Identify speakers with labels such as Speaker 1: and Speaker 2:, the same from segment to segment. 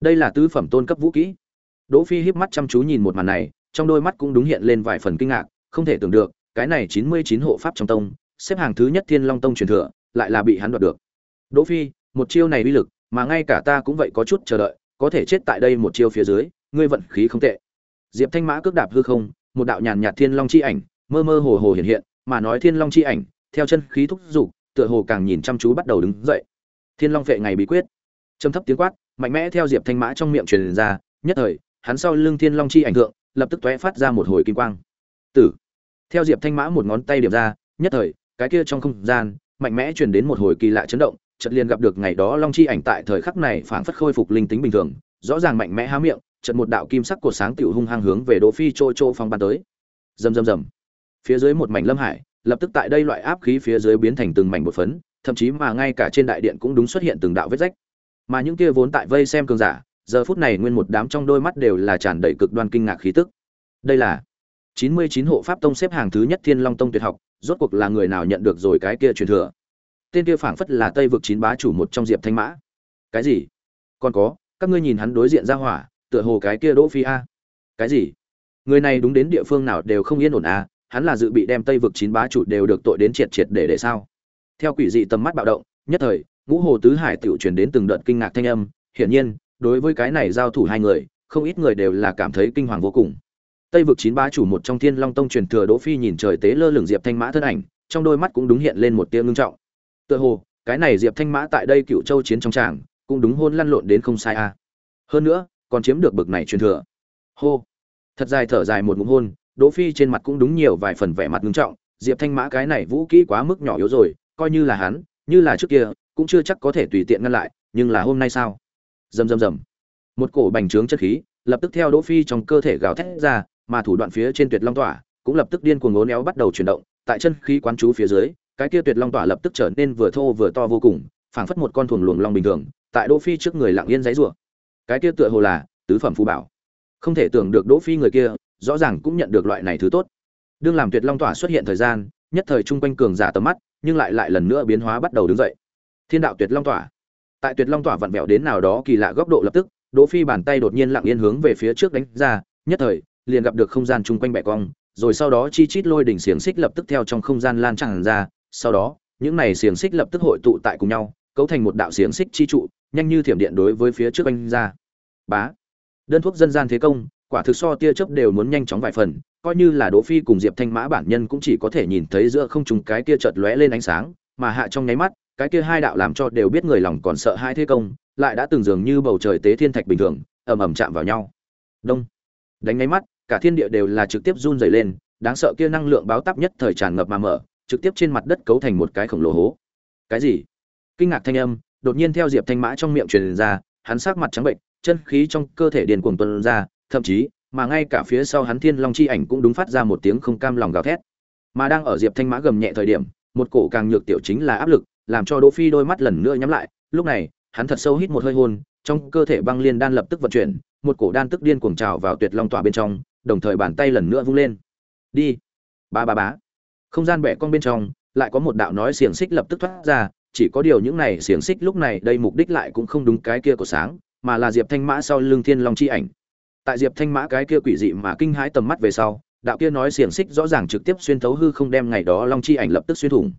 Speaker 1: đây là tứ phẩm tôn cấp vũ kỹ. Đỗ phi híp mắt chăm chú nhìn một màn này, trong đôi mắt cũng đúng hiện lên vài phần kinh ngạc, không thể tưởng được, cái này chín mươi chín hộ pháp trong tông, xếp hàng thứ nhất thiên long tông truyền thừa, lại là bị hắn đoạt được. Đỗ phi, một chiêu này uy lực, mà ngay cả ta cũng vậy có chút chờ đợi, có thể chết tại đây một chiêu phía dưới, ngươi vận khí không tệ. Diệp thanh mã cước đạp hư không, một đạo nhàn nhạt thiên long chi ảnh, mơ mơ hồ hồ hiện hiện, mà nói thiên long chi ảnh, theo chân khí thúc dục, tựa hồ càng nhìn chăm chú bắt đầu đứng dậy. Thiên long vệ ngày bí quyết. Trầm thấp tiếng quát mạnh mẽ theo diệp thanh mã trong miệng truyền ra nhất thời hắn sau lưng thiên long chi ảnh hưởng, lập tức tóe phát ra một hồi kim quang tử theo diệp thanh mã một ngón tay điểm ra nhất thời cái kia trong không gian mạnh mẽ truyền đến một hồi kỳ lạ chấn động chợt liền gặp được ngày đó long chi ảnh tại thời khắc này phảng phất khôi phục linh tính bình thường rõ ràng mạnh mẽ há miệng chợt một đạo kim sắc cột sáng tiểu hung hăng hướng về Đỗ Phi trô trô phong ban tới. Rầm rầm rầm. Phía dưới một mảnh lâm hải, lập tức tại đây loại áp khí phía dưới biến thành từng mảnh bột phấn, thậm chí mà ngay cả trên đại điện cũng đúng xuất hiện từng đạo vết rách. Mà những kia vốn tại vây xem cường giả, giờ phút này nguyên một đám trong đôi mắt đều là tràn đầy cực đoan kinh ngạc khí tức. Đây là 99 hộ pháp tông xếp hàng thứ nhất Thiên Long tông tuyệt học, rốt cuộc là người nào nhận được rồi cái kia truyền thừa. Tên kia phảng phất là Tây vực chín bá chủ một trong Diệp Thanh Mã. Cái gì? Còn có, các ngươi nhìn hắn đối diện ra hỏa, tựa hồ cái kia Đỗ Phi a. Cái gì? Người này đúng đến địa phương nào đều không yên ổn a, hắn là dự bị đem Tây vực chín bá chủ đều được tội đến triệt triệt để để sao? Theo quỷ dị tầm mắt bạo động, nhất thời, ngũ hồ tứ hải tiểu truyền đến từng đợt kinh ngạc thanh âm, hiển nhiên, đối với cái này giao thủ hai người, không ít người đều là cảm thấy kinh hoàng vô cùng. Tây vực chín bá chủ một trong Thiên Long tông truyền thừa Đỗ Phi nhìn trời tế lơ lửng Diệp Thanh Mã thân ảnh, trong đôi mắt cũng đúng hiện lên một tia ngưng trọng. Tựa hồ, cái này Diệp Thanh Mã tại đây Cựu Châu chiến trong tràng, cũng đúng hôn lăn lộn đến không sai a. Hơn nữa, còn chiếm được bực này truyền thừa hô thật dài thở dài một ngụm hôn đỗ phi trên mặt cũng đúng nhiều vài phần vẻ mặt ngưng trọng diệp thanh mã cái này vũ kỹ quá mức nhỏ yếu rồi coi như là hắn như là trước kia cũng chưa chắc có thể tùy tiện ngăn lại, nhưng là hôm nay sao? Rầm rầm rầm. Một cổ bành trướng chất khí, lập tức theo đỗ phi trong cơ thể gào thét ra, mà thủ đoạn phía trên tuyệt long tỏa cũng lập tức điên cuồng ngốn éo bắt đầu chuyển động, tại chân khí quán chú phía dưới, cái kia tuyệt long tỏa lập tức trở nên vừa thô vừa to vô cùng, phảng phất một con thuồng luồng long bình thường, tại đỗ phi trước người lặng yên giấy rủa cái kia tựa hồ là tứ phẩm phú bảo. Không thể tưởng được đỗ phi người kia, rõ ràng cũng nhận được loại này thứ tốt. Đương làm tuyệt long tỏa xuất hiện thời gian, nhất thời trung quanh cường giả tầm mắt, nhưng lại lại lần nữa biến hóa bắt đầu đứng dậy thiên đạo tuyệt long tỏa. Tại tuyệt long tỏa vặn vẹo đến nào đó kỳ lạ góc độ lập tức, đỗ phi bàn tay đột nhiên lặng yên hướng về phía trước đánh ra, nhất thời, liền gặp được không gian chung quanh bẻ cong, rồi sau đó chi chít lôi đỉnh xiềng xích lập tức theo trong không gian lan tràn ra, sau đó, những này xiềng xích lập tức hội tụ tại cùng nhau, cấu thành một đạo xiềng xích chi trụ, nhanh như thiểm điện đối với phía trước anh ra. Bá! Đơn thuốc dân gian thế công, quả thực so tia chớp đều muốn nhanh chóng vài phần, coi như là đỗ phi cùng diệp thanh mã bản nhân cũng chỉ có thể nhìn thấy giữa không trung cái tia chợt lóe lên ánh sáng, mà hạ trong nháy mắt cái kia hai đạo làm cho đều biết người lòng còn sợ hai thế công lại đã từng dường như bầu trời tế thiên thạch bình thường ầm ầm chạm vào nhau. Đông. Đánh nháy mắt cả thiên địa đều là trực tiếp run rẩy lên đáng sợ kia năng lượng báo táp nhất thời tràn ngập mà mở trực tiếp trên mặt đất cấu thành một cái khổng lồ hố. Cái gì? Kinh ngạc thanh âm đột nhiên theo diệp thanh mã trong miệng truyền ra hắn sắc mặt trắng bệnh chân khí trong cơ thể điền cuồng tuôn ra, thậm chí, mà ngay cả phía sau hắn Thiên Long chi ảnh cũng đúng phát ra một tiếng không cam lòng gào thét. Mà đang ở Diệp Thanh Mã gầm nhẹ thời điểm, một cổ càng nhược tiểu chính là áp lực, làm cho Đỗ Phi đôi mắt lần nữa nhắm lại, lúc này, hắn thật sâu hít một hơi hôn, trong cơ thể băng liên đan lập tức vận chuyển, một cổ đan tức điên cuồng trào vào Tuyệt Long tỏa bên trong, đồng thời bàn tay lần nữa vung lên. Đi. Ba ba bá. Không gian bẻ cong bên trong, lại có một đạo nói xiềng xích lập tức thoát ra, chỉ có điều những này xiềng xích lúc này đây mục đích lại cũng không đúng cái kia của sáng, mà là diệp thanh mã sau lưng thiên long chi ảnh tại diệp thanh mã cái kia quỷ dị mà kinh hãi tầm mắt về sau đạo kia nói xiềng xích rõ ràng trực tiếp xuyên thấu hư không đem ngày đó long chi ảnh lập tức xuyên thủng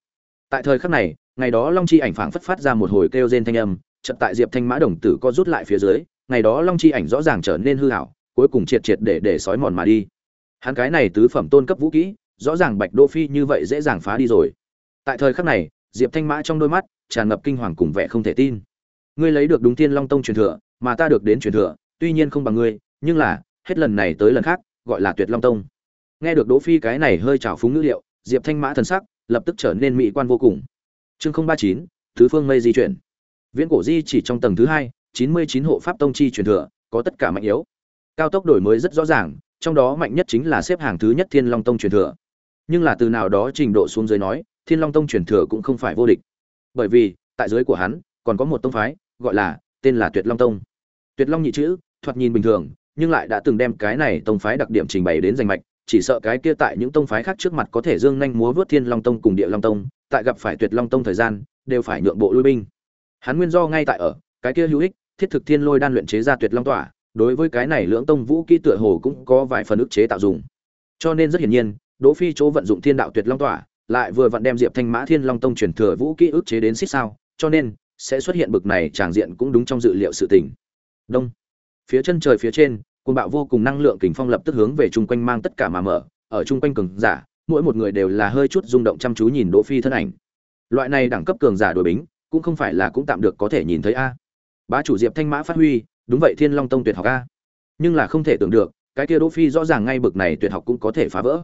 Speaker 1: tại thời khắc này ngày đó long chi ảnh phảng phất phát ra một hồi kêu rên thanh âm, chợt tại diệp thanh mã đồng tử co rút lại phía dưới, ngày đó long chi ảnh rõ ràng trở nên hư hảo cuối cùng triệt triệt để để sói mòn mà đi. Hắn cái này tứ phẩm tôn cấp vũ kỹ, rõ ràng bạch đô phi như vậy dễ dàng phá đi rồi. Tại thời khắc này, diệp thanh mã trong đôi mắt tràn ngập kinh hoàng cùng vẻ không thể tin. Ngươi lấy được đúng tiên long tông truyền thừa, mà ta được đến truyền thừa, tuy nhiên không bằng ngươi, nhưng là, hết lần này tới lần khác, gọi là tuyệt long tông. Nghe được đỗ phi cái này hơi trào phúng ngữ liệu, diệp thanh mã thần sắc lập tức trở nên mỹ quan vô cùng chương không ba chín thứ phương mây di chuyển. Viễn cổ di chỉ trong tầng thứ hai chín mươi chín hộ pháp tông chi truyền thừa có tất cả mạnh yếu. Cao tốc đổi mới rất rõ ràng trong đó mạnh nhất chính là xếp hàng thứ nhất thiên long tông truyền thừa. Nhưng là từ nào đó trình độ xuống dưới nói thiên long tông truyền thừa cũng không phải vô địch. Bởi vì tại dưới của hắn còn có một tông phái gọi là tên là tuyệt long tông. Tuyệt Long nhị chữ, thoạt nhìn bình thường, nhưng lại đã từng đem cái này tông phái đặc điểm trình bày đến danh mạch, chỉ sợ cái kia tại những tông phái khác trước mặt có thể dương nhanh múa vớt Thiên Long tông cùng Địa Long tông, tại gặp phải Tuyệt Long tông thời gian, đều phải nhượng bộ lui binh. Hắn nguyên do ngay tại ở, cái kia hữu ích, thiết thực thiên lôi đan luyện chế ra tuyệt long tỏa đối với cái này lưỡng tông vũ kỹ tựa hồ cũng có vài phần ức chế tạo dùng cho nên rất hiển nhiên đỗ phi chỗ vận dụng thiên đạo tuyệt long tỏa lại vừa vặn đem diệp thanh mã thiên long tông truyền thừa vũ kỹ ức chế đến xích sao cho nên sẽ xuất hiện bực này tràng diện cũng đúng trong dự liệu sự tình. Đông. Phía chân trời phía trên cuồng bạo vô cùng năng lượng kình phong lập tức hướng về chung quanh mang tất cả mà mở, ở chung quanh cường giả, mỗi một người đều là hơi chút rung động chăm chú nhìn đỗ phi thân ảnh. Loại này đẳng cấp cường giả đối bính, cũng không phải là cũng tạm được có thể nhìn thấy a. Bá chủ diệp thanh mã phát huy, đúng vậy thiên long tông tuyệt học a. Nhưng là không thể tưởng được, cái kia đỗ phi rõ ràng ngay bực này tuyệt học cũng có thể phá vỡ.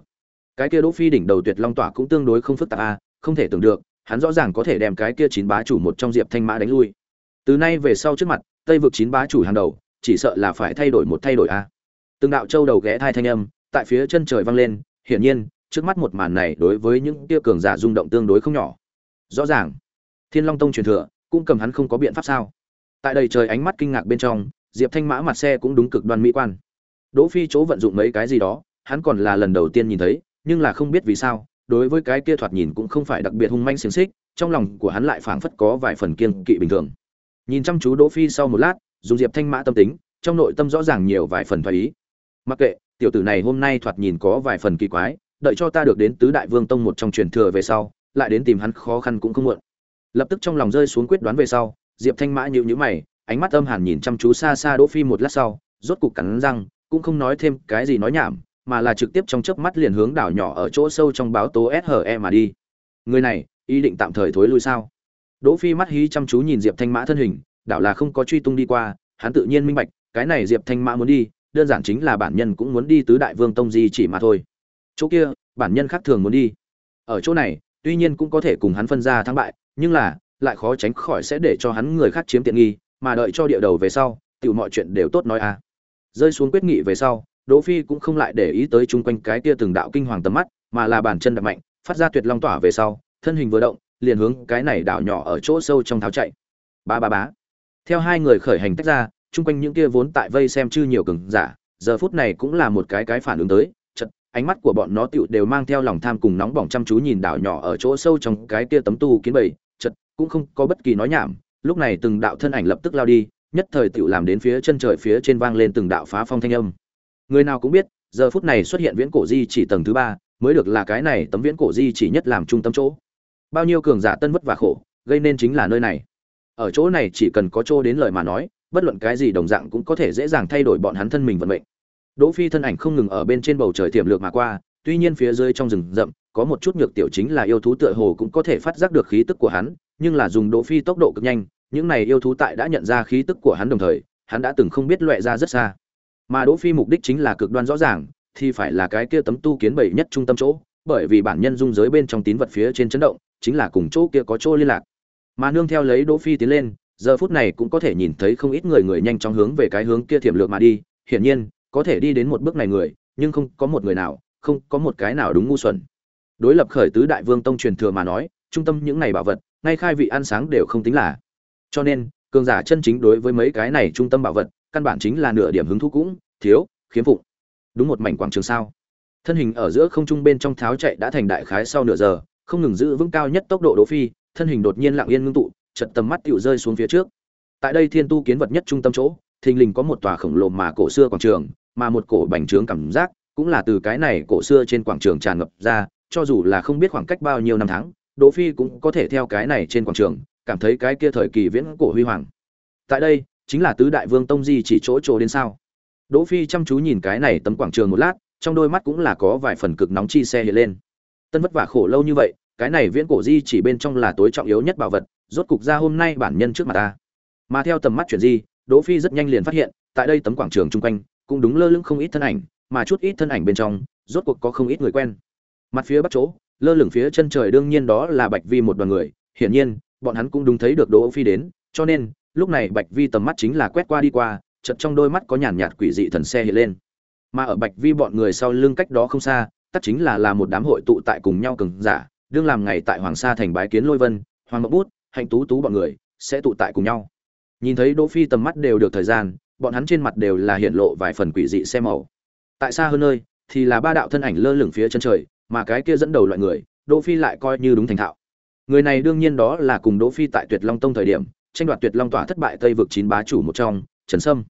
Speaker 1: Cái kia đỗ phi đỉnh đầu tuyệt long tỏa cũng tương đối không phức tạp a, không thể tưởng được, hắn rõ ràng có thể đem cái kia chín bá chủ một trong diệp thanh mã đánh lui. Từ nay về sau trước mặt, tây vực chín bá chủ hàng đầu chỉ sợ là phải thay đổi một thay đổi a từng đạo châu đầu ghé thai thanh âm, tại phía chân trời vang lên, hiển nhiên, trước mắt một màn này đối với những kia cường giả rung động tương đối không nhỏ. Rõ ràng, thiên long tông truyền thừa, cũng cầm hắn không có biện pháp sao. Tại đây trời ánh mắt kinh ngạc bên trong, diệp thanh mã mặt xe cũng đúng cực đoan mỹ quan. Đỗ phi chỗ vận dụng mấy cái gì đó, hắn còn là lần đầu tiên nhìn thấy, nhưng là không biết vì sao, đối với cái kia thoạt nhìn cũng không phải đặc biệt hung manh xiềng xích, trong lòng của hắn lại phảng phất có vài phần kiên kỵ bình thường. Nhìn chăm chú đỗ phi sau một lát dùng diệp thanh mã tâm tính trong nội tâm rõ ràng nhiều vài phần thoái ý mặc kệ tiểu tử này hôm nay thoạt nhìn có vài phần kỳ quái đợi cho ta được đến tứ đại vương tông một trong truyền thừa về sau lại đến tìm hắn khó khăn cũng không muộn lập tức trong lòng rơi xuống quyết đoán về sau diệp thanh mã nhịu nhữ mày ánh mắt âm hàn nhìn chăm chú xa xa đỗ phi một lát sau rốt cục cắn răng cũng không nói thêm cái gì nói nhảm mà là trực tiếp trong chớp mắt liền hướng đảo nhỏ ở chỗ sâu trong báo tố SHE mà đi. Người này, ý định tạm thời thối lui sao? Đỗ Phi mắt hí chăm chú nhìn Diệp Thanh Mã thân hình, đảo là không có truy tung đi qua, hắn tự nhiên minh bạch, cái này Diệp Thanh Mã muốn đi, đơn giản chính là bản nhân cũng muốn đi tứ đại vương tông gì chỉ mà thôi. Chỗ kia, bản nhân khác thường muốn đi. Ở chỗ này, tuy nhiên cũng có thể cùng hắn phân ra thắng bại, nhưng là lại khó tránh khỏi sẽ để cho hắn người khác chiếm tiện nghi, mà đợi cho địa đầu về sau, tiểu mọi chuyện đều tốt nói à. Rơi xuống quyết nghị về sau, Đỗ Phi cũng không lại để ý tới chung quanh cái kia từng đạo kinh hoàng tầm mắt, mà là bàn chân đạp mạnh, phát ra tuyệt long tỏa về sau, thân hình vừa động, liền hướng cái này đảo nhỏ ở chỗ sâu trong tháo chạy. Ba ba bá. Theo hai người khởi hành tách ra, chung quanh những kia vốn tại vây xem chư nhiều cường giả, giờ phút này cũng là một cái cái phản ứng tới, chật ánh mắt của bọn nó tựu đều mang theo lòng tham cùng nóng bỏng chăm chú nhìn đảo nhỏ ở chỗ sâu trong cái kia tấm tu kiến bầy, chật cũng không có bất kỳ nói nhảm, lúc này từng đạo thân ảnh lập tức lao đi, nhất thời tựu làm đến phía chân trời phía trên vang lên từng đạo phá phong thanh âm. Người nào cũng biết giờ phút này xuất hiện viễn cổ di chỉ tầng thứ ba mới được là cái này tấm viễn cổ di chỉ nhất làm trung tâm chỗ. Bao nhiêu cường giả tân vất và khổ gây nên chính là nơi này ở chỗ này chỉ cần có chỗ đến lời mà nói, bất luận cái gì đồng dạng cũng có thể dễ dàng thay đổi bọn hắn thân mình vận mệnh. Đỗ phi thân ảnh không ngừng ở bên trên bầu trời tiềm lược mà qua, tuy nhiên phía dưới trong rừng rậm, có một chút nhược tiểu chính là yêu thú tựa hồ cũng có thể phát giác được khí tức của hắn, nhưng là dùng đỗ phi tốc độ cực nhanh, những này yêu thú tại đã nhận ra khí tức của hắn đồng thời, hắn đã từng không biết loại ra rất xa. Mà đỗ phi mục đích chính là cực đoan rõ ràng, thì phải là cái kia tấm tu kiến bảy nhất trung tâm chỗ, bởi vì bản nhân dung giới bên trong tín vật phía trên chấn động, chính là cùng chỗ kia có chỗ liên lạc mà nương theo lấy đỗ phi tiến lên, giờ phút này cũng có thể nhìn thấy không ít người người nhanh chóng hướng về cái hướng kia thiểm lược mà đi. Hiển nhiên, có thể đi đến một bước này người, nhưng không có một người nào, không có một cái nào đúng ngu xuẩn. Đối lập khởi tứ đại vương tông truyền thừa mà nói, trung tâm những này bảo vật, ngay khai vị ăn sáng đều không tính là. Cho nên, cường giả chân chính đối với mấy cái này trung tâm bảo vật, căn bản chính là nửa điểm hứng thú cũng thiếu, khiếm phụng đúng một mảnh quảng trường sao? Thân hình ở giữa không trung bên trong tháo chạy đã thành đại khái sau nửa giờ, không ngừng giữ vững cao nhất tốc độ đỗ phi thân hình đột nhiên lặng yên ngưng tụ, chợt tầm mắt tiểu rơi xuống phía trước. Tại đây thiên tu kiến vật nhất trung tâm chỗ, thình lình có một tòa khổng lồ mà cổ xưa quảng trường, mà một cổ bành trướng cảm giác cũng là từ cái này cổ xưa trên quảng trường tràn ngập ra, cho dù là không biết khoảng cách bao nhiêu năm tháng, đỗ phi cũng có thể theo cái này trên quảng trường, cảm thấy cái kia thời kỳ viễn cổ huy hoàng. Tại đây, chính là tứ đại vương tông di chỉ chỗ chỗ đến sao? Đỗ phi chăm chú nhìn cái này tấm quảng trường một lát, trong đôi mắt cũng là có vài phần cực nóng chi xe hiện lên. Tân vất vả khổ lâu như vậy cái này viễn cổ di chỉ bên trong là tối trọng yếu nhất bảo vật, rốt cục ra hôm nay bản nhân trước mặt ta. Mà theo tầm mắt chuyển di, đỗ phi rất nhanh liền phát hiện, tại đây tấm quảng trường trung quanh, cũng đúng lơ lửng không ít thân ảnh, mà chút ít thân ảnh bên trong, rốt cuộc có không ít người quen. Mặt phía bắc chỗ, lơ lửng phía chân trời đương nhiên đó là bạch vi một đoàn người, hiển nhiên, bọn hắn cũng đúng thấy được đỗ phi đến, cho nên, lúc này bạch vi tầm mắt chính là quét qua đi qua, chợt trong đôi mắt có nhàn nhạt quỷ dị thần xe hiện lên. Mà ở bạch vi bọn người sau lưng cách đó không xa, tất chính là là một đám hội tụ tại cùng nhau cường giả đương làm ngày tại hoàng sa thành bái kiến lôi vân, hoàng Mộc bút, hạnh tú tú bọn người sẽ tụ tại cùng nhau. Nhìn thấy đỗ phi tầm mắt đều được thời gian, bọn hắn trên mặt đều là hiện lộ vài phần quỷ dị xem màu. Tại xa hơn nơi, thì là ba đạo thân ảnh lơ lửng phía chân trời, mà cái kia dẫn đầu loại người, đỗ phi lại coi như đúng thành thạo. Người này đương nhiên đó là cùng đỗ phi tại tuyệt long tông thời điểm, tranh đoạt tuyệt long tỏa thất bại tây vực chín bá chủ một trong, trần sâm.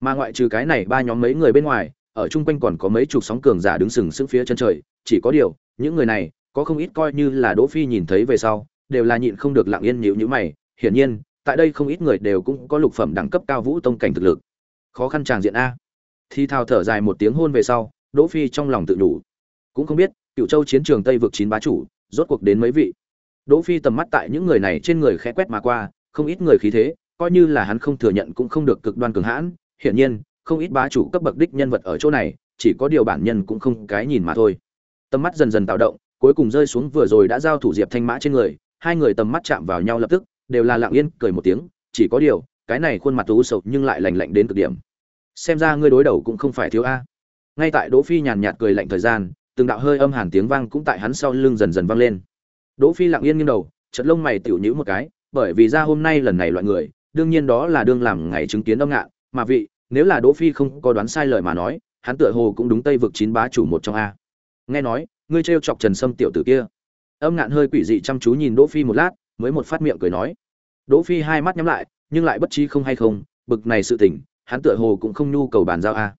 Speaker 1: Mà ngoại trừ cái này ba nhóm mấy người bên ngoài, ở chung quanh còn có mấy chục sóng cường giả đứng sừng sững phía chân trời, chỉ có điều, những người này có không ít coi như là đỗ phi nhìn thấy về sau, đều là nhịn không được lặng yên nhíu nhíu mày. Hiển nhiên, tại đây không ít người đều cũng có lục phẩm đẳng cấp cao vũ tông cảnh thực lực. Khó khăn tràng diện a. Thi thao thở dài một tiếng hôn về sau, đỗ phi trong lòng tự đủ. Cũng không biết cựu châu chiến trường tây vực chín bá chủ, rốt cuộc đến mấy vị? Đỗ phi tầm mắt tại những người này trên người khẽ quét mà qua, không ít người khí thế, coi như là hắn không thừa nhận cũng không được cực đoan cường hãn. Hiển nhiên, không ít bá chủ cấp bậc đích nhân vật ở chỗ này, chỉ có điều bản nhân cũng không cái nhìn mà thôi. Tầm mắt dần dần tạo động cuối cùng rơi xuống vừa rồi đã giao thủ diệp thanh mã trên người, hai người tầm mắt chạm vào nhau lập tức, đều là lặng yên cười một tiếng, chỉ có điều, cái này khuôn mặt tú sầu nhưng lại lạnh lạnh đến cực điểm. Xem ra ngươi đối đầu cũng không phải thiếu a. Ngay tại đỗ phi nhàn nhạt cười lạnh thời gian, từng đạo hơi âm hàn tiếng vang cũng tại hắn sau lưng dần dần vang lên. Đỗ phi lặng yên nghiêng đầu, chợt lông mày tiểu nhíu một cái, bởi vì ra hôm nay lần này loại người, đương nhiên đó là đương làm ngày chứng kiến âm ngạn, mà vị, nếu là đỗ phi không có đoán sai lời mà nói, hắn tựa hồ cũng đúng tây vực chín bá chủ một trong a. Nghe nói ngươi trêu chọc trần sâm tiểu tử kia. Âm ngạn hơi quỷ dị chăm chú nhìn đỗ phi một lát, mới một phát miệng cười nói. Đỗ phi hai mắt nhắm lại, nhưng lại bất trí không hay không, bực này sự tình, hắn tựa hồ cũng không nhu cầu bàn giao a.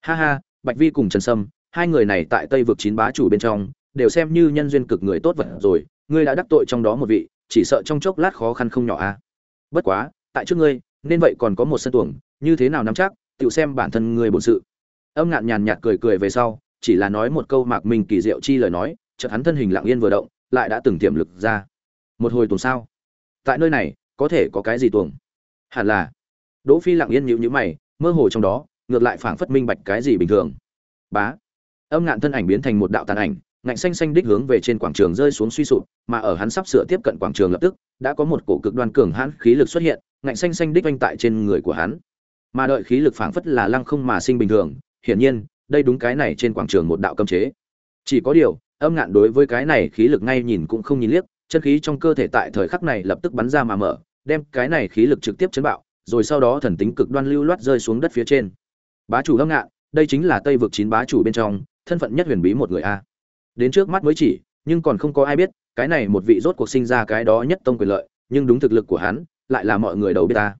Speaker 1: Ha ha, bạch vi cùng trần sâm, hai người này tại tây vực chín bá chủ bên trong, đều xem như nhân duyên cực người tốt vật rồi, ngươi đã đắc tội trong đó một vị, chỉ sợ trong chốc lát khó khăn không nhỏ a. Bất quá, tại trước ngươi, nên vậy còn có một sân tuồng, như thế nào nắm chắc, tự xem bản thân ngươi bổn sự. Âm ngạn nhàn nhạt cười cười về sau chỉ là nói một câu mạc minh kỳ diệu chi lời nói, chợt hắn thân hình lặng yên vừa động, lại đã từng tiềm lực ra. Một hồi tuồng sao tại nơi này, có thể có cái gì tuồng? Hẳn là, đỗ phi lặng yên nhíu nhíu mày, mơ hồ trong đó, ngược lại phảng phất minh bạch cái gì bình thường. Bá, âm ngạn thân ảnh biến thành một đạo tàn ảnh, ngạnh xanh xanh đích hướng về trên quảng trường rơi xuống suy sụp, mà ở hắn sắp sửa tiếp cận quảng trường lập tức, đã có một cổ cực đoan cường hãn khí lực xuất hiện, ngạnh xanh xanh đích oanh tại trên người của hắn. Mà đợi khí lực phảng phất là lăng không mà sinh bình thường, hiển nhiên đây đúng cái này trên quảng trường một đạo cấm chế. Chỉ có điều, âm ngạn đối với cái này khí lực ngay nhìn cũng không nhìn liếc, chân khí trong cơ thể tại thời khắc này lập tức bắn ra mà mở, đem cái này khí lực trực tiếp chấn bạo, rồi sau đó thần tính cực đoan lưu loát rơi xuống đất phía trên. Bá chủ âm ngạn, đây chính là tây vực chín bá chủ bên trong, thân phận nhất huyền bí một người a. Đến trước mắt mới chỉ, nhưng còn không có ai biết, cái này một vị rốt cuộc sinh ra cái đó nhất tông quyền lợi, nhưng đúng thực lực của hắn, lại là mọi người đầu biết ta.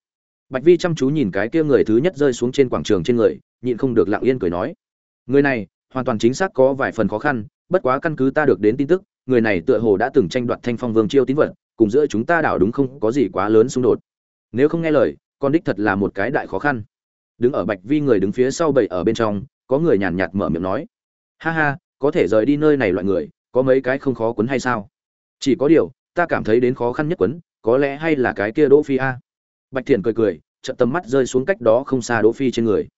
Speaker 1: Bạch vi chăm chú nhìn cái kia người thứ nhất rơi xuống trên quảng trường trên người, nhịn không được lặng yên cười nói người này, hoàn toàn chính xác có vài phần khó khăn, bất quá căn cứ ta được đến tin tức, người này tựa hồ đã từng tranh đoạt thanh phong vương chiêu tín vật, cùng giữa chúng ta đảo đúng không có gì quá lớn xung đột. Nếu không nghe lời, con đích thật là một cái đại khó khăn. Đứng ở bạch vi người đứng phía sau bậy ở bên trong, có người nhàn nhạt mở miệng nói. Ha ha, có thể rời đi nơi này loại người, có mấy cái không khó quấn hay sao? Chỉ có điều, ta cảm thấy đến khó khăn nhất quấn, có lẽ hay là cái kia đỗ phi a. Bạch thiền cười cười trận tầm mắt rơi xuống cách đó không xa đỗ phi trên người.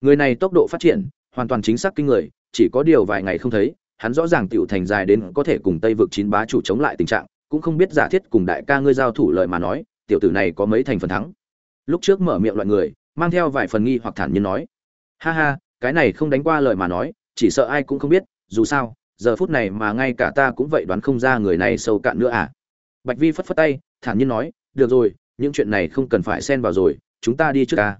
Speaker 1: Người này tốc độ phát triển hoàn toàn chính xác kinh người, chỉ có điều vài ngày không thấy, hắn rõ ràng tiểu thành dài đến có thể cùng tây vực chín bá chủ chống lại tình trạng, cũng không biết giả thiết cùng đại ca ngươi giao thủ lời mà nói, tiểu tử này có mấy thành phần thắng lúc trước mở miệng loại người, mang theo vài phần nghi hoặc thản nhiên nói, ha ha, cái này không đánh qua lời mà nói, chỉ sợ ai cũng không biết, dù sao, giờ phút này mà ngay cả ta cũng vậy đoán không ra người này sâu cạn nữa à bạch vi phất phất tay, thản nhiên nói, được rồi, những chuyện này không cần phải xen vào rồi, chúng ta đi trước a."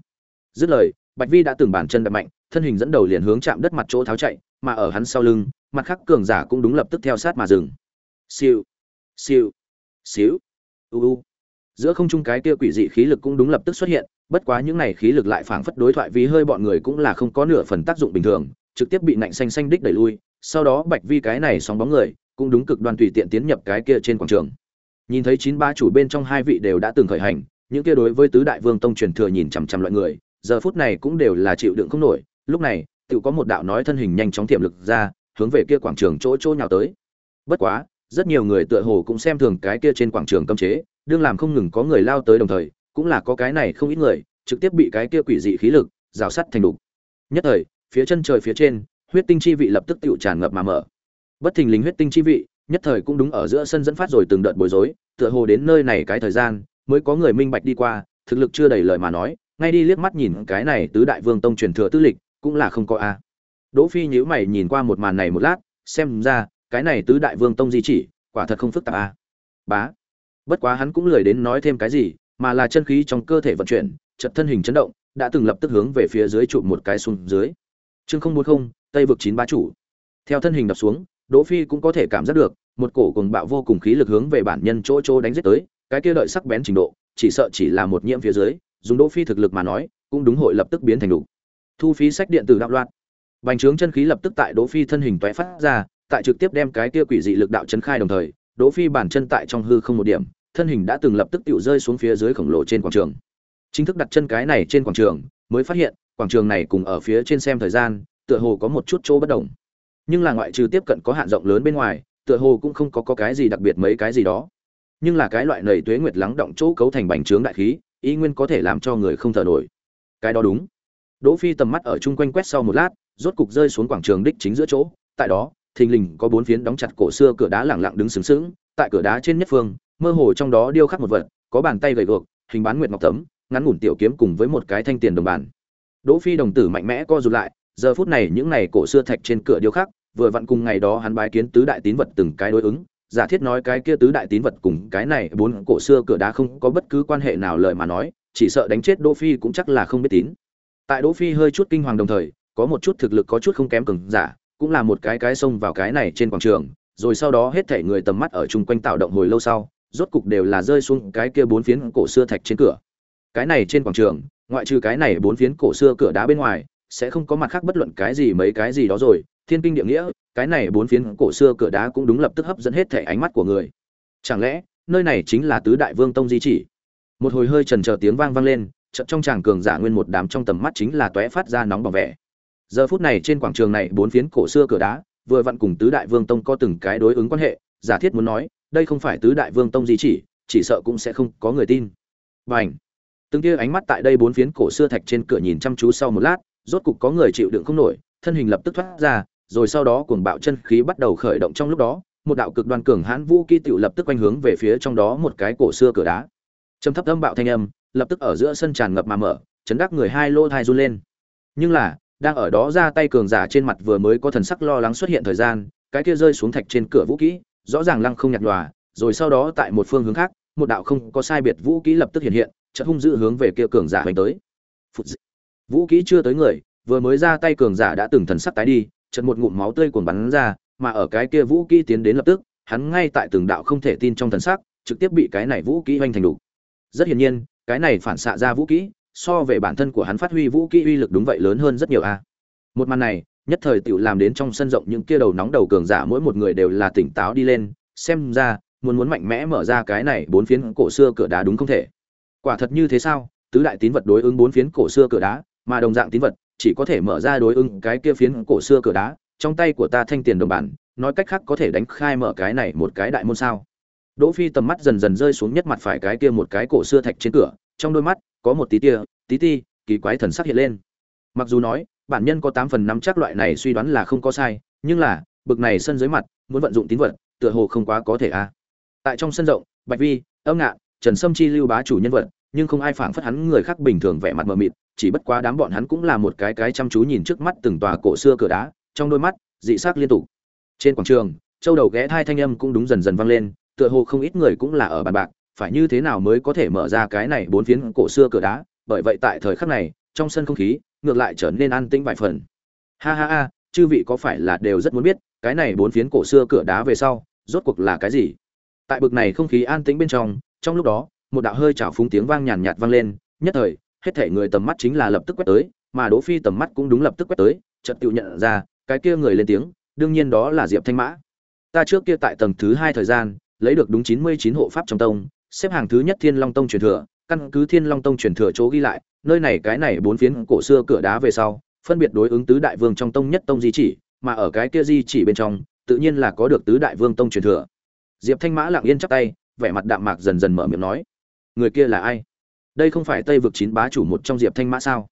Speaker 1: dứt lời, bạch vi đã từng bàn chân đạp mạnh thân hình dẫn đầu liền hướng chạm đất mặt chỗ tháo chạy, mà ở hắn sau lưng, mặt khác cường giả cũng đúng lập tức theo sát mà dừng. Siêu siêu, xíu, u u. Giữa không trung cái kia quỷ dị khí lực cũng đúng lập tức xuất hiện, bất quá những này khí lực lại phảng phất đối thoại vì hơi bọn người cũng là không có nửa phần tác dụng bình thường, trực tiếp bị nạnh xanh xanh đích đẩy lui, sau đó bạch vi cái này sóng bóng người, cũng đúng cực đoan tùy tiện tiến nhập cái kia trên quảng trường. Nhìn thấy chín ba chủ bên trong hai vị đều đã từng khởi hành, những kia đối với tứ đại vương tông truyền thừa nhìn chằm chằm loại người, giờ phút này cũng đều là chịu đựng không nổi lúc này tự có một đạo nói thân hình nhanh chóng tiềm lực ra, hướng về kia quảng trường chỗ chỗ nhào tới. Bất quá, rất nhiều người tựa hồ cũng xem thường cái kia trên quảng trường cấm chế, đương làm không ngừng có người lao tới đồng thời, cũng là có cái này không ít người, trực tiếp bị cái kia quỷ dị khí lực rào sắt thành đục. Nhất thời, phía chân trời phía trên, huyết tinh chi vị lập tức tựu tràn ngập mà mở. Bất thình lình huyết tinh chi vị, nhất thời cũng đúng ở giữa sân dẫn phát rồi từng đợt bối rối, tựa hồ đến nơi này cái thời gian, mới có người minh bạch đi qua, thực lực chưa đầy lời mà nói, ngay đi liếc mắt nhìn cái này tứ đại vương tông truyền thừa tư lịch cũng là không có a. Đỗ phi nhíu mày nhìn qua một màn này một lát, xem ra, cái này tứ đại vương tông di chỉ, quả thật không phức tạp a. Bá. Bất quá hắn cũng lười đến nói thêm cái gì, mà là chân khí trong cơ thể vận chuyển chật thân hình chấn động, đã từng lập tức hướng về phía dưới trụ một cái xuống dưới. Chương không bốn không, tây vực chín bá chủ. Theo thân hình đập xuống, đỗ phi cũng có thể cảm giác được, một cổ cùng bạo vô cùng khí lực hướng về bản nhân chỗ chỗ đánh giết tới, cái kia đợi sắc bén trình độ, chỉ sợ chỉ là một nhiễm phía dưới, dùng đỗ phi thực lực mà nói, cũng đúng hội lập tức biến thành đủ thu phí sách điện tử đạo loạn. Bành trướng chân khí lập tức tại đỗ phi thân hình toé phát ra tại trực tiếp đem cái kia quỷ dị lực đạo chấn khai đồng thời đỗ phi bản chân tại trong hư không một điểm thân hình đã từng lập tức tiểu rơi xuống phía dưới khổng lồ trên quảng trường. Chính thức đặt chân cái này trên quảng trường mới phát hiện quảng trường này cùng ở phía trên xem thời gian tựa hồ có một chút chỗ bất đồng. Nhưng là ngoại trừ tiếp cận có hạn rộng lớn bên ngoài tựa hồ cũng không có, có cái gì đặc biệt mấy cái gì đó. Nhưng là cái loại nầy tuế nguyệt lắng động chỗ cấu thành bành trướng đại khí ý nguyên có thể làm cho người không thở nổi. Cái đó đúng đỗ phi tầm mắt ở chung quanh quét sau một lát, rốt cục rơi xuống quảng trường đích chính giữa chỗ. Tại đó, thình lình có bốn phiến đóng chặt cổ xưa cửa đá lẳng lặng đứng sướng sướng tại cửa đá trên nhất phương, mơ hồ trong đó điêu khắc một vật, có bàn tay gầy guộc, hình bán nguyệt ngọc tấm, ngắn ngủn tiểu kiếm cùng với một cái thanh tiền đồng bàn đỗ phi đồng tử mạnh mẽ co rụt lại, giờ phút này những này cổ xưa thạch trên cửa điêu khắc, vừa vặn cùng ngày đó hắn bái kiến tứ đại tín vật từng cái đối ứng. Giả thiết nói cái kia tứ đại tín vật cùng cái này bốn cổ xưa cửa đá không có bất cứ quan hệ nào lời mà nói, chỉ sợ đánh chết đỗ phi cũng chắc là không biết tín tại đỗ phi hơi chút kinh hoàng đồng thời, có một chút thực lực có chút không kém cường giả, cũng là một cái cái xông vào cái này trên quảng trường, rồi sau đó hết thảy người tầm mắt ở chung quanh tạo động hồi lâu sau, rốt cục đều là rơi xuống cái kia bốn phiến cổ xưa thạch trên cửa. Cái này trên quảng trường, ngoại trừ cái này bốn phiến cổ xưa cửa đá bên ngoài, sẽ không có mặt khác bất luận cái gì mấy cái gì đó rồi. Thiên kinh địa nghĩa, cái này bốn phiến cổ xưa cửa đá cũng đúng lập tức hấp dẫn hết thảy ánh mắt của người. Chẳng lẽ, nơi này chính là tứ đại vương tông di chỉ? Một hồi hơi trần chờ tiếng vang vang lên chợt trong tràng cường giả nguyên một đám trong tầm mắt chính là tóe phát ra nóng bỏng vẻ. Giờ phút này trên quảng trường này bốn phiến cổ xưa cửa đá, vừa vặn cùng tứ đại vương tông có từng cái đối ứng quan hệ, giả thiết muốn nói, đây không phải tứ đại vương tông gì chỉ chỉ sợ cũng sẽ không có người tin. Bành. từng tia ánh mắt tại đây bốn phiến cổ xưa thạch trên cửa nhìn chăm chú sau một lát, rốt cục có người chịu đựng không nổi, thân hình lập tức thoát ra, rồi sau đó cuồng bạo chân khí bắt đầu khởi động trong lúc đó, một đạo cực đoan cường hãn vũ kỹ tiểu lập tức quanh hướng về phía trong đó một cái cổ xưa cửa đá. Trầm thấp âm bạo thanh âm lập tức ở giữa sân tràn ngập mà mở, chấn đắc người hai lô thai run lên. Nhưng là, đang ở đó ra tay cường giả trên mặt vừa mới có thần sắc lo lắng xuất hiện thời gian, cái kia rơi xuống thạch trên cửa vũ kỹ, rõ ràng lăng không nhạt nhòa, rồi sau đó tại một phương hướng khác, một đạo không có sai biệt vũ kỹ lập tức hiện hiện, chợt hung dữ hướng về kia cường giả hành tới. Vũ kỹ chưa tới người, vừa mới ra tay cường giả đã từng thần sắc tái đi, chợt một ngụm máu tươi cuồn bắn ra, mà ở cái kia vũ kỹ tiến đến lập tức, hắn ngay tại từng đạo không thể tin trong thần sắc, trực tiếp bị cái này vũ kỹ hoành thành đủ. Rất hiển nhiên cái này phản xạ ra vũ kỹ, so về bản thân của hắn phát huy vũ kỹ uy lực đúng vậy lớn hơn rất nhiều a. Một màn này, nhất thời tiểu làm đến trong sân rộng những kia đầu nóng đầu cường giả mỗi một người đều là tỉnh táo đi lên, xem ra, muốn muốn mạnh mẽ mở ra cái này bốn phiến cổ xưa cửa đá đúng không thể? Quả thật như thế sao? Tứ đại tín vật đối ứng bốn phiến cổ xưa cửa đá, mà đồng dạng tín vật, chỉ có thể mở ra đối ứng cái kia phiến cổ xưa cửa đá, trong tay của ta thanh tiền đồng bản, nói cách khác có thể đánh khai mở cái này một cái đại môn sao? Đỗ phi tầm mắt dần dần rơi xuống nhất mặt phải cái kia một cái cổ xưa thạch trên cửa, trong đôi mắt có một tí tia, tí ti, kỳ quái thần sắc hiện lên. Mặc dù nói, bản nhân có tám phần 5 chắc loại này suy đoán là không có sai, nhưng là, bực này sân dưới mặt, muốn vận dụng tín vật, tựa hồ không quá có thể a. Tại trong sân rộng, bạch vi, âm ngạn, trần sâm chi lưu bá chủ nhân vật, nhưng không ai phảng phất hắn người khác bình thường vẻ mặt mờ mịt, chỉ bất quá đám bọn hắn cũng là một cái cái chăm chú nhìn trước mắt từng tòa cổ xưa cửa đá, trong đôi mắt, dị sắc liên tục. Trên quảng trường, châu đầu ghé thai thanh âm cũng đúng dần dần vang lên tựa hồ không ít người cũng là ở bàn bạc, phải như thế nào mới có thể mở ra cái này bốn phiến cổ xưa cửa đá, bởi vậy tại thời khắc này, trong sân không khí, ngược lại trở nên an tĩnh vài phần. Ha ha ha, chư vị có phải là đều rất muốn biết, cái này bốn phiến cổ xưa cửa đá về sau, rốt cuộc là cái gì? Tại bực này không khí an tĩnh bên trong trong lúc đó, một đạo hơi chảo phúng tiếng vang nhàn nhạt vang lên, nhất thời, hết thể người tầm mắt chính là lập tức quét tới, mà đỗ phi tầm mắt cũng đúng lập tức quét tới, chợt tự nhận ra, cái kia người lên tiếng, đương nhiên đó là diệp thanh mã. Ta trước kia tại tầng thứ hai thời gian lấy được đúng chín mươi chín hộ pháp trong tông, xếp hàng thứ nhất thiên long tông truyền thừa, căn cứ thiên long tông truyền thừa chỗ ghi lại, nơi này cái này bốn phiến cổ xưa cửa đá về sau, phân biệt đối ứng tứ đại vương trong tông nhất tông di chỉ, mà ở cái kia di chỉ bên trong, tự nhiên là có được tứ đại vương tông truyền thừa. Diệp thanh mã lặng yên chắp tay, vẻ mặt đạm mạc dần dần mở miệng nói, người kia là ai? Đây không phải tây vực chín bá chủ một trong diệp thanh mã sao?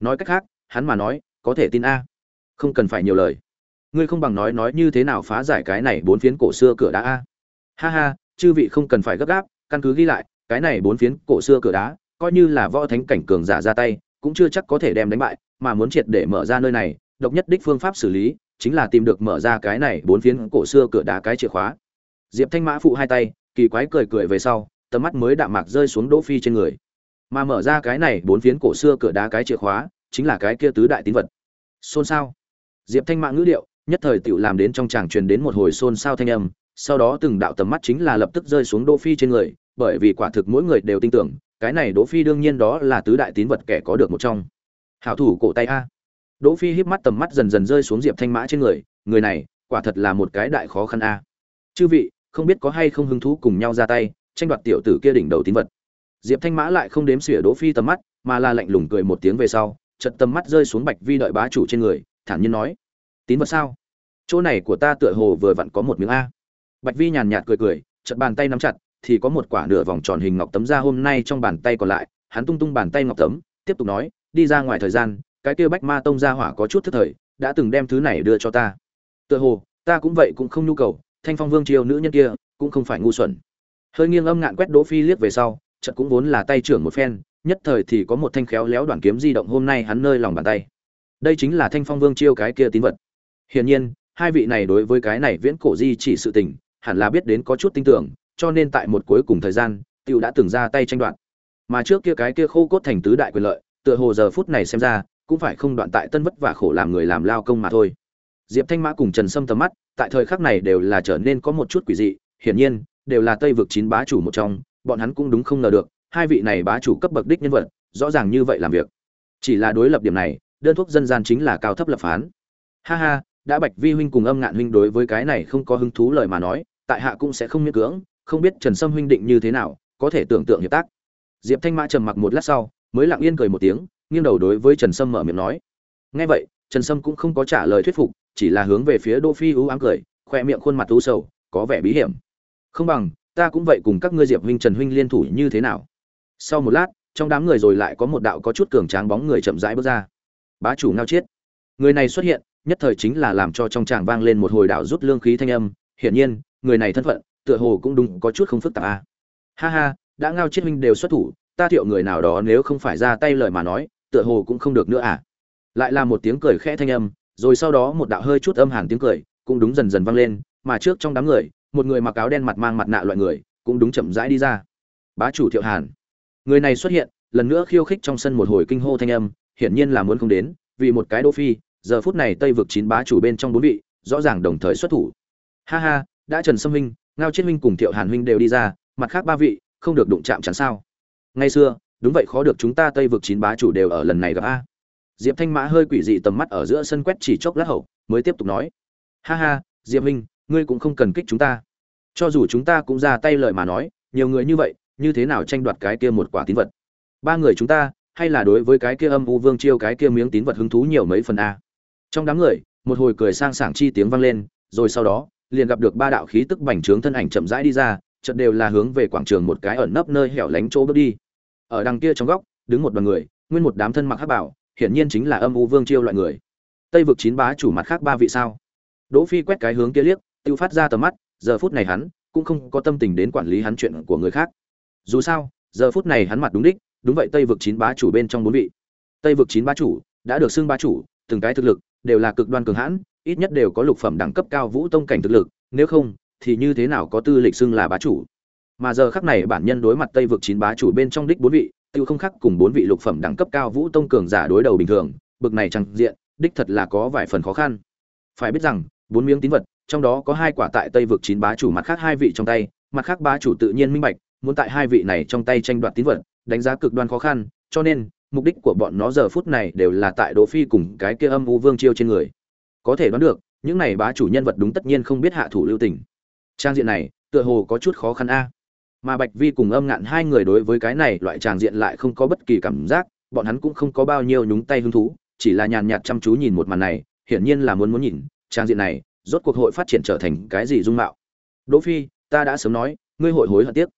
Speaker 1: Nói cách khác, hắn mà nói, có thể tin a. Không cần phải nhiều lời. Ngươi không bằng nói nói như thế nào phá giải cái này bốn phiến cổ xưa cửa đá a ha ha, chư vị không cần phải gấp gáp, căn cứ ghi lại, cái này bốn phiến cổ xưa cửa đá, coi như là võ thánh cảnh cường giả ra tay, cũng chưa chắc có thể đem đánh bại, mà muốn triệt để mở ra nơi này, độc nhất đích phương pháp xử lý, chính là tìm được mở ra cái này bốn phiến cổ xưa cửa đá cái chìa khóa. Diệp thanh mã phụ hai tay, kỳ quái cười cười về sau, tầm mắt mới đạm mạc rơi xuống đỗ phi trên người. Mà mở ra cái này bốn phiến cổ xưa cửa đá cái chìa khóa, chính là cái kia tứ đại tín vật. Xôn xao. Diệp thanh mã ngữ điệu, nhất thời tiểu làm đến trong tràng truyền đến một hồi xôn xao thanh âm sau đó từng đạo tầm mắt chính là lập tức rơi xuống đỗ phi trên người, bởi vì quả thực mỗi người đều tin tưởng, cái này đỗ phi đương nhiên đó là tứ đại tín vật kẻ có được một trong. Hảo thủ cổ tay a. Đỗ phi híp mắt tầm mắt dần dần rơi xuống diệp thanh mã trên người người này, quả thật là một cái đại khó khăn a. Chư vị, không biết có hay không hứng thú cùng nhau ra tay, tranh đoạt tiểu tử kia đỉnh đầu tín vật. Diệp thanh mã lại không đếm xỉa đỗ phi tầm mắt, mà là lạnh lùng cười một tiếng về sau, chợt tầm mắt rơi xuống bạch vi đợi bá chủ trên người, thản nhiên nói, tín vật sao? Chỗ này của ta tựa hồ vừa vặn có một miếng a bạch vi nhàn nhạt cười cười, chợt bàn tay nắm chặt, thì có một quả nửa vòng tròn hình ngọc tấm ra hôm nay trong bàn tay còn lại. Hắn tung tung bàn tay ngọc tấm, tiếp tục nói, đi ra ngoài thời gian, cái kia bách ma tông gia hỏa có chút thất thời, đã từng đem thứ này đưa cho ta. Tựa hồ, ta cũng vậy cũng không nhu cầu, thanh phong vương triều nữ nhân kia, cũng không phải ngu xuẩn. Hơi nghiêng âm ngạn quét đỗ phi liếc về sau, chợt cũng vốn là tay trưởng một phen, nhất thời thì có một thanh khéo léo đoạn kiếm di động hôm nay hắn nơi lòng bàn tay. Đây chính là thanh phong vương chiêu cái kia tín vật. Hiển nhiên, hai vị này đối với cái này viễn cổ di chỉ sự tình hẳn là biết đến có chút tin tưởng, cho nên tại một cuối cùng thời gian, tiêu đã từng ra tay tranh đoạt. Mà trước kia cái kia khô cốt thành tứ đại quyền lợi, tựa hồ giờ phút này xem ra, cũng phải không đoạn tại tân vất vả khổ làm người làm lao công mà thôi. Diệp thanh mã cùng trần sâm tầm mắt, tại thời khắc này đều là trở nên có một chút quỷ dị, hiển nhiên, đều là tây vực chín bá chủ một trong, bọn hắn cũng đúng không ngờ được, hai vị này bá chủ cấp bậc đích nhân vật, rõ ràng như vậy làm việc. Chỉ là đối lập điểm này, đơn thuốc dân gian chính là cao thấp lập phán. Ha ha, đã bạch vi huynh cùng âm ngạn huynh đối với cái này không có hứng thú lời mà nói tại hạ cũng sẽ không miễn cưỡng, không biết trần sâm huynh định như thế nào, có thể tưởng tượng hiệp tác. Diệp thanh mã trầm mặc một lát sau, mới lặng yên cười một tiếng, nghiêng đầu đối với trần sâm mở miệng nói. Nghe vậy, trần sâm cũng không có trả lời thuyết phục, chỉ là hướng về phía đỗ phi ưu ám cười, khoe miệng khuôn mặt u sầu, có vẻ bí hiểm. Không bằng, ta cũng vậy cùng các ngươi diệp huynh trần huynh liên thủ như thế nào? Sau một lát, trong đám người rồi lại có một đạo có chút cường tráng bóng người chậm rãi bước ra. Bá chủ ngao chiết. Người này xuất hiện, nhất thời chính là làm cho trong tràng vang lên một hồi đạo rút lương khí thanh âm. Hiển nhiên người này thân phận, tựa hồ cũng đúng có chút không phức tạp à. ha ha, đã ngao chiết huynh đều xuất thủ, ta thiệu người nào đó nếu không phải ra tay lời mà nói, tựa hồ cũng không được nữa à. Lại là một tiếng cười khẽ thanh âm, rồi sau đó một đạo hơi chút âm hàn tiếng cười, cũng đúng dần dần vang lên, mà trước trong đám người, một người mặc áo đen mặt mang mặt nạ loại người, cũng đúng chậm rãi đi ra. Bá chủ thiệu hàn. Người này xuất hiện, lần nữa khiêu khích trong sân một hồi kinh hô thanh âm, hiển nhiên là muốn không đến, vì một cái đô phi, giờ phút này tây vực chín bá chủ bên trong bốn vị, rõ ràng đồng thời xuất thủ. Ha ha đã trần sâm huynh, ngao chiết huynh cùng thiệu hàn huynh đều đi ra, mặt khác ba vị, không được đụng chạm chắn sao. Ngày xưa, đúng vậy khó được chúng ta tây vực chín bá chủ đều ở lần này gặp a. Diệp thanh mã hơi quỷ dị tầm mắt ở giữa sân quét chỉ chốc lát hậu, mới tiếp tục nói. Ha ha, diệp huynh, ngươi cũng không cần kích chúng ta. Cho dù chúng ta cũng ra tay lời mà nói, nhiều người như vậy, như thế nào tranh đoạt cái kia một quả tín vật? Ba người chúng ta, hay là đối với cái kia âm u vương chiêu cái kia miếng tín vật hứng thú nhiều mấy phần a? Trong đám người, một hồi cười sang sảng chi tiếng vang lên, rồi sau đó liền gặp được ba đạo khí tức bành trướng thân ảnh chậm rãi đi ra, chợt đều là hướng về quảng trường một cái ẩn nấp nơi hẻo lánh chỗ bước đi. Ở đằng kia trong góc, đứng một đoàn người, nguyên một đám thân mặc hắc bảo, hiển nhiên chính là âm u vương chiêu loại người. Tây vực chín bá chủ mặt khác ba vị sao? Đỗ phi quét cái hướng kia liếc, tiêu phát ra tầm mắt, giờ phút này hắn cũng không có tâm tình đến quản lý hắn chuyện của người khác. Dù sao, giờ phút này hắn mặt đúng đích, đúng vậy tây vực chín bá chủ bên trong bốn vị. Tây vực chín bá chủ, đã được xưng bá chủ, từng cái thực lực đều là cực đoan cường hãn ít nhất đều có lục phẩm đẳng cấp cao vũ tông cảnh thực lực, nếu không, thì như thế nào có tư lịch xưng là bá chủ? Mà giờ khắc này bản nhân đối mặt tây vực chín bá chủ bên trong đích bốn vị, tiêu không khác cùng bốn vị lục phẩm đẳng cấp cao vũ tông cường giả đối đầu bình thường, bực này chẳng diện, đích thật là có vài phần khó khăn. Phải biết rằng, bốn miếng tín vật, trong đó có hai quả tại tây vực chín bá chủ mặt khác hai vị trong tay, mặt khác bá chủ tự nhiên minh bạch, muốn tại hai vị này trong tay tranh đoạt tín vật, đánh giá cực đoan khó khăn, cho nên, mục đích của bọn nó giờ phút này đều là tại đỗ phi cùng cái kia âm u vương chiêu trên người có thể đoán được, những này bá chủ nhân vật đúng tất nhiên không biết hạ thủ lưu tình. Trang diện này, tựa hồ có chút khó khăn a. Mà bạch vi cùng âm ngạn hai người đối với cái này loại tràng diện lại không có bất kỳ cảm giác, bọn hắn cũng không có bao nhiêu nhúng tay hứng thú, chỉ là nhàn nhạt chăm chú nhìn một màn này, hiển nhiên là muốn muốn nhìn, trang diện này, rốt cuộc hội phát triển trở thành cái gì dung mạo. Đỗ phi, ta đã sớm nói, ngươi hội hối hận tiếc.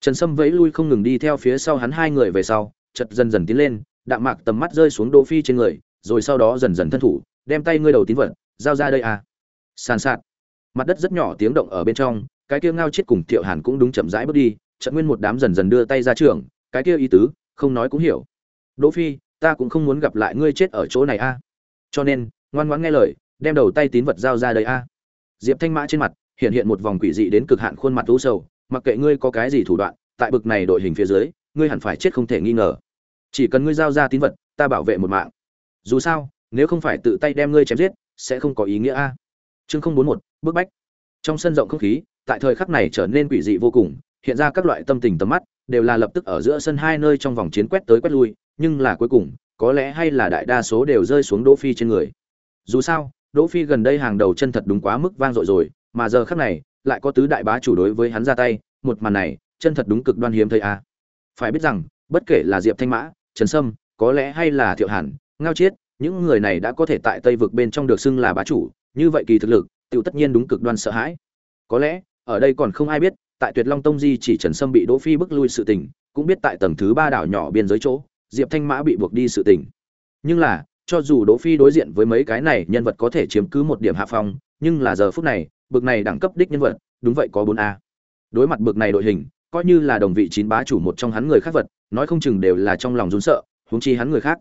Speaker 1: Trần sâm vẫy lui không ngừng đi theo phía sau hắn hai người về sau chật dần dần tiến lên, đạm mạc tầm mắt rơi xuống đỗ phi trên người, rồi sau đó dần dần thân thủ đem tay ngươi đầu tín vật, giao ra đây à. Sàn sạt. Mặt đất rất nhỏ tiếng động ở bên trong, cái kia ngao chết cùng thiệu hàn cũng đúng chậm rãi bước đi, trận nguyên một đám dần dần đưa tay ra trường, cái kia ý tứ, không nói cũng hiểu. Đỗ phi, ta cũng không muốn gặp lại ngươi chết ở chỗ này a cho nên, ngoan ngoãn nghe lời, đem đầu tay tín vật giao ra đây a diệp thanh mã trên mặt, hiện hiện một vòng quỷ dị đến cực hạn khuôn mặt u sầu, mặc kệ ngươi có cái gì thủ đoạn, tại bực này đội hình phía dưới, ngươi hẳn phải chết không thể nghi ngờ. Chỉ cần ngươi giao ra tín vật, ta bảo vệ một mạng. Dù sao nếu không phải tự tay đem ngươi chém giết, sẽ không có ý nghĩa a. Chương không bốn một, bức bách. Trong sân rộng không khí, tại thời khắc này trở nên quỷ dị vô cùng, hiện ra các loại tâm tình tầm mắt, đều là lập tức ở giữa sân hai nơi trong vòng chiến quét tới quét lui, nhưng là cuối cùng, có lẽ hay là đại đa số đều rơi xuống đỗ phi trên người. Dù sao, đỗ phi gần đây hàng đầu chân thật đúng quá mức vang dội rồi, mà giờ khắc này, lại có tứ đại bá chủ đối với hắn ra tay, một màn này, chân thật đúng cực đoan hiếm thấy a. À. phải biết rằng, bất kể là diệp thanh mã, trần sâm, có lẽ hay là thiệu hàn, ngao chiết những người này đã có thể tại tây vực bên trong được xưng là bá chủ, như vậy kỳ thực lực tự tất nhiên đúng cực đoan sợ hãi. Có lẽ, ở đây còn không ai biết, tại tuyệt long tông di chỉ trần sâm bị đỗ phi bức lui sự tình, cũng biết tại tầng thứ ba đảo nhỏ biên giới chỗ, diệp thanh mã bị buộc đi sự tình. Nhưng là, cho dù đỗ phi đối diện với mấy cái này nhân vật có thể chiếm cứ một điểm hạ phong, nhưng là giờ phút này, bực này đẳng cấp đích nhân vật, đúng vậy có bốn a. Đối mặt bực này đội hình, coi như là đồng vị chín bá chủ một trong hắn người khác vật, nói không chừng đều là trong lòng run sợ, huống chi hắn người khác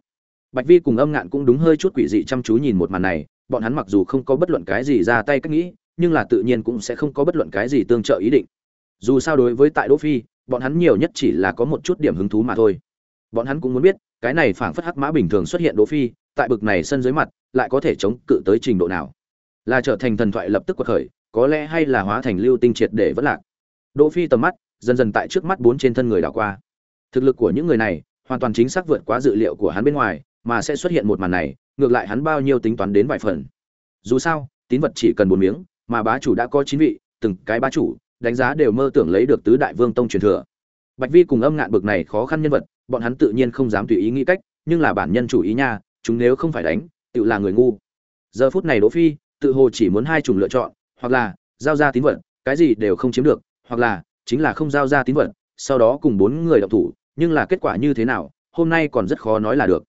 Speaker 1: bạch vi cùng âm ngạn cũng đúng hơi chút quỷ dị chăm chú nhìn một màn này, bọn hắn mặc dù không có bất luận cái gì ra tay cách nghĩ, nhưng là tự nhiên cũng sẽ không có bất luận cái gì tương trợ ý định. Dù sao đối với tại đỗ phi, bọn hắn nhiều nhất chỉ là có một chút điểm hứng thú mà thôi. Bọn hắn cũng muốn biết, cái này phảng phất hắc mã bình thường xuất hiện đỗ phi, tại bực này sân dưới mặt, lại có thể chống cự tới trình độ nào? Là trở thành thần thoại lập tức quật khởi, có lẽ hay là hóa thành lưu tinh triệt để vẫn lạc? Đỗ phi tầm mắt, dần dần tại trước mắt bốn trên thân người đảo qua. Thực lực của những người này, hoàn toàn chính xác vượt quá dự liệu của hắn bên ngoài mà sẽ xuất hiện một màn này, ngược lại hắn bao nhiêu tính toán đến vài phần. Dù sao, tín vật chỉ cần bốn miếng, mà bá chủ đã có chín vị, từng cái bá chủ, đánh giá đều mơ tưởng lấy được tứ đại vương tông truyền thừa. Bạch vi cùng âm ngạn bực này khó khăn nhân vật, bọn hắn tự nhiên không dám tùy ý nghĩ cách, nhưng là bản nhân chủ ý nha, chúng nếu không phải đánh, tự là người ngu. Giờ phút này đỗ phi, tự hồ chỉ muốn hai chủng lựa chọn, hoặc là giao ra tín vật, cái gì đều không chiếm được, hoặc là chính là không giao ra tín vật, sau đó cùng bốn người động thủ, nhưng là kết quả như thế nào, hôm nay còn rất khó nói là được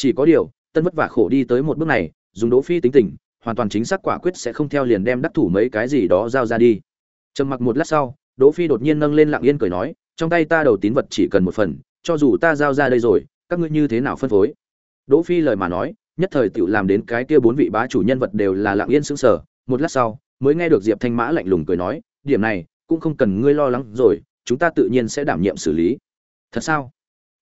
Speaker 1: chỉ có điều, tân vất vả khổ đi tới một bước này, dùng đỗ phi tính tình, hoàn toàn chính xác quả quyết sẽ không theo liền đem đắc thủ mấy cái gì đó giao ra đi. Trầm mặc một lát sau, đỗ phi đột nhiên nâng lên lặng yên cười nói, trong tay ta đầu tín vật chỉ cần một phần, cho dù ta giao ra đây rồi, các ngươi như thế nào phân phối? Đỗ phi lời mà nói, nhất thời tiểu làm đến cái kia bốn vị bá chủ nhân vật đều là lặng yên sững sờ. Một lát sau, mới nghe được diệp thanh mã lạnh lùng cười nói, điểm này, cũng không cần ngươi lo lắng rồi, chúng ta tự nhiên sẽ đảm nhiệm xử lý. Thật sao?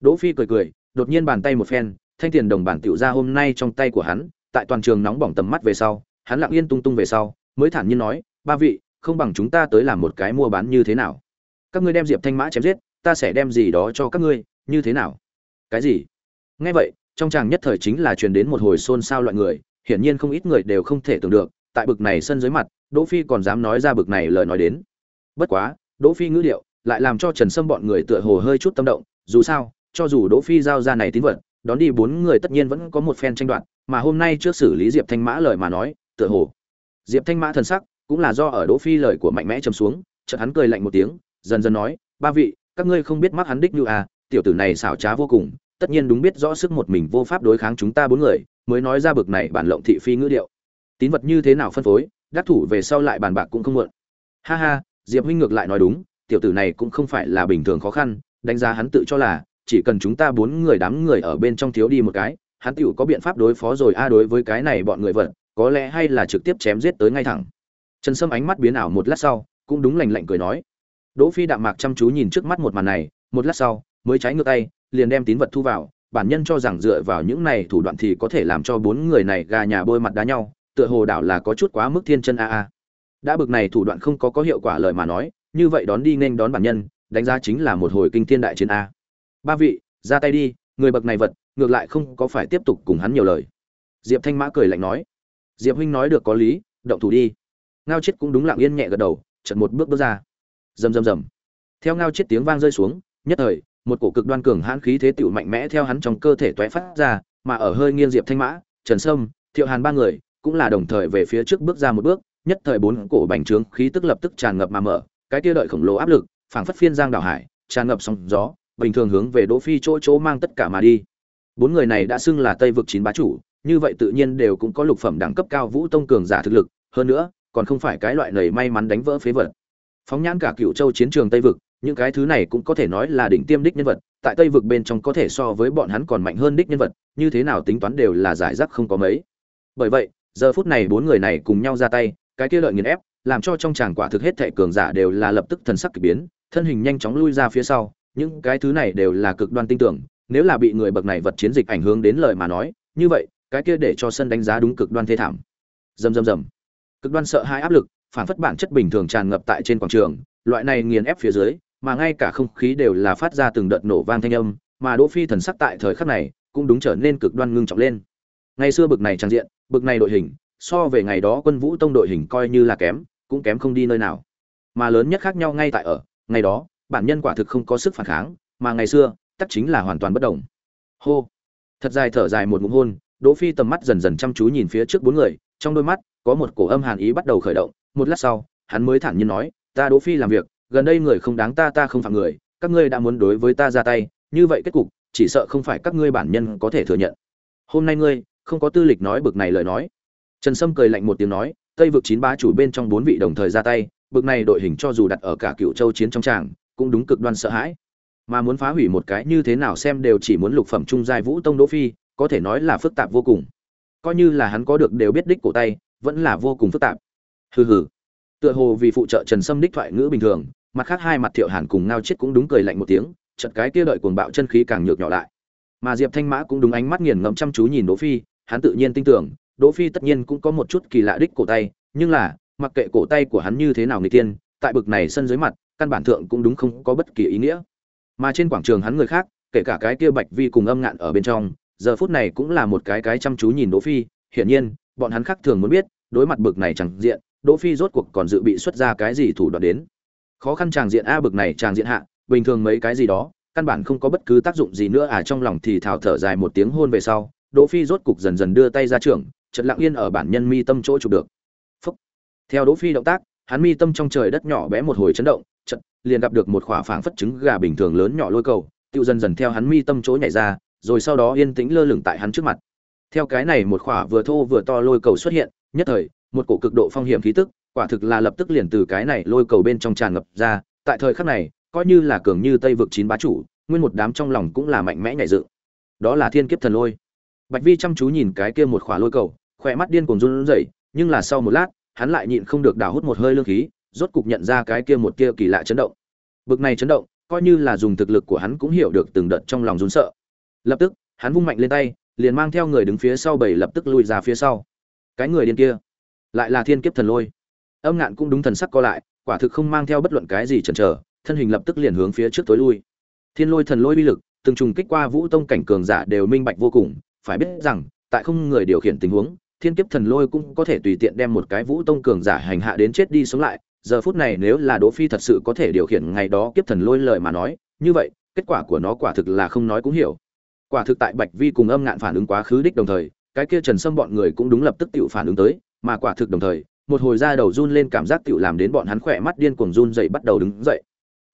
Speaker 1: Đỗ phi cười cười, đột nhiên bàn tay một phen thanh tiền đồng bản tiểu ra hôm nay trong tay của hắn, tại toàn trường nóng bỏng tầm mắt về sau, hắn lặng yên tung tung về sau, mới thản nhiên nói, ba vị, không bằng chúng ta tới làm một cái mua bán như thế nào? Các ngươi đem diệp thanh mã chém giết, ta sẽ đem gì đó cho các ngươi, như thế nào? Cái gì? Nghe vậy, trong chàng nhất thời chính là truyền đến một hồi xôn xao loại người, hiển nhiên không ít người đều không thể tưởng được, tại bực này sân dưới mặt, đỗ phi còn dám nói ra bực này lời nói đến. Bất quá, đỗ phi ngữ điệu lại làm cho trần sâm bọn người tựa hồ hơi chút tâm động, dù sao, cho dù đỗ phi giao ra này tín vật đón đi bốn người tất nhiên vẫn có một phen tranh đoạt, mà hôm nay trước xử lý diệp thanh mã lời mà nói, tựa hồ, diệp thanh mã thần sắc cũng là do ở đỗ phi lời của mạnh mẽ trầm xuống, chợt hắn cười lạnh một tiếng, dần dần nói, ba vị, các ngươi không biết mắc hắn đích như à tiểu tử này xảo trá vô cùng, tất nhiên đúng biết rõ sức một mình vô pháp đối kháng chúng ta bốn người, mới nói ra bực này bản lộng thị phi ngữ điệu. Tín vật như thế nào phân phối, đắc thủ về sau lại bàn bạc cũng không muộn. Ha ha, diệp huynh ngược lại nói đúng, tiểu tử này cũng không phải là bình thường khó khăn, đánh giá hắn tự cho là chỉ cần chúng ta bốn người đám người ở bên trong thiếu đi một cái, hắn tựu có biện pháp đối phó rồi. A, đối với cái này bọn người vật, có lẽ hay là trực tiếp chém giết tới ngay thẳng. Trần sâm ánh mắt biến ảo một lát sau, cũng đúng lành lạnh cười nói. Đỗ phi đạm mạc chăm chú nhìn trước mắt một màn này, một lát sau, mới trái ngược tay, liền đem tín vật thu vào, bản nhân cho rằng dựa vào những này thủ đoạn thì có thể làm cho bốn người này gà nhà bôi mặt đá nhau, tựa hồ đảo là có chút quá mức thiên chân a a. Đã bực này thủ đoạn không có có hiệu quả lời mà nói, như vậy đón đi nên đón bản nhân, đánh giá chính là một hồi kinh thiên đại chiến a ba vị, ra tay đi, người bậc này vật, ngược lại không có phải tiếp tục cùng hắn nhiều lời. Diệp thanh mã cười lạnh nói. Diệp huynh nói được có lý, động thủ đi. Ngao chết cũng đúng lặng yên nhẹ gật đầu chật một bước bước ra. Rầm rầm rầm. Theo ngao chết tiếng vang rơi xuống, nhất thời, một cổ cực đoan cường hãn khí thế tựu mạnh mẽ theo hắn trong cơ thể toé phát ra, mà ở hơi nghiêng diệp thanh mã, trần sâm, thiệu hàn ba người, cũng là đồng thời về phía trước bước ra một bước, nhất thời bốn cổ bành trướng khí tức lập tức tràn ngập mà mở, cái kia đợi khổng lồ áp lực, phảng phất phiên giang đảo hải, tràn ngập sóng gió bình thường hướng về đỗ phi chỗ chỗ mang tất cả mà đi. Bốn người này đã xưng là tây vực chín bá chủ, như vậy tự nhiên đều cũng có lục phẩm đẳng cấp cao vũ tông cường giả thực lực, hơn nữa, còn không phải cái loại nảy may mắn đánh vỡ phế vật. Phóng nhãn cả cựu châu chiến trường tây vực, những cái thứ này cũng có thể nói là đỉnh tiêm đích nhân vật, tại tây vực bên trong có thể so với bọn hắn còn mạnh hơn đích nhân vật, như thế nào tính toán đều là giải rác không có mấy. Bởi vậy, giờ phút này bốn người này cùng nhau ra tay, cái kia lợi nghiền ép, làm cho trong chàng quả thực hết thệ cường giả đều là lập tức thần sắc kỳ biến, thân hình nhanh chóng lui ra phía sau những cái thứ này đều là cực đoan tin tưởng, nếu là bị người bậc này vật chiến dịch ảnh hưởng đến lời mà nói, như vậy, cái kia để cho sân đánh giá đúng cực đoan thê thảm. Dầm dầm dầm. cực đoan sợ hai áp lực, phản phất bản chất bình thường tràn ngập tại trên quảng trường, loại này nghiền ép phía dưới, mà ngay cả không khí đều là phát ra từng đợt nổ vang thanh âm, mà đỗ phi thần sắc tại thời khắc này cũng đúng trở nên cực đoan ngưng trọng lên. Ngày xưa bực này trang diện, bực này đội hình, so về ngày đó quân vũ tông đội hình coi như là kém, cũng kém không đi nơi nào. Mà lớn nhất khác nhau ngay tại ở, ngày đó bản nhân quả thực không có sức phản kháng, mà ngày xưa tất chính là hoàn toàn bất động hô. Thật dài thở dài một ngụm hôn, đỗ phi tầm mắt dần dần chăm chú nhìn phía trước bốn người, trong đôi mắt, có một cổ âm hàn ý bắt đầu khởi động, một lát sau, hắn mới thản nhiên nói, ta đỗ phi làm việc, gần đây người không đáng ta ta không phạm người, các ngươi đã muốn đối với ta ra tay, như vậy kết cục, chỉ sợ không phải các ngươi bản nhân có thể thừa nhận. Hôm nay ngươi, không có tư lịch nói bực này lời nói. Trần sâm cười lạnh một tiếng nói, tây vực chín bá chủ bên trong bốn vị đồng thời ra tay, bực này đội hình cho dù đặt ở cả cựu châu chiến trong tràng cũng đúng cực đoan sợ hãi. Mà muốn phá hủy một cái như thế nào xem đều chỉ muốn lục phẩm trung giai vũ tông đỗ phi, có thể nói là phức tạp vô cùng. Coi như là hắn có được đều biết đích cổ tay, vẫn là vô cùng phức tạp. Hừ hừ. Tựa hồ vì phụ trợ trần sâm đích thoại ngữ bình thường, mặt khác hai mặt thiệu hàn cùng ngao chết cũng đúng cười lạnh một tiếng chật cái kia đợi cuồng bạo chân khí càng nhược nhỏ lại. Mà diệp thanh mã cũng đúng ánh mắt nghiền ngẫm chăm chú nhìn đỗ phi, hắn tự nhiên tin tưởng, đỗ phi tất nhiên cũng có một chút kỳ lạ đích cổ tay, nhưng là, mặc kệ cổ tay của hắn như thế nào người tiên tại bực này sân dưới mặt căn bản thượng cũng đúng không có bất kỳ ý nghĩa. Mà trên quảng trường hắn người khác, kể cả cái kia bạch vi cùng âm ngạn ở bên trong, giờ phút này cũng là một cái cái chăm chú nhìn đỗ phi. Hiển nhiên, bọn hắn khác thường muốn biết, đối mặt bực này chẳng diện, đỗ phi rốt cuộc còn dự bị xuất ra cái gì thủ đoạn đến. Khó khăn chàng diện a bực này chàng diện hạ, bình thường mấy cái gì đó, căn bản không có bất cứ tác dụng gì nữa à trong lòng thì thào thở dài một tiếng hôn về sau, đỗ phi rốt cục dần dần đưa tay ra trưởng chợt lặng yên ở bản nhân mi tâm chỗ chụp được. Phúc. theo đỗ phi động tác hắn mi tâm trong trời đất nhỏ bé một hồi chấn động chật, liền gặp được một khỏa phảng phất trứng gà bình thường lớn nhỏ lôi cầu tiêu dần dần theo hắn mi tâm chỗ nhảy ra rồi sau đó yên tĩnh lơ lửng tại hắn trước mặt. Theo cái này một khỏa vừa thô vừa to lôi cầu xuất hiện nhất thời một cổ cực độ phong hiểm khí tức quả thực là lập tức liền từ cái này lôi cầu bên trong tràn ngập ra tại thời khắc này coi như là cường như tây vực chín bá chủ nguyên một đám trong lòng cũng là mạnh mẽ nhảy dựng. Đó là thiên kiếp thần lôi. Bạch vi chăm chú nhìn cái kia một khỏa lôi cầu khỏe mắt điên cuồng run rẩy nhưng là sau một lát hắn lại nhịn không được đào hút một hơi lương khí, rốt cục nhận ra cái kia một kia kỳ lạ chấn động. Bực này chấn động, coi như là dùng thực lực của hắn cũng hiểu được từng đợt trong lòng run sợ. Lập tức, hắn vung mạnh lên tay, liền mang theo người đứng phía sau bảy lập tức lùi ra phía sau. Cái người điên kia, lại là thiên kiếp thần lôi. Âm ngạn cũng đúng thần sắc co lại, quả thực không mang theo bất luận cái gì chần chờ, thân hình lập tức liền hướng phía trước tối lui. Thiên lôi thần lôi uy lực, từng trùng kích qua vũ tông cảnh cường giả đều minh bạch vô cùng, phải biết rằng, tại không người điều khiển tình huống thiên kiếp thần lôi cũng có thể tùy tiện đem một cái vũ tông cường giả hành hạ đến chết đi sống lại, giờ phút này nếu là đỗ phi thật sự có thể điều khiển ngày đó kiếp thần lôi lời mà nói, như vậy, kết quả của nó quả thực là không nói cũng hiểu. Quả thực tại bạch vi cùng âm ngạn phản ứng quá khứ đích đồng thời, cái kia trần sâm bọn người cũng đúng lập tức tự phản ứng tới, mà quả thực đồng thời, một hồi ra đầu run lên cảm giác tự làm đến bọn hắn khỏe mắt điên cuồng run dậy bắt đầu đứng dậy.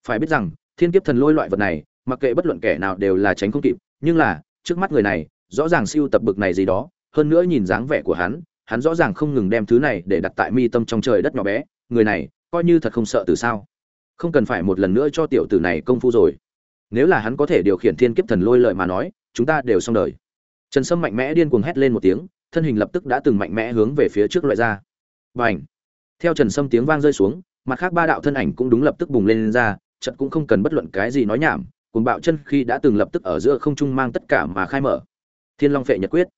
Speaker 1: Phải biết rằng, thiên kiếp thần lôi loại vật này, mặc kệ bất luận kẻ nào đều là tránh không kịp, nhưng là, trước mắt người này, rõ ràng siêu tập bực này gì đó hơn nữa nhìn dáng vẻ của hắn hắn rõ ràng không ngừng đem thứ này để đặt tại mi tâm trong trời đất nhỏ bé. Người này coi như thật không sợ từ sao. Không cần phải một lần nữa cho tiểu tử này công phu rồi. Nếu là hắn có thể điều khiển thiên kiếp thần lôi lợi mà nói chúng ta đều xong đời. Trần sâm mạnh mẽ điên cuồng hét lên một tiếng thân hình lập tức đã từng mạnh mẽ hướng về phía trước loại ra. Và ảnh theo trần sâm tiếng vang rơi xuống mặt khác ba đạo thân ảnh cũng đúng lập tức bùng lên, lên ra trận cũng không cần bất luận cái gì nói nhảm cuồng bạo chân khi đã từng lập tức ở giữa không trung mang tất cả mà khai mở. Thiên long phệ nhật quyết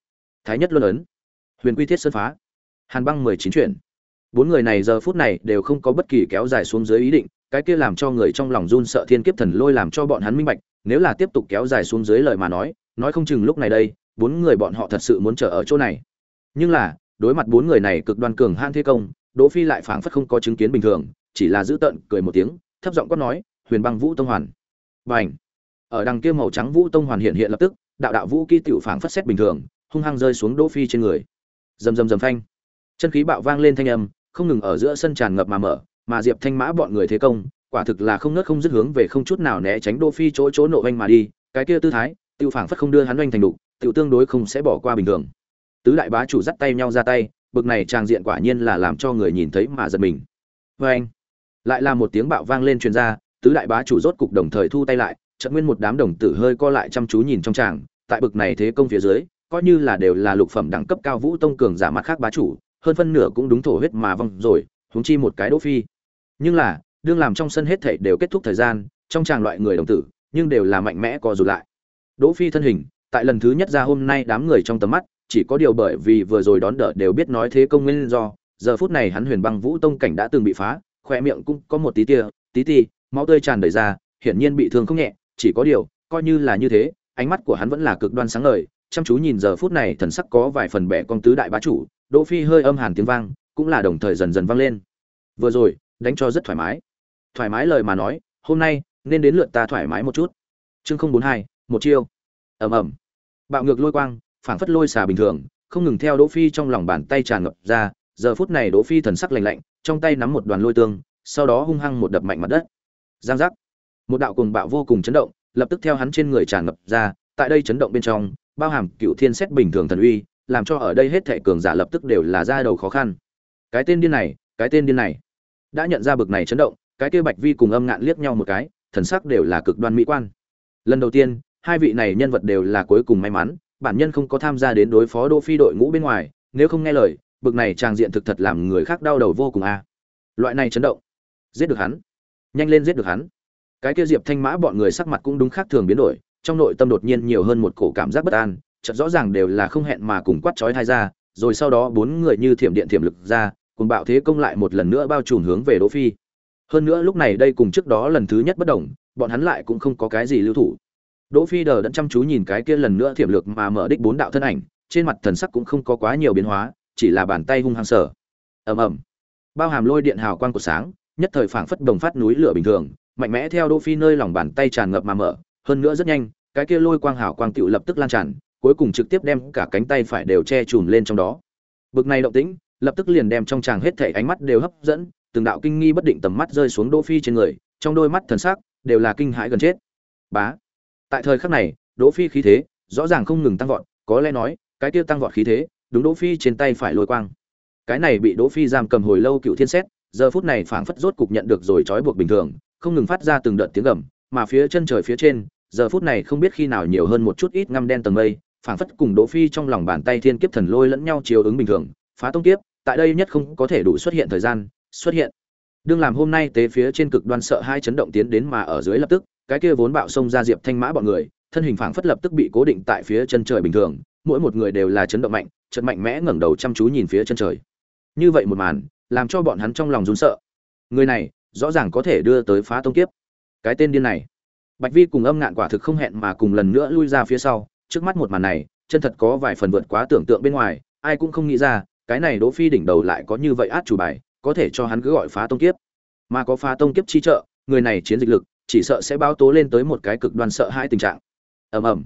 Speaker 1: thái nhất luân ấn. Huyền quy thiết sơn phá. Hàn băng mười chín chuyển. Bốn người này giờ phút này đều không có bất kỳ kéo dài xuống dưới ý định, cái kia làm cho người trong lòng run sợ thiên kiếp thần lôi làm cho bọn hắn minh bạch, nếu là tiếp tục kéo dài xuống dưới lời mà nói nói không chừng lúc này đây, bốn người bọn họ thật sự muốn chờ ở chỗ này. Nhưng là, đối mặt bốn người này cực đoan cường han thế công, đỗ phi lại phảng phất không có chứng kiến bình thường, chỉ là giữ tận, cười một tiếng, thấp giọng quát nói, huyền băng vũ tông hoàn. Bành. Ở đằng kia màu trắng vũ tông hoàn hiện hiện lập tức, đạo đạo vũ kỹ tiểu phảng phất xét bình thường hung hăng rơi xuống đỗ phi trên người. Rầm rầm rầm phanh. Chân khí bạo vang lên thanh âm, không ngừng ở giữa sân tràn ngập mà mở, mà diệp thanh mã bọn người thế công, quả thực là không nớt không dứt hướng về không chút nào né tránh đỗ phi chỗ chỗ nộ anh mà đi, cái kia tư thái, tiêu phảng phất không đưa hắn oanh thành đủ tiểu tương đối không sẽ bỏ qua bình thường. Tứ đại bá chủ dắt tay nhau ra tay, bực này trang diện quả nhiên là làm cho người nhìn thấy mà giật mình. Với anh lại là một tiếng bạo vang lên truyền ra, tứ đại bá chủ rốt cục đồng thời thu tay lại trận nguyên một đám đồng tử hơi co lại chăm chú nhìn trong tràng, tại bực này thế công phía dưới coi như là đều là lục phẩm đẳng cấp cao vũ tông cường giả mặt khác bá chủ, hơn phân nửa cũng đúng thổ huyết mà vong rồi, huống chi một cái đỗ phi. Nhưng là, đương làm trong sân hết thảy đều kết thúc thời gian, trong tràng loại người đồng tử, nhưng đều là mạnh mẽ co rụt lại. Đỗ phi thân hình, tại lần thứ nhất ra hôm nay đám người trong tầm mắt, chỉ có điều bởi vì vừa rồi đón đỡ đều biết nói thế công nguyên do, giờ phút này hắn huyền băng vũ tông cảnh đã từng bị phá, khoe miệng cũng có một tí tia, tí ti, máu tươi tràn đầy ra, hiển nhiên bị thương không nhẹ, chỉ có điều, coi như là như thế, ánh mắt của hắn vẫn là cực đoan sáng ngời chăm chú nhìn giờ phút này thần sắc có vài phần bẻ con tứ đại bá chủ, đỗ phi hơi âm hàn tiếng vang, cũng là đồng thời dần dần vang lên. Vừa rồi, đánh cho rất thoải mái. Thoải mái lời mà nói, hôm nay, nên đến lượt ta thoải mái một chút. Chương không bốn hai, một chiêu. Ầm ầm. Bạo ngược lôi quang, phảng phất lôi xà bình thường, không ngừng theo đỗ phi trong lòng bàn tay tràn ngập ra. Giờ phút này đỗ phi thần sắc lạnh lạnh, trong tay nắm một đoàn lôi tương, sau đó hung hăng một đập mạnh mặt đất. Giang giác. Một đạo cuồng bạo vô cùng chấn động, lập tức theo hắn trên người tràn ngập ra, tại đây chấn động bên trong bao hàm cựu thiên xét bình thường thần uy, làm cho ở đây hết thệ cường giả lập tức đều là ra đầu khó khăn. Cái tên điên này, cái tên điên này. Đã nhận ra bực này chấn động, cái kia bạch vi cùng âm ngạn liếc nhau một cái, thần sắc đều là cực đoan mỹ quan. Lần đầu tiên, hai vị này nhân vật đều là cuối cùng may mắn, bản nhân không có tham gia đến đối phó đô phi đội ngũ bên ngoài, nếu không nghe lời, bực này tràng diện thực thật làm người khác đau đầu vô cùng a. Loại này chấn động, giết được hắn, nhanh lên giết được hắn. Cái kia diệp thanh mã bọn người sắc mặt cũng đúng khác thường biến đổi trong nội tâm đột nhiên nhiều hơn một cổ cảm giác bất an, chợt rõ ràng đều là không hẹn mà cùng quát chói thai ra, rồi sau đó bốn người như thiểm điện thiểm lực ra cùng bạo thế công lại một lần nữa bao trùm hướng về đỗ phi. Hơn nữa lúc này đây cùng trước đó lần thứ nhất bất đồng, bọn hắn lại cũng không có cái gì lưu thủ. Đỗ phi đờ đẫn chăm chú nhìn cái kia lần nữa thiểm lực mà mở đích bốn đạo thân ảnh, trên mặt thần sắc cũng không có quá nhiều biến hóa, chỉ là bàn tay hung hăng sở ầm ầm. Bao hàm lôi điện hào quang của sáng, nhất thời phảng phất đồng phát núi lửa bình thường, mạnh mẽ theo đỗ phi nơi lòng bàn tay tràn ngập mà mở hơn nữa rất nhanh, cái kia lôi quang hảo quang tựu lập tức lan tràn, cuối cùng trực tiếp đem cả cánh tay phải đều che chùm lên trong đó. Bực này động tĩnh, lập tức liền đem trong chàng hết thảy ánh mắt đều hấp dẫn, từng đạo kinh nghi bất định tầm mắt rơi xuống đỗ phi trên người, trong đôi mắt thần sắc đều là kinh hãi gần chết. Bá! Tại thời khắc này, đỗ phi khí thế rõ ràng không ngừng tăng vọt, có lẽ nói, cái kia tăng vọt khí thế, đúng đỗ phi trên tay phải lôi quang. Cái này bị đỗ phi giam cầm hồi lâu cựu thiên xét, giờ phút này phảng phất rốt cục nhận được rồi trói buộc bình thường, không ngừng phát ra từng đợt tiếng gầm, mà phía chân trời phía trên giờ phút này không biết khi nào nhiều hơn một chút ít ngăm đen tầng mây, phảng phất cùng đỗ phi trong lòng bàn tay thiên kiếp thần lôi lẫn nhau chiều ứng bình thường, phá tông kiếp, tại đây nhất không có thể đủ xuất hiện thời gian, xuất hiện. Đương làm hôm nay tế phía trên cực đoan sợ hai chấn động tiến đến mà ở dưới lập tức, cái kia vốn bạo xông ra diệp thanh mã bọn người, thân hình phảng phất lập tức bị cố định tại phía chân trời bình thường, mỗi một người đều là chấn động mạnh, chợt mạnh mẽ ngẩng đầu chăm chú nhìn phía chân trời. Như vậy một màn, làm cho bọn hắn trong lòng run sợ. Người này, rõ ràng có thể đưa tới phá tông kiếp. Cái tên điên này bạch vi cùng âm ngạn quả thực không hẹn mà cùng lần nữa lui ra phía sau, trước mắt một màn này, chân thật có vài phần vượt quá tưởng tượng bên ngoài, ai cũng không nghĩ ra, cái này đỗ phi đỉnh đầu lại có như vậy át chủ bài, có thể cho hắn cứ gọi phá tông kiếp. Mà có phá tông kiếp chi trợ, người này chiến dịch lực, chỉ sợ sẽ báo tố lên tới một cái cực đoan sợ hãi tình trạng. Ầm ầm.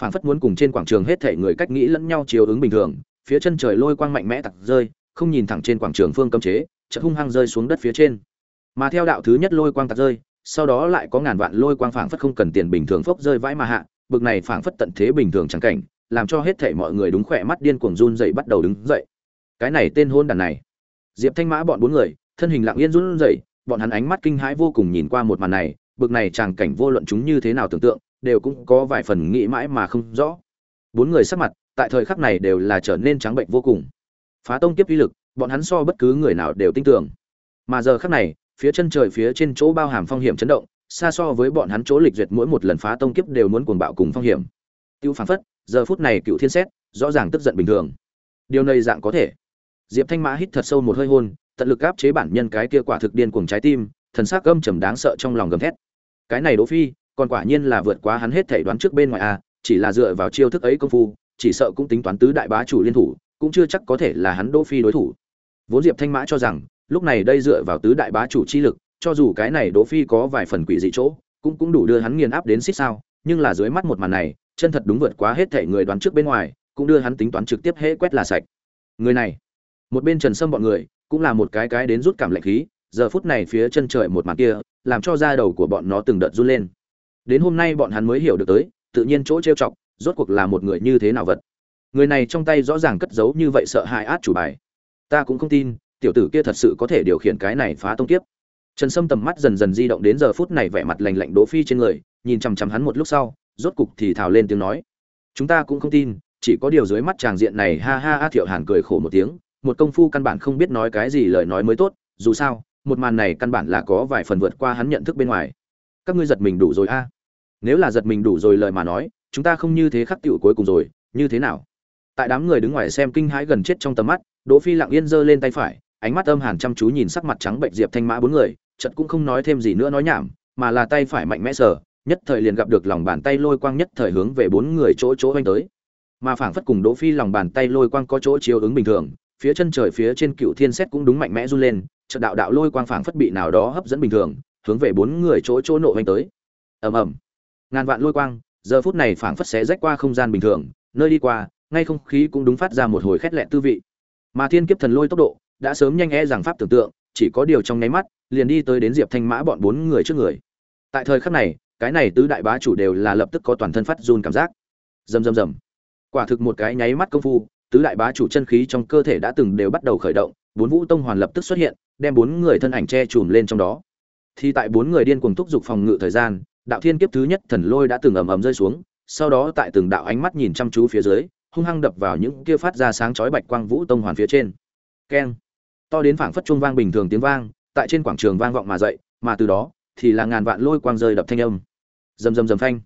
Speaker 1: Phảng phất muốn cùng trên quảng trường hết thể người cách nghĩ lẫn nhau chiều ứng bình thường, phía chân trời lôi quang mạnh mẽ tặc rơi, không nhìn thẳng trên quảng trường phương cấm chế, chợt hung hăng rơi xuống đất phía trên. Mà theo đạo thứ nhất lôi quang tạc rơi sau đó lại có ngàn vạn lôi quang phảng phất không cần tiền bình thường phốc rơi vãi mà hạ, bực này phảng phất tận thế bình thường chẳng cảnh, làm cho hết thảy mọi người đúng khỏe mắt điên cuồng run dậy bắt đầu đứng dậy. Cái này tên hôn đàn này. Diệp thanh mã bọn bốn người, thân hình lặng yên run rẩy, bọn hắn ánh mắt kinh hãi vô cùng nhìn qua một màn này, bực này chẳng cảnh vô luận chúng như thế nào tưởng tượng, đều cũng có vài phần nghĩ mãi mà không rõ. Bốn người sắc mặt, tại thời khắc này đều là trở nên trắng bệnh vô cùng. Phá tông kiếp uy lực, bọn hắn so bất cứ người nào đều tin tưởng. Mà giờ khắc này phía chân trời phía trên chỗ bao hàm phong hiểm chấn động, xa so với bọn hắn chỗ lịch duyệt mỗi một lần phá tông kiếp đều muốn cuồng bạo cùng phong hiểm. Tiêu phán phất, giờ phút này cựu thiên xét, rõ ràng tức giận bình thường. Điều này dạng có thể. Diệp thanh mã hít thật sâu một hơi hôn, tận lực áp chế bản nhân cái kia quả thực điên cuồng trái tim, thần sắc âm trầm đáng sợ trong lòng gầm thét. Cái này đỗ phi, còn quả nhiên là vượt quá hắn hết thể đoán trước bên ngoài a chỉ là dựa vào chiêu thức ấy công phu, chỉ sợ cũng tính toán tứ đại bá chủ liên thủ, cũng chưa chắc có thể là hắn đỗ phi đối thủ. Vốn diệp thanh mã cho rằng lúc này đây dựa vào tứ đại bá chủ chi lực, cho dù cái này đỗ phi có vài phần quỷ dị chỗ, cũng cũng đủ đưa hắn nghiền áp đến xích sao, nhưng là dưới mắt một màn này, chân thật đúng vượt quá hết thể người đoán trước bên ngoài, cũng đưa hắn tính toán trực tiếp hễ quét là sạch. Người này, một bên trần sâm bọn người, cũng là một cái cái đến rút cảm lạnh khí, giờ phút này phía chân trời một màn kia, làm cho da đầu của bọn nó từng đợt run lên. Đến hôm nay bọn hắn mới hiểu được tới, tự nhiên chỗ trêu chọc, rốt cuộc là một người như thế nào vật. Người này trong tay rõ ràng cất giấu như vậy sợ hãi át chủ bài. Ta cũng không tin tiểu tử kia thật sự có thể điều khiển cái này phá tông tiếp. trần sâm tầm mắt dần dần di động đến giờ phút này vẻ mặt lành lạnh đỗ phi trên người, nhìn chằm chằm hắn một lúc sau, rốt cục thì thào lên tiếng nói, chúng ta cũng không tin, chỉ có điều dưới mắt chàng diện này, ha ha a thiệu hàn cười khổ một tiếng, một công phu căn bản không biết nói cái gì lời nói mới tốt, dù sao, một màn này căn bản là có vài phần vượt qua hắn nhận thức bên ngoài. Các ngươi giật mình đủ rồi a. Nếu là giật mình đủ rồi lời mà nói, chúng ta không như thế khắc tiệu cuối cùng rồi, như thế nào? Tại đám người đứng ngoài xem kinh hãi gần chết trong tầm mắt, đỗ phi lặng yên giơ lên tay phải ánh mắt âm hàn chăm chú nhìn sắc mặt trắng bệnh diệp thanh mã bốn người chợt cũng không nói thêm gì nữa nói nhảm mà là tay phải mạnh mẽ sờ, nhất thời liền gặp được lòng bàn tay lôi quang nhất thời hướng về bốn người chỗ chỗ anh tới. Mà phảng phất cùng đỗ phi lòng bàn tay lôi quang có chỗ chiếu ứng bình thường phía chân trời phía trên cựu thiên xét cũng đúng mạnh mẽ run lên chợt đạo đạo lôi quang phảng phất bị nào đó hấp dẫn bình thường hướng về bốn người chỗ chỗ nộ anh tới. Ầm ầm. Ngàn vạn lôi quang giờ phút này phảng phất xé rách qua không gian bình thường nơi đi qua ngay không khí cũng đúng phát ra một hồi khét lẹn tư vị. Mà thiên kiếp thần lôi tốc độ đã sớm nhanh e rằng pháp tưởng tượng, chỉ có điều trong nháy mắt, liền đi tới đến diệp thanh mã bọn bốn người trước người. Tại thời khắc này, cái này tứ đại bá chủ đều là lập tức có toàn thân phát run cảm giác. Rầm rầm rầm. Quả thực một cái nháy mắt công phu, tứ đại bá chủ chân khí trong cơ thể đã từng đều bắt đầu khởi động, bốn vũ tông hoàn lập tức xuất hiện, đem bốn người thân ảnh che chùm lên trong đó. Thì tại bốn người điên cuồng thúc giục phòng ngự thời gian, đạo thiên kiếp thứ nhất thần lôi đã từng ầm ầm rơi xuống, sau đó tại từng đạo ánh mắt nhìn chăm chú phía dưới, hung hăng đập vào những kia phát ra sáng chói bạch quang vũ tông hoàn phía trên. Keng to đến phảng phất chuông vang bình thường tiếng vang, tại trên quảng trường vang vọng mà dậy, mà từ đó, thì là ngàn vạn lôi quang rơi đập thanh âm. Rầm rầm rầm phanh.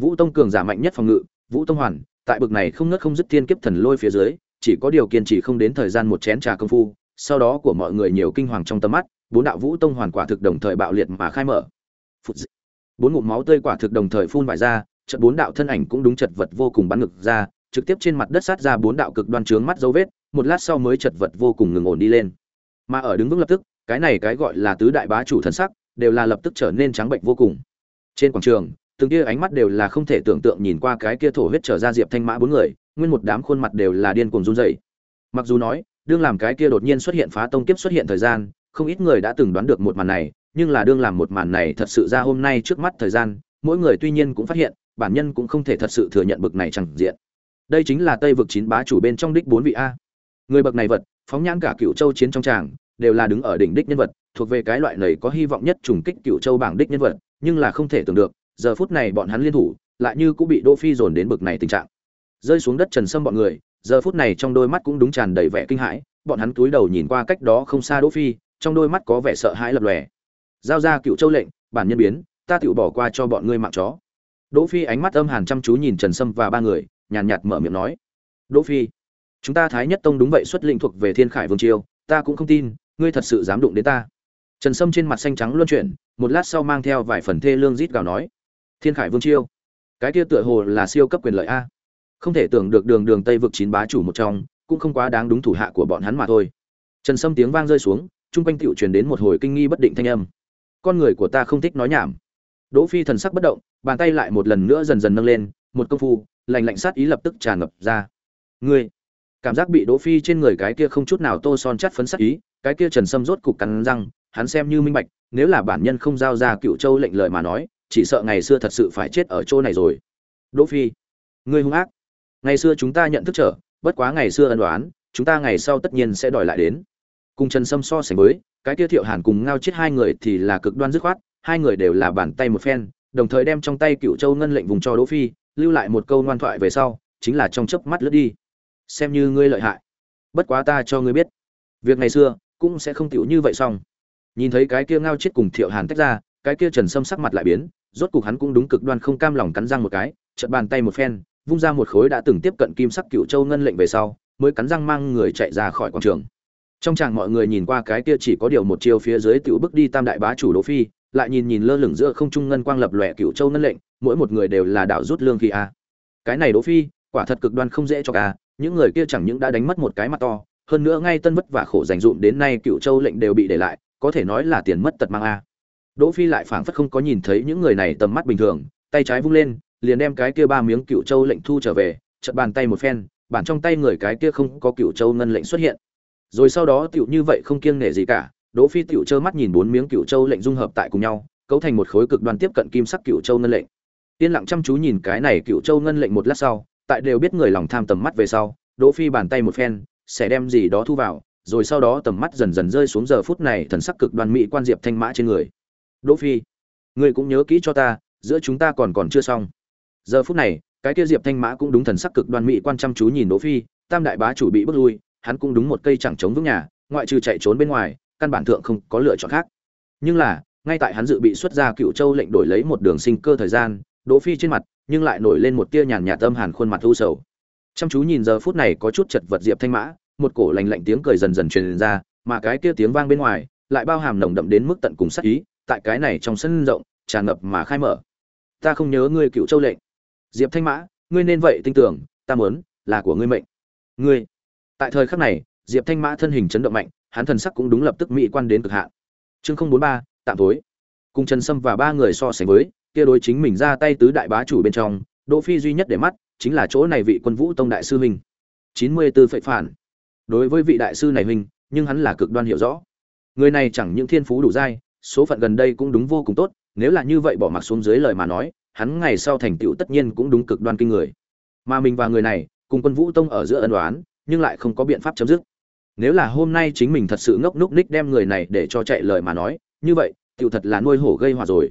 Speaker 1: Vũ tông cường giả mạnh nhất phòng ngự, vũ tông hoàn, tại bực này không ngớt không dứt thiên kiếp thần lôi phía dưới, chỉ có điều kiên trì không đến thời gian một chén trà công phu, sau đó của mọi người nhiều kinh hoàng trong tầm mắt, bốn đạo vũ tông hoàn quả thực đồng thời bạo liệt mà khai mở. Phụt dị. bốn ngụm máu tươi quả thực đồng thời phun vải ra, chợt bốn đạo thân ảnh cũng đúng chật vật vô cùng bắn ngực ra, trực tiếp trên mặt đất sát ra bốn đạo cực đoan trướng mắt dấu vết một lát sau mới chật vật vô cùng ngừng ổn đi lên. Mà ở đứng vững lập tức, cái này cái gọi là tứ đại bá chủ thần sắc, đều là lập tức trở nên trắng bệnh vô cùng. Trên quảng trường, từng kia ánh mắt đều là không thể tưởng tượng nhìn qua cái kia thổ huyết trở ra diệp thanh mã bốn người, nguyên một đám khuôn mặt đều là điên cuồng run rẩy. Mặc dù nói, đương làm cái kia đột nhiên xuất hiện phá tông kiếp xuất hiện thời gian, không ít người đã từng đoán được một màn này, nhưng là đương làm một màn này thật sự ra hôm nay trước mắt thời gian, mỗi người tuy nhiên cũng phát hiện, bản nhân cũng không thể thật sự thừa nhận bực này chẳng diện. Đây chính là tây vực chín bá chủ bên trong đích bốn vị a người bậc này vật, phóng nhãn cả cựu châu chiến trong tràng, đều là đứng ở đỉnh đích nhân vật, thuộc về cái loại này có hy vọng nhất trùng kích cựu châu bảng đích nhân vật, nhưng là không thể tưởng được, giờ phút này bọn hắn liên thủ, lại như cũng bị đỗ phi dồn đến bực này tình trạng. Rơi xuống đất trần sâm bọn người, giờ phút này trong đôi mắt cũng đúng tràn đầy vẻ kinh hãi, bọn hắn cúi đầu nhìn qua cách đó không xa đỗ phi, trong đôi mắt có vẻ sợ hãi lập lòe. Giao ra cựu châu lệnh, bản nhân biến, ta tự bỏ qua cho bọn ngươi mạng chó. Đỗ phi ánh mắt âm hàn chăm chú nhìn trần sâm và ba người, nhàn nhạt mở miệng nói, đỗ phi chúng ta thái nhất tông đúng vậy xuất lĩnh thuộc về thiên khải vương triều, ta cũng không tin, ngươi thật sự dám đụng đến ta. Trần sâm trên mặt xanh trắng luân chuyển, một lát sau mang theo vài phần thê lương rít gào nói, thiên khải vương chiêu cái kia tựa hồ là siêu cấp quyền lợi a. Không thể tưởng được đường đường tây vực chín bá chủ một trong, cũng không quá đáng đúng thủ hạ của bọn hắn mà thôi. Trần sâm tiếng vang rơi xuống, chung quanh tựu truyền đến một hồi kinh nghi bất định thanh âm. Con người của ta không thích nói nhảm. Đỗ phi thần sắc bất động, bàn tay lại một lần nữa dần dần nâng lên, một công phu, lạnh lạnh sát ý lập tức tràn ngập ra. Ngươi cảm giác bị đỗ phi trên người cái kia không chút nào tô son chắt phấn sắc ý, cái kia trần sâm rốt cục cắn răng, hắn xem như minh bạch, nếu là bản nhân không giao ra cựu châu lệnh lời mà nói, chỉ sợ ngày xưa thật sự phải chết ở chỗ này rồi. Đỗ phi, ngươi hung ác. Ngày xưa chúng ta nhận thức trở, bất quá ngày xưa ân đoán chúng ta ngày sau tất nhiên sẽ đòi lại đến. Cùng trần sâm so sánh với, cái kia thiệu hàn cùng ngao chết hai người thì là cực đoan dứt khoát, hai người đều là bàn tay một phen, đồng thời đem trong tay cựu châu ngân lệnh vùng cho đỗ phi, lưu lại một câu ngoan thoại về sau, chính là trong chớp mắt lướt đi xem như ngươi lợi hại. Bất quá ta cho ngươi biết, việc ngày xưa cũng sẽ không tiểu như vậy xong. Nhìn thấy cái kia ngao chết cùng thiệu hàn tách ra, cái kia trần sâm sắc mặt lại biến, rốt cục hắn cũng đúng cực đoan không cam lòng cắn răng một cái, chợt bàn tay một phen, vung ra một khối đã từng tiếp cận kim sắc cựu châu ngân lệnh về sau, mới cắn răng mang người chạy ra khỏi quảng trường. Trong tràng mọi người nhìn qua cái kia chỉ có điều một chiều phía dưới tiểu bước đi tam đại bá chủ đỗ phi, lại nhìn nhìn lơ lửng giữa không trung ngân quang lập lòe cựu châu ngân lệnh, mỗi một người đều là đạo rút lương khi a. Cái này đỗ phi, quả thật cực đoan không dễ cho cả những người kia chẳng những đã đánh mất một cái mặt to, hơn nữa ngay tân vất và khổ dành dụm đến nay cựu châu lệnh đều bị để lại, có thể nói là tiền mất tật mang a. Đỗ phi lại phảng phất không có nhìn thấy những người này tầm mắt bình thường, tay trái vung lên, liền đem cái kia ba miếng cựu châu lệnh thu trở về, chợt bàn tay một phen bản trong tay người cái kia không có cựu châu ngân lệnh xuất hiện. Rồi sau đó tiểu như vậy không kiêng nể gì cả, đỗ phi tiểu trơ mắt nhìn bốn miếng cựu châu lệnh dung hợp tại cùng nhau, cấu thành một khối cực đoan tiếp cận kim sắc cựu châu ngân lệnh. Yên lặng chăm chú nhìn cái này cựu châu ngân lệnh một lát sau tại đều biết người lòng tham tầm mắt về sau, đỗ phi bàn tay một phen, sẽ đem gì đó thu vào, rồi sau đó tầm mắt dần dần rơi xuống giờ phút này thần sắc cực đoan mỹ quan diệp thanh mã trên người. Đỗ phi, ngươi cũng nhớ kỹ cho ta, giữa chúng ta còn còn chưa xong. Giờ phút này, cái kia diệp thanh mã cũng đúng thần sắc cực đoan mỹ quan chăm chú nhìn đỗ phi, tam đại bá chủ bị bước lui, hắn cũng đúng một cây chẳng chống vững nhà, ngoại trừ chạy trốn bên ngoài, căn bản thượng không có lựa chọn khác. Nhưng là, ngay tại hắn dự bị xuất ra cựu châu lệnh đổi lấy một đường sinh cơ thời gian đỗ phi trên mặt, nhưng lại nổi lên một tia nhàn nhạt âm hàn khuôn mặt u sầu. Chăm chú nhìn giờ phút này có chút chật vật diệp thanh mã, một cổ lạnh lạnh tiếng cười dần dần truyền ra, mà cái kia tiếng vang bên ngoài lại bao hàm nồng đậm đến mức tận cùng sắc ý, tại cái này trong sân rộng, tràn ngập mà khai mở. Ta không nhớ ngươi cựu châu lệnh. Diệp thanh mã, ngươi nên vậy tin tưởng, ta muốn là của ngươi mệnh. Ngươi. Tại thời khắc này, diệp thanh mã thân hình chấn động mạnh, hắn thần sắc cũng đúng lập tức mỹ quan đến cực hạn. Chương không bốn ba, tạm tối. Cùng trần sâm và ba người so sánh với kia đối chính mình ra tay tứ đại bá chủ bên trong, đỗ phi duy nhất để mắt chính là chỗ này vị quân vũ tông đại sư huynh. Chín mươi 94 phệ phản. Đối với vị đại sư này huynh, nhưng hắn là cực đoan hiểu rõ. Người này chẳng những thiên phú đủ dai, số phận gần đây cũng đúng vô cùng tốt, nếu là như vậy bỏ mặc xuống dưới lời mà nói, hắn ngày sau thành tựu tất nhiên cũng đúng cực đoan kinh người. Mà mình và người này, cùng quân vũ tông ở giữa ân đoán nhưng lại không có biện pháp chấm dứt. Nếu là hôm nay chính mình thật sự ngốc núc ních đem người này để cho chạy lời mà nói, như vậy tiểu thật là nuôi hổ gây họa rồi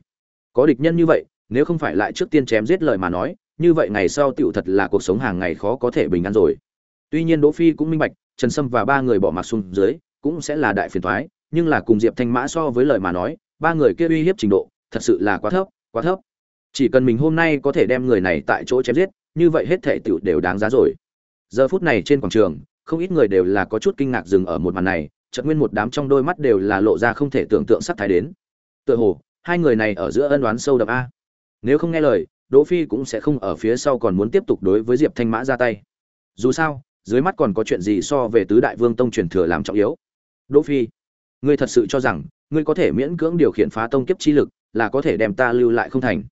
Speaker 1: có địch nhân như vậy, nếu không phải lại trước tiên chém giết lời mà nói, như vậy ngày sau tựu thật là cuộc sống hàng ngày khó có thể bình an rồi. Tuy nhiên đỗ phi cũng minh bạch, trần sâm và ba người bỏ mặc xuống dưới, cũng sẽ là đại phiền toái, nhưng là cùng diệp thanh mã so với lời mà nói, ba người kia uy hiếp trình độ, thật sự là quá thấp quá thấp. Chỉ cần mình hôm nay có thể đem người này tại chỗ chém giết, như vậy hết thể tựu đều đáng giá rồi. Giờ phút này trên quảng trường, không ít người đều là có chút kinh ngạc dừng ở một màn này, chợt nguyên một đám trong đôi mắt đều là lộ ra không thể tưởng tượng sắc thái đến. Tựa hồ hai người này ở giữa ân đoán sâu đậm a. Nếu không nghe lời, đỗ phi cũng sẽ không ở phía sau còn muốn tiếp tục đối với diệp thanh mã ra tay. Dù sao, dưới mắt còn có chuyện gì so về tứ đại vương tông truyền thừa làm trọng yếu? Đỗ phi, ngươi thật sự cho rằng, ngươi có thể miễn cưỡng điều khiển phá tông kiếp chi lực là có thể đem ta lưu lại không thành?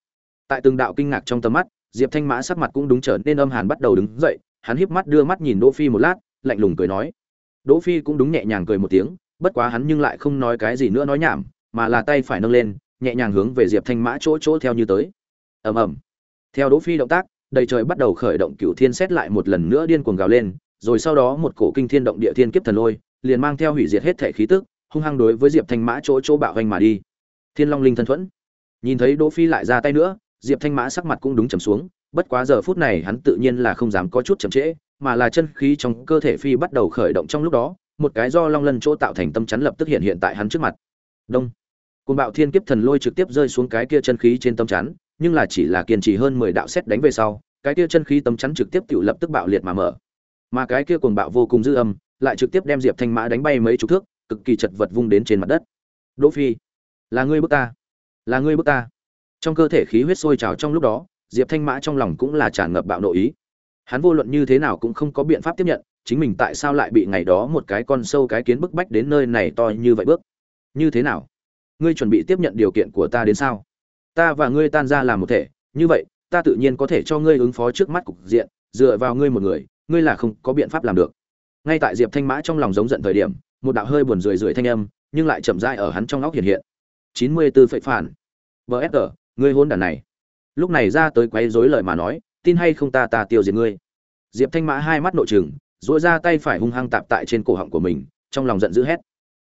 Speaker 1: Tại từng đạo kinh ngạc trong tầm mắt, diệp thanh mã sắc mặt cũng đúng trở nên âm hàn bắt đầu đứng dậy, hắn híp mắt đưa mắt nhìn đỗ phi một lát, lạnh lùng cười nói. Đỗ phi cũng đúng nhẹ nhàng cười một tiếng, bất quá hắn nhưng lại không nói cái gì nữa nói nhảm, mà là tay phải nâng lên nhẹ nhàng hướng về diệp thanh mã chỗ chỗ theo như tới. Ầm ầm. Theo đỗ phi động tác, đầy trời bắt đầu khởi động cửu thiên xét lại một lần nữa điên cuồng gào lên, rồi sau đó một cổ kinh thiên động địa thiên kiếp thần lôi, liền mang theo hủy diệt hết thể khí tức, hung hăng đối với diệp thanh mã chỗ chỗ bạo hoành mà đi. Thiên long linh thân thuẫn. Nhìn thấy đỗ phi lại ra tay nữa, diệp thanh mã sắc mặt cũng đúng trầm xuống, bất quá giờ phút này hắn tự nhiên là không dám có chút chậm trễ, mà là chân khí trong cơ thể phi bắt đầu khởi động trong lúc đó, một cái do long lân chỗ tạo thành tâm chắn lập tức hiện hiện tại hắn trước mặt. Đông. Cuồng bạo thiên kiếp thần lôi trực tiếp rơi xuống cái kia chân khí trên tâm chắn, nhưng là chỉ là kiên trì hơn mười đạo xét đánh về sau, cái kia chân khí tâm chắn trực tiếp tự lập tức bạo liệt mà mở. Mà cái kia cuồng bạo vô cùng dư âm, lại trực tiếp đem diệp thanh mã đánh bay mấy chục thước, cực kỳ chật vật vung đến trên mặt đất. Đỗ phi, là ngươi bức ta, là ngươi bức ta. Trong cơ thể khí huyết sôi trào trong lúc đó, diệp thanh mã trong lòng cũng là tràn ngập bạo nội ý. Hắn vô luận như thế nào cũng không có biện pháp tiếp nhận, chính mình tại sao lại bị ngày đó một cái con sâu cái kiến bức bách đến nơi này to như vậy bước. Như thế nào? Ngươi chuẩn bị tiếp nhận điều kiện của ta đến sao? Ta và ngươi tan ra làm một thể, như vậy, ta tự nhiên có thể cho ngươi ứng phó trước mắt cục diện, dựa vào ngươi một người, ngươi là không có biện pháp làm được. Ngay tại diệp thanh mã trong lòng giống giận thời điểm, một đạo hơi buồn rười rượi thanh âm, nhưng lại chậm rãi ở hắn trong óc hiện hiện. Chín mươi tư phệ phản. Vsg ngươi hôn đàn này. Lúc này ra tới quấy rối lời mà nói, tin hay không ta ta tiêu diệt ngươi. Diệp thanh mã hai mắt nội trừng, duỗi ra tay phải hung hăng tạp tại trên cổ họng của mình, trong lòng giận dữ hét.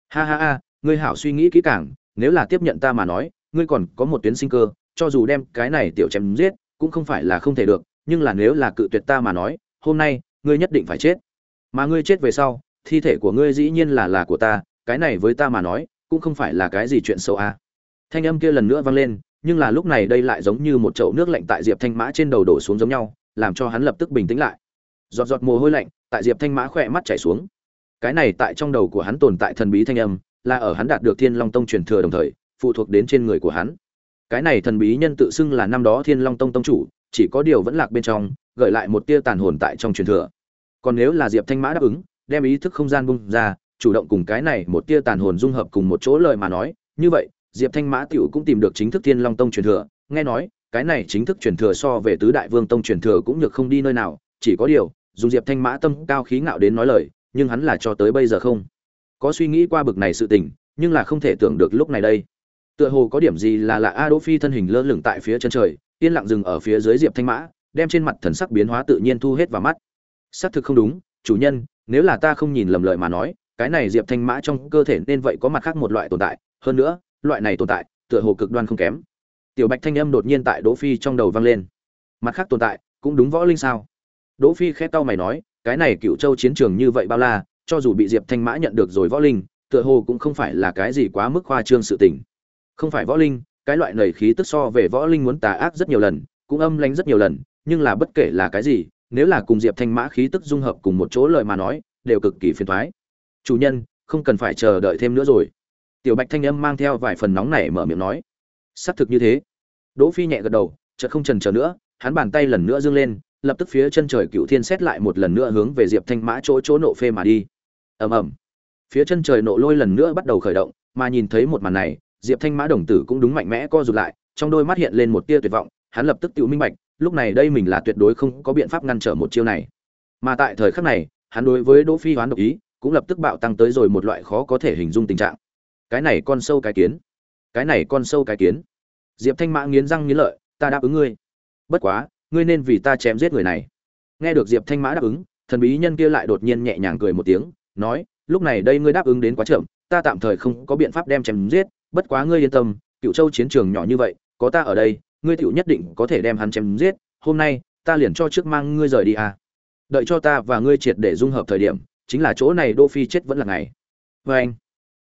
Speaker 1: Ha ha ha, ngươi hảo suy nghĩ kỹ càng nếu là tiếp nhận ta mà nói, ngươi còn có một tuyến sinh cơ, cho dù đem cái này tiểu chém giết, cũng không phải là không thể được, nhưng là nếu là cự tuyệt ta mà nói, hôm nay, ngươi nhất định phải chết. Mà ngươi chết về sau, thi thể của ngươi dĩ nhiên là là của ta, cái này với ta mà nói, cũng không phải là cái gì chuyện xấu à. thanh âm kia lần nữa vang lên, nhưng là lúc này đây lại giống như một chậu nước lạnh tại diệp thanh mã trên đầu đổ xuống giống nhau, làm cho hắn lập tức bình tĩnh lại. Giọt giọt mồ hôi lạnh, tại diệp thanh mã khỏe mắt chảy xuống. Cái này tại trong đầu của hắn tồn tại thần bí thanh âm là ở hắn đạt được thiên long tông truyền thừa đồng thời, phụ thuộc đến trên người của hắn. Cái này thần bí nhân tự xưng là năm đó thiên long tông tông chủ, chỉ có điều vẫn lạc bên trong, gợi lại một tia tàn hồn tại trong truyền thừa. Còn nếu là diệp thanh mã đáp ứng, đem ý thức không gian bung ra, chủ động cùng cái này một tia tàn hồn dung hợp cùng một chỗ lời mà nói, như vậy, diệp thanh mã tiểu cũng tìm được chính thức thiên long tông truyền thừa. Nghe nói, cái này chính thức truyền thừa so về tứ đại vương tông truyền thừa cũng nhược không đi nơi nào, chỉ có điều dùng diệp thanh mã tâm cao khí ngạo đến nói lời, nhưng hắn là cho tới bây giờ không có suy nghĩ qua bực này sự tình, nhưng là không thể tưởng được lúc này đây. Tựa hồ có điểm gì là lạ a đỗ phi thân hình lơ lửng tại phía chân trời, yên lặng dừng ở phía dưới diệp thanh mã, đem trên mặt thần sắc biến hóa tự nhiên thu hết vào mắt. Xác thực không đúng, chủ nhân, nếu là ta không nhìn lầm lợi mà nói, cái này diệp thanh mã trong cơ thể nên vậy có mặt khác một loại tồn tại, hơn nữa, loại này tồn tại, tựa hồ cực đoan không kém. Tiểu bạch thanh âm đột nhiên tại đỗ phi trong đầu vang lên. Mặt khác tồn tại, cũng đúng võ linh sao? Đỗ phi khẽ cau mày nói, cái này cựu châu chiến trường như vậy bao la cho dù bị diệp thanh mã nhận được rồi võ linh, tựa hồ cũng không phải là cái gì quá mức khoa trương sự tình. Không phải võ linh, cái loại nầy khí tức so về võ linh muốn tà ác rất nhiều lần, cũng âm lánh rất nhiều lần, nhưng là bất kể là cái gì, nếu là cùng diệp thanh mã khí tức dung hợp cùng một chỗ lời mà nói, đều cực kỳ phiền thoái chủ nhân, không cần phải chờ đợi thêm nữa rồi. Tiểu bạch thanh âm mang theo vài phần nóng này mở miệng nói. Xác thực như thế. Đỗ phi nhẹ gật đầu, chợt không chần chờ nữa, hắn bàn tay lần nữa dương lên, lập tức phía chân trời cựu thiên xét lại một lần nữa hướng về diệp thanh mã chỗ chỗ nộ phê mà đi ầm ầm. Phía chân trời nộ lôi lần nữa bắt đầu khởi động, mà nhìn thấy một màn này, diệp thanh mã đồng tử cũng đúng mạnh mẽ co rụt lại, trong đôi mắt hiện lên một tia tuyệt vọng, hắn lập tức tự minh bạch, lúc này đây mình là tuyệt đối không có biện pháp ngăn trở một chiêu này. Mà tại thời khắc này, hắn đối với đỗ phi hoán độc ý, cũng lập tức bạo tăng tới rồi một loại khó có thể hình dung tình trạng. Cái này con sâu cái kiến. Cái này con sâu cái kiến. Diệp thanh mã nghiến răng nghiến lợi, ta đáp ứng ngươi. Bất quá, ngươi nên vì ta chém giết người này. Nghe được diệp thanh mã đáp ứng, thần bí nhân kia lại đột nhiên nhẹ nhàng cười một tiếng nói, lúc này đây ngươi đáp ứng đến quá chậm, ta tạm thời không có biện pháp đem chém giết, bất quá ngươi yên tâm, cựu châu chiến trường nhỏ như vậy, có ta ở đây, ngươi tựu nhất định có thể đem hắn chém giết, hôm nay, ta liền cho trước mang ngươi rời đi à. Đợi cho ta và ngươi triệt để dung hợp thời điểm, chính là chỗ này đô phi chết vẫn là ngày. Vê anh,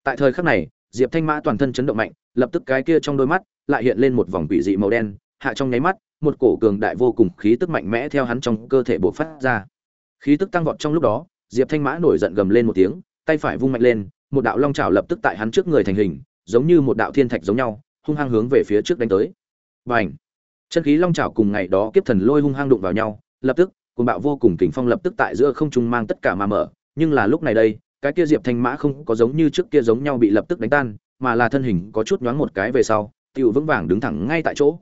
Speaker 1: tại thời khắc này, diệp thanh mã toàn thân chấn động mạnh, lập tức cái kia trong đôi mắt lại hiện lên một vòng quỷ dị màu đen, hạ trong nháy mắt, một cổ cường đại vô cùng khí tức mạnh mẽ theo hắn trong cơ thể bộc phát ra. Khí tức tăng vọt trong lúc đó diệp thanh mã nổi giận gầm lên một tiếng, tay phải vung mạnh lên, một đạo long trào lập tức tại hắn trước người thành hình, giống như một đạo thiên thạch giống nhau, hung hăng hướng về phía trước đánh tới. Và ảnh chân khí long trào cùng ngày đó kiếp thần lôi hung hăng đụng vào nhau, lập tức cùng bạo vô cùng kình phong lập tức tại giữa không trung mang tất cả mà mở. Nhưng là lúc này đây, cái kia diệp thanh mã không có giống như trước kia giống nhau bị lập tức đánh tan, mà là thân hình có chút nhoáng một cái về sau tựu vững vàng đứng thẳng ngay tại chỗ.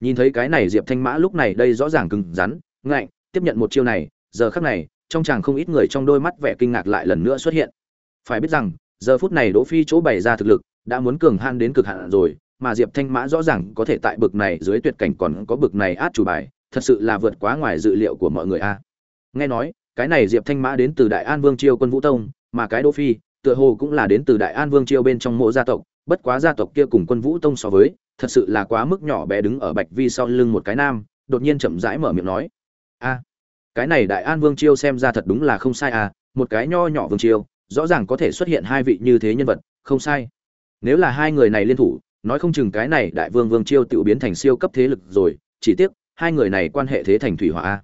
Speaker 1: Nhìn thấy cái này diệp thanh mã lúc này đây rõ ràng cứng rắn, ngạnh, tiếp nhận một chiêu này, giờ khắc này trong chàng không ít người trong đôi mắt vẻ kinh ngạc lại lần nữa xuất hiện. Phải biết rằng, giờ phút này đỗ phi chỗ bày ra thực lực, đã muốn cường han đến cực hạn rồi, mà diệp thanh mã rõ ràng có thể tại bực này dưới tuyệt cảnh còn có bực này át chủ bài, thật sự là vượt quá ngoài dự liệu của mọi người a. Nghe nói, cái này diệp thanh mã đến từ đại an vương triều quân vũ tông, mà cái đỗ phi, tựa hồ cũng là đến từ đại an vương triều bên trong mộ gia tộc, bất quá gia tộc kia cùng quân vũ tông so với, thật sự là quá mức nhỏ bé đứng ở bạch vi sau lưng một cái nam, đột nhiên chậm rãi mở miệng nói, a cái này đại an vương chiêu xem ra thật đúng là không sai à một cái nho nhỏ vương chiêu, rõ ràng có thể xuất hiện hai vị như thế nhân vật, không sai. Nếu là hai người này liên thủ, nói không chừng cái này đại vương vương chiêu tự biến thành siêu cấp thế lực rồi, chỉ tiếc, hai người này quan hệ thế thành thủy hỏa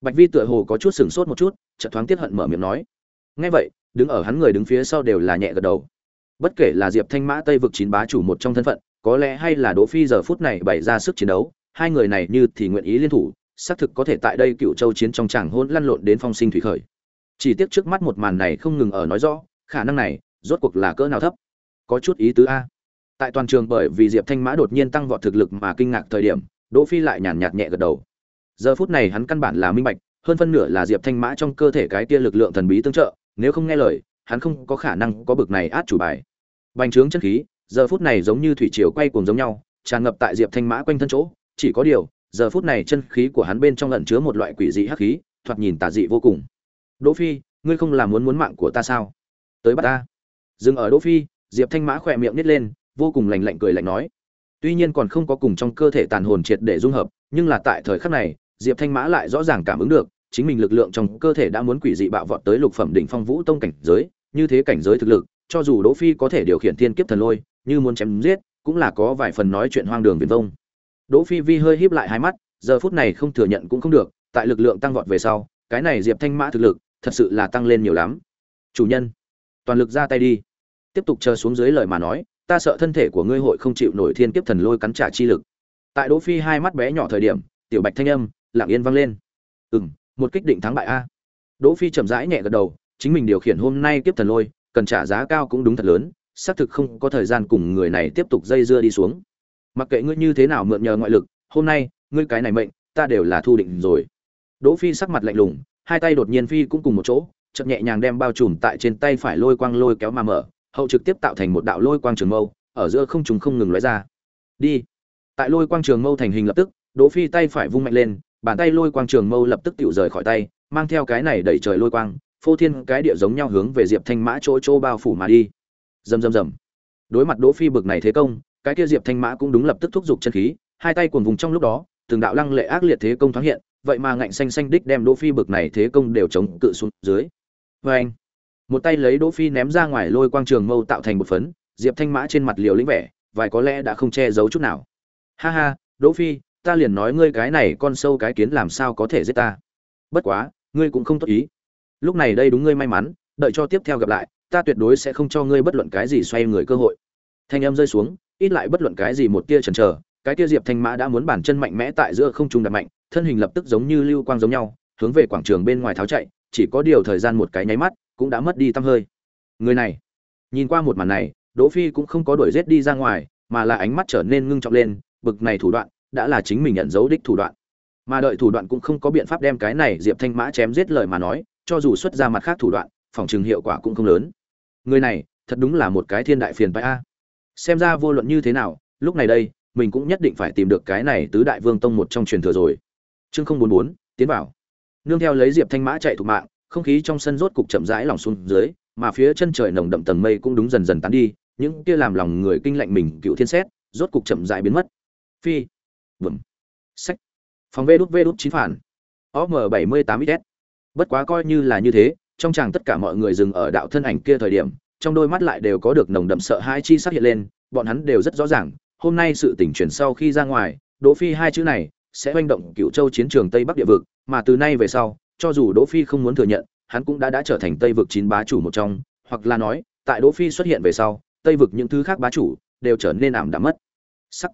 Speaker 1: bạch vi tựa hồ có chút sửng sốt một chút, chợt thoáng tiết hận mở miệng nói. Nghe vậy, đứng ở hắn người đứng phía sau đều là nhẹ gật đầu. Bất kể là diệp thanh mã tây vực chín bá chủ một trong thân phận, có lẽ hay là đỗ phi giờ phút này bày ra sức chiến đấu, hai người này như thì nguyện ý liên thủ xác thực có thể tại đây cựu châu chiến trong tràng hôn lăn lộn đến phong sinh thủy khởi. Chỉ tiếc trước mắt một màn này không ngừng ở nói rõ, khả năng này, rốt cuộc là cỡ nào thấp? Có chút ý tứ a. Tại toàn trường bởi vì diệp thanh mã đột nhiên tăng vọt thực lực mà kinh ngạc thời điểm, đỗ phi lại nhàn nhạt nhẹ gật đầu. Giờ phút này hắn căn bản là minh bạch, hơn phân nửa là diệp thanh mã trong cơ thể cái tia lực lượng thần bí tương trợ, nếu không nghe lời, hắn không có khả năng có bực này át chủ bài. Bành trướng chân khí, giờ phút này giống như thủy triều quay cuồng giống nhau, tràn ngập tại diệp thanh mã quanh thân chỗ, chỉ có điều giờ phút này chân khí của hắn bên trong lẩn chứa một loại quỷ dị hắc khí, thoạt nhìn tà dị vô cùng. Đỗ phi, ngươi không làm muốn muốn mạng của ta sao? Tới bắt ta. Dừng ở đỗ phi, diệp thanh mã khỏe miệng nít lên, vô cùng lạnh lạnh cười lạnh nói. Tuy nhiên còn không có cùng trong cơ thể tàn hồn triệt để dung hợp, nhưng là tại thời khắc này, diệp thanh mã lại rõ ràng cảm ứng được, chính mình lực lượng trong cơ thể đã muốn quỷ dị bạo vọt tới lục phẩm đỉnh phong vũ tông cảnh giới, như thế cảnh giới thực lực, cho dù đỗ phi có thể điều khiển thiên kiếp thần lôi, như muốn chém giết, cũng là có vài phần nói chuyện hoang đường viển vông đỗ phi vi hơi híp lại hai mắt, giờ phút này không thừa nhận cũng không được, tại lực lượng tăng vọt về sau, cái này diệp thanh mã thực lực, thật sự là tăng lên nhiều lắm. Chủ nhân, toàn lực ra tay đi. Tiếp tục chờ xuống dưới lời mà nói, ta sợ thân thể của ngươi hội không chịu nổi thiên kiếp thần lôi cắn trả chi lực. Tại đỗ phi hai mắt bé nhỏ thời điểm, tiểu bạch thanh âm, lặng yên vang lên. Ừm, một kích định thắng bại a. Đỗ phi chậm rãi nhẹ gật đầu, chính mình điều khiển hôm nay kiếp thần lôi, cần trả giá cao cũng đúng thật lớn, xác thực không có thời gian cùng người này tiếp tục dây dưa đi xuống mặc kệ ngươi như thế nào mượn nhờ ngoại lực, hôm nay, ngươi cái này mệnh, ta đều là thu định rồi. Đỗ phi sắc mặt lạnh lùng, hai tay đột nhiên phi cũng cùng một chỗ chậm nhẹ nhàng đem bao trùm tại trên tay phải lôi quang lôi kéo mà mở, hậu trực tiếp tạo thành một đạo lôi quang trường mâu, ở giữa không trùng không ngừng lóe ra. Đi. Tại lôi quang trường mâu thành hình lập tức, đỗ phi tay phải vung mạnh lên, bàn tay lôi quang trường mâu lập tức tiểu rời khỏi tay, mang theo cái này đẩy trời lôi quang, phô thiên cái địa giống nhau hướng về diệp thanh mã chỗ chỗ bao phủ mà đi. Rầm rầm rầm. Đối mặt đỗ phi bực này thế công cái kia diệp thanh mã cũng đúng lập tức thúc giục chân khí, hai tay cuồng vùng trong lúc đó, từng đạo lăng lệ ác liệt thế công thoáng hiện, vậy mà ngạnh xanh xanh đích đem đỗ phi bực này thế công đều chống cự xuống dưới. Vê anh một tay lấy đỗ phi ném ra ngoài lôi quang trường mâu tạo thành một phấn, diệp thanh mã trên mặt liều lĩnh vẻ, vài có lẽ đã không che giấu chút nào. Ha ha, đỗ phi, ta liền nói ngươi cái này con sâu cái kiến làm sao có thể giết ta. Bất quá, ngươi cũng không tốt ý. Lúc này đây đúng ngươi may mắn, đợi cho tiếp theo gặp lại, ta tuyệt đối sẽ không cho ngươi bất luận cái gì xoay người cơ hội. Thanh âm rơi xuống ít lại bất luận cái gì một tia chần chờ, cái kia diệp thanh mã đã muốn bản chân mạnh mẽ tại giữa không trung đặt mạnh, thân hình lập tức giống như lưu quang giống nhau, hướng về quảng trường bên ngoài tháo chạy, chỉ có điều thời gian một cái nháy mắt cũng đã mất đi tăm hơi. Người này, nhìn qua một màn này, đỗ phi cũng không có đuổi giết đi ra ngoài, mà là ánh mắt trở nên ngưng trọng lên, bực này thủ đoạn đã là chính mình nhận dấu đích thủ đoạn. Mà đợi thủ đoạn cũng không có biện pháp đem cái này diệp thanh mã chém giết lời mà nói, cho dù xuất ra mặt khác thủ đoạn, phòng trường hiệu quả cũng không lớn. Người này, thật đúng là một cái thiên đại phiền bại a xem ra vô luận như thế nào, lúc này đây, mình cũng nhất định phải tìm được cái này tứ đại vương tông một trong truyền thừa rồi. Chương không bốn bốn, tiến vào. Nương theo lấy diệp thanh mã chạy thục mạng, không khí trong sân rốt cục chậm rãi lỏng xuống dưới, mà phía chân trời nồng đậm tầng mây cũng đúng dần dần tán đi, những kia làm lòng người kinh lạnh mình cựu thiên xét, rốt cục chậm rãi biến mất. Phi. Vừng sách phòng vê đút vê đút chín phản. Om bảy mươi tám ít bất quá coi như là như thế, trong chàng tất cả mọi người dừng ở đạo thân ảnh kia thời điểm trong đôi mắt lại đều có được nồng đậm sợ hãi chi sắc hiện lên, bọn hắn đều rất rõ ràng, hôm nay sự tỉnh chuyển sau khi ra ngoài, đỗ phi hai chữ này sẽ hoành động cựu châu chiến trường tây bắc địa vực, mà từ nay về sau, cho dù đỗ phi không muốn thừa nhận, hắn cũng đã đã trở thành tây vực chín bá chủ một trong, hoặc là nói, tại đỗ phi xuất hiện về sau, tây vực những thứ khác bá chủ đều trở nên ảm đạm mất. Sắc.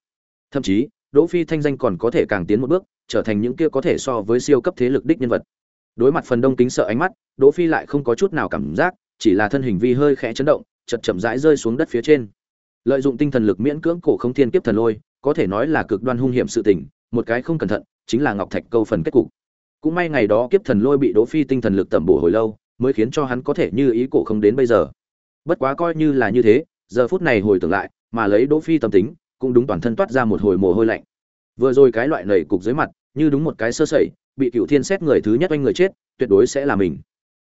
Speaker 1: Thậm chí, đỗ phi thanh danh còn có thể càng tiến một bước, trở thành những kia có thể so với siêu cấp thế lực đích nhân vật. Đối mặt phần đông kính sợ ánh mắt, đỗ phi lại không có chút nào cảm giác chỉ là thân hình vi hơi khẽ chấn động chật chậm rãi rơi xuống đất phía trên. Lợi dụng tinh thần lực miễn cưỡng cổ không thiên kiếp thần lôi, có thể nói là cực đoan hung hiểm sự tình, một cái không cẩn thận, chính là ngọc thạch câu phần kết cục. Cũng may ngày đó kiếp thần lôi bị đỗ phi tinh thần lực tẩm bổ hồi lâu, mới khiến cho hắn có thể như ý cổ không đến bây giờ. Bất quá coi như là như thế, giờ phút này hồi tưởng lại, mà lấy đỗ phi tâm tính, cũng đúng toàn thân toát ra một hồi mồ hôi lạnh. Vừa rồi cái loại nảy cục dưới mặt, như đúng một cái sơ sẩy, bị cựu thiên xét người thứ nhất oanh người chết, tuyệt đối sẽ là mình.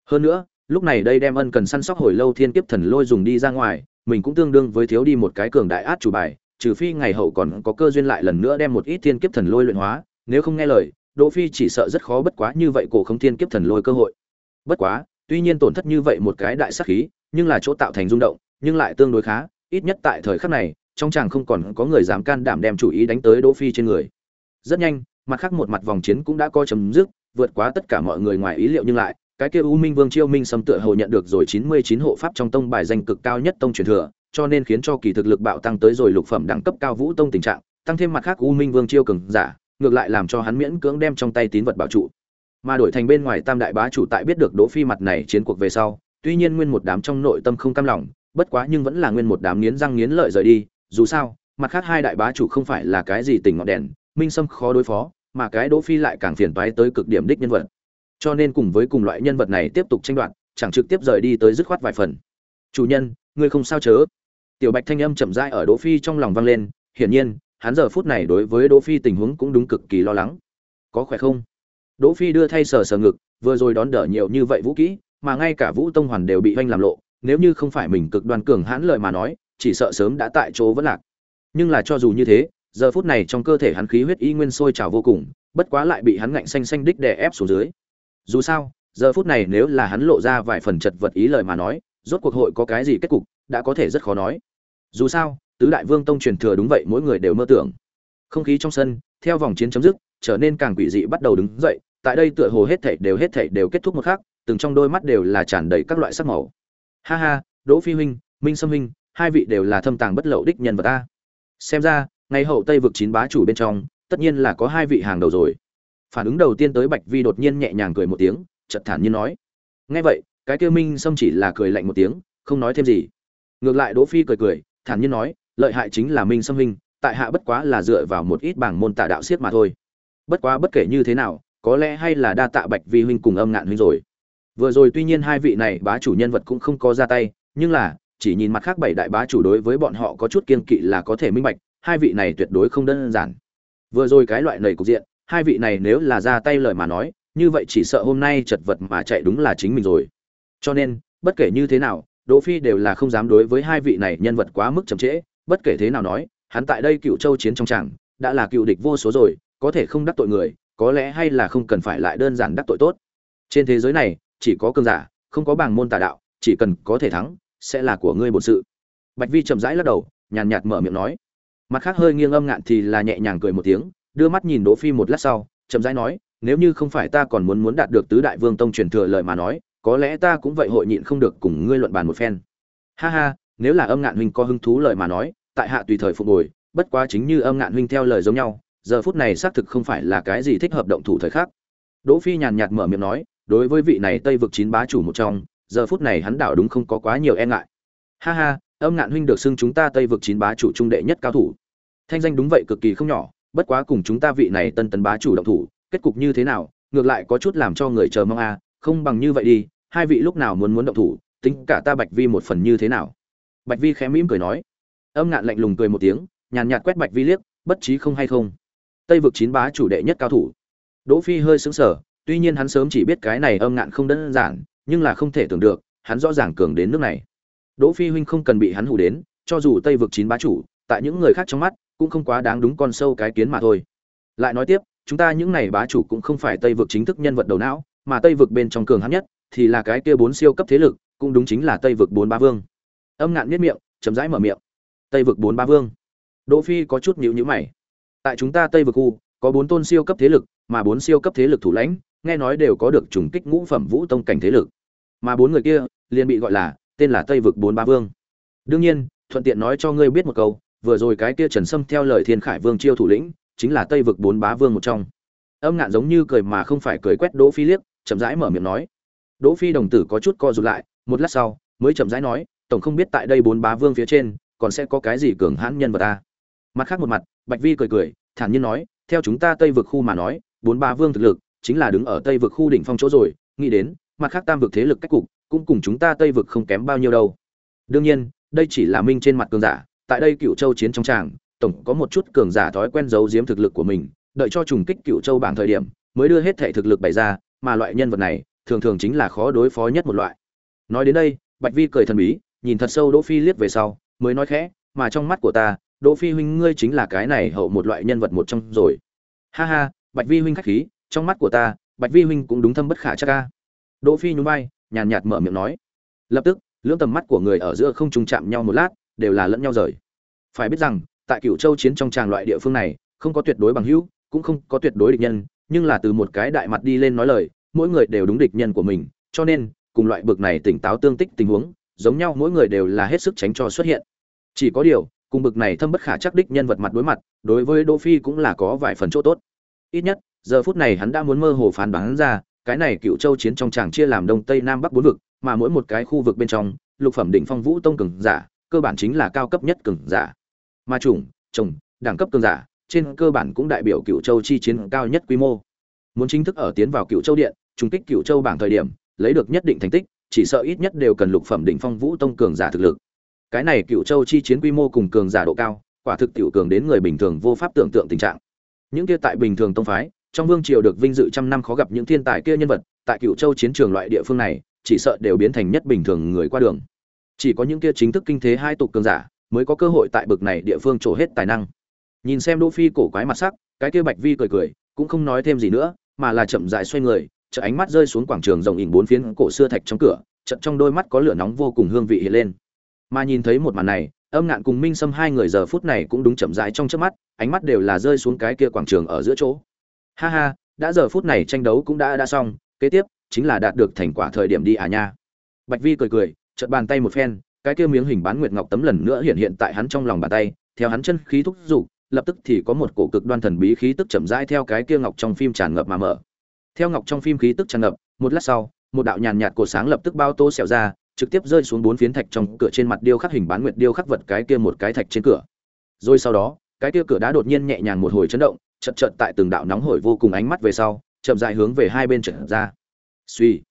Speaker 1: Hơn nữa lúc này đây đem ân cần săn sóc hồi lâu thiên kiếp thần lôi dùng đi ra ngoài, mình cũng tương đương với thiếu đi một cái cường đại át chủ bài, trừ phi ngày hậu còn có cơ duyên lại lần nữa đem một ít thiên kiếp thần lôi luyện hóa, nếu không nghe lời, đỗ phi chỉ sợ rất khó bất quá như vậy cổ không thiên kiếp thần lôi cơ hội. Bất quá, tuy nhiên tổn thất như vậy một cái đại sát khí, nhưng là chỗ tạo thành rung động, nhưng lại tương đối khá, ít nhất tại thời khắc này, trong chàng không còn có người dám can đảm đem chủ ý đánh tới đỗ phi trên người. Rất nhanh, mặt khác một mặt vòng chiến cũng đã coi chấm dứt, vượt quá tất cả mọi người ngoài ý liệu nhưng lại cái kia U Minh Vương Chiêu Minh Sâm tựa hồ nhận được rồi 99 hộ pháp trong tông bài danh cực cao nhất tông truyền thừa, cho nên khiến cho kỳ thực lực bạo tăng tới rồi lục phẩm đẳng cấp cao vũ tông tình trạng, tăng thêm mặt khác U Minh Vương Chiêu cường giả, ngược lại làm cho hắn miễn cưỡng đem trong tay tín vật bảo trụ. Mà đổi thành bên ngoài Tam đại bá chủ tại biết được Đỗ Phi mặt này chiến cuộc về sau, tuy nhiên nguyên một đám trong nội tâm không cam lòng, bất quá nhưng vẫn là nguyên một đám nghiến răng nghiến lợi rời đi, dù sao, mặt khác hai đại bá chủ không phải là cái gì tình ngọn đèn, Minh Sâm khó đối phó, mà cái Đỗ Phi lại càng phiền toái tới cực điểm đích nhân vật cho nên cùng với cùng loại nhân vật này tiếp tục tranh đoạt, chẳng trực tiếp rời đi tới dứt khoát vài phần. Chủ nhân, ngươi không sao chớ? Tiểu bạch thanh âm chậm rãi ở đỗ phi trong lòng vang lên, hiển nhiên, hắn giờ phút này đối với đỗ phi tình huống cũng đúng cực kỳ lo lắng. Có khỏe không? Đỗ phi đưa thay sờ sờ ngực, vừa rồi đón đỡ nhiều như vậy vũ kỹ, mà ngay cả vũ tông hoàn đều bị hoanh làm lộ, nếu như không phải mình cực đoan cường hãn lợi mà nói, chỉ sợ sớm đã tại chỗ vẫn lạc. Nhưng là cho dù như thế, giờ phút này trong cơ thể hắn khí huyết y nguyên sôi trào vô cùng, bất quá lại bị hắn ngạnh xanh xanh đích đè ép xuống dưới dù sao, giờ phút này nếu là hắn lộ ra vài phần chật vật ý lời mà nói, rốt cuộc hội có cái gì kết cục, đã có thể rất khó nói. Dù sao, tứ đại vương tông truyền thừa đúng vậy, mỗi người đều mơ tưởng. Không khí trong sân, theo vòng chiến chấm dứt, trở nên càng quỷ dị bắt đầu đứng dậy, tại đây tựa hồ hết thảy đều hết thảy đều kết thúc một khắc, từng trong đôi mắt đều là tràn đầy các loại sắc màu. Ha ha, đỗ phi huynh, minh sâm huynh, hai vị đều là thâm tàng bất lậu đích nhân vật ta. Xem ra, ngày hậu tây vực chín bá chủ bên trong, tất nhiên là có hai vị hàng đầu rồi phản ứng đầu tiên tới bạch vi đột nhiên nhẹ nhàng cười một tiếng chật thản nhiên nói. Nghe vậy, cái kêu minh sâm chỉ là cười lạnh một tiếng, không nói thêm gì. Ngược lại đỗ phi cười cười, thản nhiên nói, lợi hại chính là minh sâm hình tại hạ bất quá là dựa vào một ít bảng môn tả đạo siết mà thôi. Bất quá bất kể như thế nào, có lẽ hay là đa tạ bạch vi huynh cùng âm ngạn huynh rồi. Vừa rồi tuy nhiên hai vị này bá chủ nhân vật cũng không có ra tay, nhưng là, chỉ nhìn mặt khác bảy đại bá chủ đối với bọn họ có chút kiên kỵ là có thể minh bạch, hai vị này tuyệt đối không đơn giản. Vừa rồi cái loại nầy cục diện hai vị này nếu là ra tay lời mà nói, như vậy chỉ sợ hôm nay chật vật mà chạy đúng là chính mình rồi. Cho nên, bất kể như thế nào, đỗ phi đều là không dám đối với hai vị này nhân vật quá mức chậm trễ, bất kể thế nào nói, hắn tại đây cựu châu chiến trong tràng, đã là cựu địch vô số rồi, có thể không đắc tội người, có lẽ hay là không cần phải lại đơn giản đắc tội tốt. Trên thế giới này, chỉ có cường giả, không có bảng môn tà đạo, chỉ cần có thể thắng, sẽ là của ngươi bổn sự. Bạch vi chậm rãi lắc đầu, nhàn nhạt mở miệng nói. Mặt khác hơi nghiêng âm ngạn thì là nhẹ nhàng cười một tiếng đưa mắt nhìn Đỗ Phi một lát sau, chậm rãi nói, nếu như không phải ta còn muốn muốn đạt được tứ đại vương tông truyền thừa lời mà nói, có lẽ ta cũng vậy hội nhịn không được cùng ngươi luận bàn một phen. Ha ha, nếu là âm ngạn huynh có hứng thú lời mà nói, tại hạ tùy thời phục hồi, bất quá chính như âm ngạn huynh theo lời giống nhau giờ phút này xác thực không phải là cái gì thích hợp động thủ thời khắc. Đỗ phi nhàn nhạt mở miệng nói đối với vị này tây vực chín bá chủ một trong giờ phút này hắn đảo đúng không có quá nhiều e ngại. Ha ha âm ngạn huynh được xưng chúng ta tây vực chín bá chủ trung đệ nhất cao thủ. Thanh danh đúng vậy cực kỳ không nhỏ bất quá cùng chúng ta vị này tân tấn bá chủ động thủ kết cục như thế nào ngược lại có chút làm cho người chờ mong a. À, không bằng như vậy đi hai vị lúc nào muốn muốn động thủ tính cả ta bạch vi một phần như thế nào? Bạch vi khẽ mỉm cười nói. Âm ngạn lạnh lùng cười một tiếng nhàn nhạt quét bạch vi liếc bất trí không hay không? Tây vực chín bá chủ đệ nhất cao thủ. Đỗ phi hơi sững sờ tuy nhiên hắn sớm chỉ biết cái này âm ngạn không đơn giản nhưng là không thể tưởng được hắn rõ ràng cường đến nước này. Đỗ phi huynh không cần bị hắn hù đến cho dù tây vực chín bá chủ tại những người khác trong mắt, cũng không quá đáng đúng con sâu cái kiến mà thôi. Lại nói tiếp, chúng ta những này bá chủ cũng không phải tây vực chính thức nhân vật đầu não, mà tây vực bên trong cường hắn nhất thì là cái kia bốn siêu cấp thế lực, cũng đúng chính là tây vực bốn ba vương. Âm ngạn miết miệng chấm rãi mở miệng. Tây vực bốn ba vương. Đỗ phi có chút nhíu nhíu mày. Tại chúng ta tây vực u, có bốn tôn siêu cấp thế lực, mà bốn siêu cấp thế lực thủ lãnh, nghe nói đều có được trùng kích ngũ phẩm vũ tông cảnh thế lực. Mà bốn người kia, liền bị gọi là, tên là tây vực bốn ba vương. Đương nhiên, thuận tiện nói cho ngươi biết một câu vừa rồi cái kia trần sâm theo lời thiên khải vương chiêu thủ lĩnh, chính là tây vực bốn bá vương một trong. Âm ngạn giống như cười mà không phải cười quét đỗ phi liếc, chậm rãi mở miệng nói. Đỗ phi đồng tử có chút co rụt lại, một lát sau, mới chậm rãi nói, tổng không biết tại đây bốn bá vương phía trên, còn sẽ có cái gì cường hãn nhân vật ta? Mặt khác một mặt, bạch vi cười cười, thản nhiên nói, theo chúng ta tây vực khu mà nói, bốn bá vương thực lực chính là đứng ở tây vực khu đỉnh phong chỗ rồi, nghĩ đến, mặt khác tam vực thế lực cách cục, cũng cùng chúng ta tây vực không kém bao nhiêu đâu. Đương nhiên, đây chỉ là minh trên mặt cường giả tại đây cựu châu chiến trong tràng, tổng có một chút cường giả thói quen giấu giếm thực lực của mình, đợi cho trùng kích cựu châu bảng thời điểm, mới đưa hết thể thực lực bày ra, mà loại nhân vật này, thường thường chính là khó đối phó nhất một loại. Nói đến đây, bạch vi cười thần bí, nhìn thật sâu đỗ phi liếc về sau, mới nói khẽ, mà trong mắt của ta, đỗ phi huynh ngươi chính là cái này hậu một loại nhân vật một trong rồi. Ha ha, bạch vi huynh khách khí, trong mắt của ta, bạch vi huynh cũng đúng thâm bất khả chắc ca đỗ phi nhún vai, nhàn nhạt mở miệng nói. Lập tức, lưỡng tầm mắt của người ở giữa không trùng chạm nhau một lát đều là lẫn nhau rời. Phải biết rằng, tại Cửu châu chiến trong tràng loại địa phương này, không có tuyệt đối bằng hữu, cũng không có tuyệt đối địch nhân, nhưng là từ một cái đại mặt đi lên nói lời, mỗi người đều đúng địch nhân của mình, cho nên, cùng loại bực này tỉnh táo tương tích tình huống, giống nhau mỗi người đều là hết sức tránh cho xuất hiện. Chỉ có điều, cùng bực này thâm bất khả chắc đích nhân vật mặt đối mặt, đối với đỗ phi cũng là có vài phần chỗ tốt. Ít nhất, giờ phút này hắn đã muốn mơ hồ phán đoán ra, cái này cựu châu chiến trong tràng chia làm đông tây nam bắc bốn vực, mà mỗi một cái khu vực bên trong, lục phẩm đỉnh phong vũ tông cường giả cơ bản chính là cao cấp nhất cường giả. Ma chủng trồng đẳng cấp cường giả, trên cơ bản cũng đại biểu cửu châu chi chiến cao nhất quy mô. Muốn chính thức ở tiến vào cửu châu điện, trùng kích cửu châu bảng thời điểm, lấy được nhất định thành tích, chỉ sợ ít nhất đều cần lục phẩm đỉnh phong vũ tông cường giả thực lực. Cái này cửu châu chi chiến quy mô cùng cường giả độ cao, quả thực tiểu cường đến người bình thường vô pháp tưởng tượng tình trạng. Những kia tại bình thường tông phái, trong vương triều được vinh dự trăm năm khó gặp những thiên tài kia nhân vật, tại cửu châu chiến trường loại địa phương này, chỉ sợ đều biến thành nhất bình thường người qua đường chỉ có những kia chính thức kinh thế hai tục cường giả mới có cơ hội tại bực này địa phương trổ hết tài năng. Nhìn xem đỗ phi cổ quái mặt sắc, cái kia bạch vi cười cười, cũng không nói thêm gì nữa, mà là chậm rãi xoay người chợ ánh mắt rơi xuống quảng trường rộng ỉnh bốn phiến cổ xưa thạch trong cửa, chợt trong đôi mắt có lửa nóng vô cùng hương vị hiện lên. Mà nhìn thấy một màn này, âm ngạn cùng minh sâm hai người giờ phút này cũng đúng chậm rãi trong chớp mắt, ánh mắt đều là rơi xuống cái kia quảng trường ở giữa chỗ. Ha ha, đã giờ phút này tranh đấu cũng đã đã xong, kế tiếp chính là đạt được thành quả thời điểm đi à nha. Bạch vi cười cười chợt bàn tay một phen cái kia miếng hình bán nguyệt ngọc tấm lần nữa hiện hiện tại hắn trong lòng bàn tay theo hắn chân khí thúc dục, lập tức thì có một cổ cực đoan thần bí khí tức chậm rãi theo cái kia ngọc trong phim tràn ngập mà mở. Theo ngọc trong phim khí tức tràn ngập một lát sau một đạo nhàn nhạt cổ sáng lập tức bao tô xẹo ra trực tiếp rơi xuống bốn phiến thạch trong cửa trên mặt điêu khắc hình bán nguyệt điêu khắc vật cái kia một cái thạch trên cửa. Rồi sau đó cái kia cửa đá đột nhiên nhẹ nhàng một hồi chấn động chợt chợt tại từng đạo nóng hổi vô cùng ánh mắt về sau chậm rãi hướng về hai bên trở ra. Suy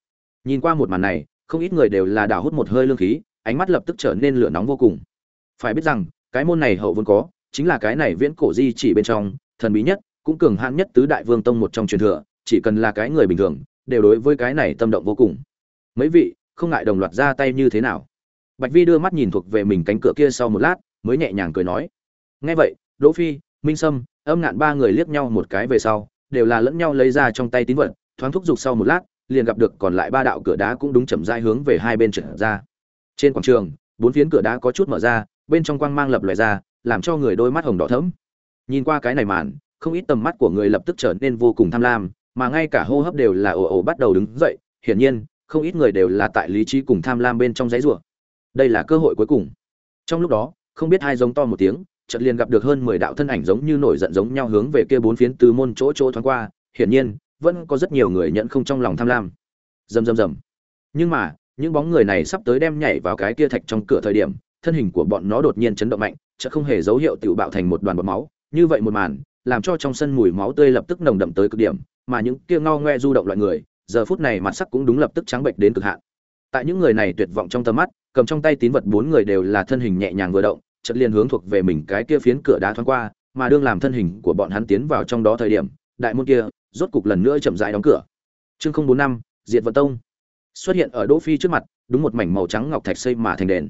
Speaker 1: nhìn qua một màn này không ít người đều là đảo hút một hơi lương khí, ánh mắt lập tức trở nên lửa nóng vô cùng. Phải biết rằng, cái môn này hậu vốn có, chính là cái này viễn cổ di chỉ bên trong, thần bí nhất, cũng cường hãn nhất tứ đại vương tông một trong truyền thừa, chỉ cần là cái người bình thường, đều đối với cái này tâm động vô cùng. Mấy vị, không ngại đồng loạt ra tay như thế nào? Bạch vi đưa mắt nhìn thuộc về mình cánh cửa kia sau một lát, mới nhẹ nhàng cười nói. Nghe vậy, đỗ phi, minh sâm, âm ngạn ba người liếc nhau một cái về sau, đều là lẫn nhau lấy ra trong tay tín vật, thoáng thúc giục sau một lát liền gặp được còn lại ba đạo cửa đá cũng đúng chậm rãi hướng về hai bên trở ra. Trên quảng trường bốn phiến cửa đá có chút mở ra bên trong quang mang lập lòe ra làm cho người đôi mắt hồng đỏ thẫm. Nhìn qua cái này màn không ít tầm mắt của người lập tức trở nên vô cùng tham lam mà ngay cả hô hấp đều là ồ ồ bắt đầu đứng dậy. Hiển nhiên không ít người đều là tại lý trí cùng tham lam bên trong giấy rủa. Đây là cơ hội cuối cùng. Trong lúc đó không biết hai giống to một tiếng chợt liền gặp được hơn mười đạo thân ảnh giống như nổi giận giống nhau hướng về kia bốn phiến tứ môn chỗ chỗ thoáng qua, hiển nhiên, vẫn có rất nhiều người nhận không trong lòng tham lam. Rầm rầm rầm. Nhưng mà, những bóng người này sắp tới đem nhảy vào cái kia thạch trong cửa thời điểm, thân hình của bọn nó đột nhiên chấn động mạnh, chợt không hề dấu hiệu tự bạo thành một đoàn bọt máu, như vậy một màn, làm cho trong sân mùi máu tươi lập tức nồng đậm tới cực điểm, mà những kia ngao ngoe du động loại người, giờ phút này mặt sắc cũng đúng lập tức trắng bệch đến cực hạn. Tại những người này tuyệt vọng trong tầm mắt, cầm trong tay tín vật bốn người đều là thân hình nhẹ nhàng vừa động, chợt liền hướng thuộc về mình cái kia phiến cửa đá thoáng qua, mà đương làm thân hình của bọn hắn tiến vào trong đó thời điểm, đại môn kia rốt cục lần nữa chậm rãi đóng cửa. Chương 045, Diệt Vận Tông xuất hiện ở Đỗ Phi trước mặt, đúng một mảnh màu trắng ngọc thạch xây mà thành đền.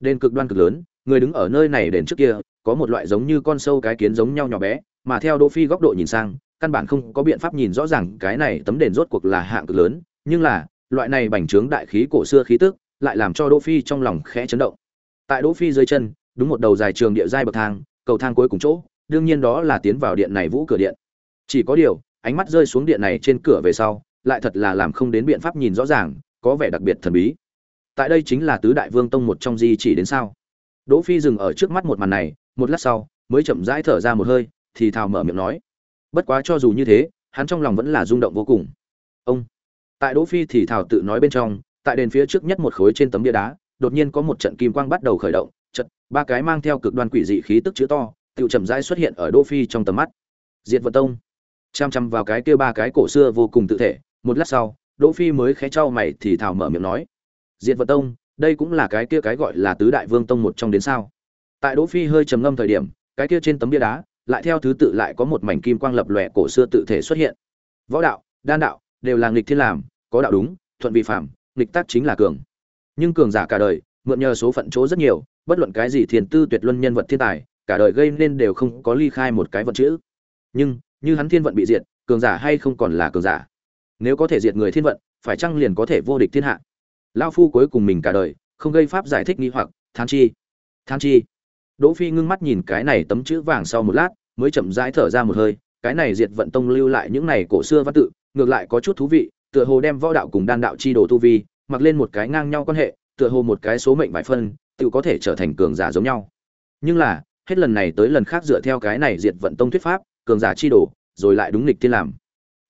Speaker 1: Đền cực đoan cực lớn, người đứng ở nơi này đền trước kia, có một loại giống như con sâu cái kiến giống nhau nhỏ bé, mà theo Đỗ Phi góc độ nhìn sang, căn bản không có biện pháp nhìn rõ ràng cái này tấm đền rốt cuộc là hạng cực lớn, nhưng là, loại này bành trướng đại khí cổ xưa khí tức, lại làm cho Đỗ Phi trong lòng khẽ chấn động. Tại Đỗ Phi dưới chân, đúng một đầu dài trường địa giai bậc thang, cầu thang cuối cùng chỗ, đương nhiên đó là tiến vào điện này vũ cửa điện. Chỉ có điều, ánh mắt rơi xuống điện này trên cửa về sau, lại thật là làm không đến biện pháp nhìn rõ ràng, có vẻ đặc biệt thần bí. Tại đây chính là tứ đại vương tông một trong di chỉ đến sao? Đỗ Phi dừng ở trước mắt một màn này, một lát sau, mới chậm rãi thở ra một hơi, thì thào mở miệng nói: "Bất quá cho dù như thế, hắn trong lòng vẫn là rung động vô cùng." Ông. Tại Đỗ Phi thì thào tự nói bên trong, tại đền phía trước nhất một khối trên tấm bia đá, đột nhiên có một trận kim quang bắt đầu khởi động, chật ba cái mang theo cực đoan quỷ dị khí tức chữ to, tiểu chậm rãi xuất hiện ở Đỗ Phi trong tầm mắt. Diệt Vận Tông. Chăm chăm vào cái kia ba cái cổ xưa vô cùng tự thể, một lát sau, Đỗ Phi mới khẽ trao mày thì Thảo mở miệng nói: "Diệt vật Tông, đây cũng là cái kia cái gọi là tứ đại vương tông một trong đến sao?" Tại Đỗ Phi hơi trầm ngâm thời điểm, cái kia trên tấm bia đá, lại theo thứ tự lại có một mảnh kim quang lập lòe cổ xưa tự thể xuất hiện. Võ đạo, đan đạo, đều là nghịch thiên làm, có đạo đúng, thuận vi phạm, nghịch tác chính là cường. Nhưng cường giả cả đời, mượn nhờ số phận chỗ rất nhiều, bất luận cái gì thiền tư tuyệt luân nhân vật thiên tài, cả đời gây nên đều không có ly khai một cái vật chữ. Nhưng, như hắn thiên vận bị diệt, cường giả hay không còn là cường giả. Nếu có thể diệt người thiên vận, phải chăng liền có thể vô địch thiên hạ? Lão phu cuối cùng mình cả đời, không gây pháp giải thích nghi hoặc, than chi. Than chi. Đỗ Phi ngưng mắt nhìn cái này tấm chữ vàng sau một lát, mới chậm rãi thở ra một hơi, cái này diệt vận tông lưu lại những này cổ xưa văn tự, ngược lại có chút thú vị, tựa hồ đem võ đạo cùng đan đạo chi đồ tu vi, mặc lên một cái ngang nhau quan hệ, tựa hồ một cái số mệnh bài phân, tự có thể trở thành cường giả giống nhau. Nhưng là, hết lần này tới lần khác dựa theo cái này diệt vận tông thuyết pháp, cường giả chi đổ, rồi lại đúng nghịch thiên làm.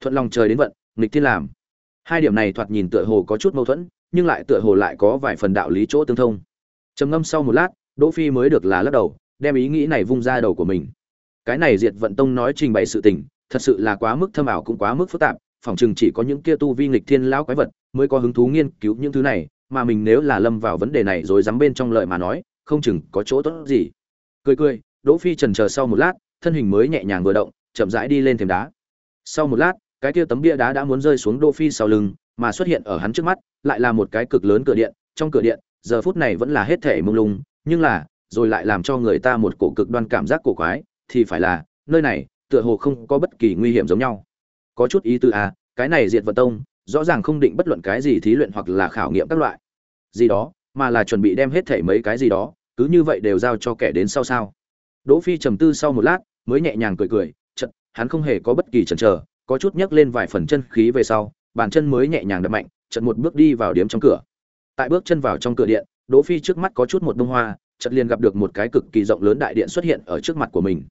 Speaker 1: Thuận lòng trời đến vận, nghịch thiên làm. Hai điểm này thoạt nhìn tựa hồ có chút mâu thuẫn, nhưng lại tựa hồ lại có vài phần đạo lý chỗ tương thông. Trầm ngâm sau một lát, Đỗ Phi mới được là lắc đầu, đem ý nghĩ này vung ra đầu của mình. Cái này Diệt Vận Tông nói trình bày sự tình, thật sự là quá mức thâm ảo cũng quá mức phức tạp, phỏng chừng chỉ có những kia tu vi nghịch thiên lão quái vật mới có hứng thú nghiên cứu những thứ này, mà mình nếu là lâm vào vấn đề này rồi dám bên trong lợi mà nói, không chừng có chỗ tốt gì. Cười cười, Đỗ Phi chần chờ sau một lát, thân hình mới nhẹ nhàng vừa động, chậm rãi đi lên thềm đá. Sau một lát, cái kia tấm bia đá đã muốn rơi xuống Đỗ Phi sau lưng, mà xuất hiện ở hắn trước mắt, lại là một cái cực lớn cửa điện, trong cửa điện, giờ phút này vẫn là hết thể mông lung, nhưng là, rồi lại làm cho người ta một cổ cực đoan cảm giác cổ quái, thì phải là, nơi này, tựa hồ không có bất kỳ nguy hiểm giống nhau. Có chút ý tư à, cái này diệt vật tông, rõ ràng không định bất luận cái gì thí luyện hoặc là khảo nghiệm các loại gì đó, mà là chuẩn bị đem hết thể mấy cái gì đó, cứ như vậy đều giao cho kẻ đến sau sao. Đỗ Phi trầm tư sau một lát, mới nhẹ nhàng cười cười, chật hắn không hề có bất kỳ chần chờ, có chút nhấc lên vài phần chân khí về sau, bàn chân mới nhẹ nhàng đập mạnh, chật một bước đi vào điểm trong cửa. Tại bước chân vào trong cửa điện, Đỗ Phi trước mắt có chút một bông hoa, chật liền gặp được một cái cực kỳ rộng lớn đại điện xuất hiện ở trước mặt của mình.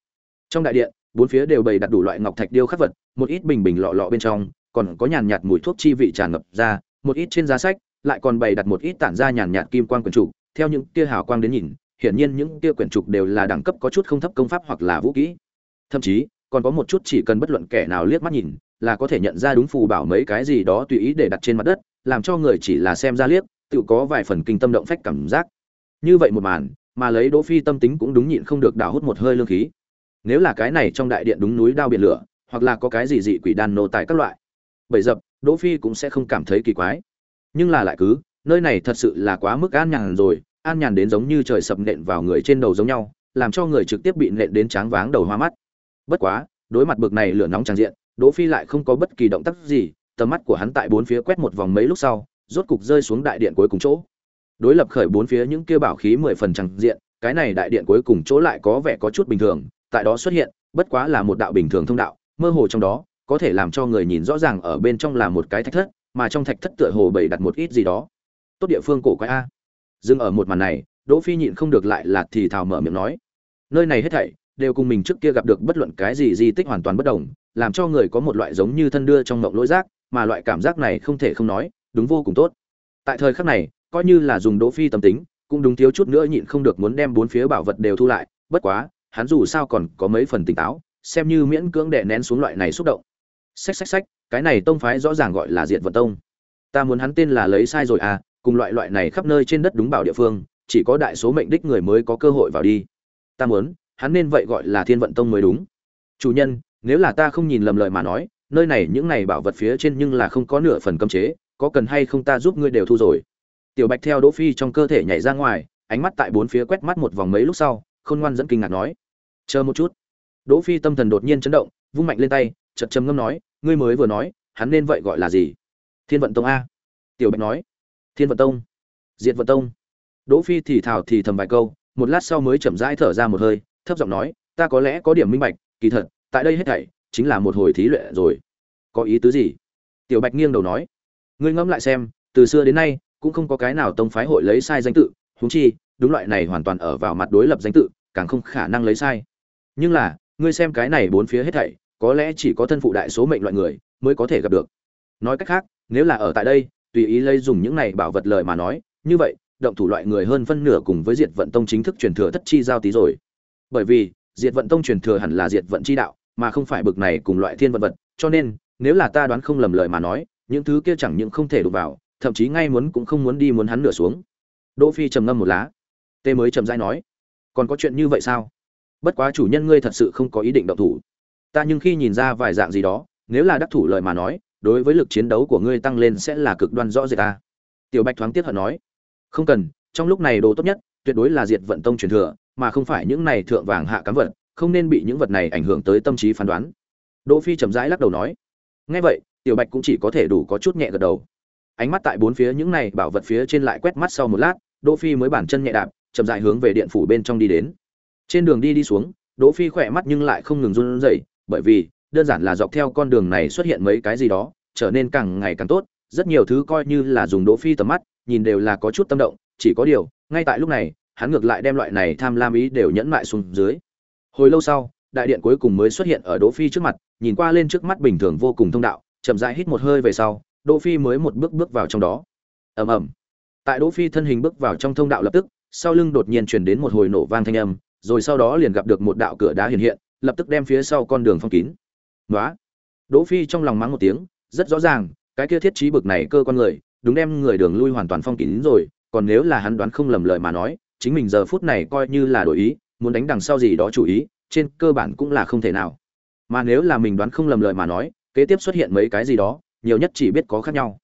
Speaker 1: Trong đại điện, bốn phía đều bày đặt đủ loại ngọc thạch điêu khắc vật, một ít bình bình lọ lọ bên trong, còn có nhàn nhạt mùi thuốc chi vị tràn ngập ra, một ít trên giá sách, lại còn bày đặt một ít tản ra nhàn nhạt kim quang quyển trục, theo những tia hào quang đến nhìn, hiển nhiên những tia quyển trục đều là đẳng cấp có chút không thấp công pháp hoặc là vũ kỹ. Thậm chí, còn có một chút chỉ cần bất luận kẻ nào liếc mắt nhìn, là có thể nhận ra đúng phù bảo mấy cái gì đó tùy ý để đặt trên mặt đất, làm cho người chỉ là xem ra liếc, tự có vài phần kinh tâm động phách cảm giác. Như vậy một màn, mà lấy Đỗ Phi tâm tính cũng đúng nhịn không được đào hút một hơi lương khí. Nếu là cái này trong đại điện đúng núi đao biển lửa, hoặc là có cái gì dị quỷ đan nô tài các loại, bởi dập, Đỗ Phi cũng sẽ không cảm thấy kỳ quái. Nhưng là lại cứ, nơi này thật sự là quá mức an nhàn rồi, an nhàn đến giống như trời sập nện vào người trên đầu giống nhau, làm cho người trực tiếp bị nện đến tráng váng đầu hoa mắt. Bất quá, đối mặt bực này lửa nóng tràn diện, Đỗ Phi lại không có bất kỳ động tác gì, tầm mắt của hắn tại bốn phía quét một vòng mấy lúc sau, rốt cục rơi xuống đại điện cuối cùng chỗ. Đối lập khởi bốn phía những kia bảo khí mười phần chẳng diện, cái này đại điện cuối cùng chỗ lại có vẻ có chút bình thường, tại đó xuất hiện, bất quá là một đạo bình thường thông đạo, mơ hồ trong đó, có thể làm cho người nhìn rõ ràng ở bên trong là một cái thạch thất, mà trong thạch thất tựa hồ bày đặt một ít gì đó. Tốt địa phương cổ quái a. Dừng ở một màn này, Đỗ Phi nhịn không được lại là thì thào mở miệng nói. nơi này hết thảy đều cùng mình trước kia gặp được bất luận cái gì di tích hoàn toàn bất đồng, làm cho người có một loại giống như thân đưa trong mộng lỗi giác, mà loại cảm giác này không thể không nói, đúng vô cùng tốt. Tại thời khắc này, coi như là dùng đỗ phi tâm tính, cũng đúng thiếu chút nữa nhịn không được muốn đem bốn phía bảo vật đều thu lại, bất quá, hắn dù sao còn có mấy phần tỉnh táo, xem như miễn cưỡng đè nén xuống loại này xúc động. Xách xách xách, cái này tông phái rõ ràng gọi là diện vận tông. Ta muốn hắn tên là lấy sai rồi à cùng loại loại này khắp nơi trên đất đúng bảo địa phương, chỉ có đại số mệnh đích người mới có cơ hội vào đi. Ta muốn hắn nên vậy gọi là thiên vận tông mới đúng. Chủ nhân, nếu là ta không nhìn lầm lời mà nói, nơi này những này bảo vật phía trên nhưng là không có nửa phần cấm chế, có cần hay không ta giúp ngươi đều thu rồi. Tiểu bạch theo đỗ phi trong cơ thể nhảy ra ngoài, ánh mắt tại bốn phía quét mắt một vòng mấy lúc sau, khôn ngoan dẫn kinh ngạc nói, chờ một chút. Đỗ phi tâm thần đột nhiên chấn động, vung mạnh lên tay, chợt trầm ngâm nói, ngươi mới vừa nói, hắn nên vậy gọi là gì? Thiên vận tông a. Tiểu bạch nói, thiên vận tông, diệt vận tông. Đỗ phi thì thào thì thầm vài câu, một lát sau mới chậm rãi thở ra một hơi thấp giọng nói, ta có lẽ có điểm minh bạch, kỳ thật, tại đây hết thảy chính là một hồi thí luyện rồi. Có ý tứ gì? Tiểu bạch nghiêng đầu nói. Ngươi ngẫm lại xem, từ xưa đến nay cũng không có cái nào tông phái hội lấy sai danh tự, huống chi, đúng loại này hoàn toàn ở vào mặt đối lập danh tự, càng không khả năng lấy sai. Nhưng là, ngươi xem cái này bốn phía hết thảy, có lẽ chỉ có thân phụ đại số mệnh loại người mới có thể gặp được. Nói cách khác, nếu là ở tại đây, tùy ý lấy dùng những này bảo vật lời mà nói, như vậy, động thủ loại người hơn phân nửa cùng với diệt vận tông chính thức truyền thừa thất chi giao tí rồi bởi vì, diệt vận tông truyền thừa hẳn là diệt vận chi đạo, mà không phải bực này cùng loại thiên vận vật, cho nên, nếu là ta đoán không lầm lời mà nói, những thứ kia chẳng những không thể đụng vào, thậm chí ngay muốn cũng không muốn đi muốn hắn nửa xuống. Đỗ phi trầm ngâm một lá. Tê mới trầm rãi nói, còn có chuyện như vậy sao? Bất quá chủ nhân ngươi thật sự không có ý định động thủ. Ta nhưng khi nhìn ra vài dạng gì đó, nếu là đắc thủ lời mà nói, đối với lực chiến đấu của ngươi tăng lên sẽ là cực đoan rõ rệt ta. Tiểu bạch thoáng tiếc hận nói, không cần, trong lúc này đồ tốt nhất, tuyệt đối là diệt vận tông truyền thừa mà không phải những này thượng vàng hạ cám vật, không nên bị những vật này ảnh hưởng tới tâm trí phán đoán. Đỗ phi chậm rãi lắc đầu nói, nghe vậy, tiểu bạch cũng chỉ có thể đủ có chút nhẹ gật đầu. Ánh mắt tại bốn phía những này bảo vật phía trên lại quét mắt sau một lát, đỗ phi mới bản chân nhẹ đạp, chậm rãi hướng về điện phủ bên trong đi đến. Trên đường đi đi xuống, đỗ phi khỏe mắt nhưng lại không ngừng run rẩy, bởi vì, đơn giản là dọc theo con đường này xuất hiện mấy cái gì đó, trở nên càng ngày càng tốt, rất nhiều thứ coi như là dùng đỗ phi tầm mắt, nhìn đều là có chút tâm động, chỉ có điều, ngay tại lúc này hắn ngược lại đem loại này tham lam ý đều nhẫn mại xuống dưới. Hồi lâu sau, đại điện cuối cùng mới xuất hiện ở đỗ phi trước mặt, nhìn qua lên trước mắt bình thường vô cùng thông đạo, chậm rãi hít một hơi về sau, đỗ phi mới một bước bước vào trong đó. Ầm ầm. Tại đỗ phi thân hình bước vào trong thông đạo lập tức, sau lưng đột nhiên truyền đến một hồi nổ vang thanh âm, rồi sau đó liền gặp được một đạo cửa đá hiện hiện, lập tức đem phía sau con đường phong kín. Nói đỗ phi trong lòng mắng một tiếng, rất rõ ràng, cái kia thiết trí bực này cơ quan người, đúng đem người đường lui hoàn toàn phong kín rồi, còn nếu là hắn đoán không lầm lời mà nói chính mình giờ phút này coi như là đổi ý, muốn đánh đằng sau gì đó chủ ý, trên cơ bản cũng là không thể nào. Mà nếu là mình đoán không lầm lời mà nói, kế tiếp xuất hiện mấy cái gì đó, nhiều nhất chỉ biết có khác nhau.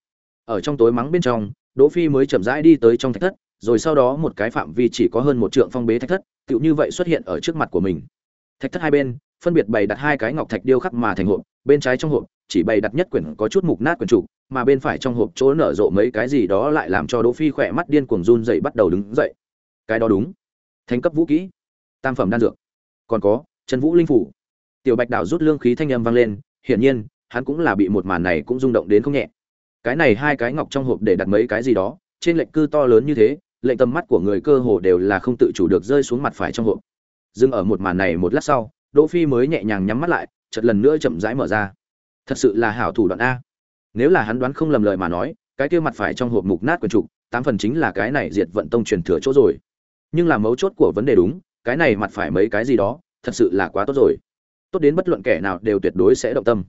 Speaker 1: Ở trong tối mắng bên trong, đỗ phi mới chậm rãi đi tới trong thạch thất, rồi sau đó một cái phạm vi chỉ có hơn một trượng phong bế thạch thất, tựu như vậy xuất hiện ở trước mặt của mình. Thạch thất hai bên, phân biệt bày đặt hai cái ngọc thạch điêu khắc mà thành hộp, bên trái trong hộp, chỉ bày đặt nhất quyển có chút mục nát quyển trục, mà bên phải trong hộp chỗ nở rộ mấy cái gì đó lại làm cho đỗ phi khỏe mắt điên cuồng run dậy bắt đầu đứng dậy cái đó đúng. Thành cấp vũ kỹ, tam phẩm đan dược. Còn có, chân vũ linh phủ. Tiểu bạch đảo rút lương khí thanh âm vang lên, hiển nhiên, hắn cũng là bị một màn này cũng rung động đến không nhẹ. Cái này hai cái ngọc trong hộp để đặt mấy cái gì đó, trên lệnh cư to lớn như thế, lệnh tầm mắt của người cơ hồ đều là không tự chủ được rơi xuống mặt phải trong hộp. Dừng ở một màn này một lát sau, đỗ phi mới nhẹ nhàng nhắm mắt lại, chợt lần nữa chậm rãi mở ra. Thật sự là hảo thủ đoạn a. Nếu là hắn đoán không lầm lời mà nói, cái kia mặt phải trong hộp mục nát quyền trục tám phần chính là cái này diệt vận tông truyền thừa chỗ rồi nhưng là mấu chốt của vấn đề đúng, cái này mặt phải mấy cái gì đó, thật sự là quá tốt rồi. Tốt đến bất luận kẻ nào đều tuyệt đối sẽ động tâm.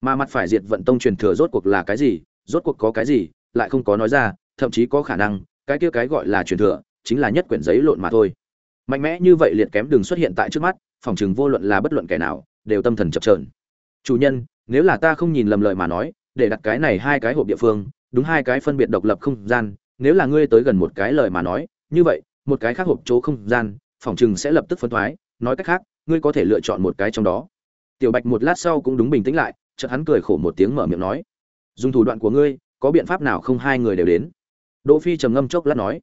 Speaker 1: Mà mặt phải diệt vận tông truyền thừa rốt cuộc là cái gì, rốt cuộc có cái gì, lại không có nói ra, thậm chí có khả năng, cái kia cái gọi là truyền thừa, chính là nhất quyển giấy lộn mà thôi. Mạnh mẽ như vậy liệt kém đường xuất hiện tại trước mắt, phòng chừng vô luận là bất luận kẻ nào, đều tâm thần chập trờn chủ nhân, nếu là ta không nhìn lầm lời mà nói, để đặt cái này hai cái hộp địa phương, đúng hai cái phân biệt độc lập không gian, nếu là ngươi tới gần một cái lời mà nói, như vậy một cái khác hộp chỗ không gian, phòng chừng sẽ lập tức phân thoái, nói cách khác, ngươi có thể lựa chọn một cái trong đó. Tiểu bạch một lát sau cũng đúng bình tĩnh lại, chợt hắn cười khổ một tiếng mở miệng nói, dùng thủ đoạn của ngươi, có biện pháp nào không hai người đều đến? Đỗ phi trầm ngâm chốc lát nói,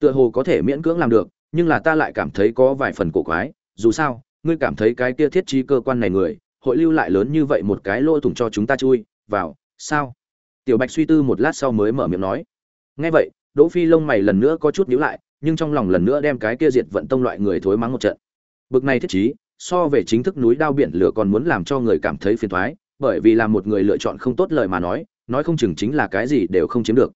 Speaker 1: tựa hồ có thể miễn cưỡng làm được, nhưng là ta lại cảm thấy có vài phần cổ quái, dù sao, ngươi cảm thấy cái kia thiết trí cơ quan này người, hội lưu lại lớn như vậy một cái lỗ thủng cho chúng ta chui, vào, sao? Tiểu bạch suy tư một lát sau mới mở miệng nói, nghe vậy, đỗ phi lông mày lần nữa có chút nhíu lại nhưng trong lòng lần nữa đem cái kia diệt vận tông loại người thối mắng một trận. Bực này thiết chí so về chính thức núi đao biển lửa còn muốn làm cho người cảm thấy phiền toái, bởi vì là một người lựa chọn không tốt lời mà nói nói không chừng chính là cái gì đều không chiếm được.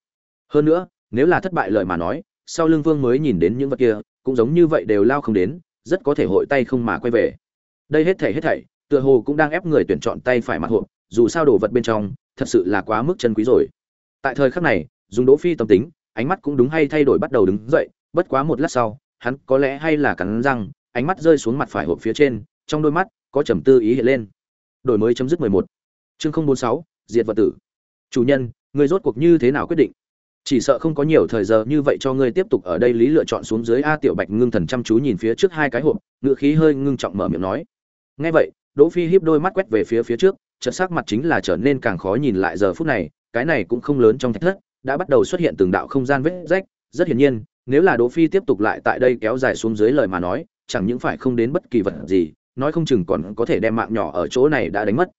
Speaker 1: Hơn nữa, nếu là thất bại lời mà nói, sau lưng vương mới nhìn đến những vật kia, cũng giống như vậy đều lao không đến, rất có thể hội tay không mà quay về. Đây hết thảy hết thảy, tựa hồ cũng đang ép người tuyển chọn tay phải mặt hộp, dù sao đồ vật bên trong, thật sự là quá mức chân quý rồi. Tại thời khắc này, dùng đỗ phi tâm tính, ánh mắt cũng đúng hay thay đổi bắt đầu đứng dậy bất quá một lát sau hắn có lẽ hay là cắn răng ánh mắt rơi xuống mặt phải hộp phía trên trong đôi mắt có trầm tư ý hiện lên. Đổi mới chấm dứt 11. chương 046, diệt vật tử. Chủ nhân người rốt cuộc như thế nào quyết định? Chỉ sợ không có nhiều thời giờ như vậy cho ngươi tiếp tục ở đây lý lựa chọn xuống dưới a tiểu bạch ngưng thần chăm chú nhìn phía trước hai cái hộp ngựa khí hơi ngưng trọng mở miệng nói. Nghe vậy đỗ phi híp đôi mắt quét về phía phía trước chợt sắc mặt chính là trở nên càng khó nhìn lại giờ phút này cái này cũng không lớn trong thạch thất đã bắt đầu xuất hiện từng đạo không gian vết rách rất hiển nhiên nếu là đỗ phi tiếp tục lại tại đây kéo dài xuống dưới lời mà nói, chẳng những phải không đến bất kỳ vật gì, nói không chừng còn có thể đem mạng nhỏ ở chỗ này đã đánh mất.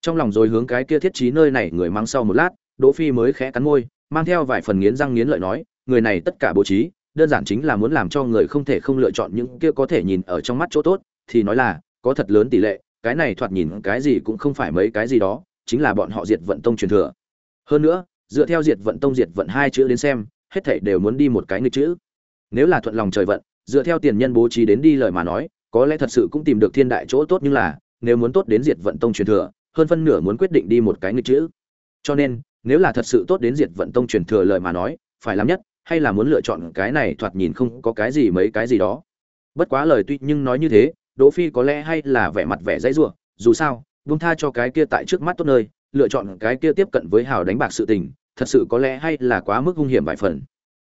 Speaker 1: Trong lòng rồi hướng cái kia thiết trí nơi này người mang sau một lát, đỗ phi mới khẽ cắn môi, mang theo vài phần nghiến răng nghiến lợi nói, người này tất cả bố trí, đơn giản chính là muốn làm cho người không thể không lựa chọn những kia có thể nhìn ở trong mắt chỗ tốt, thì nói là, có thật lớn tỷ lệ, cái này thoạt nhìn cái gì cũng không phải mấy cái gì đó, chính là bọn họ diệt vận tông truyền thừa. Hơn nữa, dựa theo diệt vận tông diệt vận hai chữ đến xem hết thảy đều muốn đi một cái nghịch chữ. Nếu là thuận lòng trời vận, dựa theo tiền nhân bố trí đến đi lời mà nói, có lẽ thật sự cũng tìm được thiên đại chỗ tốt nhưng là, nếu muốn tốt đến diệt vận tông truyền thừa, hơn phân nửa muốn quyết định đi một cái nghịch chữ. Cho nên, nếu là thật sự tốt đến diệt vận tông truyền thừa lời mà nói, phải làm nhất, hay là muốn lựa chọn cái này thoạt nhìn không có cái gì mấy cái gì đó. Bất quá lời tuy nhưng nói như thế, đỗ phi có lẽ hay là vẻ mặt vẻ dãy rủa, dù sao, buông tha cho cái kia tại trước mắt tốt nơi, lựa chọn cái kia tiếp cận với hào đánh bạc sự tình thật sự có lẽ hay là quá mức hung hiểm vài phần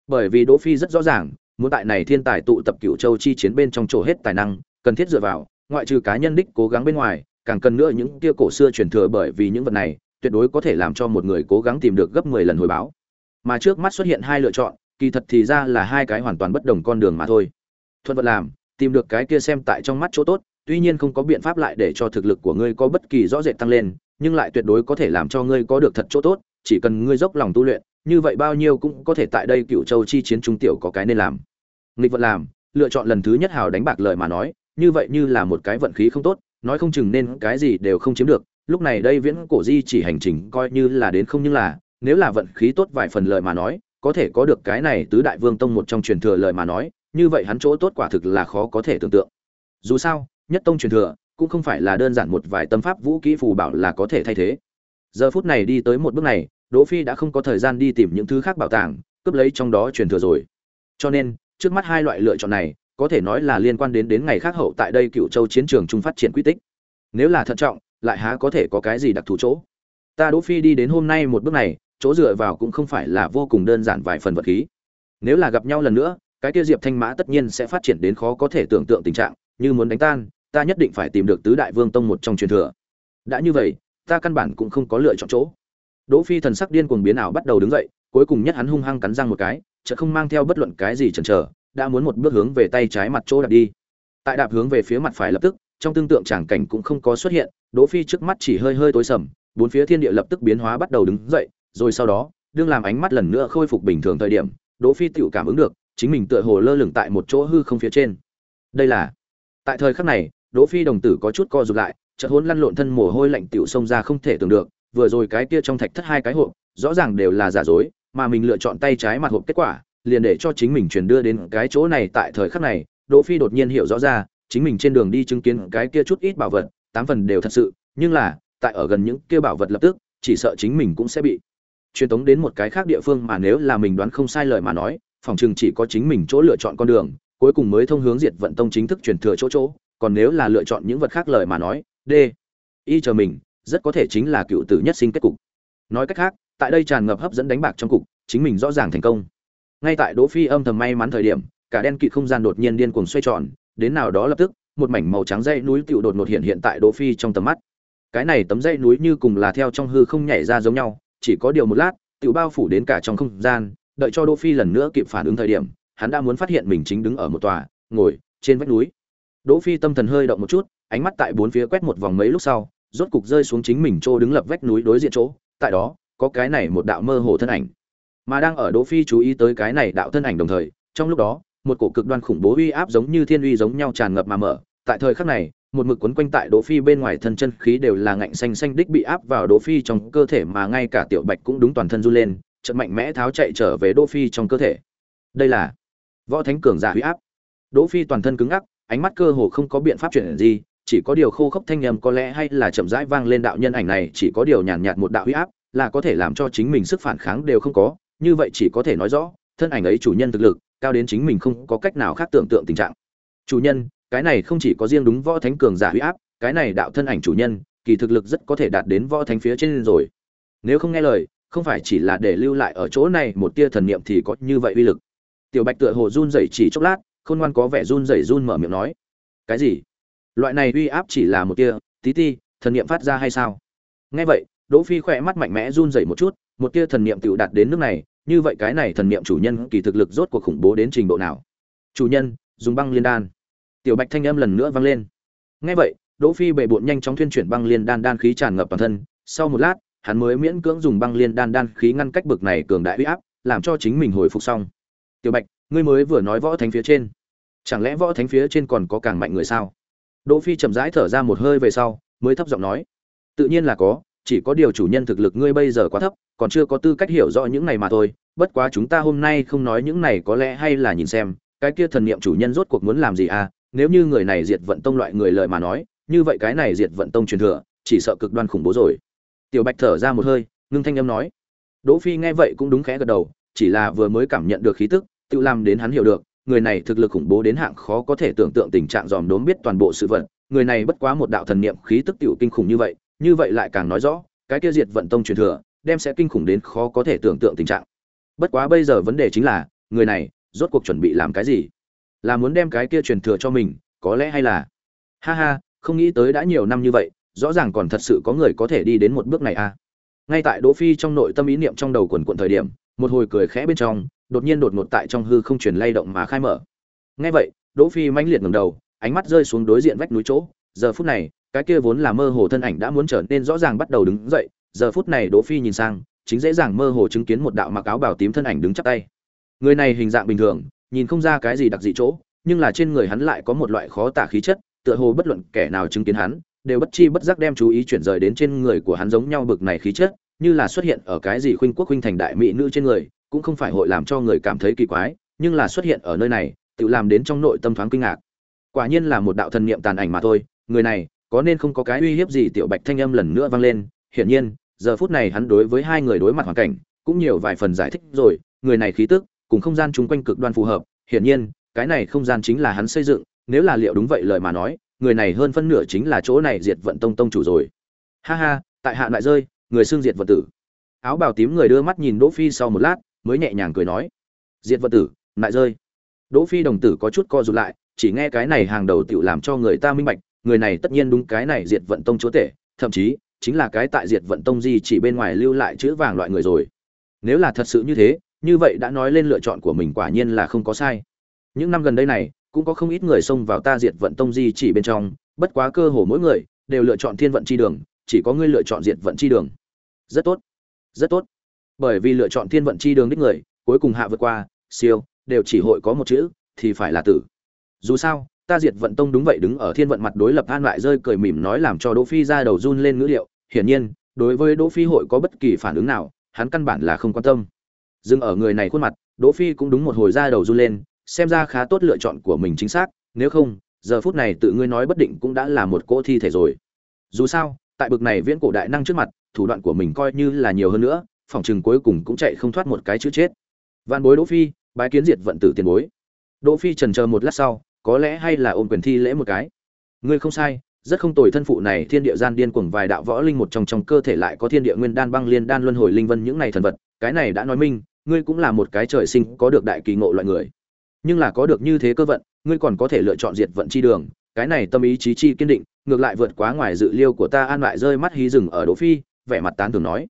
Speaker 1: bởi vì đỗ phi rất rõ ràng muốn tại này thiên tài tụ tập cửu châu chi chiến bên trong chỗ hết tài năng cần thiết dựa vào ngoại trừ cá nhân đích cố gắng bên ngoài càng cần nữa những kia cổ xưa truyền thừa bởi vì những vật này tuyệt đối có thể làm cho một người cố gắng tìm được gấp 10 lần hồi báo. Mà trước mắt xuất hiện hai lựa chọn, kỳ thật thì ra là hai cái hoàn toàn bất đồng con đường mà thôi. Thuận vận làm, tìm được cái kia xem tại trong mắt chỗ tốt, tuy nhiên không có biện pháp lại để cho thực lực của ngươi có bất kỳ rõ rệt tăng lên, nhưng lại tuyệt đối có thể làm cho ngươi có được thật chỗ tốt, chỉ cần ngươi dốc lòng tu luyện, như vậy bao nhiêu cũng có thể tại đây Cựu Châu chi chiến trung tiểu có cái nên làm. Nghịch vận làm, lựa chọn lần thứ nhất hào đánh bạc lời mà nói, như vậy như là một cái vận khí không tốt, nói không chừng nên cái gì đều không chiếm được, lúc này đây viễn cổ di chỉ hành trình coi như là đến không nhưng là nếu là vận khí tốt vài phần lời mà nói có thể có được cái này tứ đại vương tông một trong truyền thừa lời mà nói như vậy hắn chỗ tốt quả thực là khó có thể tưởng tượng. Dù sao nhất tông truyền thừa cũng không phải là đơn giản một vài tâm pháp vũ kỹ phù bảo là có thể thay thế giờ phút này đi tới một bước này, đỗ phi đã không có thời gian đi tìm những thứ khác bảo tàng, cướp lấy trong đó truyền thừa rồi. Cho nên, trước mắt hai loại lựa chọn này, có thể nói là liên quan đến đến ngày khác hậu tại đây cựu châu chiến trường trung phát triển quy tích. Nếu là thận trọng, lại há có thể có cái gì đặc thù chỗ? Ta đỗ phi đi đến hôm nay một bước này, chỗ dựa vào cũng không phải là vô cùng đơn giản vài phần vật khí. Nếu là gặp nhau lần nữa, cái kia diệp thanh mã tất nhiên sẽ phát triển đến khó có thể tưởng tượng tình trạng, như muốn đánh tan, ta nhất định phải tìm được tứ đại vương tông một trong truyền thừa. Đã như vậy ta căn bản cũng không có lựa chọn chỗ đỗ phi thần sắc điên cuồng biến ảo bắt đầu đứng dậy cuối cùng nhất hắn hung hăng cắn răng một cái chợt không mang theo bất luận cái gì chần chờ đã muốn một bước hướng về tay trái mặt chỗ đạp đi tại đạp hướng về phía mặt phải lập tức trong tương tượng tràng cảnh cũng không có xuất hiện Đỗ Phi trước mắt chỉ hơi hơi tối sầm, bốn phía thiên địa lập tức biến hóa bắt đầu đứng dậy, rồi sau đó, đương làm ánh mắt lần nữa khôi phục bình thường thời điểm, Đỗ Phi tự cảm ứng được, chính mình tựa hồ lơ lửng tại một chỗ hư không phía trên. Đây là Tại thời khắc này, Đỗ Phi đồng tử có chút co rụt lại, chợt hỗn lăn lộn thân mồ hôi lạnh tiểu xông ra không thể tưởng được, vừa rồi cái kia trong thạch thất hai cái hộp, rõ ràng đều là giả dối, mà mình lựa chọn tay trái mặt hộp kết quả, liền để cho chính mình truyền đưa đến cái chỗ này tại thời khắc này, Đỗ Phi đột nhiên hiểu rõ ra, chính mình trên đường đi chứng kiến cái kia chút ít bảo vật, tám phần đều thật sự nhưng là tại ở gần những kia bảo vật lập tức chỉ sợ chính mình cũng sẽ bị truyền tống đến một cái khác địa phương mà nếu là mình đoán không sai lời mà nói phòng trường chỉ có chính mình chỗ lựa chọn con đường cuối cùng mới thông hướng diệt vận tông chính thức truyền thừa chỗ chỗ còn nếu là lựa chọn những vật khác lời mà nói d y chờ mình rất có thể chính là cựu tử nhất sinh kết cục nói cách khác tại đây tràn ngập hấp dẫn đánh bạc trong cục chính mình rõ ràng thành công ngay tại đỗ phi âm thầm may mắn thời điểm cả đen kịt không gian đột nhiên điên cuồng xoay tròn đến nào đó lập tức một mảnh màu trắng dây núi tựu đột ngột hiện hiện tại Đỗ Phi trong tầm mắt. Cái này tấm dây núi như cùng là theo trong hư không nhảy ra giống nhau, chỉ có điều một lát, tựu bao phủ đến cả trong không gian, đợi cho Đỗ Phi lần nữa kịp phản ứng thời điểm, hắn đã muốn phát hiện mình chính đứng ở một tòa, ngồi trên vách núi. Đỗ Phi tâm thần hơi động một chút, ánh mắt tại bốn phía quét một vòng mấy lúc sau, rốt cục rơi xuống chính mình chỗ đứng lập vách núi đối diện chỗ, tại đó, có cái này một đạo mơ hồ thân ảnh. Mà đang ở Đỗ Phi chú ý tới cái này đạo thân ảnh đồng thời, trong lúc đó, một cổ cực đoan khủng bố uy áp giống như thiên uy giống nhau tràn ngập mà mở, tại thời khắc này một mực quấn quanh tại đỗ phi bên ngoài thân chân khí đều là ngạnh xanh xanh đích bị áp vào đỗ phi trong cơ thể mà ngay cả tiểu bạch cũng đúng toàn thân run lên chợt mạnh mẽ tháo chạy trở về đỗ phi trong cơ thể. Đây là võ thánh cường giả uy áp. Đỗ phi toàn thân cứng ngắc ánh mắt cơ hồ không có biện pháp chuyển gì, chỉ có điều khô khốc thanh âm có lẽ hay là chậm rãi vang lên đạo nhân ảnh này, chỉ có điều nhàn nhạt một đạo huy áp là có thể làm cho chính mình sức phản kháng đều không có. Như vậy chỉ có thể nói rõ, thân ảnh ấy chủ nhân thực lực, cao đến chính mình không có cách nào khác tưởng tượng tình trạng. Chủ nhân, cái này không chỉ có riêng đúng võ thánh cường giả huy áp, cái này đạo thân ảnh chủ nhân, kỳ thực lực rất có thể đạt đến võ thánh phía trên rồi. Nếu không nghe lời, không phải chỉ là để lưu lại ở chỗ này một tia thần niệm thì có như vậy uy lực. Tiểu bạch tựa hồ run rẩy chỉ chốc lát khôn ngoan có vẻ run rẩy run mở miệng nói. Cái gì? Loại này uy áp chỉ là một tia, tí ti, thần niệm phát ra hay sao? Nghe vậy, đỗ phi khỏe mắt mạnh mẽ run rẩy một chút, một tia thần niệm tiểu đạt đến nước này, như vậy cái này thần niệm chủ nhân kỳ thực lực rốt cuộc khủng bố đến trình độ nào? Chủ nhân, dùng băng liên đan. Tiểu bạch thanh âm lần nữa vang lên. Nghe vậy, đỗ phi bệ bội nhanh chóng thuyên chuyển băng liên đan đan khí tràn ngập toàn thân. Sau một lát, hắn mới miễn cưỡng dùng băng liên đan đan khí ngăn cách bực này cường đại uy áp, làm cho chính mình hồi phục xong. Tiểu bạch ngươi mới vừa nói võ thánh phía trên. Chẳng lẽ võ thánh phía trên còn có càng mạnh người sao? Đỗ phi chậm rãi thở ra một hơi về sau, mới thấp giọng nói. Tự nhiên là có, chỉ có điều chủ nhân thực lực ngươi bây giờ quá thấp, còn chưa có tư cách hiểu rõ những này mà thôi. Bất quá chúng ta hôm nay không nói những này có lẽ hay là nhìn xem, cái kia thần niệm chủ nhân rốt cuộc muốn làm gì à? Nếu như người này diệt vận tông loại người lời mà nói, như vậy cái này diệt vận tông truyền thừa, chỉ sợ cực đoan khủng bố rồi. Tiểu bạch thở ra một hơi, ngưng thanh âm nói. Đỗ phi nghe vậy cũng đúng khẽ gật đầu, chỉ là vừa mới cảm nhận được khí tức tự làm đến hắn hiểu được, người này thực lực khủng bố đến hạng khó có thể tưởng tượng tình trạng dòm đốm biết toàn bộ sự vật, người này bất quá một đạo thần niệm khí tức tiểu kinh khủng như vậy như vậy lại càng nói rõ, cái kia diệt vận tông truyền thừa, đem sẽ kinh khủng đến khó có thể tưởng tượng tình trạng. Bất quá bây giờ vấn đề chính là, người này, rốt cuộc chuẩn bị làm cái gì? Là muốn đem cái kia truyền thừa cho mình, có lẽ hay là? Ha ha, không nghĩ tới đã nhiều năm như vậy, rõ ràng còn thật sự có người có thể đi đến một bước này à. Ngay tại đỗ phi trong nội tâm ý niệm trong đầu quần cuộn thời điểm một hồi cười khẽ bên trong, đột nhiên đột ngột tại trong hư không truyền lay động mà khai mở. Nghe vậy, đỗ phi mãnh liệt ngẩng đầu, ánh mắt rơi xuống đối diện vách núi chỗ. Giờ phút này, cái kia vốn là mơ hồ thân ảnh đã muốn trở nên rõ ràng bắt đầu đứng dậy. Giờ phút này đỗ phi nhìn sang, chính dễ dàng mơ hồ chứng kiến một đạo mặc áo bảo tím thân ảnh đứng chắp tay. Người này hình dạng bình thường, nhìn không ra cái gì đặc dị chỗ, nhưng là trên người hắn lại có một loại khó tả khí chất, tựa hồ bất luận kẻ nào chứng kiến hắn, đều bất chi bất giác đem chú ý chuyển rời đến trên người của hắn giống nhau bực này khí chất như là xuất hiện ở cái gì khuynh quốc khuynh thành đại mỹ nữ trên người, cũng không phải hội làm cho người cảm thấy kỳ quái, nhưng là xuất hiện ở nơi này, tự làm đến trong nội tâm thoáng kinh ngạc. Quả nhiên là một đạo thần niệm tàn ảnh mà thôi, người này, có nên không có cái uy hiếp gì tiểu bạch thanh âm lần nữa vang lên, hiển nhiên, giờ phút này hắn đối với hai người đối mặt hoàn cảnh, cũng nhiều vài phần giải thích rồi, người này khí tức, cùng không gian chung quanh cực đoan phù hợp, hiển nhiên, cái này không gian chính là hắn xây dựng, nếu là liệu đúng vậy lời mà nói, người này hơn phân nửa chính là chỗ này diệt vận tông tông chủ rồi. Ha ha, tại hạ lại rơi người xương diệt vật tử. Áo bào tím người đưa mắt nhìn đỗ phi sau một lát, mới nhẹ nhàng cười nói, diệt vật tử, lại rơi. Đỗ phi đồng tử có chút co rụt lại, chỉ nghe cái này hàng đầu tiểu làm cho người ta minh bạch, người này tất nhiên đúng cái này diệt vận tông chúa tể, thậm chí, chính là cái tại diệt vận tông gì chỉ bên ngoài lưu lại chữ vàng loại người rồi. Nếu là thật sự như thế, như vậy đã nói lên lựa chọn của mình quả nhiên là không có sai. Những năm gần đây này, cũng có không ít người xông vào ta diệt vận tông di chỉ bên trong, bất quá cơ hồ mỗi người đều lựa chọn thiên vận chi đường, chỉ có ngươi lựa chọn diệt vận chi đường rất tốt rất tốt. Bởi vì lựa chọn thiên vận chi đường đích người, cuối cùng hạ vượt qua, siêu, đều chỉ hội có một chữ, thì phải là tử. Dù sao, ta diệt vận tông đúng vậy đứng ở thiên vận mặt đối lập an lại rơi cười mỉm nói làm cho đỗ phi ra đầu run lên ngữ liệu. Hiển nhiên, đối với đỗ phi hội có bất kỳ phản ứng nào, hắn căn bản là không quan tâm. Dừng ở người này khuôn mặt, đỗ phi cũng đúng một hồi ra đầu run lên, xem ra khá tốt lựa chọn của mình chính xác, nếu không, giờ phút này tự ngươi nói bất định cũng đã là một cỗ thi thể rồi. Dù sao, tại bực này viễn cổ đại năng trước mặt thủ đoạn của mình coi như là nhiều hơn nữa, phòng chừng cuối cùng cũng chạy không thoát một cái chữ chết. Văn bối đỗ phi, bái kiến diệt vận tử tiền bối. Đỗ phi trần chờ một lát sau, có lẽ hay là ôm quyền thi lễ một cái. Ngươi không sai, rất không tồi thân phụ này, thiên địa gian điên cuồng vài đạo võ linh một trong trong cơ thể lại có thiên địa nguyên đan, băng liên đan, luân hồi linh vân những này thần vật, cái này đã nói minh, ngươi cũng là một cái trời sinh có được đại kỳ ngộ loại người. Nhưng là có được như thế cơ vận, ngươi còn có thể lựa chọn diệt vận chi đường, cái này tâm ý chí chi kiên định, ngược lại vượt quá ngoài dự liêu của ta, an lại rơi mắt hí rừng ở đỗ phi vẻ mặt tán thường nói.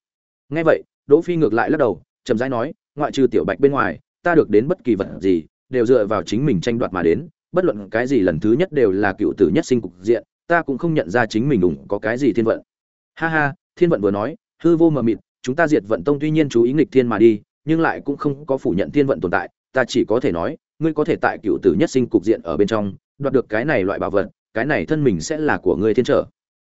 Speaker 1: Nghe vậy, đỗ phi ngược lại lắc đầu, chậm rãi nói, ngoại trừ tiểu bạch bên ngoài, ta được đến bất kỳ vật gì, đều dựa vào chính mình tranh đoạt mà đến, bất luận cái gì lần thứ nhất đều là cựu tử nhất sinh cục diện, ta cũng không nhận ra chính mình đủng có cái gì thiên vận. Ha ha, thiên vận vừa nói, hư vô mờ mịt, chúng ta diệt vận tông tuy nhiên chú ý nghịch thiên mà đi, nhưng lại cũng không có phủ nhận thiên vận tồn tại, ta chỉ có thể nói, ngươi có thể tại cựu tử nhất sinh cục diện ở bên trong, đoạt được cái này loại bảo vật, cái này thân mình sẽ là của ngươi thiên trở.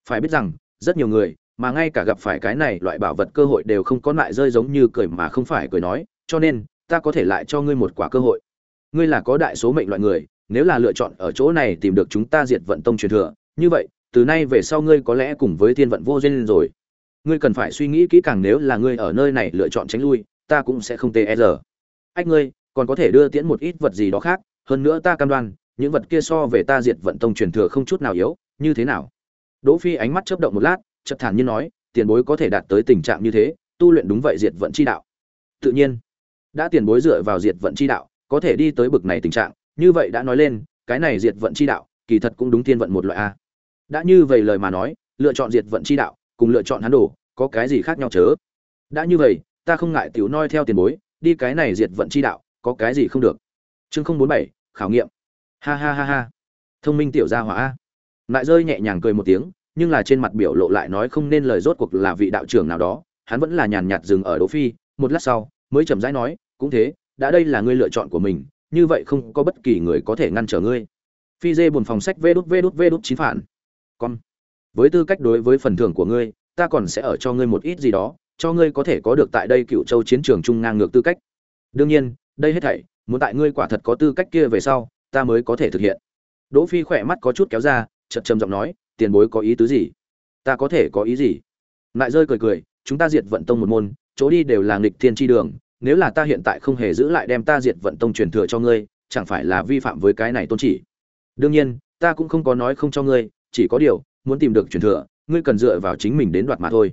Speaker 1: Phải biết rằng, rất nhiều người mà ngay cả gặp phải cái này loại bảo vật cơ hội đều không có lại rơi giống như cười mà không phải cười nói, cho nên, ta có thể lại cho ngươi một quả cơ hội. Ngươi là có đại số mệnh loại người, nếu là lựa chọn ở chỗ này tìm được chúng ta diệt vận tông truyền thừa, như vậy, từ nay về sau ngươi có lẽ cùng với thiên vận vô duyên rồi. Ngươi cần phải suy nghĩ kỹ càng nếu là ngươi ở nơi này lựa chọn tránh lui, ta cũng sẽ không tê e rờ ách ngươi, còn có thể đưa tiễn một ít vật gì đó khác, hơn nữa ta cam đoan, những vật kia so về ta diệt vận tông truyền thừa không chút nào yếu, như thế nào? Đỗ phi ánh mắt chớp động một lát chợt thản nhiên nói, tiền bối có thể đạt tới tình trạng như thế, tu luyện đúng vậy diệt vận chi đạo. Tự nhiên, đã tiền bối dựa vào diệt vận chi đạo, có thể đi tới bực này tình trạng, như vậy đã nói lên, cái này diệt vận chi đạo, kỳ thật cũng đúng thiên vận một loại a. Đã như vậy lời mà nói, lựa chọn diệt vận chi đạo, cùng lựa chọn hắn đồ, có cái gì khác nhau chớ? Đã như vậy, ta không ngại tiểu noi theo tiền bối, đi cái này diệt vận chi đạo, có cái gì không được. Chương không bốn bảy, khảo nghiệm. Ha ha ha ha. Thông minh tiểu gia hỏa a. Lại rơi nhẹ nhàng cười một tiếng nhưng là trên mặt biểu lộ lại nói không nên lời rốt cuộc là vị đạo trưởng nào đó, hắn vẫn là nhàn nhạt dừng ở đỗ phi, một lát sau, mới chậm rãi nói, cũng thế, đã đây là ngươi lựa chọn của mình, như vậy không có bất kỳ người có thể ngăn trở ngươi. Phi dê buồn phòng sách vê đút vê đút vê đút chín phản. Con, với tư cách đối với phần thưởng của ngươi, ta còn sẽ ở cho ngươi một ít gì đó, cho ngươi có thể có được tại đây cựu châu chiến trường trung ngang ngược tư cách. Đương nhiên, đây hết thảy, muốn tại ngươi quả thật có tư cách kia về sau, ta mới có thể thực hiện. Đỗ phi khỏe mắt có chút kéo ra chậm trầm giọng nói tiền bối có ý tứ gì? Ta có thể có ý gì? Lại rơi cười cười, chúng ta diệt vận tông một môn, chỗ đi đều là nghịch thiên chi đường, nếu là ta hiện tại không hề giữ lại đem ta diệt vận tông truyền thừa cho ngươi, chẳng phải là vi phạm với cái này tôn chỉ? Đương nhiên, ta cũng không có nói không cho ngươi, chỉ có điều, muốn tìm được truyền thừa, ngươi cần dựa vào chính mình đến đoạt mà thôi.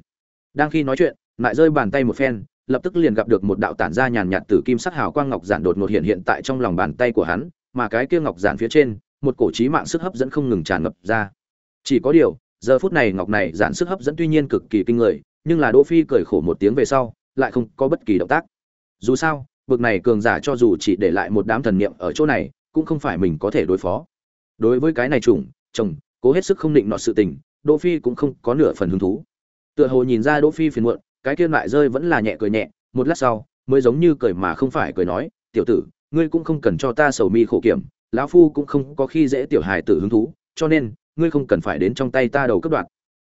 Speaker 1: Đang khi nói chuyện, lại rơi bàn tay một phen, lập tức liền gặp được một đạo tản ra nhàn nhạt từ kim sắc hào quang ngọc giản đột ngột hiện hiện tại trong lòng bàn tay của hắn, mà cái kia ngọc giản phía trên, một cổ trí mạng sức hấp dẫn không ngừng tràn ngập ra chỉ có điều, giờ phút này ngọc này giản sức hấp dẫn tuy nhiên cực kỳ kinh người, nhưng là đỗ phi cười khổ một tiếng về sau, lại không có bất kỳ động tác. Dù sao, bực này cường giả cho dù chỉ để lại một đám thần niệm ở chỗ này, cũng không phải mình có thể đối phó. Đối với cái này trùng chồng, cố hết sức không định nọ sự tình, đỗ phi cũng không có nửa phần hứng thú. Tựa hồ nhìn ra đỗ phi phiền muộn, cái kia lại rơi vẫn là nhẹ cười nhẹ, một lát sau, mới giống như cười mà không phải cười nói, tiểu tử, ngươi cũng không cần cho ta sầu mi khổ kiểm, lão phu cũng không có khi dễ tiểu hài tử hứng thú, cho nên ngươi không cần phải đến trong tay ta đầu cấp đoạt.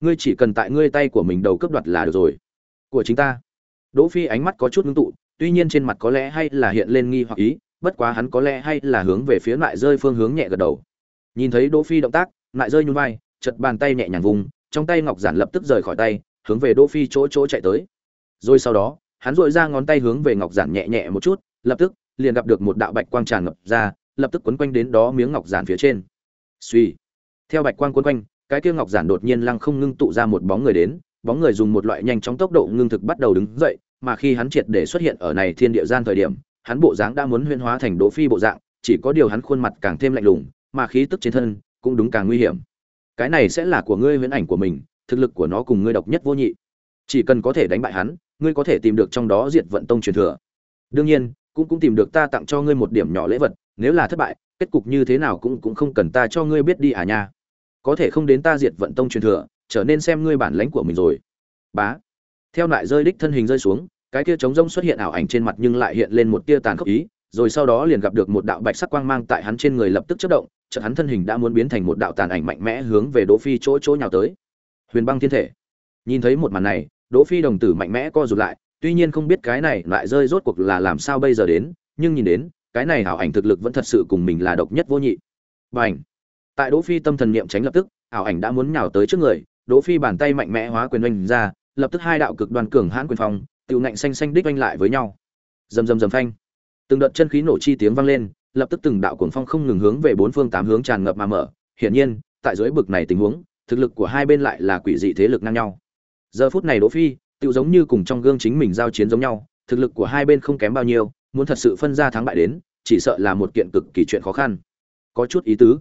Speaker 1: Ngươi chỉ cần tại ngươi tay của mình đầu cấp đoạt là được rồi. Của chính ta. Đỗ phi ánh mắt có chút ngưng tụ, tuy nhiên trên mặt có lẽ hay là hiện lên nghi hoặc ý, bất quá hắn có lẽ hay là hướng về phía lại rơi phương hướng nhẹ gật đầu. Nhìn thấy đỗ phi động tác, lại rơi nhún vai chật bàn tay nhẹ nhàng vùng, trong tay ngọc giản lập tức rời khỏi tay, hướng về đỗ phi chỗ chỗ chạy tới. Rồi sau đó, hắn duỗi ra ngón tay hướng về ngọc giản nhẹ nhẹ một chút, lập tức, liền gặp được một đạo bạch quang tràn ngập ra, lập tức quấn quanh đến đó miếng ngọc giản phía trên. Suy theo bạch quang quấn quanh, cái kia ngọc giản đột nhiên lăng không ngưng tụ ra một bóng người đến, bóng người dùng một loại nhanh chóng tốc độ ngưng thực bắt đầu đứng dậy, mà khi hắn triệt để xuất hiện ở này thiên địa gian thời điểm, hắn bộ dáng đã muốn huyên hóa thành đỗ phi bộ dạng, chỉ có điều hắn khuôn mặt càng thêm lạnh lùng, mà khí tức trên thân cũng đúng càng nguy hiểm. Cái này sẽ là của ngươi huyễn ảnh của mình, thực lực của nó cùng ngươi độc nhất vô nhị. Chỉ cần có thể đánh bại hắn, ngươi có thể tìm được trong đó diệt vận tông truyền thừa. Đương nhiên, cũng cũng tìm được ta tặng cho ngươi một điểm nhỏ lễ vật, nếu là thất bại, kết cục như thế nào cũng cũng không cần ta cho ngươi biết đi à nha có thể không đến ta diệt vận tông truyền thừa, trở nên xem ngươi bản lãnh của mình rồi. Bá. Theo lại rơi đích thân hình rơi xuống, cái kia trống rông xuất hiện ảo ảnh trên mặt nhưng lại hiện lên một tia tàn khốc ý, rồi sau đó liền gặp được một đạo bạch sắc quang mang tại hắn trên người lập tức chớp động, chợt hắn thân hình đã muốn biến thành một đạo tàn ảnh mạnh mẽ hướng về đỗ phi chỗ chỗ nhào tới. Huyền băng thiên thể. Nhìn thấy một màn này, đỗ phi đồng tử mạnh mẽ co rụt lại, tuy nhiên không biết cái này lại rơi rốt cuộc là làm sao bây giờ đến, nhưng nhìn đến, cái này ảo ảnh thực lực vẫn thật sự cùng mình là độc nhất vô nhị. Bảnh tại đỗ phi tâm thần niệm tránh lập tức, ảo ảnh đã muốn nhào tới trước người, đỗ phi bàn tay mạnh mẽ hóa quyền oanh ra, lập tức hai đạo cực đoan cường hãn quyền phong tiêu ngạnh xanh xanh đích oanh lại với nhau. Rầm rầm rầm phanh. Từng đợt chân khí nổ chi tiếng vang lên, lập tức từng đạo cuồng phong không ngừng hướng về bốn phương tám hướng tràn ngập mà mở. Hiển nhiên, tại dưới bực này tình huống, thực lực của hai bên lại là quỷ dị thế lực ngang nhau. Giờ phút này đỗ phi tự giống như cùng trong gương chính mình giao chiến giống nhau, thực lực của hai bên không kém bao nhiêu, muốn thật sự phân ra thắng bại đến, chỉ sợ là một kiện cực kỳ chuyện khó khăn. Có chút ý tứ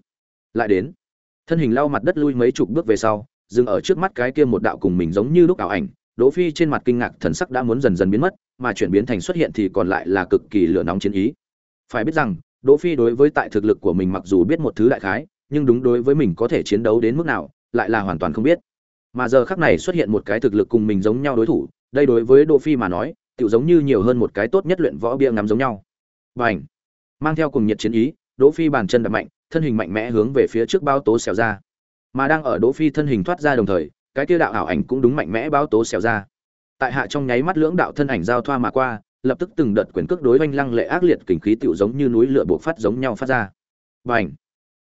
Speaker 1: lại đến. Thân hình lau mặt đất lui mấy chục bước về sau, dừng ở trước mắt cái kia một đạo cùng mình giống như lúc ảo ảnh, đỗ phi trên mặt kinh ngạc thần sắc đã muốn dần dần biến mất, mà chuyển biến thành xuất hiện thì còn lại là cực kỳ lửa nóng chiến ý. Phải biết rằng, đỗ phi đối với tại thực lực của mình mặc dù biết một thứ đại khái, nhưng đúng đối với mình có thể chiến đấu đến mức nào, lại là hoàn toàn không biết. Mà giờ khắc này xuất hiện một cái thực lực cùng mình giống nhau đối thủ, đây đối với đỗ phi mà nói tiểu giống như nhiều hơn một cái tốt nhất luyện võ bia ngắm giống nhau. Bành! Mang theo cùng nhiệt chiến ý, đỗ phi bàn chân đập mạnh thân hình mạnh mẽ hướng về phía trước bao tố xèo ra. Mà đang ở đỗ phi thân hình thoát ra đồng thời, cái kia đạo ảo ảnh cũng đúng mạnh mẽ bao tố xèo ra. Tại hạ trong nháy mắt lưỡng đạo thân ảnh giao thoa mà qua, lập tức từng đợt quyền cước đối oanh lăng lệ ác liệt kình khí tựu giống như núi lửa buộc phát giống nhau phát ra. Bành!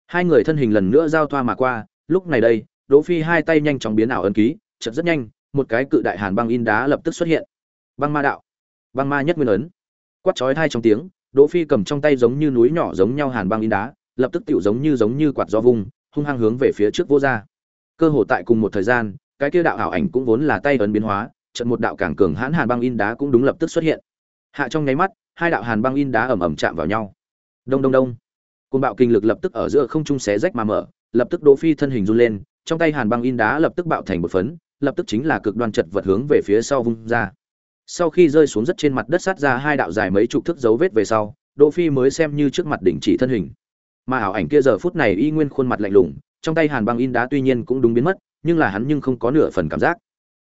Speaker 1: Hai người thân hình lần nữa giao thoa mà qua, lúc này đây, đỗ phi hai tay nhanh chóng biến ảo ấn ký, chợt rất nhanh, một cái cự đại hàn băng in đá lập tức xuất hiện. Băng ma đạo! Băng ma nhất nguyên ấn! Quát chói hai trong tiếng, đỗ phi cầm trong tay giống như núi nhỏ giống nhau hàn băng in đá lập tức tiểu giống như giống như quạt gió vung, hung hăng hướng về phía trước vô ra. Cơ hồ tại cùng một thời gian, cái kia đạo ảo ảnh cũng vốn là tay ấn biến hóa trận một đạo càng cường hãn hàn băng in đá cũng đúng lập tức xuất hiện. Hạ trong nháy mắt, hai đạo hàn băng in đá ầm ầm chạm vào nhau. Đông đông đông. Cùng bạo kinh lực lập tức ở giữa không trung xé rách mà mở, lập tức đỗ phi thân hình run lên, trong tay hàn băng in đá lập tức bạo thành một phấn, lập tức chính là cực đoan chật vật hướng về phía sau vung ra. Sau khi rơi xuống rất trên mặt đất sát ra hai đạo dài mấy chục thước dấu vết về sau, đỗ phi mới xem như trước mặt đỉnh chỉ thân hình mà ảo ảnh kia giờ phút này y nguyên khuôn mặt lạnh lùng, trong tay hàn băng in đá tuy nhiên cũng đúng biến mất, nhưng là hắn nhưng không có nửa phần cảm giác.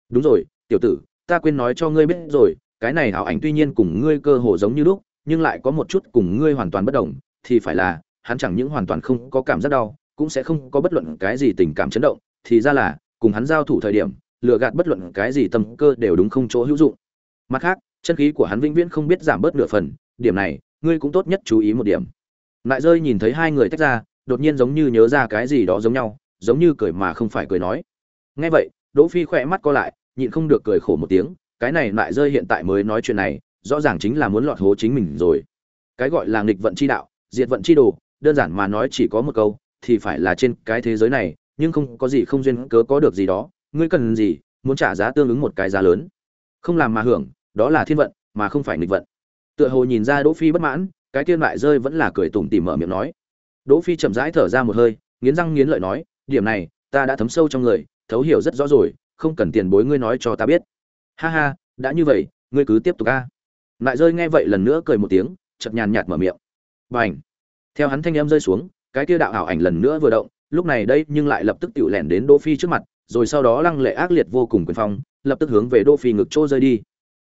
Speaker 1: Đúng rồi, tiểu tử, ta quên nói cho ngươi biết rồi, cái này ảo ảnh tuy nhiên cùng ngươi cơ hồ giống như lúc, nhưng lại có một chút cùng ngươi hoàn toàn bất đồng, thì phải là, hắn chẳng những hoàn toàn không có cảm giác đau, cũng sẽ không có bất luận cái gì tình cảm chấn động, thì ra là, cùng hắn giao thủ thời điểm, lừa gạt bất luận cái gì tâm cơ đều đúng không chỗ hữu dụng. Mặt khác, chân khí của hắn vĩnh viễn không biết giảm bớt nửa phần, điểm này, ngươi cũng tốt nhất chú ý một điểm lại rơi nhìn thấy hai người tách ra, đột nhiên giống như nhớ ra cái gì đó giống nhau, giống như cười mà không phải cười nói. Nghe vậy, đỗ phi khỏe mắt co lại, nhịn không được cười khổ một tiếng, cái này lại rơi hiện tại mới nói chuyện này, rõ ràng chính là muốn lọt hố chính mình rồi. Cái gọi là nghịch vận chi đạo, diệt vận chi đồ, đơn giản mà nói chỉ có một câu, thì phải là trên cái thế giới này, nhưng không có gì không duyên cớ có được gì đó, ngươi cần gì, muốn trả giá tương ứng một cái giá lớn. Không làm mà hưởng, đó là thiên vận, mà không phải nghịch vận. Tựa hồ nhìn ra đỗ phi bất mãn cái tiên lại rơi vẫn là cười tủm tỉm mở miệng nói. Đỗ phi chậm rãi thở ra một hơi, nghiến răng nghiến lợi nói, điểm này, ta đã thấm sâu trong người, thấu hiểu rất rõ rồi, không cần tiền bối ngươi nói cho ta biết. Ha ha, đã như vậy, ngươi cứ tiếp tục a. Lại rơi nghe vậy lần nữa cười một tiếng, chợt nhàn nhạt mở miệng. Bành! Theo hắn thanh em rơi xuống, cái kia đạo ảo ảnh lần nữa vừa động, lúc này đây nhưng lại lập tức tiểu lẻn đến đỗ phi trước mặt, rồi sau đó lăng lệ ác liệt vô cùng quyền phong, lập tức hướng về đỗ phi ngực chỗ rơi đi.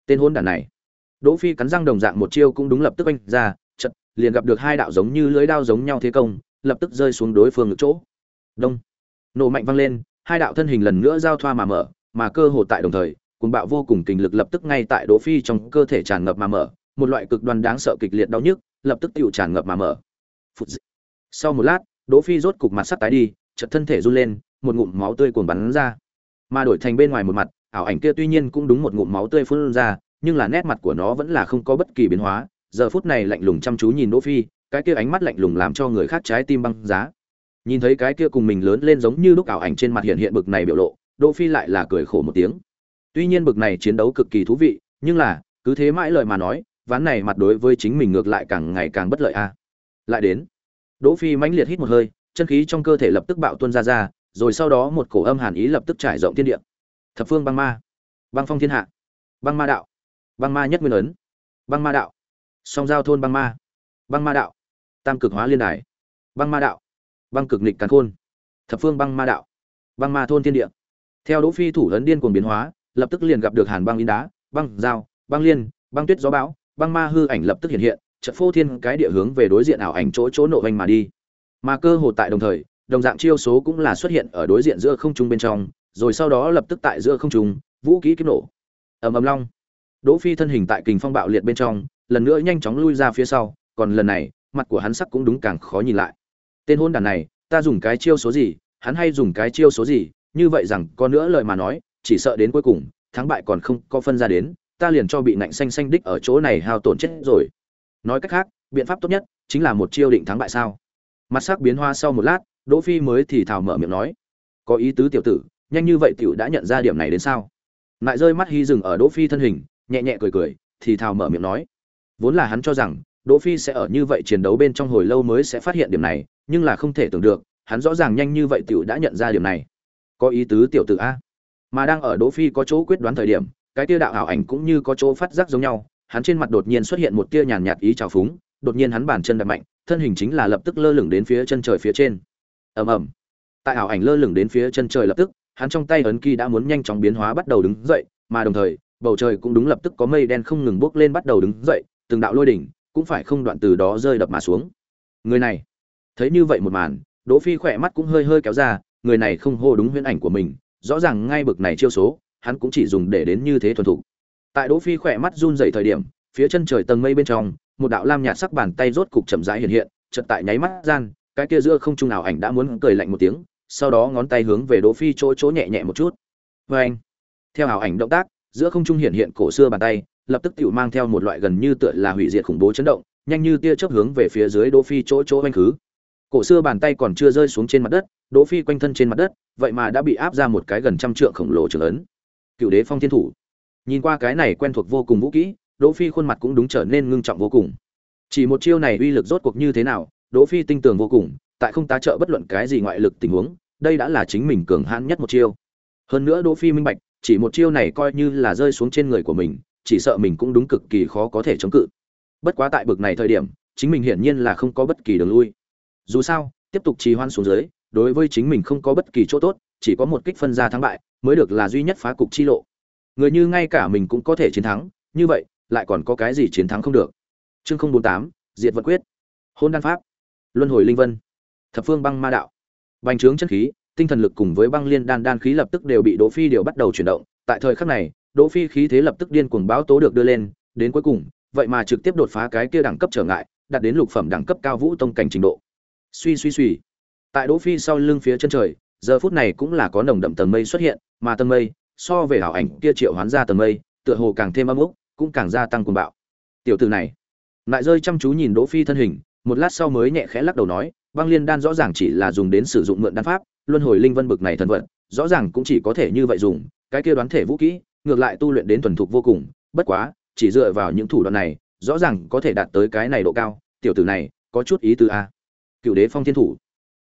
Speaker 1: Tên hôn đản này. Đỗ phi cắn răng đồng dạng một chiêu cũng đúng lập tức anh ra liền gặp được hai đạo giống như lưới đao giống nhau thế công, lập tức rơi xuống đối phương ngực chỗ. Đông. Nổ mạnh vang lên, hai đạo thân hình lần nữa giao thoa mà mở, mà cơ hồ tại đồng thời, cuồng bạo vô cùng kình lực lập tức ngay tại đỗ phi trong cơ thể tràn ngập mà mở, một loại cực đoan đáng sợ kịch liệt đau nhức, lập tức tiêu tràn ngập mà mở. Phụt sau một lát, đỗ phi rốt cục mặt sắt tái đi, chợt thân thể run lên, một ngụm máu tươi cuồn bắn ra. Mà đổi thành bên ngoài một mặt, ảo ảnh kia tuy nhiên cũng đúng một ngụm máu tươi phun ra, nhưng là nét mặt của nó vẫn là không có bất kỳ biến hóa giờ phút này lạnh lùng chăm chú nhìn đỗ phi, cái kia ánh mắt lạnh lùng làm cho người khác trái tim băng giá. Nhìn thấy cái kia cùng mình lớn lên giống như lúc ảo ảnh trên mặt hiện hiện bực này biểu lộ, đỗ phi lại là cười khổ một tiếng. Tuy nhiên bực này chiến đấu cực kỳ thú vị, nhưng là, cứ thế mãi lời mà nói, ván này mặt đối với chính mình ngược lại càng ngày càng bất lợi a. Lại đến, đỗ phi mãnh liệt hít một hơi, chân khí trong cơ thể lập tức bạo tuôn ra ra, rồi sau đó một cổ âm hàn ý lập tức trải rộng thiên địa. Thập phương băng ma, băng phong thiên hạ, băng ma đạo, băng ma nhất nguyên ấn, băng ma đạo song giao thôn băng ma. Băng ma đạo. Tam cực hóa liên đài. Băng ma đạo. Băng cực nịch càn khôn. Thập phương băng ma đạo. Băng ma thôn thiên địa. Theo đỗ phi thủ ấn điên cuồng biến hóa, lập tức liền gặp được hàn băng in đá, băng dao, băng liên, băng tuyết gió bão, băng ma hư ảnh lập tức hiện hiện trận phô thiên cái địa hướng về đối diện ảo ảnh chỗ chỗ nộ vành mà đi. Mà cơ hồ tại đồng thời, đồng dạng chiêu số cũng là xuất hiện ở đối diện giữa không trung bên trong, rồi sau đó lập tức tại giữa không trung, vũ kỹ kiếp nổ. Ầm ầm long. Đỗ phi thân hình tại kình phong bạo liệt bên trong lần nữa nhanh chóng lui ra phía sau, còn lần này, mặt của hắn sắc cũng đúng càng khó nhìn lại. Tên hôn đàn này, ta dùng cái chiêu số gì, hắn hay dùng cái chiêu số gì, như vậy rằng có nữa lời mà nói, chỉ sợ đến cuối cùng, thắng bại còn không có phân ra đến, ta liền cho bị nạnh xanh xanh đích ở chỗ này hao tổn chết rồi. Nói cách khác, biện pháp tốt nhất chính là một chiêu định thắng bại sao? Mặt sắc biến hoa sau một lát, đỗ phi mới thì thào mở miệng nói. Có ý tứ tiểu tử, nhanh như vậy tiểu đã nhận ra điểm này đến sao? Lại rơi mắt hy dừng ở đỗ phi thân hình, nhẹ nhẹ cười cười, thì thào mở miệng nói vốn là hắn cho rằng, đỗ phi sẽ ở như vậy chiến đấu bên trong hồi lâu mới sẽ phát hiện điểm này, nhưng là không thể tưởng được, hắn rõ ràng nhanh như vậy tiểu đã nhận ra điểm này. Có ý tứ tiểu tử a. Mà đang ở đỗ phi có chỗ quyết đoán thời điểm, cái tia đạo ảo ảnh cũng như có chỗ phát giác giống nhau, hắn trên mặt đột nhiên xuất hiện một tia nhàn nhạt ý trào phúng, đột nhiên hắn bàn chân đập mạnh, thân hình chính là lập tức lơ lửng đến phía chân trời phía trên. Ầm ầm. Tại ảo ảnh lơ lửng đến phía chân trời lập tức, hắn trong tay ấn kỳ đã muốn nhanh chóng biến hóa bắt đầu đứng dậy, mà đồng thời, bầu trời cũng đúng lập tức có mây đen không ngừng bốc lên bắt đầu đứng dậy từng đạo lôi đỉnh cũng phải không đoạn từ đó rơi đập mà xuống. Người này, thấy như vậy một màn, đỗ phi khỏe mắt cũng hơi hơi kéo ra, người này không hô đúng huyễn ảnh của mình, rõ ràng ngay bực này chiêu số, hắn cũng chỉ dùng để đến như thế thuần thục. Tại đỗ phi khỏe mắt run rẩy thời điểm, phía chân trời tầng mây bên trong, một đạo lam nhạt sắc bàn tay rốt cục chậm rãi hiện hiện, chợt tại nháy mắt gian, cái kia giữa không trung nào ảnh đã muốn cười lạnh một tiếng, sau đó ngón tay hướng về đỗ phi chỗ chỗ nhẹ nhẹ một chút. Với anh theo ảo ảnh động tác, giữa không trung hiện hiện cổ xưa bàn tay lập tức tiểu mang theo một loại gần như tựa là hủy diệt khủng bố chấn động, nhanh như tia chớp hướng về phía dưới đỗ phi chỗ chỗ anh khứ. Cổ xưa bàn tay còn chưa rơi xuống trên mặt đất, đỗ phi quanh thân trên mặt đất, vậy mà đã bị áp ra một cái gần trăm trượng khổng lồ trường ấn. Cựu đế phong thiên thủ. Nhìn qua cái này quen thuộc vô cùng vũ kỹ, đỗ phi khuôn mặt cũng đúng trở nên ngưng trọng vô cùng. Chỉ một chiêu này uy lực rốt cuộc như thế nào, đỗ phi tinh tường vô cùng, tại không tá trợ bất luận cái gì ngoại lực tình huống, đây đã là chính mình cường hãn nhất một chiêu. Hơn nữa đỗ phi minh bạch, chỉ một chiêu này coi như là rơi xuống trên người của mình chỉ sợ mình cũng đúng cực kỳ khó có thể chống cự. Bất quá tại bực này thời điểm, chính mình hiển nhiên là không có bất kỳ đường lui. Dù sao, tiếp tục trì hoãn xuống dưới, đối với chính mình không có bất kỳ chỗ tốt, chỉ có một kích phân ra thắng bại, mới được là duy nhất phá cục chi lộ. Người như ngay cả mình cũng có thể chiến thắng, như vậy, lại còn có cái gì chiến thắng không được. Chương không bốn tám, diệt vật quyết. Hôn đan pháp. Luân hồi linh vân. Thập phương băng ma đạo. Bành trướng chân khí, tinh thần lực cùng với băng liên đan đan khí lập tức đều bị đỗ phi điều bắt đầu chuyển động. Tại thời khắc này đỗ phi khí thế lập tức điên cuồng báo tố được đưa lên đến cuối cùng vậy mà trực tiếp đột phá cái kia đẳng cấp trở ngại đạt đến lục phẩm đẳng cấp cao vũ tông cảnh trình độ. Suy suy suy. Tại đỗ phi sau lưng phía chân trời giờ phút này cũng là có nồng đậm tầng mây xuất hiện mà tầng mây so về ảo ảnh kia triệu hoán ra tầng mây tựa hồ càng thêm âm ức, cũng càng gia tăng cuồng bạo. Tiểu tử này. Lại rơi chăm chú nhìn đỗ phi thân hình một lát sau mới nhẹ khẽ lắc đầu nói băng liên đan rõ ràng chỉ là dùng đến sử dụng mượn đan pháp luân hồi linh vân bực này thần vận rõ ràng cũng chỉ có thể như vậy dùng cái kia đoán thể vũ kỹ ngược lại tu luyện đến thuần thục vô cùng, bất quá, chỉ dựa vào những thủ đoạn này, rõ ràng có thể đạt tới cái này độ cao, tiểu tử này, có chút ý tứ a. Cựu đế phong thiên thủ.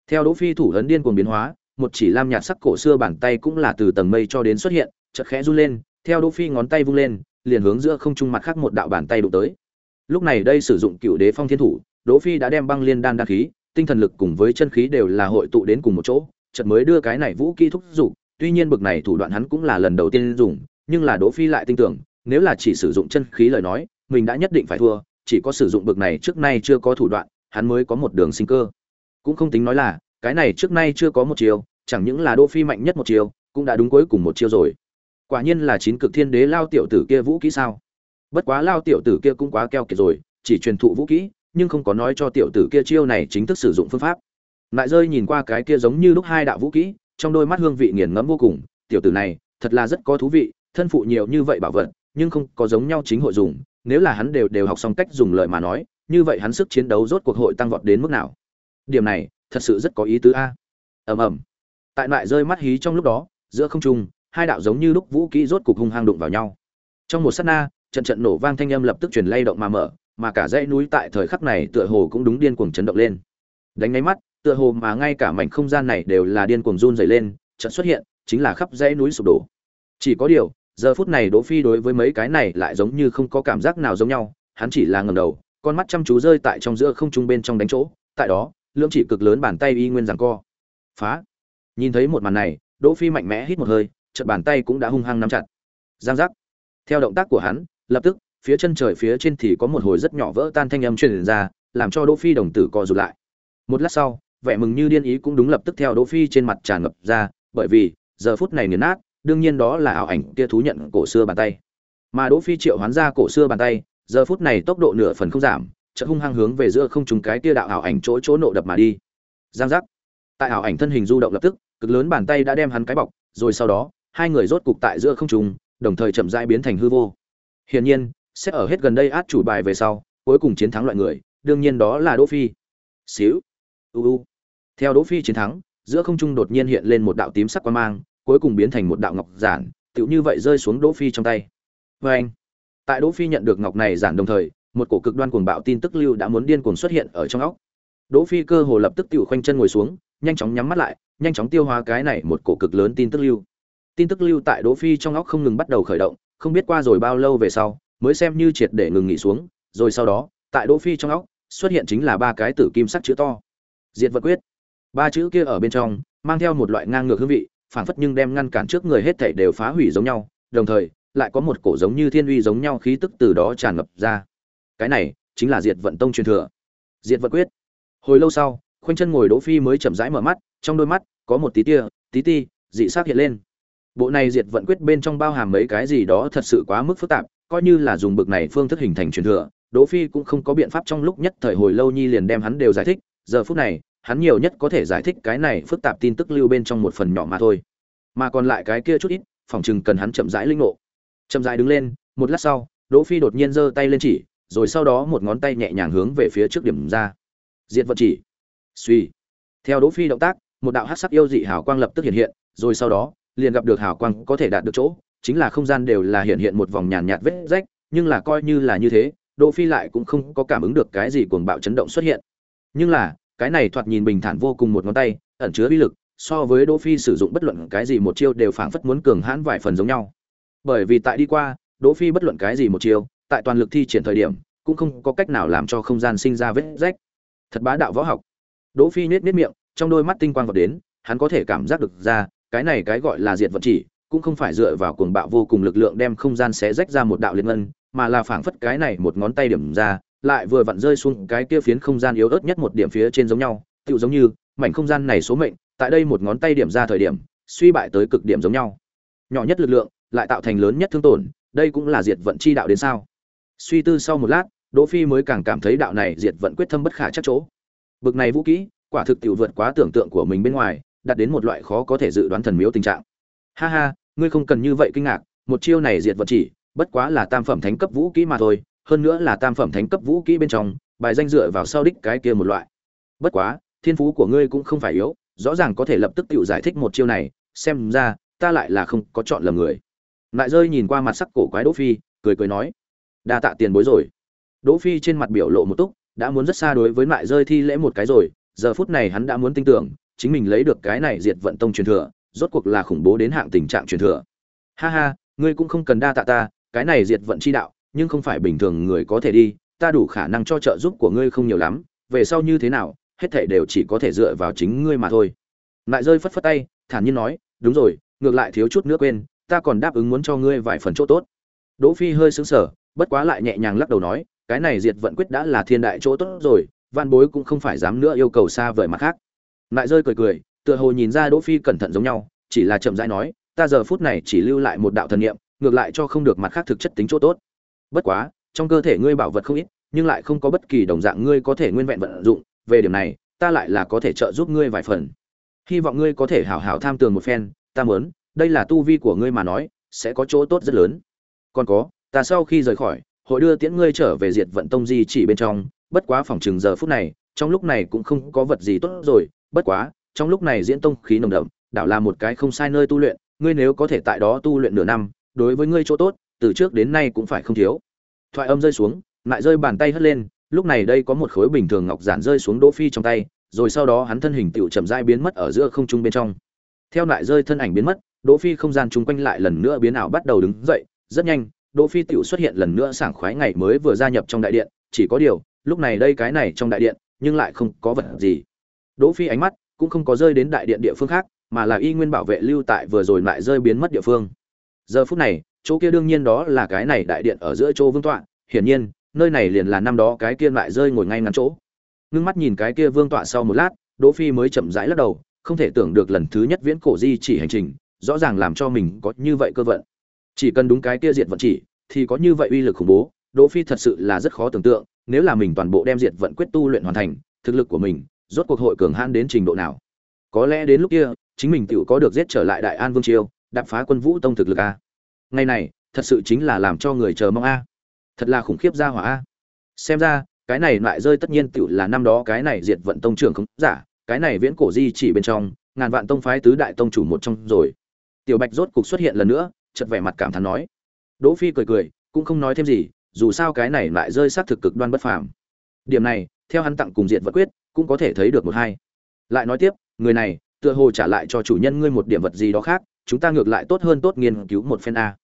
Speaker 1: Theo đỗ phi thủ ấn điên cuồng biến hóa, một chỉ lam nhạt sắc cổ xưa bàn tay cũng là từ tầng mây cho đến xuất hiện, chợt khẽ run lên, theo đỗ phi ngón tay vung lên, liền hướng giữa không trung mặt khác một đạo bàn tay đụng tới. Lúc này đây sử dụng cựu đế phong thiên thủ, đỗ phi đã đem băng liên đan đan khí, tinh thần lực cùng với chân khí đều là hội tụ đến cùng một chỗ, chợt mới đưa cái này vũ khí thúc dục, tuy nhiên bực này thủ đoạn hắn cũng là lần đầu tiên dùng nhưng là đỗ phi lại tin tưởng, nếu là chỉ sử dụng chân khí lời nói, mình đã nhất định phải thua, chỉ có sử dụng bực này trước nay chưa có thủ đoạn, hắn mới có một đường sinh cơ. Cũng không tính nói là, cái này trước nay chưa có một chiều chẳng những là đỗ phi mạnh nhất một chiều cũng đã đúng cuối cùng một chiều rồi. Quả nhiên là chín cực thiên đế lao tiểu tử kia vũ kỹ sao? Bất quá lao tiểu tử kia cũng quá keo kiệt rồi, chỉ truyền thụ vũ kỹ, nhưng không có nói cho tiểu tử kia chiêu này chính thức sử dụng phương pháp. Lại rơi nhìn qua cái kia giống như lúc hai đạo vũ kỹ, trong đôi mắt hương vị nghiền ngẫm vô cùng, tiểu tử này, thật là rất có thú vị thân phụ nhiều như vậy bảo vật, nhưng không có giống nhau chính hội dùng, nếu là hắn đều đều học xong cách dùng lời mà nói, như vậy hắn sức chiến đấu rốt cuộc hội tăng vọt đến mức nào? Điểm này, thật sự rất có ý tứ a. Ầm ầm. Tại lại rơi mắt hí trong lúc đó, giữa không trung, hai đạo giống như lúc vũ kỹ rốt cục hung hăng đụng vào nhau. Trong một sát na, trận trận nổ vang thanh âm lập tức truyền lay động mà mở, mà cả dãy núi tại thời khắc này tựa hồ cũng đúng điên cuồng chấn động lên. Đánh ngáy mắt, tựa hồ mà ngay cả mảnh không gian này đều là điên cuồng run rẩy lên trận xuất hiện, chính là khắp dãy núi sụp đổ. Chỉ có điều giờ phút này đỗ phi đối với mấy cái này lại giống như không có cảm giác nào giống nhau, hắn chỉ là ngẩng đầu, con mắt chăm chú rơi tại trong giữa không trung bên trong đánh chỗ, tại đó, lưỡng chỉ cực lớn bàn tay y nguyên giằng co. Phá! Nhìn thấy một màn này, đỗ phi mạnh mẽ hít một hơi, chợt bàn tay cũng đã hung hăng nắm chặt. Giang giác! Theo động tác của hắn, lập tức, phía chân trời phía trên thì có một hồi rất nhỏ vỡ tan thanh âm truyền ra, làm cho đỗ phi đồng tử co rụt lại. Một lát sau, vẻ mừng như điên ý cũng đúng lập tức theo đỗ phi trên mặt tràn ngập ra, bởi vì, giờ phút này nghiền nát đương nhiên đó là ảo ảnh kia thú nhận cổ xưa bàn tay. Mà đỗ phi triệu hoán ra cổ xưa bàn tay, giờ phút này tốc độ nửa phần không giảm, chợt hung hăng hướng về giữa không trung cái kia đạo ảo ảnh chỗ chỗ nộ đập mà đi. Giang giác. Tại ảo ảnh thân hình du động lập tức, cực lớn bàn tay đã đem hắn cái bọc, rồi sau đó, hai người rốt cục tại giữa không trung, đồng thời chậm rãi biến thành hư vô. Hiển nhiên sẽ ở hết gần đây át chủ bài về sau, cuối cùng chiến thắng loại người, đương nhiên đó là đỗ phi. Xíu. U u. Theo đỗ phi chiến thắng, giữa không trung đột nhiên hiện lên một đạo tím sắc quang mang cuối cùng biến thành một đạo ngọc giản, tựu như vậy rơi xuống đỗ phi trong tay. Với anh, tại đỗ phi nhận được ngọc này giản đồng thời, một cổ cực đoan cuồng bạo tin tức lưu đã muốn điên cuồng xuất hiện ở trong óc. Đỗ phi cơ hồ lập tức tựu khoanh chân ngồi xuống, nhanh chóng nhắm mắt lại, nhanh chóng tiêu hóa cái này một cổ cực lớn tin tức lưu. Tin tức lưu tại đỗ phi trong óc không ngừng bắt đầu khởi động, không biết qua rồi bao lâu về sau, mới xem như triệt để ngừng nghỉ xuống, rồi sau đó, tại đỗ phi trong óc, xuất hiện chính là ba cái tử kim sắc chữ to. Diệt vật quyết. Ba chữ kia ở bên trong, mang theo một loại ngang ngược hương vị phảng phất nhưng đem ngăn cản trước người hết thảy đều phá hủy giống nhau, đồng thời, lại có một cổ giống như thiên uy giống nhau khí tức từ đó tràn ngập ra. Cái này, chính là diệt vận tông truyền thừa. Diệt vận quyết. Hồi lâu sau, khoanh chân ngồi đỗ phi mới chậm rãi mở mắt, trong đôi mắt, có một tí tia, tí ti, dị sắc hiện lên. Bộ này diệt vận quyết bên trong bao hàm mấy cái gì đó thật sự quá mức phức tạp, coi như là dùng bực này phương thức hình thành truyền thừa, đỗ phi cũng không có biện pháp trong lúc nhất thời hồi lâu nhi liền đem hắn đều giải thích, giờ phút này hắn nhiều nhất có thể giải thích cái này phức tạp tin tức lưu bên trong một phần nhỏ mà thôi. Mà còn lại cái kia chút ít, phòng chừng cần hắn chậm rãi linh ngộ. Chậm rãi đứng lên, một lát sau, đỗ phi đột nhiên giơ tay lên chỉ, rồi sau đó một ngón tay nhẹ nhàng hướng về phía trước điểm ra. Diệt vận chỉ. Suy theo đỗ phi động tác, một đạo hắc sắc yêu dị hào quang lập tức hiện hiện, rồi sau đó, liền gặp được hào quang có thể đạt được chỗ, chính là không gian đều là hiện hiện một vòng nhàn nhạt vết rách, nhưng là coi như là như thế, đỗ phi lại cũng không có cảm ứng được cái gì cuồng bạo chấn động xuất hiện. Nhưng là cái này thoạt nhìn bình thản vô cùng một ngón tay, ẩn chứa uy lực, so với đỗ phi sử dụng bất luận cái gì một chiêu đều phảng phất muốn cường hãn vài phần giống nhau. Bởi vì tại đi qua, đỗ phi bất luận cái gì một chiêu, tại toàn lực thi triển thời điểm, cũng không có cách nào làm cho không gian sinh ra vết rách. Thật bá đạo võ học. Đỗ phi nết nết miệng, trong đôi mắt tinh quang vọt đến, hắn có thể cảm giác được ra, cái này cái gọi là diệt vật chỉ, cũng không phải dựa vào cuồng bạo vô cùng lực lượng đem không gian xé rách ra một đạo liên ngân, mà là phảng phất cái này một ngón tay điểm ra lại vừa vặn rơi xuống cái kia phiến không gian yếu ớt nhất một điểm phía trên giống nhau, tựu giống như, mảnh không gian này số mệnh, tại đây một ngón tay điểm ra thời điểm, suy bại tới cực điểm giống nhau. Nhỏ nhất lực lượng, lại tạo thành lớn nhất thương tổn, đây cũng là diệt vận chi đạo đến sao? Suy tư sau một lát, đỗ phi mới càng cảm thấy đạo này diệt vận quyết thâm bất khả chắc chỗ. Bực này vũ kỹ, quả thực tiểu vượt quá tưởng tượng của mình bên ngoài, đạt đến một loại khó có thể dự đoán thần miếu tình trạng. Ha ha, ngươi không cần như vậy kinh ngạc, một chiêu này diệt vận chỉ, bất quá là tam phẩm thánh cấp vũ kỹ mà thôi hơn nữa là tam phẩm thánh cấp vũ kỹ bên trong, bài danh dựa vào sau đích cái kia một loại. Bất quá, thiên phú của ngươi cũng không phải yếu, rõ ràng có thể lập tức tự giải thích một chiêu này, xem ra, ta lại là không có chọn lầm người. Lại rơi nhìn qua mặt sắc cổ quái đỗ phi, cười cười nói, đa tạ tiền bối rồi. Đỗ phi trên mặt biểu lộ một túc, đã muốn rất xa đối với lại rơi thi lễ một cái rồi, giờ phút này hắn đã muốn tin tưởng, chính mình lấy được cái này diệt vận tông truyền thừa, rốt cuộc là khủng bố đến hạng tình trạng truyền thừa. Ha ha, ngươi cũng không cần đa tạ ta, cái này diệt vận chi đạo nhưng không phải bình thường người có thể đi, ta đủ khả năng cho trợ giúp của ngươi không nhiều lắm, về sau như thế nào, hết thể đều chỉ có thể dựa vào chính ngươi mà thôi. Lại rơi phất phất tay, thản nhiên nói, đúng rồi, ngược lại thiếu chút nữa quên, ta còn đáp ứng muốn cho ngươi vài phần chỗ tốt. Đỗ phi hơi sững sờ, bất quá lại nhẹ nhàng lắc đầu nói, cái này diệt vận quyết đã là thiên đại chỗ tốt rồi văn bối cũng không phải dám nữa yêu cầu xa vời mặt khác. Lại rơi cười cười, tựa hồ nhìn ra đỗ phi cẩn thận giống nhau, chỉ là chậm rãi nói, ta giờ phút này chỉ lưu lại một đạo thần niệm, ngược lại cho không được mặt khác thực chất tính chỗ tốt bất quá, trong cơ thể ngươi bảo vật không ít, nhưng lại không có bất kỳ đồng dạng ngươi có thể nguyên vẹn vận dụng, về điểm này, ta lại là có thể trợ giúp ngươi vài phần. Hy vọng ngươi có thể hảo hảo tham tường một phen, ta muốn, đây là tu vi của ngươi mà nói, sẽ có chỗ tốt rất lớn. Còn có, ta sau khi rời khỏi, hội đưa tiễn ngươi trở về diệt vận tông di chỉ bên trong, bất quá phòng chừng giờ phút này, trong lúc này cũng không có vật gì tốt rồi, bất quá, trong lúc này diễn tông khí nồng đậm, đảo là một cái không sai nơi tu luyện, ngươi nếu có thể tại đó tu luyện nửa năm, đối với ngươi chỗ tốt từ trước đến nay cũng phải không thiếu. Thoại âm rơi xuống, lại rơi bàn tay hất lên, lúc này đây có một khối bình thường ngọc giản rơi xuống đỗ phi trong tay, rồi sau đó hắn thân hình tựu chậm rãi biến mất ở giữa không trung bên trong. Theo lại rơi thân ảnh biến mất, đỗ phi không gian chung quanh lại lần nữa biến ảo bắt đầu đứng dậy, rất nhanh, đỗ phi tựu xuất hiện lần nữa sảng khoái ngày mới vừa gia nhập trong đại điện, chỉ có điều, lúc này đây cái này trong đại điện, nhưng lại không có vật gì. Đỗ phi ánh mắt cũng không có rơi đến đại điện địa phương khác, mà là y nguyên bảo vệ lưu tại vừa rồi lại rơi biến mất địa phương. Giờ phút này chỗ kia đương nhiên đó là cái này đại điện ở giữa chỗ vương tọa, hiển nhiên, nơi này liền là năm đó cái kia lại rơi ngồi ngay ngắn chỗ. Ngưng mắt nhìn cái kia vương tọa sau một lát, đỗ phi mới chậm rãi lắc đầu, không thể tưởng được lần thứ nhất viễn cổ di chỉ hành trình, rõ ràng làm cho mình có như vậy cơ vận. Chỉ cần đúng cái kia diệt vận chỉ, thì có như vậy uy lực khủng bố, đỗ phi thật sự là rất khó tưởng tượng, nếu là mình toàn bộ đem diệt vận quyết tu luyện hoàn thành, thực lực của mình, rốt cuộc hội cường hãn đến trình độ nào. Có lẽ đến lúc kia, chính mình tựu có được giết trở lại đại an vương triều, đạp phá quân vũ tông thực lực a ngày này, thật sự chính là làm cho người chờ mong a. Thật là khủng khiếp ra hỏa a. Xem ra, cái này lại rơi tất nhiên tựu là năm đó cái này diệt vận tông trưởng không giả, cái này viễn cổ di chỉ bên trong, ngàn vạn tông phái tứ đại tông chủ một trong rồi. Tiểu bạch rốt cục xuất hiện lần nữa, chợt vẻ mặt cảm thán nói. Đỗ phi cười cười, cũng không nói thêm gì, dù sao cái này lại rơi sát thực cực đoan bất phàm. Điểm này, theo hắn tặng cùng diện vật quyết, cũng có thể thấy được một hai. Lại nói tiếp, người này, tựa hồ trả lại cho chủ nhân ngươi một điểm vật gì đó khác, chúng ta ngược lại tốt hơn tốt nghiên cứu một phen a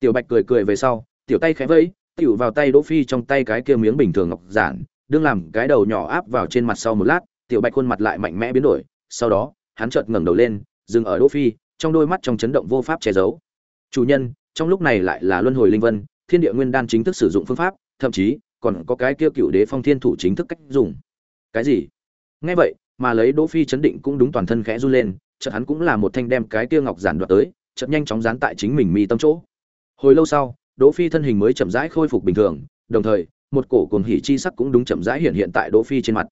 Speaker 1: tiểu bạch cười cười về sau tiểu tay khẽ vẫy tiểu vào tay đỗ phi trong tay cái kia miếng bình thường ngọc giản đương làm cái đầu nhỏ áp vào trên mặt sau một lát tiểu bạch khuôn mặt lại mạnh mẽ biến đổi sau đó hắn chợt ngẩng đầu lên dừng ở đỗ phi trong đôi mắt trong chấn động vô pháp che giấu. Chủ nhân trong lúc này lại là luân hồi linh vân thiên địa nguyên đan chính thức sử dụng phương pháp thậm chí còn có cái kia cựu đế phong thiên thủ chính thức cách dùng. Cái gì? Nghe vậy mà lấy Đỗ Phi chấn định cũng đúng toàn thân khẽ run lên, chợt hắn cũng là một thanh đem cái kia ngọc giản đoạt tới, chợt nhanh chóng dán tại chính mình mi tâm chỗ. Hồi lâu sau, Đỗ Phi thân hình mới chậm rãi khôi phục bình thường, đồng thời, một cổ cuồng hỉ chi sắc cũng đúng chậm rãi hiện hiện tại Đỗ Phi trên mặt.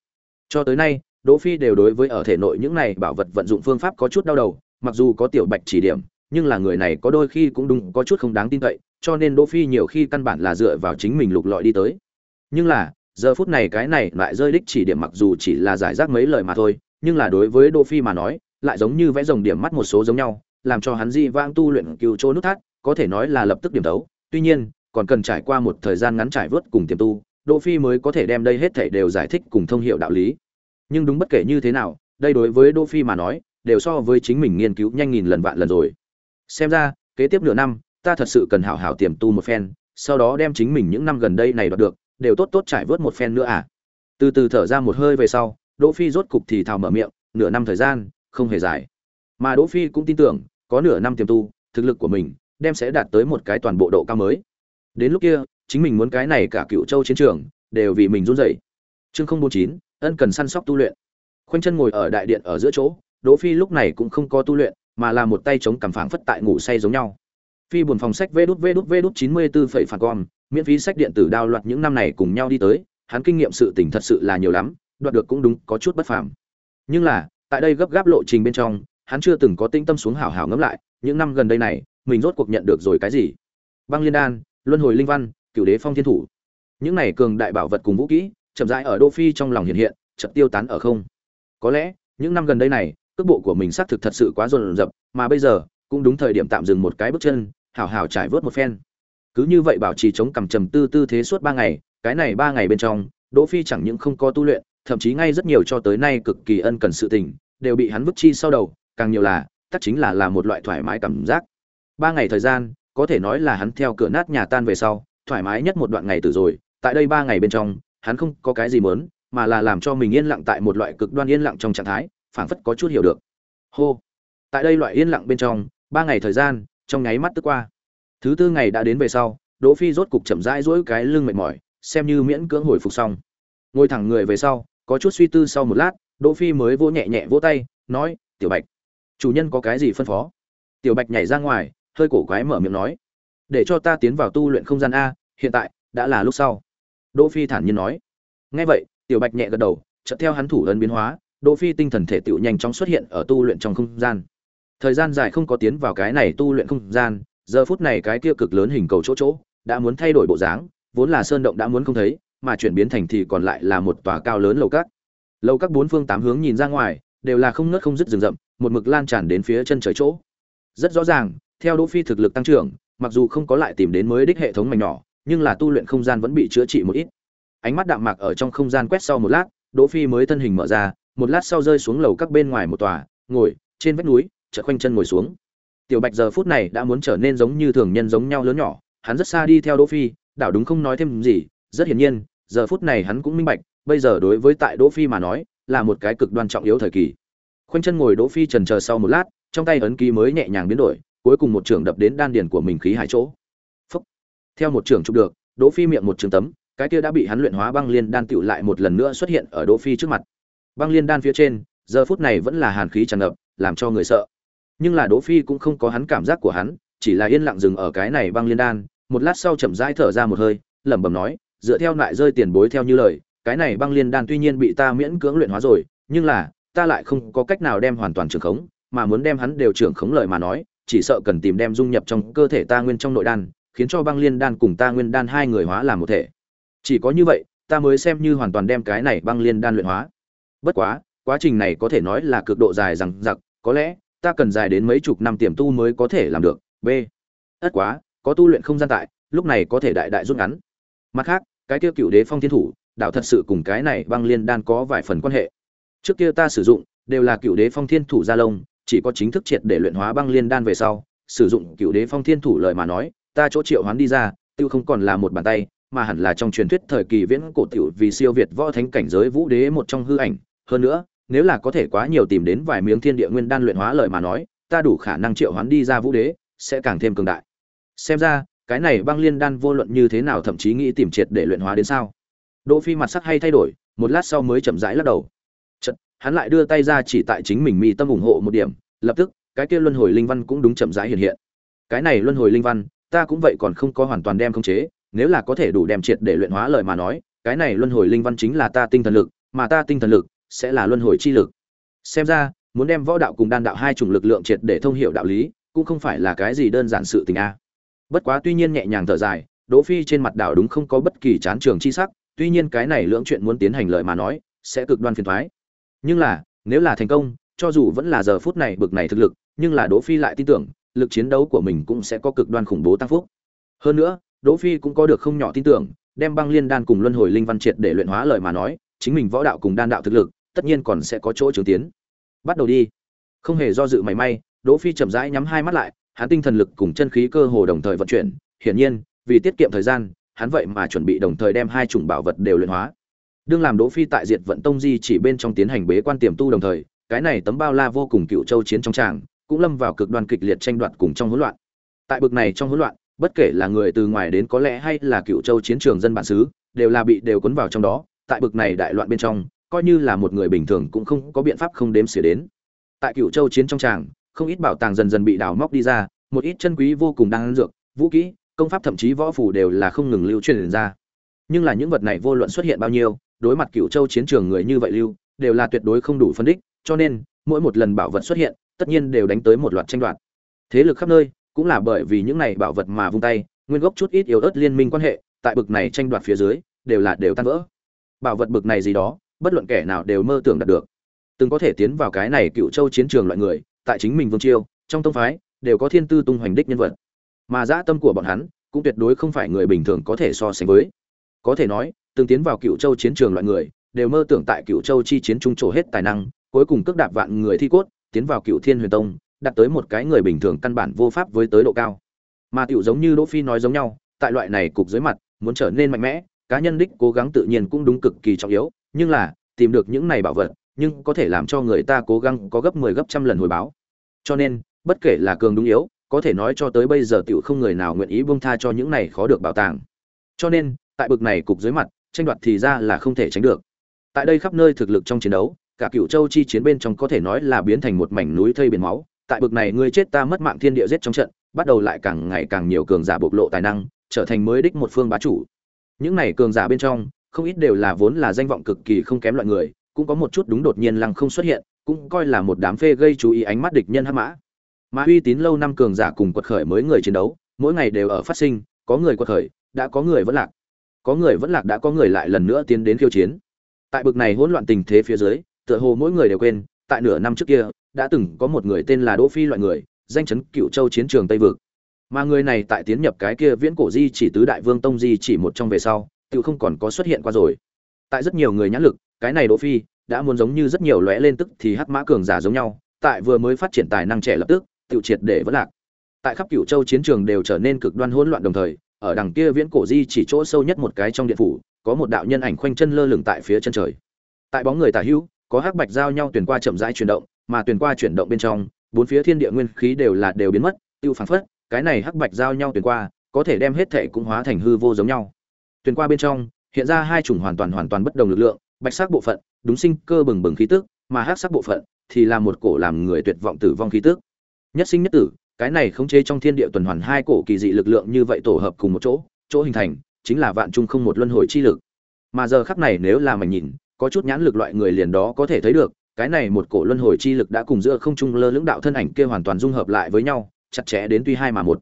Speaker 1: Cho tới nay, Đỗ Phi đều đối với ở thể nội những này bảo vật vận dụng phương pháp có chút đau đầu, mặc dù có tiểu Bạch chỉ điểm, nhưng là người này có đôi khi cũng đúng có chút không đáng tin cậy, cho nên Đỗ Phi nhiều khi căn bản là dựa vào chính mình lục lọi đi tới. Nhưng là, giờ phút này cái này lại rơi đích chỉ điểm mặc dù chỉ là giải rác mấy lời mà thôi, nhưng là đối với Đỗ Phi mà nói, lại giống như vẽ rồng điểm mắt một số giống nhau, làm cho hắn dị vãng tu luyện cứu chỗ nút thắt, có thể nói là lập tức điểm đấu. Tuy nhiên, còn cần trải qua một thời gian ngắn trải vớt cùng tiềm tu, Đỗ Phi mới có thể đem đây hết thảy đều giải thích cùng thông hiểu đạo lý. Nhưng đúng bất kể như thế nào, đây đối với Đỗ Phi mà nói, đều so với chính mình nghiên cứu nhanh nghìn lần vạn lần rồi. Xem ra, kế tiếp nửa năm, ta thật sự cần hảo hảo tiềm tu một phen, sau đó đem chính mình những năm gần đây này đoạt được, đều tốt tốt trải vớt một phen nữa à. Từ từ thở ra một hơi về sau, Đỗ Phi rốt cục thì thào mở miệng, nửa năm thời gian, không hề dài. Mà Đỗ Phi cũng tin tưởng, có nửa năm tiềm tu, thực lực của mình đem sẽ đạt tới một cái toàn bộ độ cao mới. Đến lúc kia, chính mình muốn cái này cả cựu châu chiến trường đều vì mình run rẩy. Chương 049, ân cần săn sóc tu luyện. Khoanh chân ngồi ở đại điện ở giữa chỗ, Đỗ Phi lúc này cũng không có tu luyện, mà là một tay chống cằm phảng phất tại ngủ say giống nhau. Phi buồn phòng sách vê đút vê đút vê đút 94 phẩy phản con miễn phí sách điện tử đào loạt những năm này cùng nhau đi tới, hắn kinh nghiệm sự tình thật sự là nhiều lắm, đoạt được cũng đúng, có chút bất phàm. Nhưng là, tại đây gấp gáp lộ trình bên trong, hắn chưa từng có tinh tâm xuống hảo hảo ngẫm lại, những năm gần đây này, mình rốt cuộc nhận được rồi cái gì? Băng liên đan, luân hồi linh văn, cửu đế phong thiên thủ. Những này cường đại bảo vật cùng vũ kỹ, chậm rãi ở Đô Phi trong lòng hiện hiện, chợt tiêu tán ở không. Có lẽ, những năm gần đây này, cước bộ của mình xác thực thật sự quá rộn rập mà bây giờ, cũng đúng thời điểm tạm dừng một cái bước chân, hảo hảo trải vớt một phen. Cứ như vậy bảo trì chống cằm trầm tư tư thế suốt ba ngày, cái này ba ngày bên trong, Đỗ Phi chẳng những không có tu luyện, thậm chí ngay rất nhiều cho tới nay cực kỳ ân cần sự tình, đều bị hắn vứt chi sau đầu, càng nhiều là, tất chính là là một loại thoải mái cảm giác. Ba ngày thời gian, có thể nói là hắn theo cửa nát nhà tan về sau, thoải mái nhất một đoạn ngày từ rồi, tại đây ba ngày bên trong, hắn không có cái gì muốn, mà là làm cho mình yên lặng tại một loại cực đoan yên lặng trong trạng thái, phảng phất có chút hiểu được. Hô. Tại đây loại yên lặng bên trong, ba ngày thời gian, trong nháy mắt tức qua. Thứ tư ngày đã đến về sau, Đỗ Phi rốt cục chậm rãi duỗi cái lưng mệt mỏi, xem như miễn cưỡng hồi phục xong. Ngồi thẳng người về sau, có chút suy tư sau một lát, Đỗ Phi mới vỗ nhẹ nhẹ vỗ tay, nói: "Tiểu Bạch, chủ nhân có cái gì phân phó?" Tiểu Bạch nhảy ra ngoài, hơi cổ quái mở miệng nói: "Để cho ta tiến vào tu luyện không gian a, hiện tại đã là lúc sau." Đỗ Phi thản nhiên nói. Nghe vậy, Tiểu Bạch nhẹ gật đầu, chợt theo hắn thủ ấn biến hóa, Đỗ Phi tinh thần thể tựu nhanh chóng xuất hiện ở tu luyện trong không gian. Thời gian dài không có tiến vào cái này tu luyện không gian, giờ phút này cái kia cực lớn hình cầu chỗ chỗ đã muốn thay đổi bộ dáng, vốn là sơn động đã muốn không thấy, mà chuyển biến thành thì còn lại là một tòa cao lớn lầu các. Lầu các bốn phương tám hướng nhìn ra ngoài, đều là không ngớt không dứt rừng rậm, một mực lan tràn đến phía chân trời chỗ. Rất rõ ràng, theo Đỗ Phi thực lực tăng trưởng, mặc dù không có lại tìm đến mới đích hệ thống mảnh nhỏ, nhưng là tu luyện không gian vẫn bị chữa trị một ít. Ánh mắt đạm mạc ở trong không gian quét sau một lát, Đỗ Phi mới thân hình mở ra, một lát sau rơi xuống lầu các bên ngoài một tòa, ngồi trên vách núi, chợt khoanh chân ngồi xuống. Tiểu Bạch giờ phút này đã muốn trở nên giống như thường nhân giống nhau lớn nhỏ, hắn rất xa đi theo Đỗ Phi, đảo đúng không nói thêm gì, rất hiển nhiên, giờ phút này hắn cũng minh bạch, bây giờ đối với tại Đỗ Phi mà nói, là một cái cực đoan trọng yếu thời kỳ. Khoanh chân ngồi Đỗ Phi trần chờ sau một lát, trong tay ấn ký mới nhẹ nhàng biến đổi, cuối cùng một trường đập đến đan điền của mình khí hải chỗ. Phúc. Theo một trường chụp được, Đỗ Phi miệng một trường tấm, cái kia đã bị hắn luyện hóa băng liên đan tiểu lại một lần nữa xuất hiện ở Đỗ Phi trước mặt. Băng liên đan phía trên, giờ phút này vẫn là hàn khí tràn ngập, làm cho người sợ. Nhưng là Đỗ Phi cũng không có hắn cảm giác của hắn, chỉ là yên lặng dừng ở cái này băng liên đan, một lát sau chậm rãi thở ra một hơi, lẩm bẩm nói, dựa theo lại rơi tiền bối theo như lời, cái này băng liên đan tuy nhiên bị ta miễn cưỡng luyện hóa rồi, nhưng là ta lại không có cách nào đem hoàn toàn trưởng khống, mà muốn đem hắn đều trưởng khống lời mà nói, chỉ sợ cần tìm đem dung nhập trong cơ thể ta nguyên trong nội đan, khiến cho băng liên đan cùng ta nguyên đan hai người hóa làm một thể. Chỉ có như vậy, ta mới xem như hoàn toàn đem cái này băng liên đan luyện hóa. Bất quá, quá trình này có thể nói là cực độ dài rằng giặc, có lẽ ta cần dài đến mấy chục năm tiềm tu mới có thể làm được. B. Ất quá, có tu luyện không gian tại, lúc này có thể đại đại rút ngắn. Mặt khác, cái kia cựu đế phong thiên thủ, đạo thật sự cùng cái này băng liên đan có vài phần quan hệ. Trước kia ta sử dụng đều là cựu đế phong thiên thủ gia lông, chỉ có chính thức triệt để luyện hóa băng liên đan về sau, sử dụng cựu đế phong thiên thủ lời mà nói, ta chỗ triệu hoán đi ra, tiêu không còn là một bàn tay, mà hẳn là trong truyền thuyết thời kỳ viễn cổ tiểu vì siêu việt võ thánh cảnh giới vũ đế một trong hư ảnh, hơn nữa, nếu là có thể quá nhiều tìm đến vài miếng thiên địa nguyên đan luyện hóa lời mà nói, ta đủ khả năng triệu hoán đi ra vũ đế, sẽ càng thêm cường đại. Xem ra, cái này băng liên đan vô luận như thế nào thậm chí nghĩ tìm triệt để luyện hóa đến sao. Đỗ Phi mặt sắc hay thay đổi, một lát sau mới chậm rãi lắc đầu. Hắn lại đưa tay ra chỉ tại chính mình mi tâm ủng hộ một điểm, lập tức, cái kia luân hồi linh văn cũng đúng chậm rãi hiện hiện. Cái này luân hồi linh văn, ta cũng vậy còn không có hoàn toàn đem khống chế, nếu là có thể đủ đem triệt để luyện hóa lời mà nói, cái này luân hồi linh văn chính là ta tinh thần lực, mà ta tinh thần lực sẽ là luân hồi chi lực. Xem ra, muốn đem võ đạo cùng đan đạo hai chủng lực lượng triệt để thông hiểu đạo lý, cũng không phải là cái gì đơn giản sự tình a. Bất quá tuy nhiên nhẹ nhàng thở dài, đỗ phi trên mặt đảo đúng không có bất kỳ chán trường chi sắc, tuy nhiên cái này lưỡng chuyện muốn tiến hành lời mà nói, sẽ cực đoan phiền toái nhưng là, nếu là thành công, cho dù vẫn là giờ phút này bực này thực lực, nhưng là đỗ phi lại tin tưởng, lực chiến đấu của mình cũng sẽ có cực đoan khủng bố tăng phúc. Hơn nữa, đỗ phi cũng có được không nhỏ tin tưởng, đem băng liên đan cùng luân hồi linh văn triệt để luyện hóa lời mà nói, chính mình võ đạo cùng đan đạo thực lực, tất nhiên còn sẽ có chỗ trưởng tiến. Bắt đầu đi. Không hề do dự mảy may, đỗ phi chậm rãi nhắm hai mắt lại, hắn tinh thần lực cùng chân khí cơ hồ đồng thời vận chuyển, hiển nhiên, vì tiết kiệm thời gian, hắn vậy mà chuẩn bị đồng thời đem hai chủng bảo vật đều luyện hóa đương làm đỗ phi tại diệt vận tông di chỉ bên trong tiến hành bế quan tiềm tu đồng thời, cái này tấm bao la vô cùng cựu châu chiến trong tràng, cũng lâm vào cực đoan kịch liệt tranh đoạt cùng trong hỗn loạn. Tại bực này trong hỗn loạn, bất kể là người từ ngoài đến có lẽ hay là cựu châu chiến trường dân bản xứ, đều là bị đều cuốn vào trong đó, tại bực này đại loạn bên trong, coi như là một người bình thường cũng không có biện pháp không đếm xỉa đến. Tại cựu châu chiến trong tràng, không ít bảo tàng dần dần bị đào móc đi ra, một ít chân quý vô cùng đang dược, vũ kỹ, công pháp thậm chí võ phủ đều là không ngừng lưu truyền ra. Nhưng là những vật này vô luận xuất hiện bao nhiêu đối mặt cựu châu chiến trường người như vậy lưu, đều là tuyệt đối không đủ phân đích, cho nên, mỗi một lần bảo vật xuất hiện, tất nhiên đều đánh tới một loạt tranh đoạt. Thế lực khắp nơi, cũng là bởi vì những này bảo vật mà vung tay, nguyên gốc chút ít yếu ớt liên minh quan hệ, tại bực này tranh đoạt phía dưới, đều là đều tan vỡ. Bảo vật bực này gì đó, bất luận kẻ nào đều mơ tưởng đạt được. Từng có thể tiến vào cái này cựu châu chiến trường loại người, tại chính mình vương chiêu trong tông phái, đều có thiên tư tung hoành đích nhân vật. Mà dã tâm của bọn hắn, cũng tuyệt đối không phải người bình thường có thể so sánh với. Có thể nói từng tiến vào cựu châu chiến trường loại người, đều mơ tưởng tại cựu châu chi chiến trung trổ hết tài năng, cuối cùng cước đạp vạn người thi cốt, tiến vào cựu thiên huyền tông, đạt tới một cái người bình thường căn bản vô pháp với tới độ cao. Mà tiểu giống như đỗ phi nói giống nhau, tại loại này cục dưới mặt, muốn trở nên mạnh mẽ, cá nhân đích cố gắng tự nhiên cũng đúng cực kỳ trọng yếu, nhưng là, tìm được những này bảo vật, nhưng có thể làm cho người ta cố gắng có gấp 10 gấp trăm lần hồi báo. Cho nên, bất kể là cường đúng yếu, có thể nói cho tới bây giờ tiểu không người nào nguyện ý buông tha cho những này khó được bảo tàng. Cho nên, tại bực này cục dưới mặt tranh đoạt thì ra là không thể tránh được. Tại đây khắp nơi thực lực trong chiến đấu, cả cựu châu chi chiến bên trong có thể nói là biến thành một mảnh núi thây biển máu. Tại bực này ngươi chết ta mất mạng thiên địa giết trong trận, bắt đầu lại càng ngày càng nhiều cường giả bộc lộ tài năng, trở thành mới đích một phương bá chủ. Những này cường giả bên trong, không ít đều là vốn là danh vọng cực kỳ không kém loại người, cũng có một chút đúng đột nhiên lăng không xuất hiện, cũng coi là một đám phê gây chú ý ánh mắt địch nhân hắc mã. Mà uy tín lâu năm cường giả cùng quật khởi mới người chiến đấu, mỗi ngày đều ở phát sinh, có người quật khởi, đã có người vẫn lạc có người vẫn lạc đã có người lại lần nữa tiến đến khiêu chiến. Tại bực này hỗn loạn tình thế phía dưới, tựa hồ mỗi người đều quên, tại nửa năm trước kia, đã từng có một người tên là đỗ phi loại người, danh chấn cựu châu chiến trường tây vực. Mà người này tại tiến nhập cái kia viễn cổ di chỉ tứ đại vương tông di chỉ một trong về sau, tự không còn có xuất hiện qua rồi. Tại rất nhiều người nhãn lực, cái này đỗ phi đã muốn giống như rất nhiều lóe lên tức thì hắc mã cường giả giống nhau, tại vừa mới phát triển tài năng trẻ lập tức, tự triệt để vỡ lạc. Tại khắp cựu châu chiến trường đều trở nên cực đoan hỗn loạn đồng thời ở đằng kia viễn cổ di chỉ chỗ sâu nhất một cái trong điện phủ, có một đạo nhân ảnh khoanh chân lơ lửng tại phía chân trời. Tại bóng người tả hữu, có hắc bạch giao nhau tuyển qua chậm rãi chuyển động, mà tuyển qua chuyển động bên trong, bốn phía thiên địa nguyên khí đều là đều biến mất, tiêu phản phất, cái này hắc bạch giao nhau tuyển qua, có thể đem hết thể cũng hóa thành hư vô giống nhau. Tuyển qua bên trong, hiện ra hai chủng hoàn toàn hoàn toàn bất đồng lực lượng, bạch sắc bộ phận, đúng sinh cơ bừng bừng khí tức, mà hắc sắc bộ phận thì là một cổ làm người tuyệt vọng tử vong khí tức. Nhất sinh nhất tử cái này khống chế trong thiên địa tuần hoàn hai cổ kỳ dị lực lượng như vậy tổ hợp cùng một chỗ chỗ hình thành, chính là vạn trung không một luân hồi chi lực. Mà giờ khắc này nếu là mình nhìn, có chút nhãn lực loại người liền đó có thể thấy được, cái này một cổ luân hồi chi lực đã cùng giữa không trung lơ lưỡng đạo thân ảnh kia hoàn toàn dung hợp lại với nhau, chặt chẽ đến tuy hai mà một.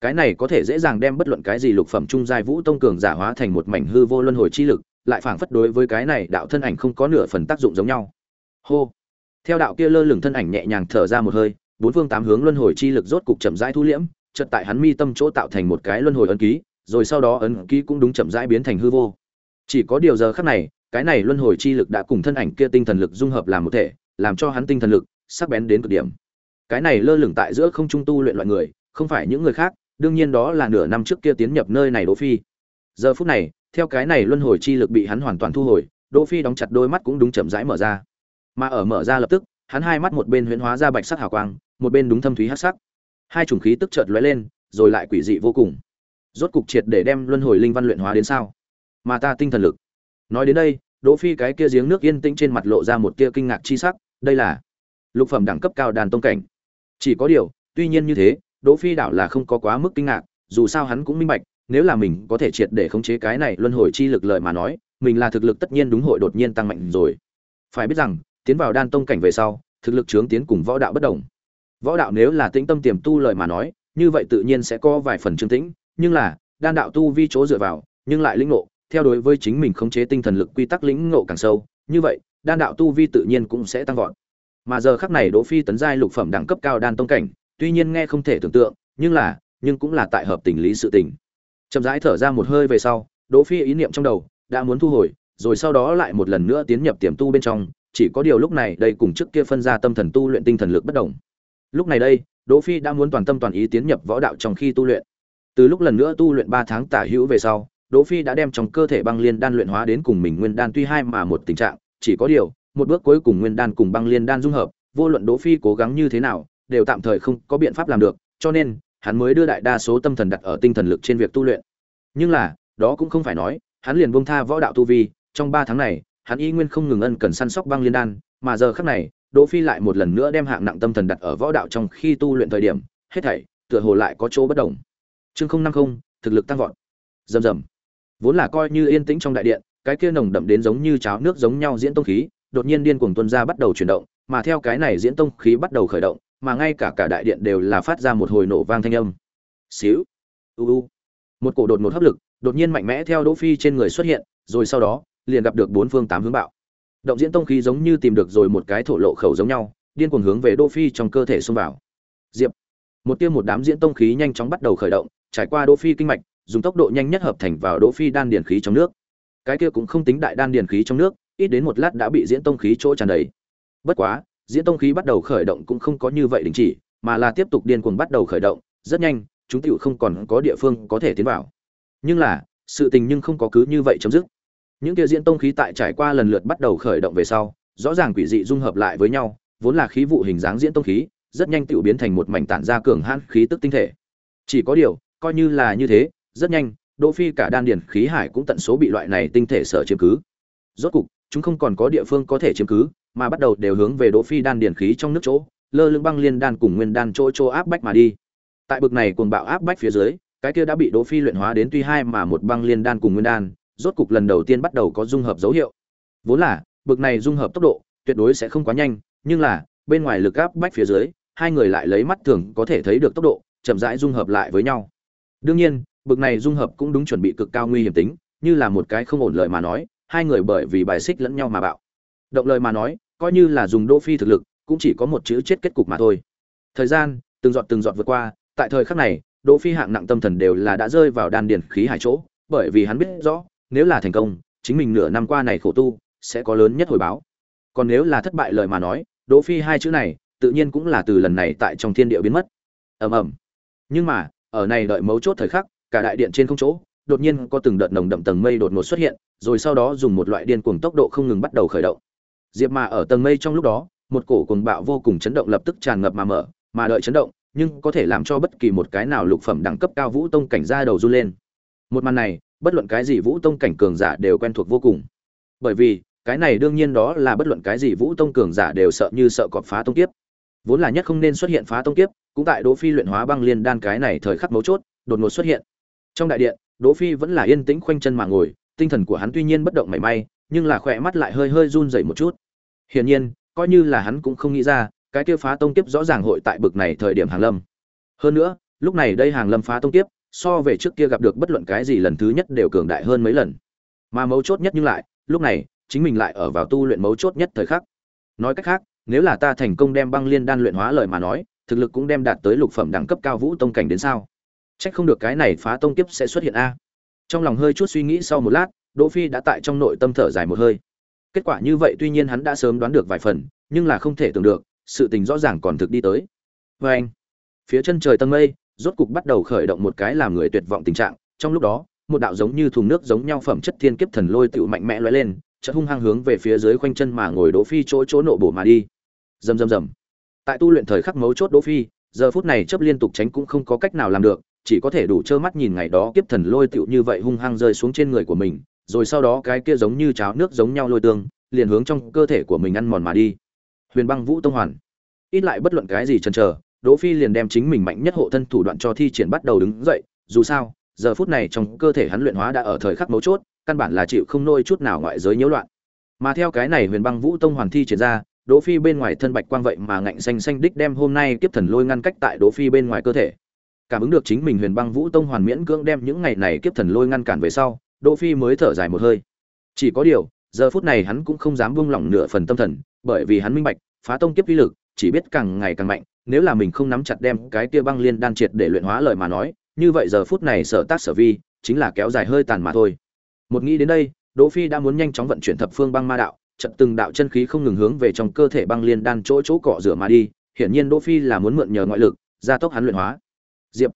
Speaker 1: Cái này có thể dễ dàng đem bất luận cái gì lục phẩm trung giai vũ tông cường giả hóa thành một mảnh hư vô luân hồi chi lực, lại phảng phất đối với cái này đạo thân ảnh không có nửa phần tác dụng giống nhau. Hô. Theo đạo kia lơ lửng thân ảnh nhẹ nhàng thở ra một hơi bốn phương tám hướng luân hồi chi lực rốt cục chậm rãi thu liễm, chợt tại hắn mi tâm chỗ tạo thành một cái luân hồi ấn ký, rồi sau đó ấn ký cũng đúng chậm rãi biến thành hư vô. Chỉ có điều giờ khắc này, cái này luân hồi chi lực đã cùng thân ảnh kia tinh thần lực dung hợp làm một thể, làm cho hắn tinh thần lực sắc bén đến cực điểm. Cái này lơ lửng tại giữa không trung tu luyện loại người, không phải những người khác, đương nhiên đó là nửa năm trước kia tiến nhập nơi này đỗ phi. Giờ phút này, theo cái này luân hồi chi lực bị hắn hoàn toàn thu hồi, đỗ phi đóng chặt đôi mắt cũng đúng chậm rãi mở ra. Mà ở mở ra lập tức, hắn hai mắt một bên huyễn hóa ra bạch sắc hào quang một bên đúng thâm thúy hắc sắc hai chủng khí tức chợt lóe lên rồi lại quỷ dị vô cùng rốt cục triệt để đem luân hồi linh văn luyện hóa đến sao mà ta tinh thần lực nói đến đây Đỗ Phi cái kia giếng nước yên tĩnh trên mặt lộ ra một tia kinh ngạc chi sắc, đây là lục phẩm đẳng cấp cao đàn tông cảnh. Chỉ có điều, tuy nhiên như thế, Đỗ Phi đảo là không có quá mức kinh ngạc, dù sao hắn cũng minh bạch, nếu là mình có thể triệt để khống chế cái này luân hồi chi lực lợi mà nói, mình là thực lực tất nhiên đúng hội đột nhiên tăng mạnh rồi. Phải biết rằng, tiến vào đan tông cảnh về sau, thực lực chướng tiến cùng võ đạo bất đồng. Võ đạo nếu là tĩnh tâm tiềm tu lời mà nói, như vậy tự nhiên sẽ có vài phần trương tĩnh, nhưng là đan đạo tu vi chỗ dựa vào, nhưng lại lĩnh ngộ, theo đối với chính mình khống chế tinh thần lực quy tắc lĩnh ngộ càng sâu, như vậy, đan đạo tu vi tự nhiên cũng sẽ tăng vọt. Mà giờ khắc này Đỗ Phi tấn giai lục phẩm đẳng cấp cao đan tông cảnh, tuy nhiên nghe không thể tưởng tượng, nhưng là, nhưng cũng là tại hợp tình lý sự tình. Chậm rãi thở ra một hơi về sau, Đỗ Phi ý niệm trong đầu đã muốn thu hồi, rồi sau đó lại một lần nữa tiến nhập tiềm tu bên trong, chỉ có điều lúc này đây cùng trước kia phân ra tâm thần tu luyện tinh thần lực bất động. Lúc này đây, Đỗ Phi đã muốn toàn tâm toàn ý tiến nhập võ đạo trong khi tu luyện. Từ lúc lần nữa tu luyện 3 tháng tả hữu về sau, Đỗ Phi đã đem trong cơ thể băng liên đan luyện hóa đến cùng mình nguyên đan tuy hai mà một tình trạng, chỉ có điều, một bước cuối cùng nguyên đan cùng băng liên đan dung hợp, vô luận Đỗ Phi cố gắng như thế nào, đều tạm thời không có biện pháp làm được, cho nên, hắn mới đưa đại đa số tâm thần đặt ở tinh thần lực trên việc tu luyện. Nhưng là, đó cũng không phải nói, hắn liền buông tha võ đạo tu vi, trong 3 tháng này, hắn y nguyên không ngừng ân cần săn sóc băng liên đan, mà giờ khắc này, Đỗ Phi lại một lần nữa đem hạng nặng tâm thần đặt ở võ đạo trong khi tu luyện thời điểm, hết thảy, tựa hồ lại có chỗ bất đồng. Chương 050, thực lực tăng vọt. Rầm rầm. Vốn là coi như yên tĩnh trong đại điện, cái kia nồng đậm đến giống như cháo nước giống nhau diễn tông khí, đột nhiên điên cuồng tuôn ra bắt đầu chuyển động, mà theo cái này diễn tông khí bắt đầu khởi động, mà ngay cả cả đại điện đều là phát ra một hồi nổ vang thanh âm. Xíu. U u. Một cổ đột ngột hấp lực, đột nhiên mạnh mẽ theo Đỗ Phi trên người xuất hiện, rồi sau đó, liền gặp được bốn phương tám hướng bạo. Động diễn tông khí giống như tìm được rồi một cái thổ lộ khẩu giống nhau, điên cuồng hướng về Đô Phi trong cơ thể xông vào. Diệp. Một tiêu một đám diễn tông khí nhanh chóng bắt đầu khởi động, trải qua Đô Phi kinh mạch, dùng tốc độ nhanh nhất hợp thành vào Đô Phi đan điền khí trong nước. Cái kia cũng không tính đại đan điền khí trong nước, ít đến một lát đã bị diễn tông khí chỗ tràn đầy. Bất quá, diễn tông khí bắt đầu khởi động cũng không có như vậy đình chỉ, mà là tiếp tục điên cuồng bắt đầu khởi động, rất nhanh, chúng tiểu không còn có địa phương có thể tiến vào. Nhưng là, sự tình nhưng không có cứ như vậy chấm dứt. Những kia diễn tông khí tại trải qua lần lượt bắt đầu khởi động về sau, rõ ràng quỷ dị dung hợp lại với nhau, vốn là khí vụ hình dáng diễn tông khí, rất nhanh tự biến thành một mảnh tản ra cường hãn khí tức tinh thể. Chỉ có điều, coi như là như thế, rất nhanh, Đỗ Phi cả đan điền khí hải cũng tận số bị loại này tinh thể sở chiếm cứ. Rốt cục, chúng không còn có địa phương có thể chiếm cứ, mà bắt đầu đều hướng về Đỗ Phi đan điền khí trong nước chỗ, lơ lưng băng liên đan cùng nguyên đan chỗ chỗ áp bách mà đi. Tại bực này cuồng bạo áp bách phía dưới, cái kia đã bị Đỗ Phi luyện hóa đến tuy hai mà một băng liên đan cùng nguyên đan, rốt cục lần đầu tiên bắt đầu có dung hợp dấu hiệu. Vốn là, bực này dung hợp tốc độ tuyệt đối sẽ không quá nhanh, nhưng là, bên ngoài lực áp bách phía dưới, hai người lại lấy mắt thường có thể thấy được tốc độ, chậm rãi dung hợp lại với nhau. Đương nhiên, bực này dung hợp cũng đúng chuẩn bị cực cao nguy hiểm tính, như là một cái không ổn lợi mà nói, hai người bởi vì bài xích lẫn nhau mà bạo. Động lời mà nói, coi như là dùng Đỗ Phi thực lực, cũng chỉ có một chữ chết kết cục mà thôi. Thời gian, từng giọt từng giọt vượt qua, tại thời khắc này, Đỗ Phi hạng nặng tâm thần đều là đã rơi vào đan điền khí hải chỗ, bởi vì hắn biết rõ, nếu là thành công, chính mình nửa năm qua này khổ tu sẽ có lớn nhất hồi báo. Còn nếu là thất bại lời mà nói, Đỗ Phi hai chữ này, tự nhiên cũng là từ lần này tại trong thiên địa biến mất. Ầm ầm. Nhưng mà, ở này đợi mấu chốt thời khắc, cả đại điện trên không chỗ, đột nhiên có từng đợt nồng đậm tầng mây đột ngột xuất hiện, rồi sau đó dùng một loại điên cuồng tốc độ không ngừng bắt đầu khởi động. Diệp mà ở tầng mây trong lúc đó, một cổ cuồng bạo vô cùng chấn động lập tức tràn ngập mà mở, mà đợi chấn động, nhưng có thể làm cho bất kỳ một cái nào lục phẩm đẳng cấp cao vũ tông cảnh ra đầu run lên. Một màn này, bất luận cái gì vũ tông cảnh cường giả đều quen thuộc vô cùng. Bởi vì, cái này đương nhiên đó là bất luận cái gì vũ tông cường giả đều sợ như sợ cọp phá tông kiếp. Vốn là nhất không nên xuất hiện phá tông kiếp, cũng tại Đỗ Phi luyện hóa băng liên đan cái này thời khắc mấu chốt, đột ngột xuất hiện. Trong đại điện, Đỗ Phi vẫn là yên tĩnh khoanh chân mà ngồi, tinh thần của hắn tuy nhiên bất động mảy may, nhưng là khỏe mắt lại hơi hơi run rẩy một chút. Hiển nhiên, coi như là hắn cũng không nghĩ ra, cái kia phá tông kiếp rõ ràng hội tại bực này thời điểm hàng lâm. Hơn nữa, lúc này đây hàng lâm phá tông kiếp, so về trước kia gặp được bất luận cái gì lần thứ nhất đều cường đại hơn mấy lần. Mà mấu chốt nhất nhưng lại, lúc này, chính mình lại ở vào tu luyện mấu chốt nhất thời khắc. Nói cách khác, nếu là ta thành công đem băng liên đan luyện hóa lời mà nói, thực lực cũng đem đạt tới lục phẩm đẳng cấp cao vũ tông cảnh đến sao? Chắc không được cái này phá tông kiếp sẽ xuất hiện a. Trong lòng hơi chút suy nghĩ sau một lát, Đỗ Phi đã tại trong nội tâm thở dài một hơi. Kết quả như vậy tuy nhiên hắn đã sớm đoán được vài phần, nhưng là không thể tưởng được, sự tình rõ ràng còn thực đi tới. Và anh, phía chân trời tầng mây, rốt cục bắt đầu khởi động một cái làm người tuyệt vọng tình trạng, trong lúc đó, một đạo giống như thùng nước giống nhau phẩm chất thiên kiếp thần lôi tựu mạnh mẽ lóe lên, chợt hung hăng hướng về phía dưới khoanh chân mà ngồi Đỗ Phi chỗ chỗ nộ bổ mà đi. Rầm rầm rầm. Tại tu luyện thời khắc mấu chốt Đỗ Phi, giờ phút này chấp liên tục tránh cũng không có cách nào làm được, chỉ có thể đủ trơ mắt nhìn ngày đó kiếp thần lôi tựu như vậy hung hăng rơi xuống trên người của mình, rồi sau đó cái kia giống như cháo nước giống nhau lôi tương liền hướng trong cơ thể của mình ăn mòn mà đi huyền băng vũ tông hoàn ít lại bất luận cái gì chần chờ đỗ phi liền đem chính mình mạnh nhất hộ thân thủ đoạn cho thi triển bắt đầu đứng dậy, dù sao, giờ phút này trong cơ thể hắn luyện hóa đã ở thời khắc mấu chốt, căn bản là chịu không nôi chút nào ngoại giới nhiễu loạn. Mà theo cái này huyền băng vũ tông hoàn thi triển ra, đỗ phi bên ngoài thân bạch quang vậy mà ngạnh xanh xanh đích đem hôm nay kiếp thần lôi ngăn cách tại đỗ phi bên ngoài cơ thể. Cảm ứng được chính mình huyền băng vũ tông hoàn miễn cưỡng đem những ngày này kiếp thần lôi ngăn cản về sau, đỗ phi mới thở dài một hơi. Chỉ có điều, giờ phút này hắn cũng không dám buông lỏng nửa phần tâm thần, bởi vì hắn minh bạch, phá tông kiếp uy lực, chỉ biết càng ngày càng mạnh nếu là mình không nắm chặt đem cái kia băng liên đan triệt để luyện hóa lời mà nói, như vậy giờ phút này sở tác sở vi chính là kéo dài hơi tàn mà thôi. Một nghĩ đến đây, đỗ phi đã muốn nhanh chóng vận chuyển thập phương băng ma đạo chợt từng đạo chân khí không ngừng hướng về trong cơ thể băng liên đan chỗ chỗ cọ rửa mà đi, hiển nhiên đỗ phi là muốn mượn nhờ ngoại lực, gia tốc hắn luyện hóa. Diệp,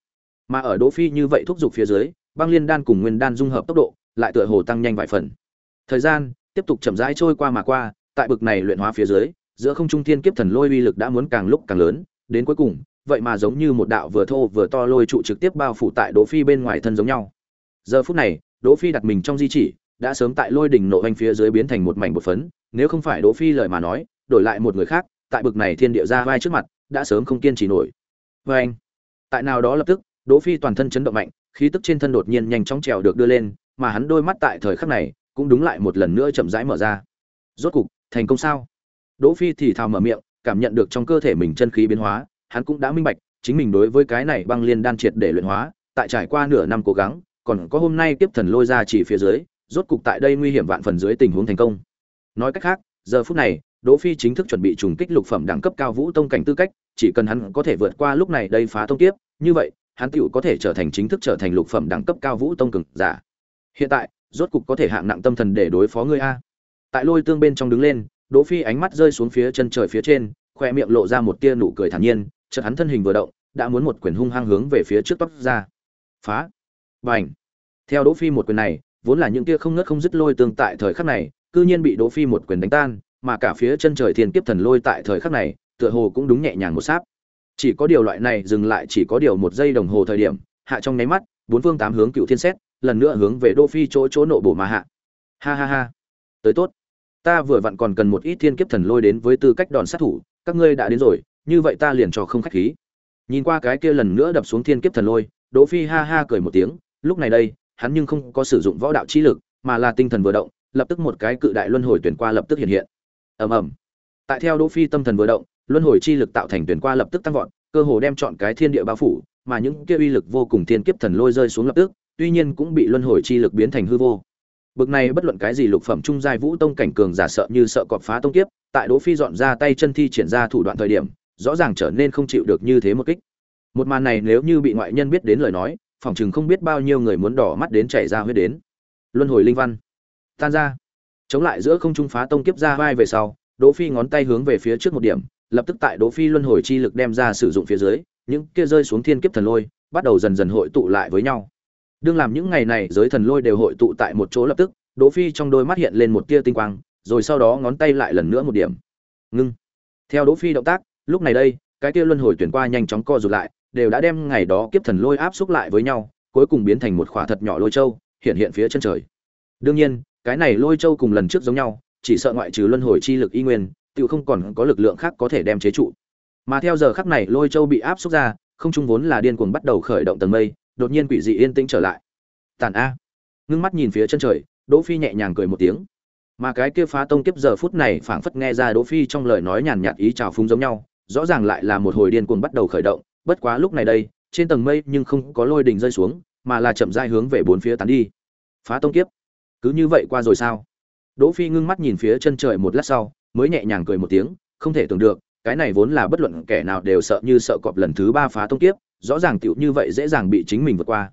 Speaker 1: mà ở đỗ phi như vậy thúc giục phía dưới, băng liên đan cùng nguyên đan dung hợp tốc độ lại tựa hồ tăng nhanh vài phần. Thời gian tiếp tục chậm rãi trôi qua mà qua, tại bực này luyện hóa phía dưới, giữa không trung thiên kiếp thần lôi uy lực đã muốn càng lúc càng lớn đến cuối cùng, vậy mà giống như một đạo vừa thô vừa to lôi trụ trực tiếp bao phủ tại đỗ phi bên ngoài thân giống nhau. Giờ phút này, đỗ phi đặt mình trong di chỉ, đã sớm tại lôi đỉnh nộ anh phía dưới biến thành một mảnh bột phấn, nếu không phải đỗ phi lời mà nói, đổi lại một người khác, tại bực này thiên địa ra vai trước mặt, đã sớm không kiên trì nổi. Với anh, tại nào đó lập tức, đỗ phi toàn thân chấn động mạnh, khí tức trên thân đột nhiên nhanh chóng trèo được đưa lên, mà hắn đôi mắt tại thời khắc này, cũng đúng lại một lần nữa chậm rãi mở ra. Rốt cục, thành công sao? Đỗ phi thì thào mở miệng cảm nhận được trong cơ thể mình chân khí biến hóa, hắn cũng đã minh bạch, chính mình đối với cái này băng liên đan triệt để luyện hóa, tại trải qua nửa năm cố gắng, còn có hôm nay tiếp thần lôi ra chỉ phía dưới, rốt cục tại đây nguy hiểm vạn phần dưới tình huống thành công. Nói cách khác, giờ phút này, đỗ phi chính thức chuẩn bị trùng kích lục phẩm đẳng cấp cao vũ tông cảnh tư cách, chỉ cần hắn có thể vượt qua lúc này đây phá tông tiếp, như vậy, hắn tiểu có thể trở thành chính thức trở thành lục phẩm đẳng cấp cao vũ tông cường giả. Hiện tại, rốt cục có thể hạng nặng tâm thần để đối phó ngươi a. Tại lôi tương bên trong đứng lên đỗ phi ánh mắt rơi xuống phía chân trời phía trên, khoe miệng lộ ra một tia nụ cười thản nhiên, chợt hắn thân hình vừa động, đã muốn một quyền hung hăng hướng về phía trước tóc ra. Phá. Bành. Theo đỗ phi một quyền này, vốn là những tia không ngớt không dứt lôi tương tại thời khắc này, cư nhiên bị đỗ phi một quyền đánh tan, mà cả phía chân trời thiên kiếp thần lôi tại thời khắc này, tựa hồ cũng đúng nhẹ nhàng một sáp. Chỉ có điều loại này dừng lại chỉ có điều một giây đồng hồ thời điểm, hạ trong nháy mắt, bốn phương tám hướng cựu thiên xét, lần nữa hướng về đỗ phi chỗ chỗ nộ bổ mà hạ. Ha ha ha. Tới tốt ta vừa vặn còn cần một ít thiên kiếp thần lôi đến với tư cách đòn sát thủ, các ngươi đã đến rồi, như vậy ta liền cho không khách khí. Nhìn qua cái kia lần nữa đập xuống thiên kiếp thần lôi, đỗ phi ha ha cười một tiếng, lúc này đây, hắn nhưng không có sử dụng võ đạo chi lực, mà là tinh thần vừa động, lập tức một cái cự đại luân hồi tuyển qua lập tức hiện hiện. Ầm ầm. Tại theo đỗ phi tâm thần vừa động, luân hồi chi lực tạo thành tuyển qua lập tức tăng vọt, cơ hồ đem chọn cái thiên địa bao phủ, mà những kia uy lực vô cùng thiên kiếp thần lôi rơi xuống lập tức, tuy nhiên cũng bị luân hồi chi lực biến thành hư vô bực này bất luận cái gì lục phẩm trung giai vũ tông cảnh cường giả sợ như sợ cọp phá tông kiếp, tại đỗ phi dọn ra tay chân thi triển ra thủ đoạn thời điểm, rõ ràng trở nên không chịu được như thế một kích. Một màn này nếu như bị ngoại nhân biết đến lời nói, phỏng chừng không biết bao nhiêu người muốn đỏ mắt đến chảy ra huyết đến. Luân hồi linh văn. Tan ra. Chống lại giữa không trung phá tông kiếp ra vai về sau, đỗ phi ngón tay hướng về phía trước một điểm, lập tức tại đỗ phi luân hồi chi lực đem ra sử dụng phía dưới, những kia rơi xuống thiên kiếp thần lôi, bắt đầu dần dần hội tụ lại với nhau đương làm những ngày này, giới thần lôi đều hội tụ tại một chỗ lập tức, đỗ phi trong đôi mắt hiện lên một tia tinh quang, rồi sau đó ngón tay lại lần nữa một điểm. Ngưng. Theo đỗ phi động tác, lúc này đây, cái kia luân hồi tuyển qua nhanh chóng co rụt lại, đều đã đem ngày đó kiếp thần lôi áp xúc lại với nhau, cuối cùng biến thành một khỏa thật nhỏ lôi châu, hiện hiện phía chân trời. Đương nhiên, cái này lôi châu cùng lần trước giống nhau, chỉ sợ ngoại trừ luân hồi chi lực y nguyên tự không còn có lực lượng khác có thể đem chế trụ. Mà theo giờ khắc này lôi châu bị áp xúc ra, không trung vốn là điên cuồng bắt đầu khởi động tầng mây đột nhiên quỷ dị yên tĩnh trở lại. Tàn a. Ngưng mắt nhìn phía chân trời, đỗ phi nhẹ nhàng cười một tiếng. Mà cái kia phá tông kiếp giờ phút này phảng phất nghe ra đỗ phi trong lời nói nhàn nhạt ý chào phúng giống nhau, rõ ràng lại là một hồi điên cuồng bắt đầu khởi động, bất quá lúc này đây, trên tầng mây nhưng không có lôi đình rơi xuống, mà là chậm rãi hướng về bốn phía tán đi. Phá tông kiếp. Cứ như vậy qua rồi sao? Đỗ phi ngưng mắt nhìn phía chân trời một lát sau, mới nhẹ nhàng cười một tiếng, không thể tưởng được, cái này vốn là bất luận kẻ nào đều sợ như sợ cọp lần thứ ba phá tông kiếp rõ ràng tiểu như vậy dễ dàng bị chính mình vượt qua.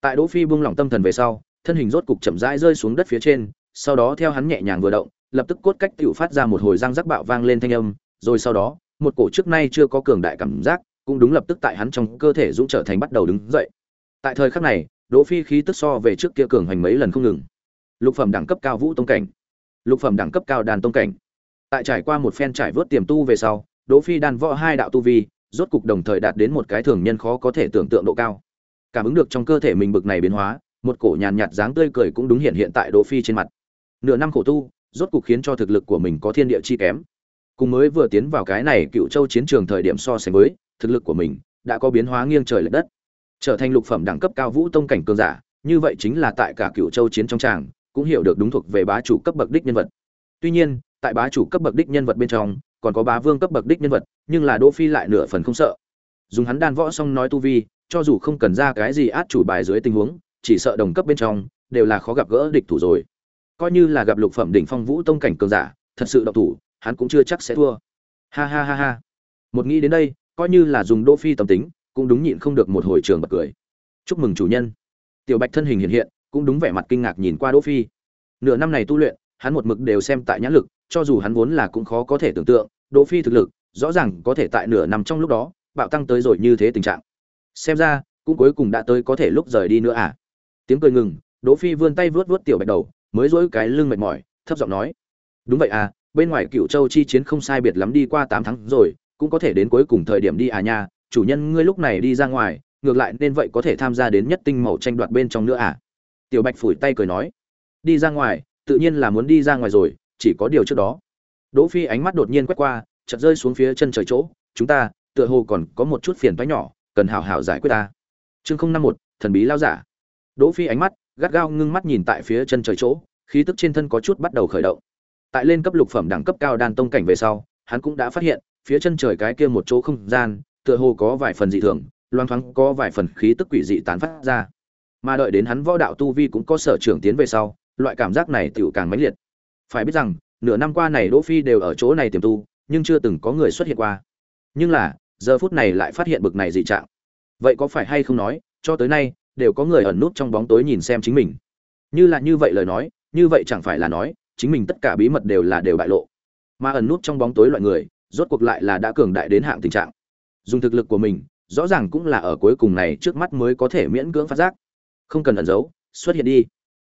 Speaker 1: Tại đỗ phi buông lỏng tâm thần về sau, thân hình rốt cục chậm rãi rơi xuống đất phía trên, sau đó theo hắn nhẹ nhàng vừa động, lập tức cốt cách tiểu phát ra một hồi răng rắc bạo vang lên thanh âm, rồi sau đó, một cổ trước nay chưa có cường đại cảm giác cũng đúng lập tức tại hắn trong cơ thể dũng trở thành bắt đầu đứng dậy. Tại thời khắc này, đỗ phi khí tức so về trước kia cường hành mấy lần không ngừng. Lục phẩm đẳng cấp cao vũ tông cảnh, lục phẩm đẳng cấp cao đàn tông cảnh. Tại trải qua một phen trải vớt tiềm tu về sau, đỗ phi đan võ hai đạo tu vi rốt cục đồng thời đạt đến một cái thường nhân khó có thể tưởng tượng độ cao. Cảm ứng được trong cơ thể mình bực này biến hóa, một cổ nhàn nhạt dáng tươi cười cũng đúng hiện hiện tại đỗ phi trên mặt. Nửa năm khổ tu, rốt cục khiến cho thực lực của mình có thiên địa chi kém. Cùng mới vừa tiến vào cái này cựu châu chiến trường thời điểm so sánh với, thực lực của mình đã có biến hóa nghiêng trời lệch đất. Trở thành lục phẩm đẳng cấp cao vũ tông cảnh cường giả, như vậy chính là tại cả cựu châu chiến trong tràng, cũng hiểu được đúng thuộc về bá chủ cấp bậc đích nhân vật. Tuy nhiên, tại bá chủ cấp bậc đích nhân vật bên trong còn có bá vương cấp bậc đích nhân vật, nhưng là đỗ phi lại nửa phần không sợ. Dùng hắn đan võ xong nói tu vi, cho dù không cần ra cái gì át chủ bài dưới tình huống, chỉ sợ đồng cấp bên trong, đều là khó gặp gỡ địch thủ rồi. Coi như là gặp lục phẩm đỉnh phong vũ tông cảnh cường giả, thật sự độc thủ, hắn cũng chưa chắc sẽ thua. Ha ha ha ha. Một nghĩ đến đây, coi như là dùng đỗ phi tâm tính, cũng đúng nhịn không được một hồi trường bật cười. Chúc mừng chủ nhân. Tiểu bạch thân hình hiện hiện, cũng đúng vẻ mặt kinh ngạc nhìn qua đỗ phi. Nửa năm này tu luyện, hắn một mực đều xem tại nhãn lực cho dù hắn vốn là cũng khó có thể tưởng tượng, đỗ phi thực lực, rõ ràng có thể tại nửa năm trong lúc đó, bạo tăng tới rồi như thế tình trạng. Xem ra, cũng cuối cùng đã tới có thể lúc rời đi nữa à? Tiếng cười ngừng, đỗ phi vươn tay vuốt vuốt tiểu bạch đầu, mới duỗi cái lưng mệt mỏi, thấp giọng nói, đúng vậy à bên ngoài cựu châu chi chiến không sai biệt lắm đi qua tám tháng rồi, cũng có thể đến cuối cùng thời điểm đi à nha, chủ nhân ngươi lúc này đi ra ngoài, ngược lại nên vậy có thể tham gia đến nhất tinh màu tranh đoạt bên trong nữa à? Tiểu bạch phủi tay cười nói, đi ra ngoài, tự nhiên là muốn đi ra ngoài rồi chỉ có điều trước đó. Đỗ phi ánh mắt đột nhiên quét qua, chợt rơi xuống phía chân trời chỗ. Chúng ta, tựa hồ còn có một chút phiền toái nhỏ, cần hảo hảo giải quyết ta. Chương không năm một, thần bí lao giả. Đỗ phi ánh mắt gắt gao ngưng mắt nhìn tại phía chân trời chỗ, khí tức trên thân có chút bắt đầu khởi động. Tại lên cấp lục phẩm đẳng cấp cao đan tông cảnh về sau, hắn cũng đã phát hiện, phía chân trời cái kia một chỗ không gian, tựa hồ có vài phần dị thường, loang thoáng có vài phần khí tức quỷ dị tán phát ra. Mà đợi đến hắn võ đạo tu vi cũng có sở trưởng tiến về sau, loại cảm giác này tựu càng mãnh liệt phải biết rằng, nửa năm qua này đỗ phi đều ở chỗ này tiềm tu, nhưng chưa từng có người xuất hiện qua. Nhưng là, giờ phút này lại phát hiện bực này dị trạng. Vậy có phải hay không nói, cho tới nay, đều có người ẩn nút trong bóng tối nhìn xem chính mình. Như là như vậy lời nói, như vậy chẳng phải là nói, chính mình tất cả bí mật đều là đều bại lộ. Mà ẩn nút trong bóng tối loại người, rốt cuộc lại là đã cường đại đến hạng tình trạng. Dùng thực lực của mình, rõ ràng cũng là ở cuối cùng này trước mắt mới có thể miễn cưỡng phát giác. Không cần ẩn giấu, xuất hiện đi.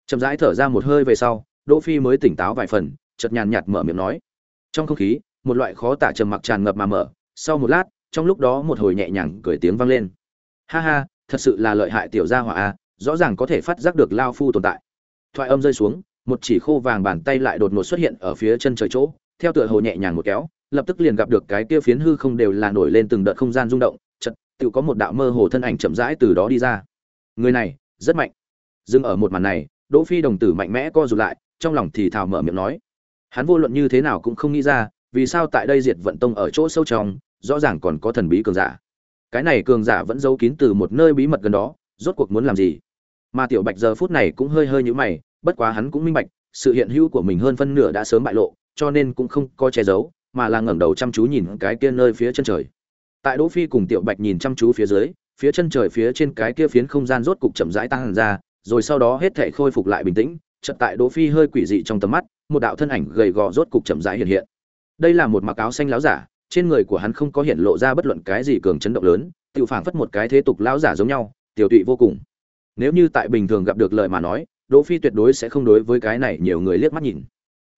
Speaker 1: Chậm rãi thở ra một hơi về sau đỗ phi mới tỉnh táo vài phần chợt nhàn nhạt mở miệng nói. Trong không khí một loại khó tả trầm mặc tràn ngập mà mở. Sau một lát trong lúc đó một hồi nhẹ nhàng cười tiếng vang lên. Ha ha thật sự là lợi hại tiểu gia hỏa a rõ ràng có thể phát giác được lao phu tồn tại. Thoại âm rơi xuống một chỉ khô vàng bàn tay lại đột ngột xuất hiện ở phía chân trời chỗ theo tựa hồ nhẹ nhàng một kéo lập tức liền gặp được cái kia phiến hư không đều là nổi lên từng đợt không gian rung động chợt, tự có một đạo mơ hồ thân ảnh chậm rãi từ đó đi ra. Người này rất mạnh. Dừng ở một màn này đỗ phi đồng tử mạnh mẽ co rụt lại trong lòng thì thào mở miệng nói. Hắn vô luận như thế nào cũng không nghĩ ra, vì sao tại đây diệt vận tông ở chỗ sâu trong, rõ ràng còn có thần bí cường giả. Cái này cường giả vẫn giấu kín từ một nơi bí mật gần đó, rốt cuộc muốn làm gì? Mà tiểu bạch giờ phút này cũng hơi hơi nhũ mày, bất quá hắn cũng minh bạch, sự hiện hữu của mình hơn phân nửa đã sớm bại lộ, cho nên cũng không có che giấu, mà là ngẩng đầu chăm chú nhìn cái kia nơi phía chân trời. Tại đỗ phi cùng tiểu bạch nhìn chăm chú phía dưới, phía chân trời phía trên cái kia phiến không gian rốt cục chậm rãi tăng ra, rồi sau đó hết thảy khôi phục lại bình tĩnh chợt tại đỗ phi hơi quỷ dị trong tầm mắt, một đạo thân ảnh gầy gò rốt cục chậm rãi hiện hiện. Đây là một mặc áo xanh láo giả, trên người của hắn không có hiện lộ ra bất luận cái gì cường chấn động lớn, tiểu phảng phất một cái thế tục lão giả giống nhau, tiểu tụy vô cùng. Nếu như tại bình thường gặp được lời mà nói, đỗ phi tuyệt đối sẽ không đối với cái này nhiều người liếc mắt nhìn.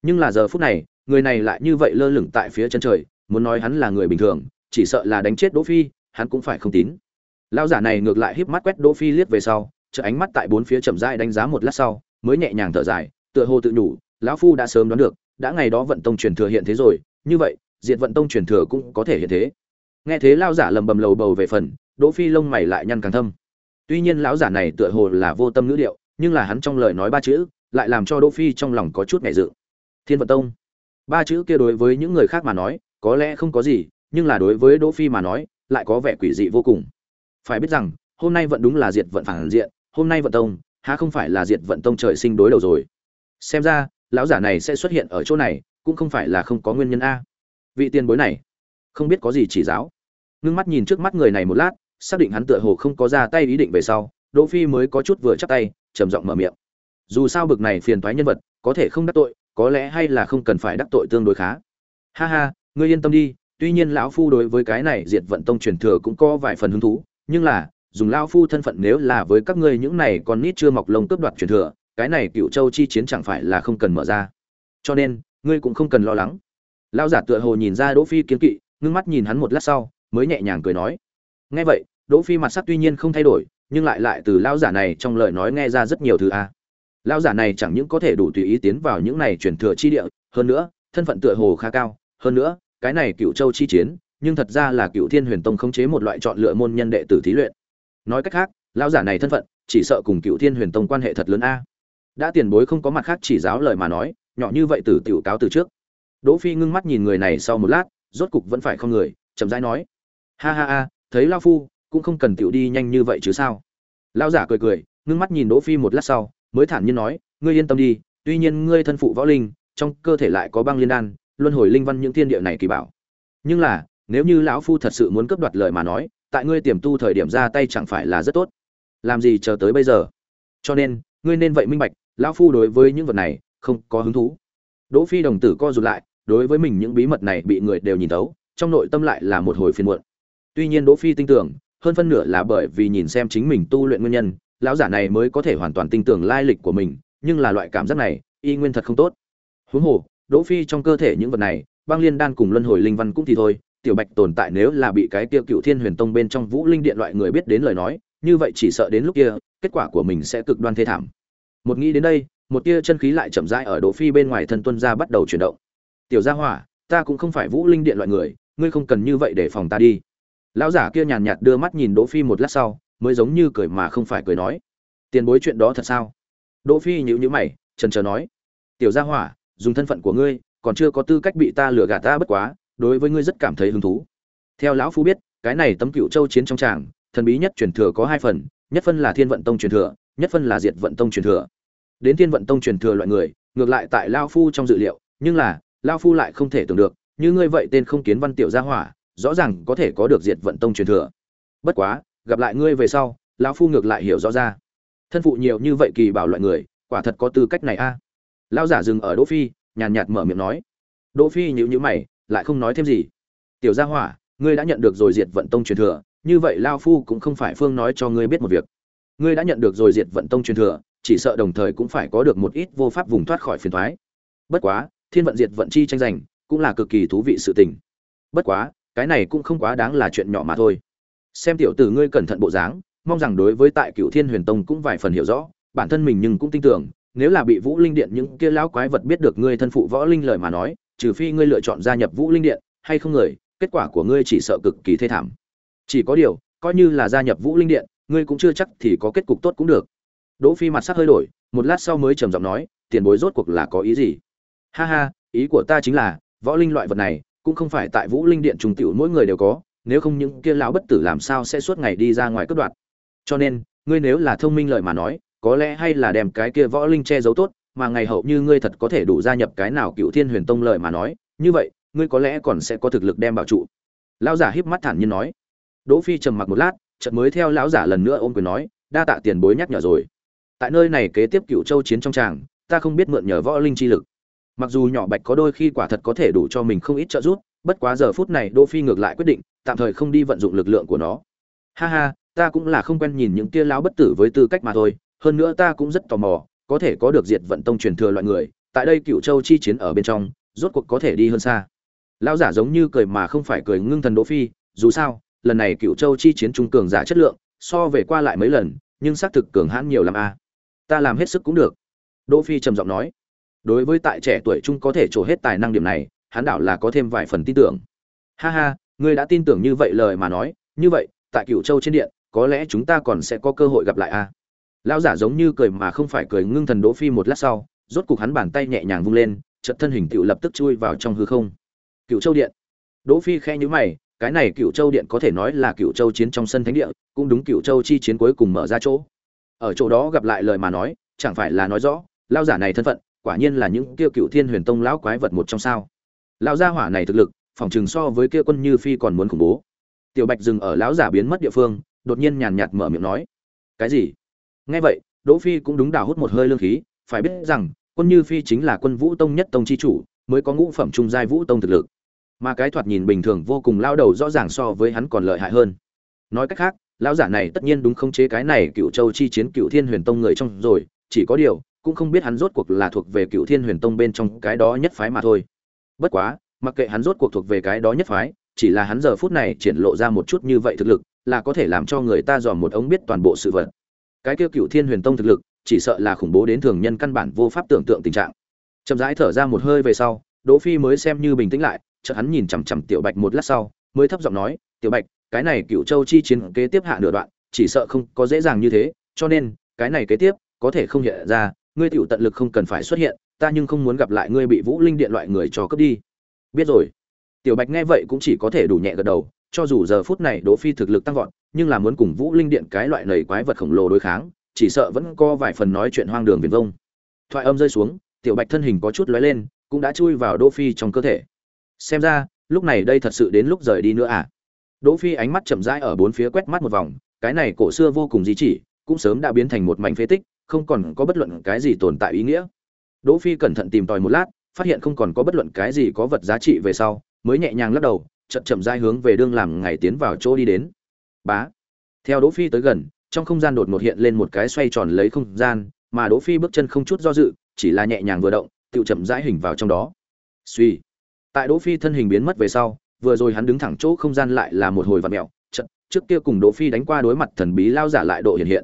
Speaker 1: Nhưng là giờ phút này, người này lại như vậy lơ lửng tại phía chân trời, muốn nói hắn là người bình thường, chỉ sợ là đánh chết đỗ phi, hắn cũng phải không tín. Lão giả này ngược lại híp mắt quét đỗ phi liếc về sau chợ ánh mắt tại bốn phía chậm rãi đánh giá một lát sau mới nhẹ nhàng thở dài, tựa hồ tự nhủ, lão phu đã sớm đoán được, đã ngày đó vận tông truyền thừa hiện thế rồi, như vậy, diệt vận tông truyền thừa cũng có thể hiện thế. Nghe thế, lão giả lầm bầm lầu bầu về phần, đỗ phi lông mày lại nhăn càng thâm. Tuy nhiên lão giả này tựa hồ là vô tâm ngữ điệu, nhưng là hắn trong lời nói ba chữ, lại làm cho đỗ phi trong lòng có chút ngại dự. Thiên vận tông. Ba chữ kia đối với những người khác mà nói, có lẽ không có gì, nhưng là đối với đỗ phi mà nói, lại có vẻ quỷ dị vô cùng. Phải biết rằng, hôm nay vận đúng là diệt vận phản diện, hôm nay vận tông há không phải là diệt vận tông trời sinh đối đầu rồi? Xem ra, lão giả này sẽ xuất hiện ở chỗ này, cũng không phải là không có nguyên nhân a. Vị tiền bối này, không biết có gì chỉ giáo. Ngưng mắt nhìn trước mắt người này một lát, xác định hắn tựa hồ không có ra tay ý định về sau, đỗ phi mới có chút vừa chắp tay, trầm giọng mở miệng. Dù sao bực này phiền toái nhân vật, có thể không đắc tội, có lẽ hay là không cần phải đắc tội tương đối khá. Ha ha, ngươi yên tâm đi, tuy nhiên lão phu đối với cái này diệt vận tông truyền thừa cũng có vài phần hứng thú, nhưng là dùng lao phu thân phận nếu là với các ngươi những này còn nít chưa mọc lông cướp đoạt truyền thừa, cái này cựu châu chi chiến chẳng phải là không cần mở ra. Cho nên, ngươi cũng không cần lo lắng. Lao giả tựa hồ nhìn ra đỗ phi kiến kỵ, ngưng mắt nhìn hắn một lát sau, mới nhẹ nhàng cười nói. Nghe vậy, đỗ phi mặt sắc tuy nhiên không thay đổi, nhưng lại lại từ lao giả này trong lời nói nghe ra rất nhiều thứ a. Lao giả này chẳng những có thể đủ tùy ý tiến vào những này truyền thừa chi địa, hơn nữa, thân phận tựa hồ khá cao. Hơn nữa, cái này cựu châu chi chiến, nhưng thật ra là cựu thiên huyền tông khống chế một loại chọn lựa môn nhân đệ tử thí luyện nói cách khác, lão giả này thân phận, chỉ sợ cùng cựu thiên huyền tông quan hệ thật lớn a. Đã tiền bối không có mặt khác chỉ giáo lời mà nói, nhỏ như vậy từ tiểu cáo từ trước. Đỗ phi ngưng mắt nhìn người này sau một lát, rốt cục vẫn phải không người, chậm rãi nói. Ha ha ha, thấy lão phu, cũng không cần tiểu đi nhanh như vậy chứ sao? Lão giả cười cười, ngưng mắt nhìn đỗ phi một lát sau, mới thản nhiên nói, ngươi yên tâm đi, tuy nhiên ngươi thân phụ võ linh, trong cơ thể lại có băng liên đan, luân hồi linh văn những thiên địa này kỳ bảo. Nhưng là, nếu như lão phu thật sự muốn cướp đoạt lời mà nói tại ngươi tiềm tu thời điểm ra tay chẳng phải là rất tốt. Làm gì chờ tới bây giờ? Cho nên, ngươi nên vậy minh bạch, lão phu đối với những vật này không có hứng thú. Đỗ phi đồng tử co rụt lại, đối với mình những bí mật này bị người đều nhìn thấu, trong nội tâm lại là một hồi phiền muộn. Tuy nhiên đỗ phi tin tưởng, hơn phân nửa là bởi vì nhìn xem chính mình tu luyện nguyên nhân, lão giả này mới có thể hoàn toàn tin tưởng lai lịch của mình, nhưng là loại cảm giác này, y nguyên thật không tốt. Huống hồ, đỗ phi trong cơ thể những vật này, băng liên đan cùng luân hồi linh văn cũng thì thôi tiểu bạch tồn tại nếu là bị cái kia cựu thiên huyền tông bên trong vũ linh điện loại người biết đến lời nói, như vậy chỉ sợ đến lúc kia, kết quả của mình sẽ cực đoan thê thảm. Một nghĩ đến đây, một tia chân khí lại chậm rãi ở đỗ phi bên ngoài thân tuân ra bắt đầu chuyển động. Tiểu gia hỏa, ta cũng không phải vũ linh điện loại người, ngươi không cần như vậy để phòng ta đi. Lão giả kia nhàn nhạt đưa mắt nhìn đỗ phi một lát sau, mới giống như cười mà không phải cười nói, tiền bối chuyện đó thật sao? Đỗ phi nhíu nhíu mày, chần chờ nói, tiểu gia hỏa, dùng thân phận của ngươi, còn chưa có tư cách bị ta lừa gạt ta bất quá đối với ngươi rất cảm thấy hứng thú. Theo lão phu biết, cái này tấm cựu châu chiến trong tràng, thần bí nhất truyền thừa có hai phần, nhất phân là thiên vận tông truyền thừa, nhất phân là diệt vận tông truyền thừa. Đến thiên vận tông truyền thừa loại người, ngược lại tại lao phu trong dự liệu, nhưng là lao phu lại không thể tưởng được, như ngươi vậy tên không kiến văn tiểu gia hỏa, rõ ràng có thể có được diệt vận tông truyền thừa. Bất quá, gặp lại ngươi về sau, lão phu ngược lại hiểu rõ ra. Thân phụ nhiều như vậy kỳ bảo loại người, quả thật có tư cách này a. À. lão giả dừng ở đỗ phi, nhàn nhạt mở miệng nói. Đỗ phi nhíu nhíu mày lại không nói thêm gì. Tiểu gia hỏa, ngươi đã nhận được rồi diệt vận tông truyền thừa, như vậy lao phu cũng không phải phương nói cho ngươi biết một việc. Ngươi đã nhận được rồi diệt vận tông truyền thừa, chỉ sợ đồng thời cũng phải có được một ít vô pháp vùng thoát khỏi phiền toái. Bất quá, thiên vận diệt vận chi tranh giành, cũng là cực kỳ thú vị sự tình. Bất quá, cái này cũng không quá đáng là chuyện nhỏ mà thôi. Xem tiểu tử ngươi cẩn thận bộ dáng, mong rằng đối với tại cựu thiên huyền tông cũng vài phần hiểu rõ, bản thân mình nhưng cũng tin tưởng, nếu là bị vũ linh điện những kia lão quái vật biết được ngươi thân phụ võ linh lời mà nói trừ phi ngươi lựa chọn gia nhập vũ linh điện, hay không người, kết quả của ngươi chỉ sợ cực kỳ thê thảm. Chỉ có điều, coi như là gia nhập vũ linh điện, ngươi cũng chưa chắc thì có kết cục tốt cũng được. Đỗ phi mặt sắc hơi đổi, một lát sau mới trầm giọng nói, tiền bối rốt cuộc là có ý gì? Ha ha, ý của ta chính là, võ linh loại vật này, cũng không phải tại vũ linh điện trùng tiểu mỗi người đều có, nếu không những kia lão bất tử làm sao sẽ suốt ngày đi ra ngoài cướp đoạt. Cho nên, ngươi nếu là thông minh lợi mà nói, có lẽ hay là đem cái kia võ linh che giấu tốt mà ngày hậu như ngươi thật có thể đủ gia nhập cái nào cựu thiên huyền tông lợi mà nói, như vậy, ngươi có lẽ còn sẽ có thực lực đem bảo trụ. Lão giả híp mắt thản nhiên nói. Đỗ phi trầm mặc một lát, chợt mới theo lão giả lần nữa ôm quyền nói, đa tạ tiền bối nhắc nhở rồi. Tại nơi này kế tiếp cựu châu chiến trong tràng, ta không biết mượn nhờ võ linh chi lực. Mặc dù nhỏ bạch có đôi khi quả thật có thể đủ cho mình không ít trợ giúp, bất quá giờ phút này đỗ phi ngược lại quyết định, tạm thời không đi vận dụng lực lượng của nó. Ha ha, ta cũng là không quen nhìn những kia lão bất tử với tư cách mà thôi, hơn nữa ta cũng rất tò mò có thể có được diệt vận tông truyền thừa loại người, tại đây cựu châu chi chiến ở bên trong, rốt cuộc có thể đi hơn xa. Lão giả giống như cười mà không phải cười ngưng thần đỗ phi, dù sao, lần này cựu châu chi chiến trung cường giả chất lượng, so về qua lại mấy lần, nhưng xác thực cường hãn nhiều lắm a. Ta làm hết sức cũng được. Đỗ phi trầm giọng nói. Đối với tại trẻ tuổi trung có thể trổ hết tài năng điểm này, hắn đảo là có thêm vài phần tin tưởng. Ha ha, ngươi đã tin tưởng như vậy lời mà nói, như vậy, tại cựu châu trên điện, có lẽ chúng ta còn sẽ có cơ hội gặp lại a lão giả giống như cười mà không phải cười ngưng thần đỗ phi một lát sau, rốt cục hắn bàn tay nhẹ nhàng vung lên, chợt thân hình tựu lập tức chui vào trong hư không. Cựu châu điện. Đỗ phi khe nhíu mày, cái này cựu châu điện có thể nói là cựu châu chiến trong sân thánh địa, cũng đúng cựu châu chi chiến cuối cùng mở ra chỗ. Ở chỗ đó gặp lại lời mà nói, chẳng phải là nói rõ, lão giả này thân phận, quả nhiên là những kia cựu thiên huyền tông lão quái vật một trong sao. Lão gia hỏa này thực lực phòng trường so với kia quân như phi còn muốn khủng bố. Tiểu bạch dừng ở lão giả biến mất địa phương, đột nhiên nhàn nhạt mở miệng nói, cái gì? Nghe vậy, đỗ phi cũng đúng đào hút một hơi lương khí, phải biết rằng, quân như phi chính là quân vũ tông nhất tông chi chủ, mới có ngũ phẩm trung giai vũ tông thực lực. Mà cái thoạt nhìn bình thường vô cùng lao đầu rõ ràng so với hắn còn lợi hại hơn. Nói cách khác, lão giả này tất nhiên đúng không chế cái này cựu châu chi chiến cựu thiên huyền tông người trong rồi, chỉ có điều, cũng không biết hắn rốt cuộc là thuộc về cựu thiên huyền tông bên trong cái đó nhất phái mà thôi. Bất quá, mặc kệ hắn rốt cuộc thuộc về cái đó nhất phái, chỉ là hắn giờ phút này triển lộ ra một chút như vậy thực lực, là có thể làm cho người ta dòm một ống biết toàn bộ sự vật cái kia cựu thiên huyền tông thực lực, chỉ sợ là khủng bố đến thường nhân căn bản vô pháp tưởng tượng tình trạng. Chậm rãi thở ra một hơi về sau, đỗ phi mới xem như bình tĩnh lại, chợt hắn nhìn chằm chằm tiểu bạch một lát sau, mới thấp giọng nói, tiểu bạch, cái này cựu châu chi chiến kế tiếp hạ nửa đoạn, chỉ sợ không có dễ dàng như thế, cho nên, cái này kế tiếp, có thể không hiện ra, ngươi tiểu tận lực không cần phải xuất hiện, ta nhưng không muốn gặp lại ngươi bị vũ linh điện loại người cho cướp đi. Biết rồi. Tiểu bạch nghe vậy cũng chỉ có thể đủ nhẹ gật đầu cho dù giờ phút này đỗ phi thực lực tăng vọt, nhưng là muốn cùng vũ linh điện cái loại nầy quái vật khổng lồ đối kháng, chỉ sợ vẫn có vài phần nói chuyện hoang đường viển vông. Thoại âm rơi xuống, tiểu bạch thân hình có chút lóe lên, cũng đã chui vào đỗ phi trong cơ thể. Xem ra, lúc này đây thật sự đến lúc rời đi nữa à? Đỗ phi ánh mắt chậm rãi ở bốn phía quét mắt một vòng, cái này cổ xưa vô cùng di chỉ, cũng sớm đã biến thành một mảnh phế tích, không còn có bất luận cái gì tồn tại ý nghĩa. Đỗ phi cẩn thận tìm tòi một lát, phát hiện không còn có bất luận cái gì có vật giá trị về sau, mới nhẹ nhàng lắc đầu chậm chậm rãi hướng về đương làm ngày tiến vào chỗ đi đến. Bá. Theo đỗ phi tới gần, trong không gian đột ngột hiện lên một cái xoay tròn lấy không gian, mà đỗ phi bước chân không chút do dự, chỉ là nhẹ nhàng vừa động tự chậm rãi hình vào trong đó. Suy tại đỗ phi thân hình biến mất về sau, vừa rồi hắn đứng thẳng chỗ không gian lại là một hồi vặn mèo chậm trước kia cùng đỗ phi đánh qua đối mặt thần bí lao giả lại độ hiện hiện.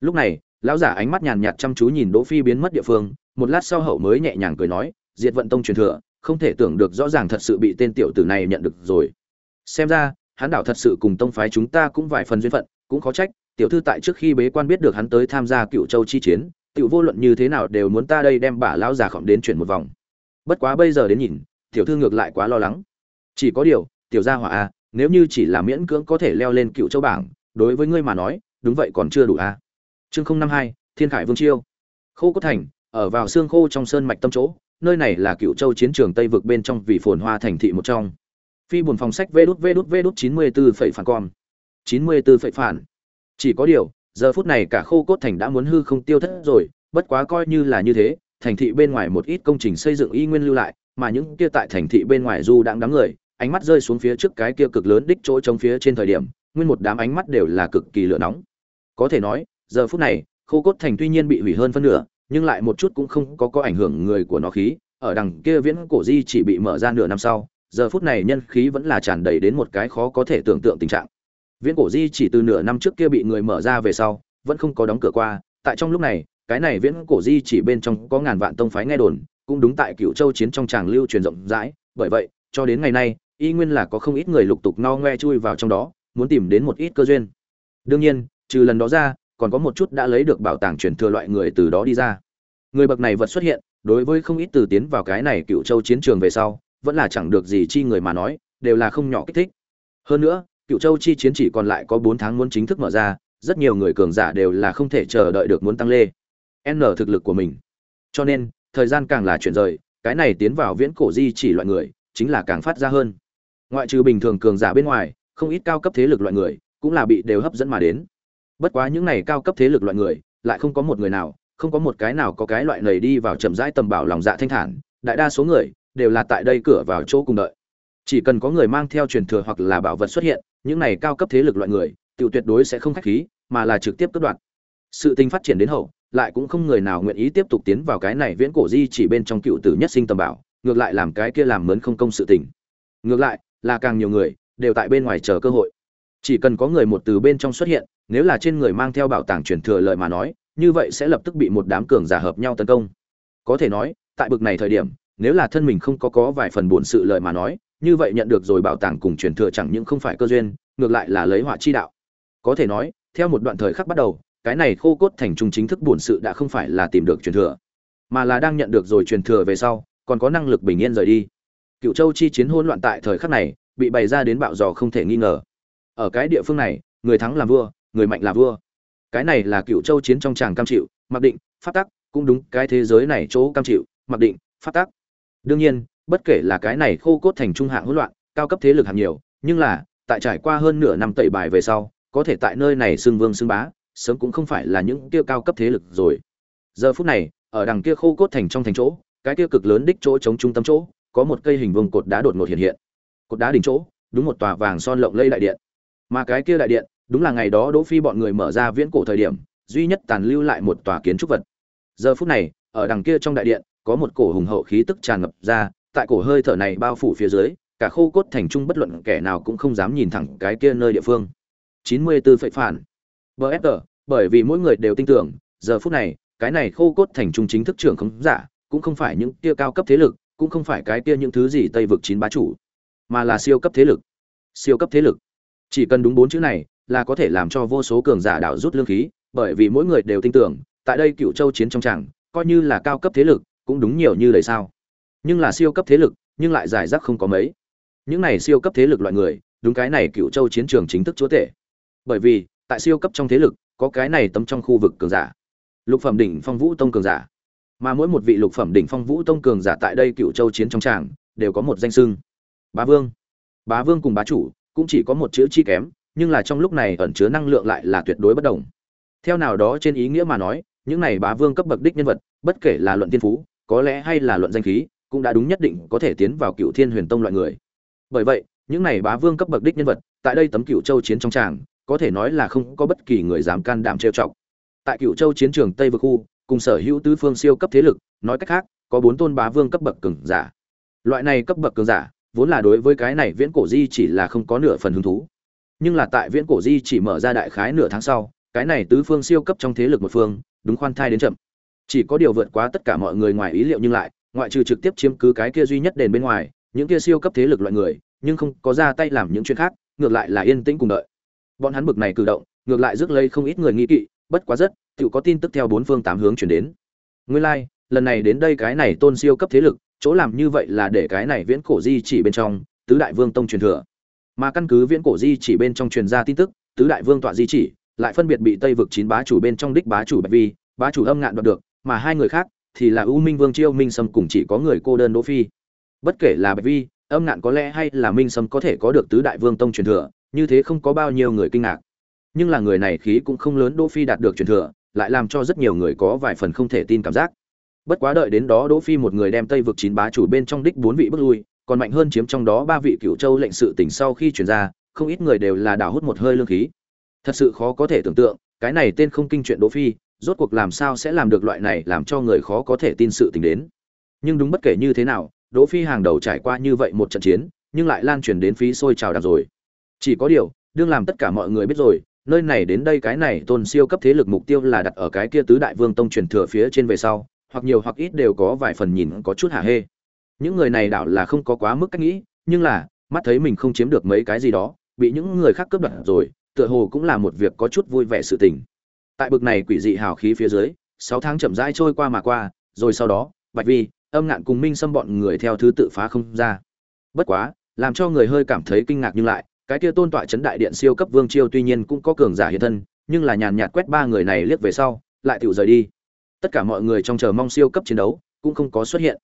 Speaker 1: Lúc này, lão giả ánh mắt nhàn nhạt chăm chú nhìn đỗ phi biến mất địa phương, một lát sau hậu mới nhẹ nhàng cười nói, diệt vận tông truyền thừa không thể tưởng được rõ ràng thật sự bị tên tiểu tử này nhận được rồi. Xem ra, hắn đảo thật sự cùng tông phái chúng ta cũng vài phần duyên phận, cũng khó trách, tiểu thư tại trước khi bế quan biết được hắn tới tham gia cựu châu chi chiến, tiểu vô luận như thế nào đều muốn ta đây đem bà lão già khọm đến chuyển một vòng. Bất quá bây giờ đến nhìn, tiểu thư ngược lại quá lo lắng. Chỉ có điều, tiểu gia hỏa a, nếu như chỉ là miễn cưỡng có thể leo lên cựu châu bảng, đối với ngươi mà nói, đúng vậy còn chưa đủ a. Chương không năm hai, thiên khải vương chiêu. Khô cốt thành, ở vào xương khô trong sơn mạch tâm chỗ nơi này là cựu châu chiến trường tây vực bên trong vì phồn hoa thành thị một trong. Phi buồn phòng sách vê đút vê đút vê đút chín mươi bốn phẩy phản con. chín mươi bốn phẩy phản. Chỉ có điều, giờ phút này cả khô cốt thành đã muốn hư không tiêu thất rồi, bất quá coi như là như thế, thành thị bên ngoài một ít công trình xây dựng y nguyên lưu lại, mà những kia tại thành thị bên ngoài du đang đám người, ánh mắt rơi xuống phía trước cái kia cực lớn đích chỗ trống phía trên thời điểm, nguyên một đám ánh mắt đều là cực kỳ lửa nóng. Có thể nói, giờ phút này, khô cốt thành tuy nhiên bị hủy hơn phân nửa nhưng lại một chút cũng không có có ảnh hưởng người của nó khí, ở đằng kia viễn cổ di chỉ bị mở ra nửa năm sau, giờ phút này nhân khí vẫn là tràn đầy đến một cái khó có thể tưởng tượng tình trạng. Viễn cổ di chỉ từ nửa năm trước kia bị người mở ra về sau, vẫn không có đóng cửa qua, tại trong lúc này, cái này viễn cổ di chỉ bên trong có ngàn vạn tông phái nghe đồn, cũng đúng tại cựu châu chiến trong tràng lưu truyền rộng rãi, bởi vậy, cho đến ngày nay, y nguyên là có không ít người lục tục no ngoe chui vào trong đó, muốn tìm đến một ít cơ duyên. Đương nhiên, trừ lần đó ra còn có một chút đã lấy được bảo tàng truyền thừa loại người từ đó đi ra. Người bậc này vật xuất hiện, đối với không ít từ tiến vào cái này cựu châu chiến trường về sau, vẫn là chẳng được gì chi người mà nói, đều là không nhỏ kích thích. Hơn nữa, cựu châu chi chiến chỉ còn lại có bốn tháng muốn chính thức mở ra, rất nhiều người cường giả đều là không thể chờ đợi được muốn tăng lê. N thực lực của mình. Cho nên, thời gian càng là chuyển rời, cái này tiến vào viễn cổ di chỉ loại người, chính là càng phát ra hơn. Ngoại trừ bình thường cường giả bên ngoài, không ít cao cấp thế lực loại người, cũng là bị đều hấp dẫn mà đến bất quá những này cao cấp thế lực loại người, lại không có một người nào, không có một cái nào có cái loại này đi vào chậm rãi tầm bảo lòng dạ thanh thản, đại đa số người đều là tại đây cửa vào chỗ cùng đợi. Chỉ cần có người mang theo truyền thừa hoặc là bảo vật xuất hiện, những này cao cấp thế lực loại người tự tuyệt đối sẽ không khách khí, mà là trực tiếp cướp đoạt. Sự tình phát triển đến hậu, lại cũng không người nào nguyện ý tiếp tục tiến vào cái này viễn cổ di chỉ bên trong cựu tử nhất sinh tầm bảo, ngược lại làm cái kia làm mớn không công sự tình. Ngược lại, là càng nhiều người đều tại bên ngoài chờ cơ hội. Chỉ cần có người một từ bên trong xuất hiện nếu là trên người mang theo bảo tàng truyền thừa lợi mà nói, như vậy sẽ lập tức bị một đám cường giả hợp nhau tấn công. Có thể nói, tại bực này thời điểm, nếu là thân mình không có có vài phần buồn sự lợi mà nói, như vậy nhận được rồi bảo tàng cùng truyền thừa chẳng những không phải cơ duyên, ngược lại là lấy họa chi đạo. Có thể nói, theo một đoạn thời khắc bắt đầu, cái này khô cốt thành trung chính thức buồn sự đã không phải là tìm được truyền thừa, mà là đang nhận được rồi truyền thừa về sau, còn có năng lực bình yên rời đi. Cựu châu chi chiến hỗn loạn tại thời khắc này, bị bày ra đến bạo dò không thể nghi ngờ. Ở cái địa phương này, người thắng làm vua người mạnh là vua. Cái này là cựu châu chiến trong tràng cam chịu, mặc định phát tắc, cũng đúng, cái thế giới này chỗ cam chịu, mặc định phát tắc. Đương nhiên, bất kể là cái này khô cốt thành trung hạng hỗn loạn, cao cấp thế lực hàng nhiều, nhưng là, tại trải qua hơn nửa năm tẩy bài về sau, có thể tại nơi này xưng vương xưng bá, sớm cũng không phải là những kia cao cấp thế lực rồi. Giờ phút này, ở đằng kia khô cốt thành trong thành chỗ, cái kia cực lớn đích chỗ chống trung tâm chỗ, có một cây hình vuông cột đá đột ngột hiện hiện. Cột đá đỉnh chỗ, đúng một tòa vàng son lộng lây đại điện. Mà cái kia đại điện đúng là ngày đó đỗ phi bọn người mở ra viễn cổ thời điểm duy nhất tàn lưu lại một tòa kiến trúc vật giờ phút này ở đằng kia trong đại điện có một cổ hùng hậu khí tức tràn ngập ra tại cổ hơi thở này bao phủ phía dưới cả khô cốt thành trung bất luận kẻ nào cũng không dám nhìn thẳng cái kia nơi địa phương 94 phệ phản. BFR, bởi vì mỗi người đều tin tưởng, giờ phút này, cái này khô cốt thành trung chính thức trưởng không giả, cũng không phải những kia cao cấp thế lực, cũng không phải cái kia những thứ gì Tây vực chín bá chủ, mà là siêu cấp thế lực. Siêu cấp thế lực. Chỉ cần đúng bốn chữ này, là có thể làm cho vô số cường giả đảo rút lương khí, bởi vì mỗi người đều tin tưởng, tại đây Cựu Châu chiến trong chẳng coi như là cao cấp thế lực, cũng đúng nhiều như lời sao. Nhưng là siêu cấp thế lực, nhưng lại giải rác không có mấy. Những này siêu cấp thế lực loại người, đúng cái này Cựu Châu chiến trường chính thức chúa tể. Bởi vì, tại siêu cấp trong thế lực, có cái này tấm trong khu vực cường giả. Lục phẩm đỉnh Phong Vũ Tông cường giả. Mà mỗi một vị lục phẩm đỉnh Phong Vũ Tông cường giả tại đây Cựu Châu chiến trong tràng, đều có một danh xưng. Bá Vương. Bá Vương cùng bá chủ, cũng chỉ có một chữ chi kém, nhưng là trong lúc này ẩn chứa năng lượng lại là tuyệt đối bất đồng. Theo nào đó trên ý nghĩa mà nói, những này bá vương cấp bậc đích nhân vật, bất kể là luận tiên phú, có lẽ hay là luận danh khí, cũng đã đúng nhất định có thể tiến vào Cựu Thiên Huyền Tông loại người. Bởi vậy, những này bá vương cấp bậc đích nhân vật, tại đây tấm Cựu Châu chiến trong tràng, có thể nói là không có bất kỳ người dám can đảm trêu chọc. Tại Cựu Châu chiến trường Tây vực khu, cùng sở hữu tứ phương siêu cấp thế lực, nói cách khác, có bốn tôn bá vương cấp bậc cường giả. Loại này cấp bậc cường giả, vốn là đối với cái này viễn cổ di chỉ là không có nửa phần hứng thú nhưng là tại viễn cổ di chỉ mở ra đại khái nửa tháng sau cái này tứ phương siêu cấp trong thế lực một phương đúng khoan thai đến chậm. Chỉ có điều vượt quá tất cả mọi người ngoài ý liệu nhưng lại ngoại trừ trực tiếp chiếm cứ cái kia duy nhất đền bên ngoài những kia siêu cấp thế lực loại người nhưng không có ra tay làm những chuyện khác ngược lại là yên tĩnh cùng đợi. Bọn hắn bực này cử động ngược lại rước lấy không ít người nghi kỵ bất quá rất tự có tin tức theo bốn phương tám hướng chuyển đến. Nguyên lai、like, lần này đến đây cái này tôn siêu cấp thế lực chỗ làm như vậy là để cái này viễn cổ di chỉ bên trong tứ đại vương tông truyền thừa mà căn cứ viễn cổ di chỉ bên trong truyền ra tin tức, tứ đại vương tọa di chỉ lại phân biệt bị tây vực chín bá chủ bên trong đích bá chủ bạch vi, bá chủ âm ngạn đoạt được, mà hai người khác thì là u minh vương chiêu, minh sâm cùng chỉ có người cô đơn đỗ phi. Bất kể là bạch vi, âm ngạn có lẽ hay là minh sâm có thể có được tứ đại vương tông truyền thừa, như thế không có bao nhiêu người kinh ngạc. Nhưng là người này khí cũng không lớn, đỗ phi đạt được truyền thừa, lại làm cho rất nhiều người có vài phần không thể tin cảm giác. Bất quá đợi đến đó đỗ phi một người đem tây vực chín bá chủ bên trong đích bốn vị bước lui còn mạnh hơn chiếm trong đó ba vị cựu châu lệnh sự tỉnh sau khi chuyển ra, không ít người đều là đào hút một hơi lương khí. Thật sự khó có thể tưởng tượng, cái này tên không kinh chuyện đỗ phi, rốt cuộc làm sao sẽ làm được loại này làm cho người khó có thể tin sự tình đến. Nhưng đúng bất kể như thế nào đỗ phi hàng đầu trải qua như vậy một trận chiến, nhưng lại lan truyền đến phí sôi trào đạp rồi. Chỉ có điều, đương làm tất cả mọi người biết rồi, nơi này đến đây cái này tôn siêu cấp thế lực mục tiêu là đặt ở cái kia tứ đại vương tông truyền thừa phía trên về sau, hoặc nhiều hoặc ít đều có vài phần nhìn có chút hả hê những người này đảo là không có quá mức cách nghĩ, nhưng là, mắt thấy mình không chiếm được mấy cái gì đó, bị những người khác cướp đoạt rồi, tựa hồ cũng là một việc có chút vui vẻ sự tình. Tại bực này quỷ dị hào khí phía dưới, sáu tháng chậm rãi trôi qua mà qua, rồi sau đó, bạch vi, âm ngạn cùng minh xâm bọn người theo thứ tự phá không ra. Bất quá, làm cho người hơi cảm thấy kinh ngạc nhưng lại, cái kia tôn tọa chấn đại điện siêu cấp vương chiêu tuy nhiên cũng có cường giả hiện thân, nhưng là nhàn nhạt quét ba người này liếc về sau, lại tự rời đi. Tất cả mọi người trong chờ mong siêu cấp chiến đấu, cũng không có xuất hiện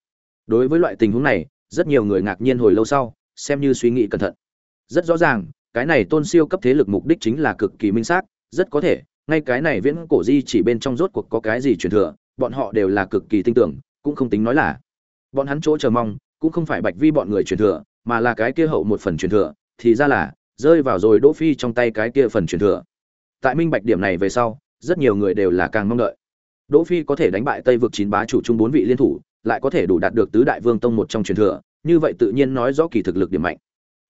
Speaker 1: đối với loại tình huống này, rất nhiều người ngạc nhiên hồi lâu sau, xem như suy nghĩ cẩn thận. Rất rõ ràng, cái này tôn siêu cấp thế lực mục đích chính là cực kỳ minh xác, rất có thể, ngay cái này viễn cổ di chỉ bên trong rốt cuộc có cái gì truyền thừa, bọn họ đều là cực kỳ tin tưởng, cũng không tính nói là. Bọn hắn chỗ chờ mong, cũng không phải bạch vi bọn người truyền thừa, mà là cái kia hậu một phần truyền thừa, thì ra là, rơi vào rồi đỗ phi trong tay cái kia phần truyền thừa. Tại minh bạch điểm này về sau, rất nhiều người đều là càng mong đợi. Đỗ phi có thể đánh bại tây vực chín bá chủ chung bốn vị liên thủ lại có thể đủ đạt được tứ đại vương tông một trong truyền thừa, như vậy tự nhiên nói rõ kỳ thực lực điểm mạnh.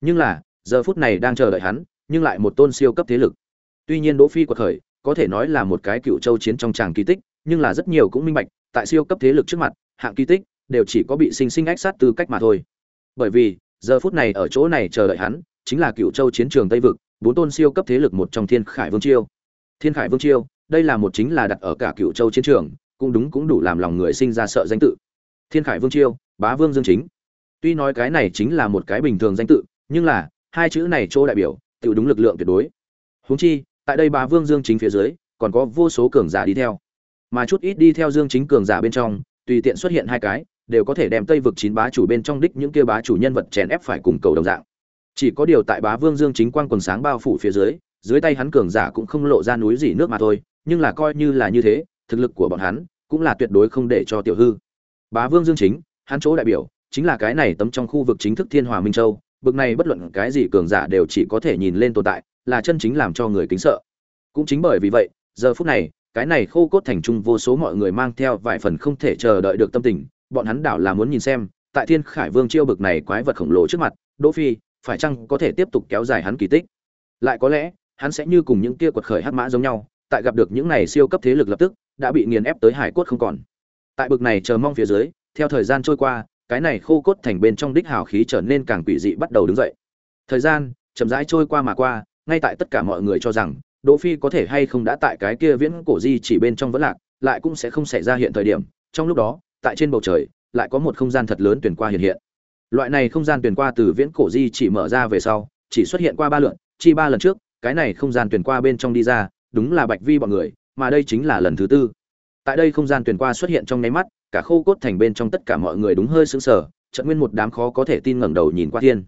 Speaker 1: Nhưng là, giờ phút này đang chờ đợi hắn, nhưng lại một tôn siêu cấp thế lực. Tuy nhiên Đỗ Phi của khởi, có thể nói là một cái cựu châu chiến trong tràng kỳ tích, nhưng là rất nhiều cũng minh bạch, tại siêu cấp thế lực trước mặt, hạng kỳ tích đều chỉ có bị sinh sinh ách sát tư cách mà thôi. Bởi vì, giờ phút này ở chỗ này chờ đợi hắn, chính là cựu châu chiến trường Tây vực, bốn tôn siêu cấp thế lực một trong Thiên Khải Vương Chiêu. Thiên Khải Vương Chiêu, đây là một chính là đặt ở cả cựu châu chiến trường, cũng đúng cũng đủ làm lòng người sinh ra sợ danh tự thiên khải vương chiêu, bá vương dương chính. Tuy nói cái này chính là một cái bình thường danh tự, nhưng là, hai chữ này chỗ đại biểu tự đúng lực lượng tuyệt đối. Huống chi, tại đây bá vương dương chính phía dưới, còn có vô số cường giả đi theo. Mà chút ít đi theo dương chính cường giả bên trong, tùy tiện xuất hiện hai cái, đều có thể đem tây vực chín bá chủ bên trong đích những kia bá chủ nhân vật chèn ép phải cùng cầu đồng dạng. Chỉ có điều tại bá vương dương chính quang quần sáng bao phủ phía dưới dưới tay hắn cường giả cũng không lộ ra núi gì nước mà thôi, nhưng là coi như là như thế, thực lực của bọn hắn cũng là tuyệt đối không để cho tiểu hư. Bá Vương Dương Chính, hắn chỗ đại biểu chính là cái này tấm trong khu vực chính thức Thiên Hòa Minh Châu, bực này bất luận cái gì cường giả đều chỉ có thể nhìn lên tồn tại, là chân chính làm cho người kính sợ. Cũng chính bởi vì vậy, giờ phút này, cái này khô cốt thành trung vô số mọi người mang theo vài phần không thể chờ đợi được tâm tình, bọn hắn đảo là muốn nhìn xem, tại Thiên Khải Vương chiêu bực này quái vật khổng lồ trước mặt, Đỗ Phi, phải chăng có thể tiếp tục kéo dài hắn kỳ tích. Lại có lẽ, hắn sẽ như cùng những kia quật khởi hắc mã giống nhau tại gặp được những này siêu cấp thế lực lập tức đã bị nghiền ép tới hải cốt không còn tại bực này chờ mong phía dưới, theo thời gian trôi qua, cái này khô cốt thành bên trong đích hào khí trở nên càng quỷ dị bắt đầu đứng dậy. Thời gian chậm rãi trôi qua mà qua, ngay tại tất cả mọi người cho rằng, đỗ phi có thể hay không đã tại cái kia viễn cổ di chỉ bên trong vẫn lạc, lại cũng sẽ không xảy ra hiện thời điểm. Trong lúc đó, tại trên bầu trời, lại có một không gian thật lớn tuyển qua hiện hiện. Loại này không gian tuyển qua từ viễn cổ di chỉ mở ra về sau, chỉ xuất hiện qua ba lượn, chi ba lần trước, cái này không gian tuyển qua bên trong đi ra, đúng là bạch vi bọn người, mà đây chính là lần thứ tư tại đây không gian tuyển qua xuất hiện trong nháy mắt, cả khô cốt thành bên trong tất cả mọi người đúng hơi sững sờ trận nguyên một đám khó có thể tin ngẩng đầu nhìn qua thiên.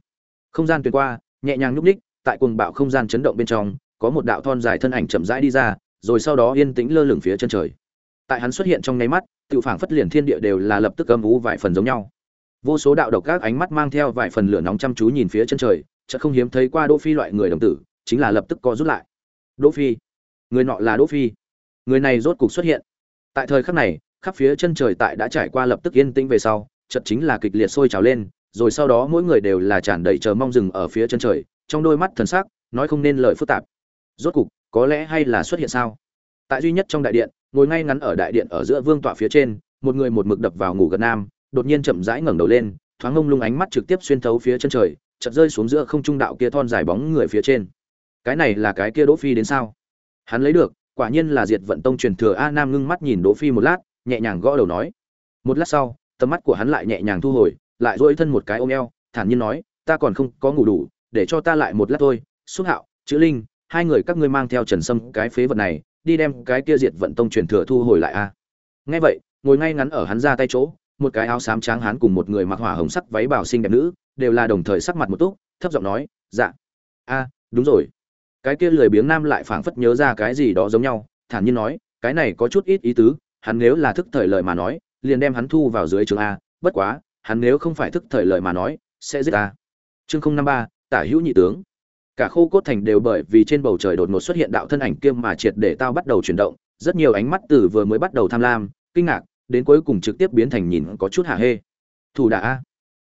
Speaker 1: Không gian tuyển qua, nhẹ nhàng nhúc ních tại cuồng bạo không gian chấn động bên trong, có một đạo thon dài thân ảnh chậm rãi đi ra, rồi sau đó yên tĩnh lơ lửng phía chân trời. Tại hắn xuất hiện trong nháy mắt tự phảng phất liền thiên địa đều là lập tức âm ú vài phần giống nhau. Vô số đạo độc các ánh mắt mang theo vài phần lửa nóng chăm chú nhìn phía chân trời, chợt không hiếm thấy qua đỗ phi loại người đồng tử, chính là lập tức co rút lại. Đỗ phi, người nọ là đỗ phi. Người này rốt cục xuất hiện tại thời khắc này, khắp phía chân trời tại đã trải qua lập tức yên tĩnh về sau, chợt chính là kịch liệt sôi trào lên, rồi sau đó mỗi người đều là tràn đầy chờ mong dừng ở phía chân trời, trong đôi mắt thần sắc, nói không nên lời phức tạp. Rốt cục, có lẽ hay là xuất hiện sao? Tại duy nhất trong đại điện, ngồi ngay ngắn ở đại điện ở giữa vương tọa phía trên, một người một mực đập vào ngủ gần nam, đột nhiên chậm rãi ngẩng đầu lên, thoáng ngông lung ánh mắt trực tiếp xuyên thấu phía chân trời, chợt rơi xuống giữa không trung đạo kia thon dài bóng người phía trên. Cái này là cái kia đỗ phi đến sao? Hắn lấy được quả nhiên là diệt vận tông truyền thừa a nam ngưng mắt nhìn đỗ phi một lát, nhẹ nhàng gõ đầu nói. Một lát sau, tầm mắt của hắn lại nhẹ nhàng thu hồi, lại duỗi thân một cái ôm eo, thản nhiên nói, ta còn không có ngủ đủ, để cho ta lại một lát thôi. Xúc hạo, chữ linh, hai người các ngươi mang theo trần sâm cái phế vật này, đi đem cái kia diệt vận tông truyền thừa thu hồi lại a. Nghe vậy, ngồi ngay ngắn ở hắn ra tay chỗ, một cái áo xám trắng hán cùng một người mặc hỏa hồng sắc váy bảo xinh đẹp nữ, đều là đồng thời sắc mặt một túc, thấp giọng nói dạ. A, đúng rồi cái kia lười biếng nam lại phảng phất nhớ ra cái gì đó giống nhau, thản nhiên nói, cái này có chút ít ý tứ, hắn nếu là thức thời lời mà nói, liền đem hắn thu vào dưới trường a, bất quá, hắn nếu không phải thức thời lời mà nói, sẽ giết ta chương không năm ba, tả hữu nhị tướng. Cả khô cốt thành đều bởi vì trên bầu trời đột ngột xuất hiện đạo thân ảnh kiêm mà triệt để tao bắt đầu chuyển động, rất nhiều ánh mắt từ vừa mới bắt đầu tham lam, kinh ngạc, đến cuối cùng trực tiếp biến thành nhìn có chút hạ hê. Thủ đà a.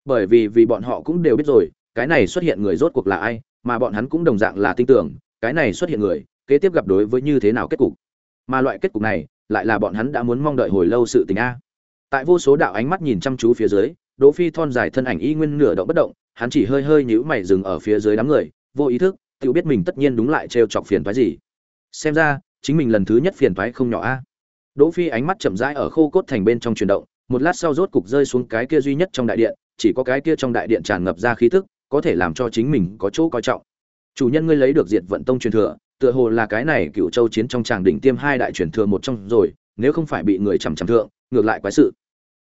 Speaker 1: Bởi vì vì bọn họ cũng đều biết rồi, cái này xuất hiện người rốt cuộc là ai, mà bọn hắn cũng đồng dạng là tin tưởng cái này xuất hiện người, kế tiếp gặp đối với như thế nào kết cục? Mà loại kết cục này, lại là bọn hắn đã muốn mong đợi hồi lâu sự tình a. Tại vô số đạo ánh mắt nhìn chăm chú phía dưới, đỗ phi thon dài thân ảnh y nguyên nửa động bất động, hắn chỉ hơi hơi nhíu mày dừng ở phía dưới đám người, vô ý thức, tự biết mình tất nhiên đúng lại trêu chọc phiền toái gì. Xem ra, chính mình lần thứ nhất phiền toái không nhỏ a. Đỗ phi ánh mắt chậm rãi ở khô cốt thành bên trong chuyển động, một lát sau rốt cục rơi xuống cái kia duy nhất trong đại điện, chỉ có cái kia trong đại điện tràn ngập ra khí tức, có thể làm cho chính mình có chỗ coi trọng chủ nhân ngươi lấy được diệt vận tông truyền thừa, tựa hồ là cái này cựu châu chiến trong tràng đỉnh tiêm hai đại truyền thừa một trong rồi, nếu không phải bị người chằm chằm thượng, ngược lại quái sự.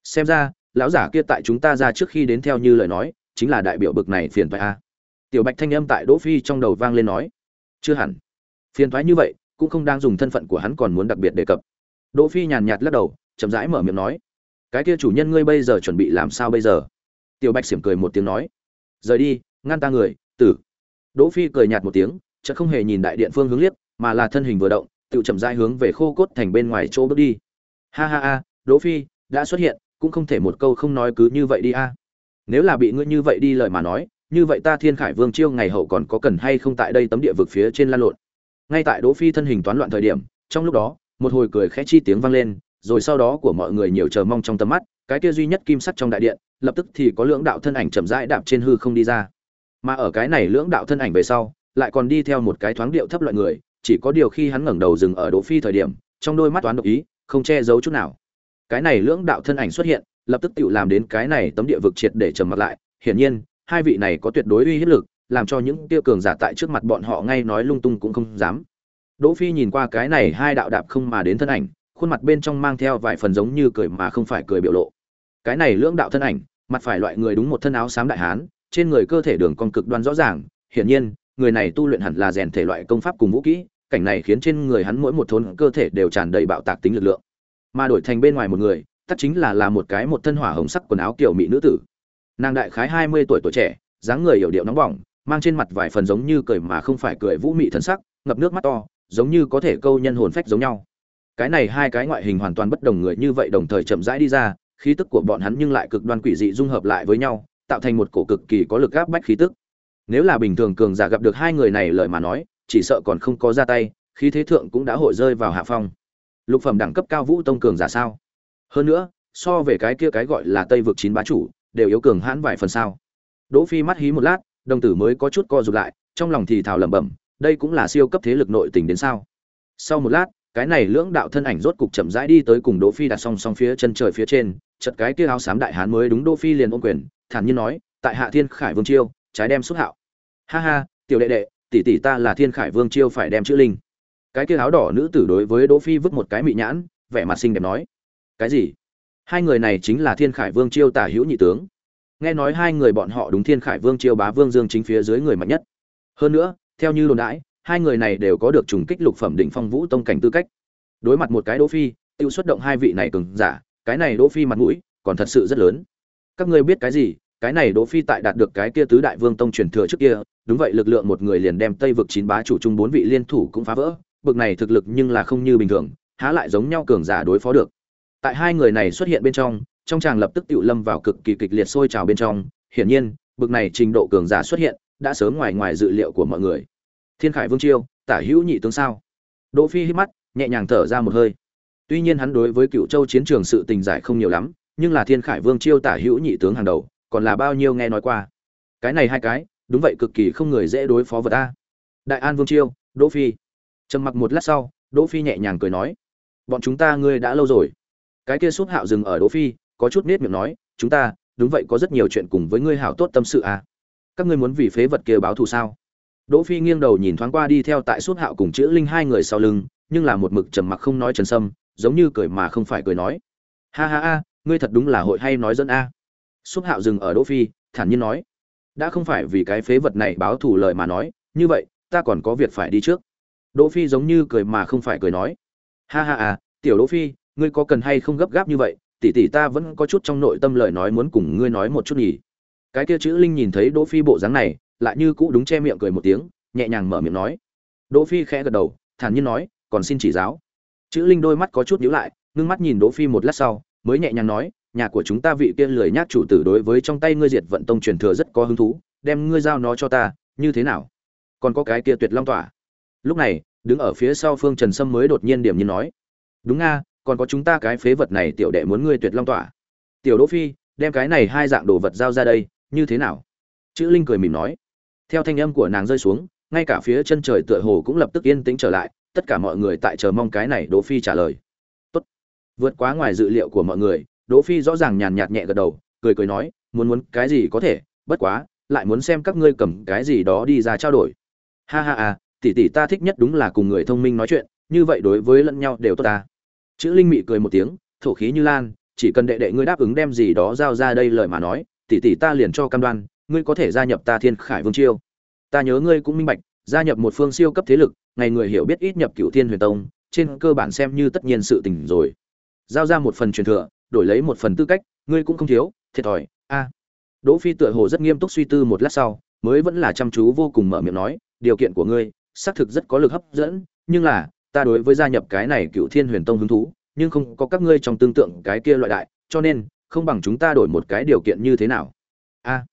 Speaker 1: Xem ra, lão giả kia tại chúng ta ra trước khi đến theo như lời nói, chính là đại biểu bực này phiền toái a. Tiểu bạch thanh âm tại đỗ phi trong đầu vang lên nói, chưa hẳn. Phiền toái như vậy, cũng không đang dùng thân phận của hắn còn muốn đặc biệt đề cập. Đỗ phi nhàn nhạt lắc đầu, chậm rãi mở miệng nói, cái kia chủ nhân ngươi bây giờ chuẩn bị làm sao bây giờ? Tiểu bạch xỉm cười một tiếng nói, rời đi, ngăn ta người, tử đỗ phi cười nhạt một tiếng, chợt không hề nhìn đại điện phương hướng liếc, mà là thân hình vừa động tự chậm rãi hướng về khô cốt thành bên ngoài chỗ bước đi. Ha ha ha, đỗ phi, đã xuất hiện, cũng không thể một câu không nói cứ như vậy đi a. À. Nếu là bị ngươi như vậy đi lời mà nói, như vậy ta thiên khải vương chiêu ngày hậu còn có cần hay không tại đây tấm địa vực phía trên lan lộn? Ngay tại đỗ phi thân hình toán loạn thời điểm, trong lúc đó, một hồi cười khẽ chi tiếng vang lên, rồi sau đó của mọi người nhiều chờ mong trong tầm mắt, cái kia duy nhất kim sắt trong đại điện, lập tức thì có lưỡng đạo thân ảnh chậm rãi đạp trên hư không đi ra mà ở cái này lưỡng đạo thân ảnh về sau, lại còn đi theo một cái thoáng điệu thấp loại người, chỉ có điều khi hắn ngẩng đầu dừng ở đỗ phi thời điểm, trong đôi mắt toán độc ý, không che giấu chút nào. Cái này lưỡng đạo thân ảnh xuất hiện, lập tức tự làm đến cái này tấm địa vực triệt để trầm mặt lại. Hiển nhiên, hai vị này có tuyệt đối uy hiếp lực, làm cho những tiêu cường giả tại trước mặt bọn họ ngay nói lung tung cũng không dám. Đỗ phi nhìn qua cái này hai đạo đạp không mà đến thân ảnh, khuôn mặt bên trong mang theo vài phần giống như cười mà không phải cười biểu lộ. Cái này lưỡng đạo thân ảnh, mặt phải loại người đúng một thân áo xám đại hán trên người cơ thể đường cong cực đoan rõ ràng, hiển nhiên, người này tu luyện hẳn là rèn thể loại công pháp cùng vũ kỹ, cảnh này khiến trên người hắn mỗi một thốn cơ thể đều tràn đầy bạo tạc tính lực lượng. Mà đổi thành bên ngoài một người tất chính là là một cái một thân hỏa hồng sắc quần áo kiểu mỹ nữ tử. Nàng đại khái hai mươi tuổi tuổi trẻ, dáng người hiểu điệu nóng bỏng, mang trên mặt vài phần giống như cười mà không phải cười vũ mị thân sắc, ngập nước mắt to, giống như có thể câu nhân hồn phách giống nhau. Cái này hai cái ngoại hình hoàn toàn bất đồng người như vậy đồng thời chậm rãi đi ra, khí tức của bọn hắn nhưng lại cực đoan quỷ dị dung hợp lại với nhau tạo thành một cổ cực kỳ có lực áp bách khí tức. Nếu là bình thường cường giả gặp được hai người này lời mà nói, chỉ sợ còn không có ra tay, khí thế thượng cũng đã hội rơi vào hạ phong. Lục phẩm đẳng cấp cao vũ tông cường giả sao? Hơn nữa, so về cái kia cái gọi là tây vực chín bá chủ, đều yếu cường hãn vài phần sao. Đỗ phi mắt hí một lát, đồng tử mới có chút co rụt lại, trong lòng thì thào lẩm bẩm, đây cũng là siêu cấp thế lực nội tình đến sao? Sau một lát, cái này lưỡng đạo thân ảnh rốt cục chậm rãi đi tới cùng đỗ phi đặt song song phía chân trời phía trên, chợt cái kia áo xám đại hán mới đúng đỗ phi liền ôm quyền thản nhiên nói, tại hạ thiên khải vương chiêu, trái đem xuất hạo. Ha ha, tiểu đệ đệ, tỷ tỷ ta là thiên khải vương chiêu phải đem chữ linh. Cái kia áo đỏ nữ tử đối với đỗ phi vứt một cái mị nhãn, vẻ mặt xinh đẹp nói, cái gì? Hai người này chính là thiên khải vương chiêu tả hữu nhị tướng. Nghe nói hai người bọn họ đúng thiên khải vương chiêu bá vương dương chính phía dưới người mạnh nhất. Hơn nữa, theo như đồn đãi, hai người này đều có được trùng kích lục phẩm đỉnh phong vũ tông cảnh tư cách. Đối mặt một cái đỗ phi, tiêu xuất động hai vị này cường giả, cái này đỗ phi mặt mũi còn thật sự rất lớn. Các ngươi biết cái gì? Cái này đỗ phi tại đạt được cái kia tứ đại vương tông truyền thừa trước kia, đúng vậy, lực lượng một người liền đem tây vực chín bá chủ chung bốn vị liên thủ cũng phá vỡ, bực này thực lực nhưng là không như bình thường, há lại giống nhau cường giả đối phó được. Tại hai người này xuất hiện bên trong trong chàng lập tức tiểu lâm vào cực kỳ kịch liệt sôi trào bên trong, hiển nhiên, bực này trình độ cường giả xuất hiện, đã sớm ngoài ngoài dự liệu của mọi người. Thiên khải vương chiêu, tả hữu nhị tướng sao? Đỗ phi hít mắt, nhẹ nhàng thở ra một hơi. Tuy nhiên hắn đối với cựu châu chiến trường sự tình giải không nhiều lắm, nhưng là thiên khải vương chiêu tả hữu nhị tướng hàng đầu còn là bao nhiêu nghe nói qua. Cái này hai cái, đúng vậy cực kỳ không người dễ đối phó vật ta đại an vương chiêu, đỗ phi. Trầm mặc một lát sau, đỗ phi nhẹ nhàng cười nói, bọn chúng ta ngươi đã lâu rồi. Cái kia xúc hạo dừng ở đỗ phi, có chút nết miệng nói, chúng ta, đúng vậy có rất nhiều chuyện cùng với ngươi hảo tốt tâm sự à. Các ngươi muốn vì phế vật kia báo thù sao? Đỗ phi nghiêng đầu nhìn thoáng qua đi theo tại xúc hạo cùng chữ linh hai người sau lưng, nhưng là một mực trầm mặc không nói trần sâm, giống như cười mà không phải cười nói, ha ha ha, ngươi thật đúng là hội hay nói dẫn a xúc hạo dừng ở đỗ phi, thản nhiên nói, đã không phải vì cái phế vật này báo thù lời mà nói, như vậy, ta còn có việc phải đi trước. Đỗ phi giống như cười mà không phải cười nói, ha ha à tiểu đỗ phi, ngươi có cần hay không gấp gáp như vậy? Tỷ tỷ ta vẫn có chút trong nội tâm lời nói muốn cùng ngươi nói một chút nhỉ. Cái kia chữ linh nhìn thấy đỗ phi bộ dáng này, lại như cũ đúng che miệng cười một tiếng, nhẹ nhàng mở miệng nói. Đỗ phi khẽ gật đầu, thản nhiên nói, còn xin chỉ giáo. Chữ linh đôi mắt có chút nhíu lại, ngưng mắt nhìn đỗ phi một lát sau, mới nhẹ nhàng nói nhà của chúng ta vị kia lười nhác chủ tử đối với trong tay ngươi diệt vận tông truyền thừa rất có hứng thú, đem ngươi giao nó cho ta, như thế nào? Còn có cái kia tuyệt long tỏa. Lúc này, đứng ở phía sau phương trần sâm mới đột nhiên điểm nhiên nói, đúng nga, còn có chúng ta cái phế vật này tiểu đệ muốn ngươi tuyệt long tỏa. Tiểu đỗ phi, đem cái này hai dạng đồ vật giao ra đây, như thế nào? Chữ linh cười mỉm nói. Theo thanh âm của nàng rơi xuống, ngay cả phía chân trời tựa hồ cũng lập tức yên tĩnh trở lại, tất cả mọi người tại chờ mong cái này đỗ phi trả lời. Tốt. Vượt quá ngoài dự liệu của mọi người đỗ phi rõ ràng nhàn nhạt nhẹ gật đầu, cười cười nói, muốn muốn cái gì có thể, bất quá, lại muốn xem các ngươi cầm cái gì đó đi ra trao đổi. Ha ha à tỷ tỷ ta thích nhất đúng là cùng người thông minh nói chuyện, như vậy đối với lẫn nhau đều tốt ta. Chữ linh mị cười một tiếng, thổ khí như lan, chỉ cần đệ đệ ngươi đáp ứng đem gì đó giao ra đây lời mà nói, tỷ tỷ ta liền cho cam đoan, ngươi có thể gia nhập ta thiên khải vương chiêu. Ta nhớ ngươi cũng minh bạch, gia nhập một phương siêu cấp thế lực, ngày người hiểu biết ít nhập cửu thiên huyền tông, trên cơ bản xem như tất nhiên sự tình rồi. Giao ra một phần truyền thừa đổi lấy một phần tư cách, ngươi cũng không thiếu, thiệt thòi, a. Đỗ phi tựa hồ rất nghiêm túc suy tư một lát sau, mới vẫn là chăm chú vô cùng mở miệng nói, điều kiện của ngươi, xác thực rất có lực hấp dẫn, nhưng là, ta đối với gia nhập cái này cựu thiên huyền tông hứng thú, nhưng không có các ngươi trong tương tượng cái kia loại đại, cho nên, không bằng chúng ta đổi một cái điều kiện như thế nào? A.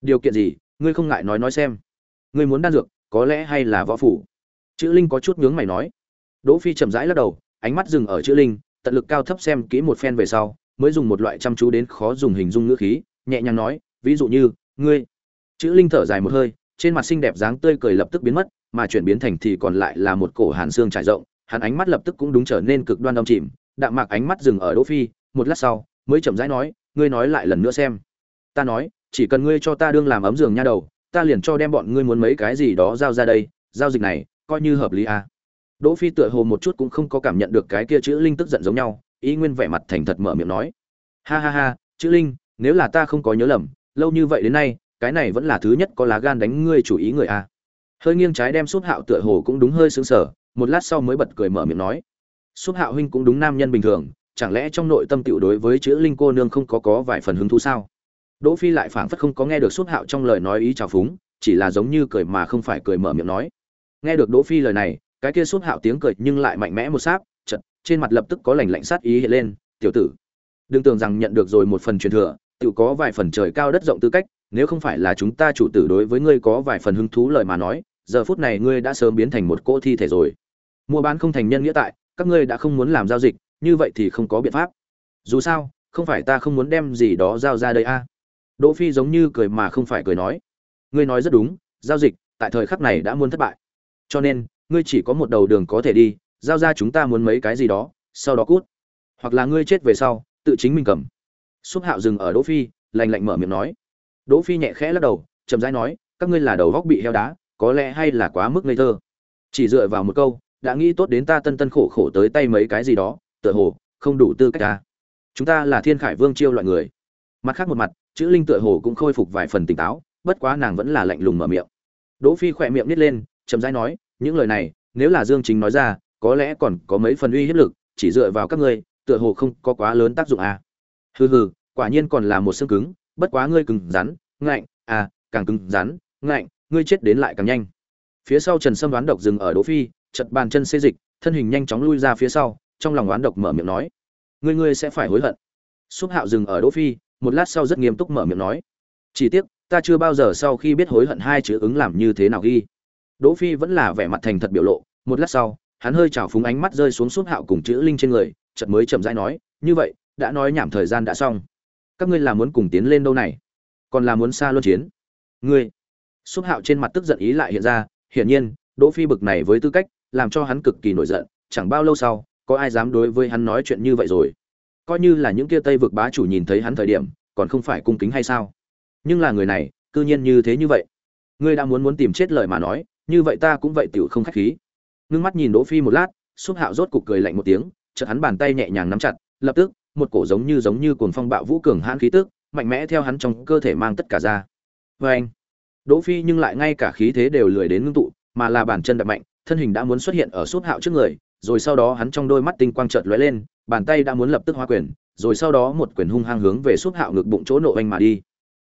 Speaker 1: Điều kiện gì? Ngươi không ngại nói nói xem. Ngươi muốn đan dược, có lẽ hay là võ phủ? Chữ linh có chút nhướng mày nói. Đỗ phi chậm rãi lắc đầu, ánh mắt dừng ở chữ linh, tận lực cao thấp xem kỹ một phen về sau mới dùng một loại chăm chú đến khó dùng hình dung ngữ khí, nhẹ nhàng nói, ví dụ như, ngươi chữ linh thở dài một hơi, trên mặt xinh đẹp dáng tươi cười lập tức biến mất, mà chuyển biến thành thì còn lại là một cổ hàn xương trải rộng, hắn ánh mắt lập tức cũng đúng trở nên cực đoan đông chìm, đạm mạc ánh mắt dừng ở đỗ phi, một lát sau, mới chậm rãi nói, ngươi nói lại lần nữa xem ta nói, chỉ cần ngươi cho ta đương làm ấm giường nha đầu, ta liền cho đem bọn ngươi muốn mấy cái gì đó giao ra đây, giao dịch này, coi như hợp lý à. đỗ phi tựa hồ một chút cũng không có cảm nhận được cái kia chữ linh tức giận giống nhau ý nguyên vẻ mặt thành thật mở miệng nói. Ha ha ha, chữ linh, nếu là ta không có nhớ lầm, lâu như vậy đến nay, cái này vẫn là thứ nhất có lá gan đánh ngươi chủ ý người a. Hơi nghiêng trái đem súp hạo tựa hồ cũng đúng hơi sướng sở một lát sau mới bật cười mở miệng nói. Súp hạo huynh cũng đúng nam nhân bình thường, chẳng lẽ trong nội tâm tiểu đối với chữ linh cô nương không có có vài phần hứng thú sao? Đỗ phi lại phảng phất không có nghe được súp hạo trong lời nói ý chào phúng, chỉ là giống như cười mà không phải cười mở miệng nói. Nghe được đỗ phi lời này, cái kia súp hạo tiếng cười nhưng lại mạnh mẽ một sáp chật trên mặt lập tức có lạnh lạnh sát ý hiện lên, tiểu tử, đừng tưởng rằng nhận được rồi một phần truyền thừa, tự có vài phần trời cao đất rộng tư cách, nếu không phải là chúng ta chủ tử đối với ngươi có vài phần hứng thú lời mà nói, giờ phút này ngươi đã sớm biến thành một cỗ thi thể rồi. Mua bán không thành nhân nghĩa tại, các ngươi đã không muốn làm giao dịch, như vậy thì không có biện pháp. Dù sao, không phải ta không muốn đem gì đó giao ra đây a. Đỗ phi giống như cười mà không phải cười nói, ngươi nói rất đúng, giao dịch tại thời khắc này đã muốn thất bại. Cho nên, ngươi chỉ có một đầu đường có thể đi giao ra chúng ta muốn mấy cái gì đó, sau đó cút. Hoặc là ngươi chết về sau, tự chính mình cầm. Xúc hạo dừng ở đỗ phi, lạnh lạnh mở miệng nói. Đỗ phi nhẹ khẽ lắc đầu, chậm rãi nói, các ngươi là đầu góc bị heo đá, có lẽ hay là quá mức ngây thơ. Chỉ dựa vào một câu, đã nghĩ tốt đến ta tân tân khổ khổ tới tay mấy cái gì đó, tựa hồ, không đủ tư cách ta. Chúng ta là thiên khải vương chiêu loại người. Mặt khác một mặt, chữ linh tựa hồ cũng khôi phục vài phần tỉnh táo, bất quá nàng vẫn là lạnh lùng mở miệng. Đỗ phi khỏe miệng nít lên, chậm rãi nói, những lời này, nếu là dương chính nói ra có lẽ còn có mấy phần uy hiếp lực, chỉ dựa vào các ngươi, tựa hồ không có quá lớn tác dụng à. hừ hừ, quả nhiên còn là một xương cứng, bất quá ngươi cứng rắn, ngạnh à càng cứng rắn, ngạnh, ngươi chết đến lại càng nhanh. Phía sau trần sâm đoán độc dừng ở đỗ phi, chật bàn chân xê dịch, thân hình nhanh chóng lui ra phía sau, trong lòng đoán độc mở miệng nói, ngươi ngươi sẽ phải hối hận. Xúc hạo dừng ở đỗ phi, một lát sau rất nghiêm túc mở miệng nói, chỉ tiếc, ta chưa bao giờ sau khi biết hối hận hai chữ ứng làm như thế nào ghi. Đỗ phi vẫn là vẻ mặt thành thật biểu lộ, một lát sau hắn hơi chảo phúng ánh mắt rơi xuống suốt hạo cùng chữ linh trên người, chợt mới chậm rãi nói, như vậy, đã nói nhảm thời gian đã xong. Các ngươi là muốn cùng tiến lên đâu này? Còn là muốn xa luân chiến? Ngươi. Xúc hạo trên mặt tức giận ý lại hiện ra, hiển nhiên, đỗ phi bực này với tư cách, làm cho hắn cực kỳ nổi giận, chẳng bao lâu sau, có ai dám đối với hắn nói chuyện như vậy rồi? Coi như là những kia tây vực bá chủ nhìn thấy hắn thời điểm, còn không phải cung kính hay sao? Nhưng là người này, cư nhiên như thế như vậy. Ngươi đã muốn muốn tìm chết lời mà nói, như vậy ta cũng vậy tiểu không khách khí ngưng mắt nhìn đỗ phi một lát xúc hạo rốt cục cười lạnh một tiếng, chợt hắn bàn tay nhẹ nhàng nắm chặt, lập tức, một cổ giống như giống như cuồng phong bạo vũ cường hãn khí tức, mạnh mẽ theo hắn trong cơ thể mang tất cả ra. Với anh, đỗ phi nhưng lại ngay cả khí thế đều lười đến ngưng tụ, mà là bàn chân đập mạnh, thân hình đã muốn xuất hiện ở suốt hạo trước người, rồi sau đó hắn trong đôi mắt tinh quang chợt lóe lên, bàn tay đã muốn lập tức hóa quyền, rồi sau đó một quyền hung hăng hướng về suốt hạo ngực bụng chỗ nộ anh mà đi.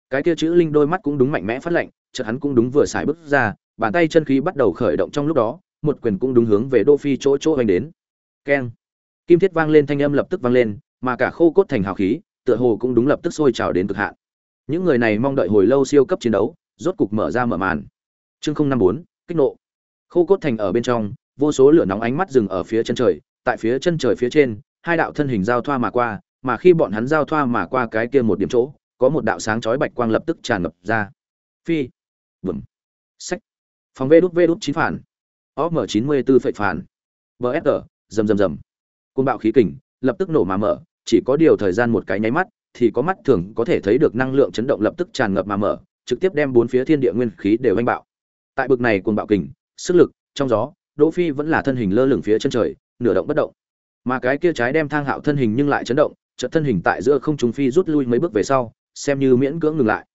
Speaker 1: Cái kia chữ linh đôi mắt cũng đúng mạnh mẽ phát lệnh, chợt hắn cũng đúng vừa xài bước ra, bàn tay chân khí bắt đầu khởi động trong lúc đó một quyền cũng đúng hướng về đỗ phi chỗ chỗ anh đến. Keng. Kim thiết vang lên, thanh âm lập tức vang lên, mà cả khô cốt thành hào khí, tựa hồ cũng đúng lập tức sôi trào đến cực hạn. Những người này mong đợi hồi lâu siêu cấp chiến đấu, rốt cục mở ra mở màn. Chương không năm bốn, kích nộ. Khô cốt thành ở bên trong, vô số lửa nóng ánh mắt dừng ở phía chân trời, tại phía chân trời phía trên, hai đạo thân hình giao thoa mà qua, mà khi bọn hắn giao thoa mà qua cái kia một điểm chỗ, có một đạo sáng chói bạch quang lập tức tràn ngập ra. Phi. Bùm. sách phòng vê đút vê đút chín phản om chín mươi phản. BSR, rầm rầm rầm. Côn bạo khí kình lập tức nổ mà mở chỉ có điều thời gian một cái nháy mắt thì có mắt thường có thể thấy được năng lượng chấn động lập tức tràn ngập mà mở trực tiếp đem bốn phía thiên địa nguyên khí đều anh bạo. Tại bực này cuồng bạo kình sức lực trong gió đỗ phi vẫn là thân hình lơ lửng phía chân trời nửa động bất động. Mà cái kia trái đem thang hạo thân hình nhưng lại chấn động chợt thân hình tại giữa không trung phi rút lui mấy bước về sau xem như miễn cưỡng ngừng lại.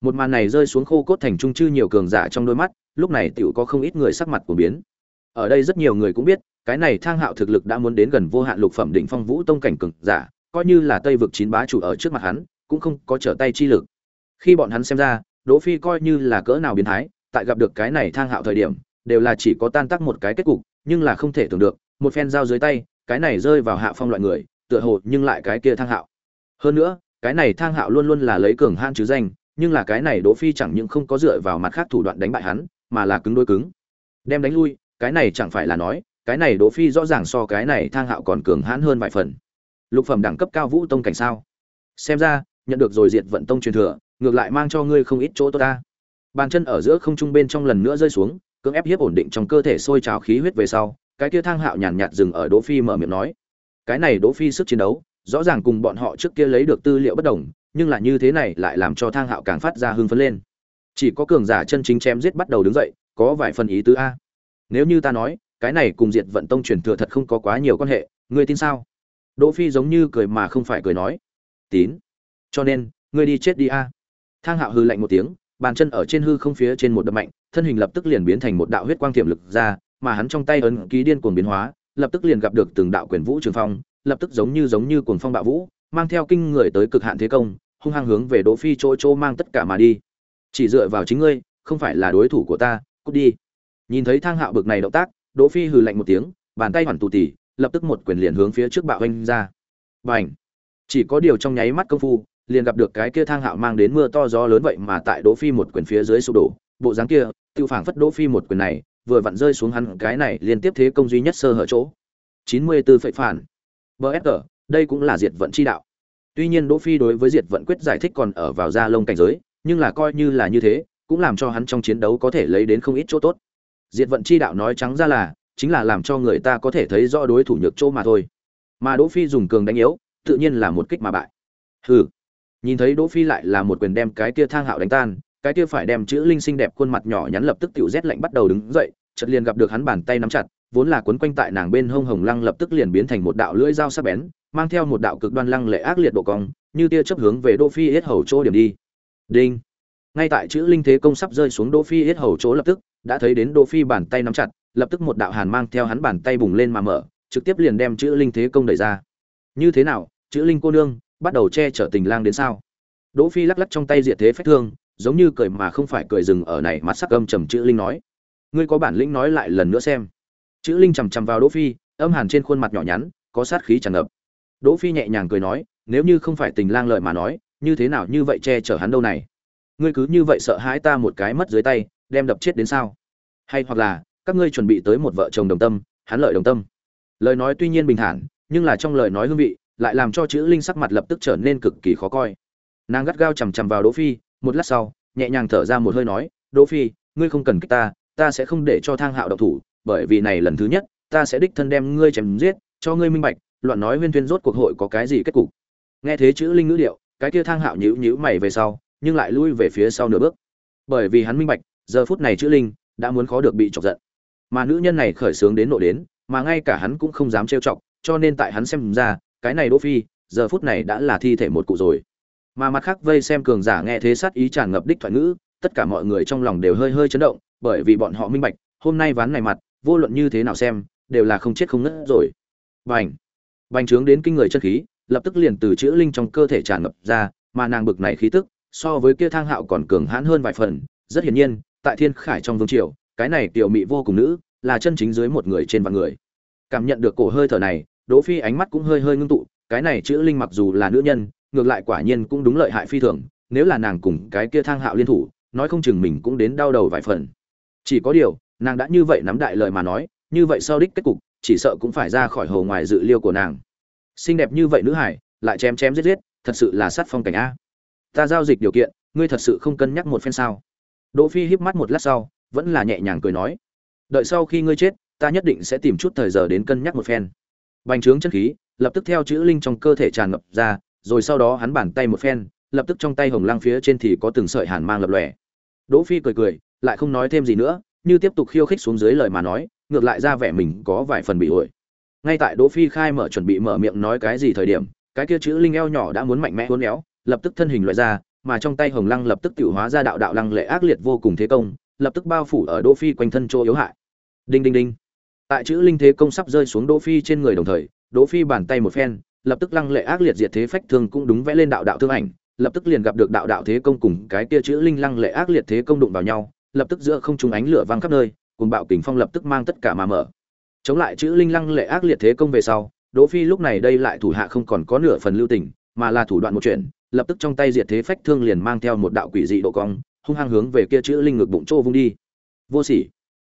Speaker 1: Một màn này rơi xuống khô cốt thành trung chư nhiều cường giả trong đôi mắt lúc này tiểu có không ít người sắc mặt của biến. Ở đây rất nhiều người cũng biết, cái này thang hạo thực lực đã muốn đến gần vô hạn lục phẩm đỉnh phong vũ tông cảnh cường giả, coi như là tây vực chín bá chủ ở trước mặt hắn, cũng không có trở tay chi lực. Khi bọn hắn xem ra, đỗ phi coi như là cỡ nào biến thái, tại gặp được cái này thang hạo thời điểm, đều là chỉ có tan tác một cái kết cục, nhưng là không thể tưởng được, một phen dao dưới tay, cái này rơi vào hạ phong loại người, tựa hồ nhưng lại cái kia thang hạo. Hơn nữa, cái này thang hạo luôn luôn là lấy cường han chứ danh, nhưng là cái này đỗ phi chẳng những không có dựa vào mặt khác thủ đoạn đánh bại hắn mà là cứng đối cứng. Đem đánh lui, cái này chẳng phải là nói, cái này đỗ phi rõ ràng so cái này thang hạo còn cường hãn hơn vài phần. Lục phẩm đẳng cấp cao vũ tông cảnh sao? Xem ra, nhận được rồi diệt vận tông truyền thừa, ngược lại mang cho ngươi không ít chỗ tốt ta. Bàn chân ở giữa không trung bên trong lần nữa rơi xuống, cưỡng ép hiếp ổn định trong cơ thể sôi trào khí huyết về sau, cái kia thang hạo nhàn nhạt dừng ở đỗ phi mở miệng nói. Cái này đỗ phi sức chiến đấu, rõ ràng cùng bọn họ trước kia lấy được tư liệu bất đồng, nhưng là như thế này lại làm cho thang hạo càng phát ra hưng phấn lên chỉ có cường giả chân chính chém giết bắt đầu đứng dậy, có vài phần ý tứ a. Nếu như ta nói, cái này cùng diệt vận tông truyền thừa thật không có quá nhiều quan hệ, ngươi tin sao? Đỗ phi giống như cười mà không phải cười nói. Tín. Cho nên, ngươi đi chết đi a. Thang hạo hư lạnh một tiếng, bàn chân ở trên hư không phía trên một đập mạnh, thân hình lập tức liền biến thành một đạo huyết quang tiềm lực ra, mà hắn trong tay ấn ký điên cuồng biến hóa, lập tức liền gặp được từng đạo quyền vũ trường phong, lập tức giống như giống như cuồng phong bạo vũ, mang theo kinh người tới cực hạn thế công, hung hăng hướng về đỗ phi chỗ chỗ mang tất cả mà đi chỉ dựa vào chính ngươi không phải là đối thủ của ta cút đi. Nhìn thấy thang hạo bực này động tác đỗ phi hừ lạnh một tiếng bàn tay hoàn tù tỉ lập tức một quyền liền hướng phía trước bạo anh ra. Bành! Chỉ có điều trong nháy mắt công phu liền gặp được cái kia thang hạo mang đến mưa to gió lớn vậy mà tại đỗ phi một quyền phía dưới sụp đổ. Bộ dáng kia tiêu phảng phất đỗ phi một quyền này vừa vặn rơi xuống hắn cái này liên tiếp thế công duy nhất sơ hở chỗ. 94 phẩy phản. Bsg, đây cũng là diệt vận chi đạo. Tuy nhiên đỗ phi đối với diệt vận quyết giải thích còn ở vào gia lông cảnh giới nhưng là coi như là như thế, cũng làm cho hắn trong chiến đấu có thể lấy đến không ít chỗ tốt. Diệt vận chi đạo nói trắng ra là, chính là làm cho người ta có thể thấy rõ đối thủ nhược chỗ mà thôi. Mà đỗ phi dùng cường đánh yếu, tự nhiên là một kích mà bại. Hừ. Nhìn thấy đỗ phi lại là một quyền đem cái kia thang hạo đánh tan, cái kia phải đem chữ linh xinh đẹp khuôn mặt nhỏ nhắn lập tức tiểu rét lạnh bắt đầu đứng dậy, chợt liền gặp được hắn bàn tay nắm chặt, vốn là quấn quanh tại nàng bên hông hồng lăng lập tức liền biến thành một đạo lưỡi dao sắc bén, mang theo một đạo cực đoan lăng lệ ác liệt độ cong, như tia chớp hướng về đỗ phi hết hầu chỗ điểm đi đinh. Ngay tại chữ linh thế công sắp rơi xuống đỗ phi hết hầu chỗ lập tức, đã thấy đến đỗ phi bàn tay nắm chặt, lập tức một đạo hàn mang theo hắn bàn tay bùng lên mà mở, trực tiếp liền đem chữ linh thế công đẩy ra. Như thế nào, chữ linh cô nương, bắt đầu che chở tình lang đến sao? Đỗ phi lắc lắc trong tay diệt thế phách thương, giống như cười mà không phải cười dừng ở này mắt sắc âm trầm chữ linh nói. Ngươi có bản lĩnh nói lại lần nữa xem. Chữ linh chầm chầm vào đỗ phi, âm hàn trên khuôn mặt nhỏ nhắn, có sát khí tràn ngập. Đỗ phi nhẹ nhàng cười nói, nếu như không phải tình lang lợi mà nói như thế nào như vậy che chở hắn đâu này? Ngươi cứ như vậy sợ hãi ta một cái mất dưới tay, đem đập chết đến sao? Hay hoặc là, các ngươi chuẩn bị tới một vợ chồng đồng tâm, hắn lợi đồng tâm. Lời nói tuy nhiên bình thản, nhưng là trong lời nói hương vị, lại làm cho chữ linh sắc mặt lập tức trở nên cực kỳ khó coi. Nàng gắt gao chằm chằm vào đỗ phi, một lát sau, nhẹ nhàng thở ra một hơi nói, đỗ phi, ngươi không cần kích ta ta sẽ không để cho thang hạo độc thủ, bởi vì này lần thứ nhất, ta sẽ đích thân đem ngươi chém giết, cho ngươi minh bạch, loạn nói huyên thuyên rốt cuộc hội có cái gì kết cục. Nghe thế chữ linh ngữ điệu cái kia thang hạo nhíu nhíu mày về sau, nhưng lại lui về phía sau nửa bước. Bởi vì hắn minh bạch, giờ phút này chữ linh đã muốn khó được bị chọc giận. Mà nữ nhân này khởi sướng đến nộ đến, mà ngay cả hắn cũng không dám trêu chọc, cho nên tại hắn xem ra, cái này đỗ phi, giờ phút này đã là thi thể một cụ rồi. Mà mặt khác vây xem cường giả nghe thế sát ý tràn ngập đích thoại ngữ, tất cả mọi người trong lòng đều hơi hơi chấn động, bởi vì bọn họ minh bạch, hôm nay ván này mặt, vô luận như thế nào xem, đều là không chết không ngất rồi. Bành! Bành trướng đến kinh người chân khí lập tức liền từ chữ linh trong cơ thể tràn ngập ra, mà nàng bực này khí tức, so với kia thang hạo còn cường hãn hơn vài phần. Rất hiển nhiên, tại thiên khải trong vương triều, cái này tiểu mị vô cùng nữ, là chân chính dưới một người trên vạn người. Cảm nhận được cổ hơi thở này, đỗ phi ánh mắt cũng hơi hơi ngưng tụ, cái này chữ linh mặc dù là nữ nhân, ngược lại quả nhiên cũng đúng lợi hại phi thường, nếu là nàng cùng cái kia thang hạo liên thủ, nói không chừng mình cũng đến đau đầu vài phần. Chỉ có điều, nàng đã như vậy nắm đại lời mà nói, như vậy sau đích kết cục, chỉ sợ cũng phải ra khỏi hồ ngoài dự liêu của nàng xinh đẹp như vậy nữ hải, lại chém chém giết giết, thật sự là sát phong cảnh a. Ta giao dịch điều kiện, ngươi thật sự không cân nhắc một phen sao? Đỗ phi híp mắt một lát sau, vẫn là nhẹ nhàng cười nói. Đợi sau khi ngươi chết, ta nhất định sẽ tìm chút thời giờ đến cân nhắc một phen. Bành trướng chân khí, lập tức theo chữ linh trong cơ thể tràn ngập ra, rồi sau đó hắn bàn tay một phen, lập tức trong tay hồng lăng phía trên thì có từng sợi hàn mang lập lòe. Đỗ phi cười cười, lại không nói thêm gì nữa, như tiếp tục khiêu khích xuống dưới lời mà nói, ngược lại ra vẻ mình có vài phần bị ổi ngay tại đỗ phi khai mở chuẩn bị mở miệng nói cái gì thời điểm, cái kia chữ linh eo nhỏ đã muốn mạnh mẽ uốn éo, lập tức thân hình loại ra, mà trong tay hồng lăng lập tức tiểu hóa ra đạo đạo lăng lệ ác liệt vô cùng thế công, lập tức bao phủ ở đỗ phi quanh thân chỗ yếu hại. Đinh đinh đinh. Tại chữ linh thế công sắp rơi xuống đỗ phi trên người đồng thời, đỗ phi bàn tay một phen, lập tức lăng lệ ác liệt diệt thế phách thương cũng đúng vẽ lên đạo đạo thương ảnh, lập tức liền gặp được đạo đạo thế công cùng cái kia chữ linh lăng lệ ác liệt thế công đụng vào nhau, lập tức giữa không trung ánh lửa vang khắp nơi, cùng bạo kình phong lập tức mang tất cả mà mở chống lại chữ linh lăng lệ ác liệt thế công về sau, đỗ phi lúc này đây lại thủ hạ không còn có nửa phần lưu tình, mà là thủ đoạn một chuyện, lập tức trong tay diệt thế phách thương liền mang theo một đạo quỷ dị độ cong, hung hăng hướng về kia chữ linh ngực bụng trô vung đi. Vô sỉ.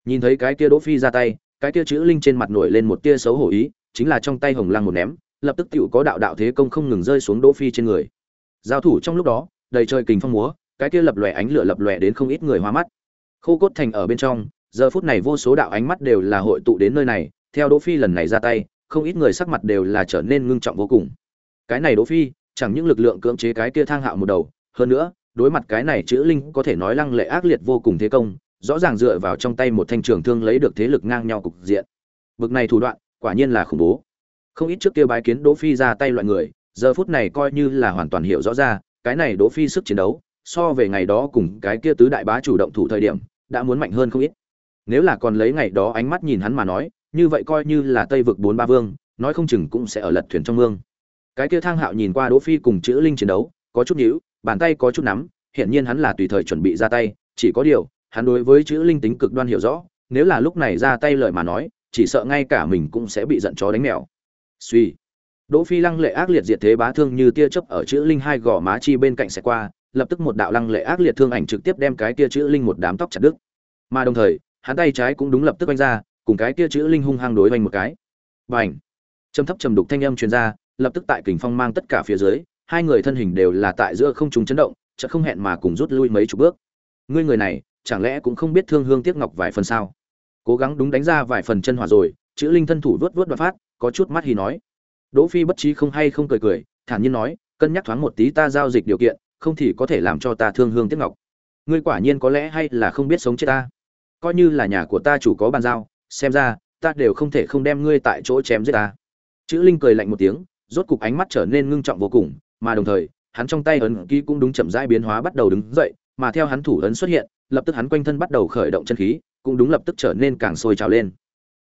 Speaker 1: Nhìn thấy cái kia đỗ phi ra tay, cái kia chữ linh trên mặt nổi lên một tia xấu hổ ý, chính là trong tay hồng lăng một ném, lập tức tựu có đạo đạo thế công không ngừng rơi xuống đỗ phi trên người. Giao thủ trong lúc đó, đầy trời kình phong múa, cái kia lập lòe ánh lửa lập lòe đến không ít người hoa mắt. Khô cốt thành ở bên trong giờ phút này vô số đạo ánh mắt đều là hội tụ đến nơi này, theo đỗ phi lần này ra tay, không ít người sắc mặt đều là trở nên ngưng trọng vô cùng. Cái này đỗ phi, chẳng những lực lượng cưỡng chế cái kia thang hạo một đầu, hơn nữa, đối mặt cái này chữ linh có thể nói lăng lệ ác liệt vô cùng thế công, rõ ràng dựa vào trong tay một thanh trường thương lấy được thế lực ngang nhau cục diện. Bực này thủ đoạn, quả nhiên là khủng bố. Không ít trước kia bái kiến đỗ phi ra tay loại người, giờ phút này coi như là hoàn toàn hiểu rõ ra, cái này đỗ phi sức chiến đấu, so về ngày đó cùng cái kia tứ đại bá chủ động thủ thời điểm, đã muốn mạnh hơn không ít nếu là còn lấy ngày đó ánh mắt nhìn hắn mà nói, như vậy coi như là tây vực bốn ba vương, nói không chừng cũng sẽ ở lật thuyền trong mương. Cái kia thang hạo nhìn qua đỗ phi cùng chữ linh chiến đấu, có chút nhíu, bàn tay có chút nắm hiện nhiên hắn là tùy thời chuẩn bị ra tay, chỉ có điều, hắn đối với chữ linh tính cực đoan hiểu rõ, nếu là lúc này ra tay lời mà nói, chỉ sợ ngay cả mình cũng sẽ bị giận chó đánh mèo. Suy. Đỗ phi lăng lệ ác liệt diệt thế bá thương như tia chớp ở chữ linh hai gò má chi bên cạnh sẽ qua, lập tức một đạo lăng lệ ác liệt thương ảnh trực tiếp đem cái tia chữ linh một đám tóc chặt đứt. Mà đồng thời hắn tay trái cũng đúng lập tức oanh ra, cùng cái kia chữ linh hung hăng đối oanh một cái. Và ảnh trầm thấp trầm đục thanh âm truyền ra, lập tức tại kình phong mang tất cả phía dưới, hai người thân hình đều là tại giữa không trung chấn động, chợt không hẹn mà cùng rút lui mấy chục bước. Ngươi người này, chẳng lẽ cũng không biết thương hương tiếc ngọc vài phần sao? Cố gắng đúng đánh ra vài phần chân hỏa rồi, chữ linh thân thủ vớt vớt đoạt phát, có chút mắt hì nói. Đỗ phi bất trí không hay không cười cười, thản nhiên nói, cân nhắc thoáng một tí ta giao dịch điều kiện, không thì có thể làm cho ta thương hương tiếc ngọc. Ngươi quả nhiên có lẽ hay là không biết sống chết ta coi như là nhà của ta chủ có bàn giao, xem ra, ta đều không thể không đem ngươi tại chỗ chém giết ta. Chữ linh cười lạnh một tiếng, rốt cục ánh mắt trở nên ngưng trọng vô cùng, mà đồng thời, hắn trong tay ấn ký cũng đúng chậm rãi biến hóa bắt đầu đứng dậy, mà theo hắn thủ ấn xuất hiện, lập tức hắn quanh thân bắt đầu khởi động chân khí, cũng đúng lập tức trở nên càng sôi trào lên.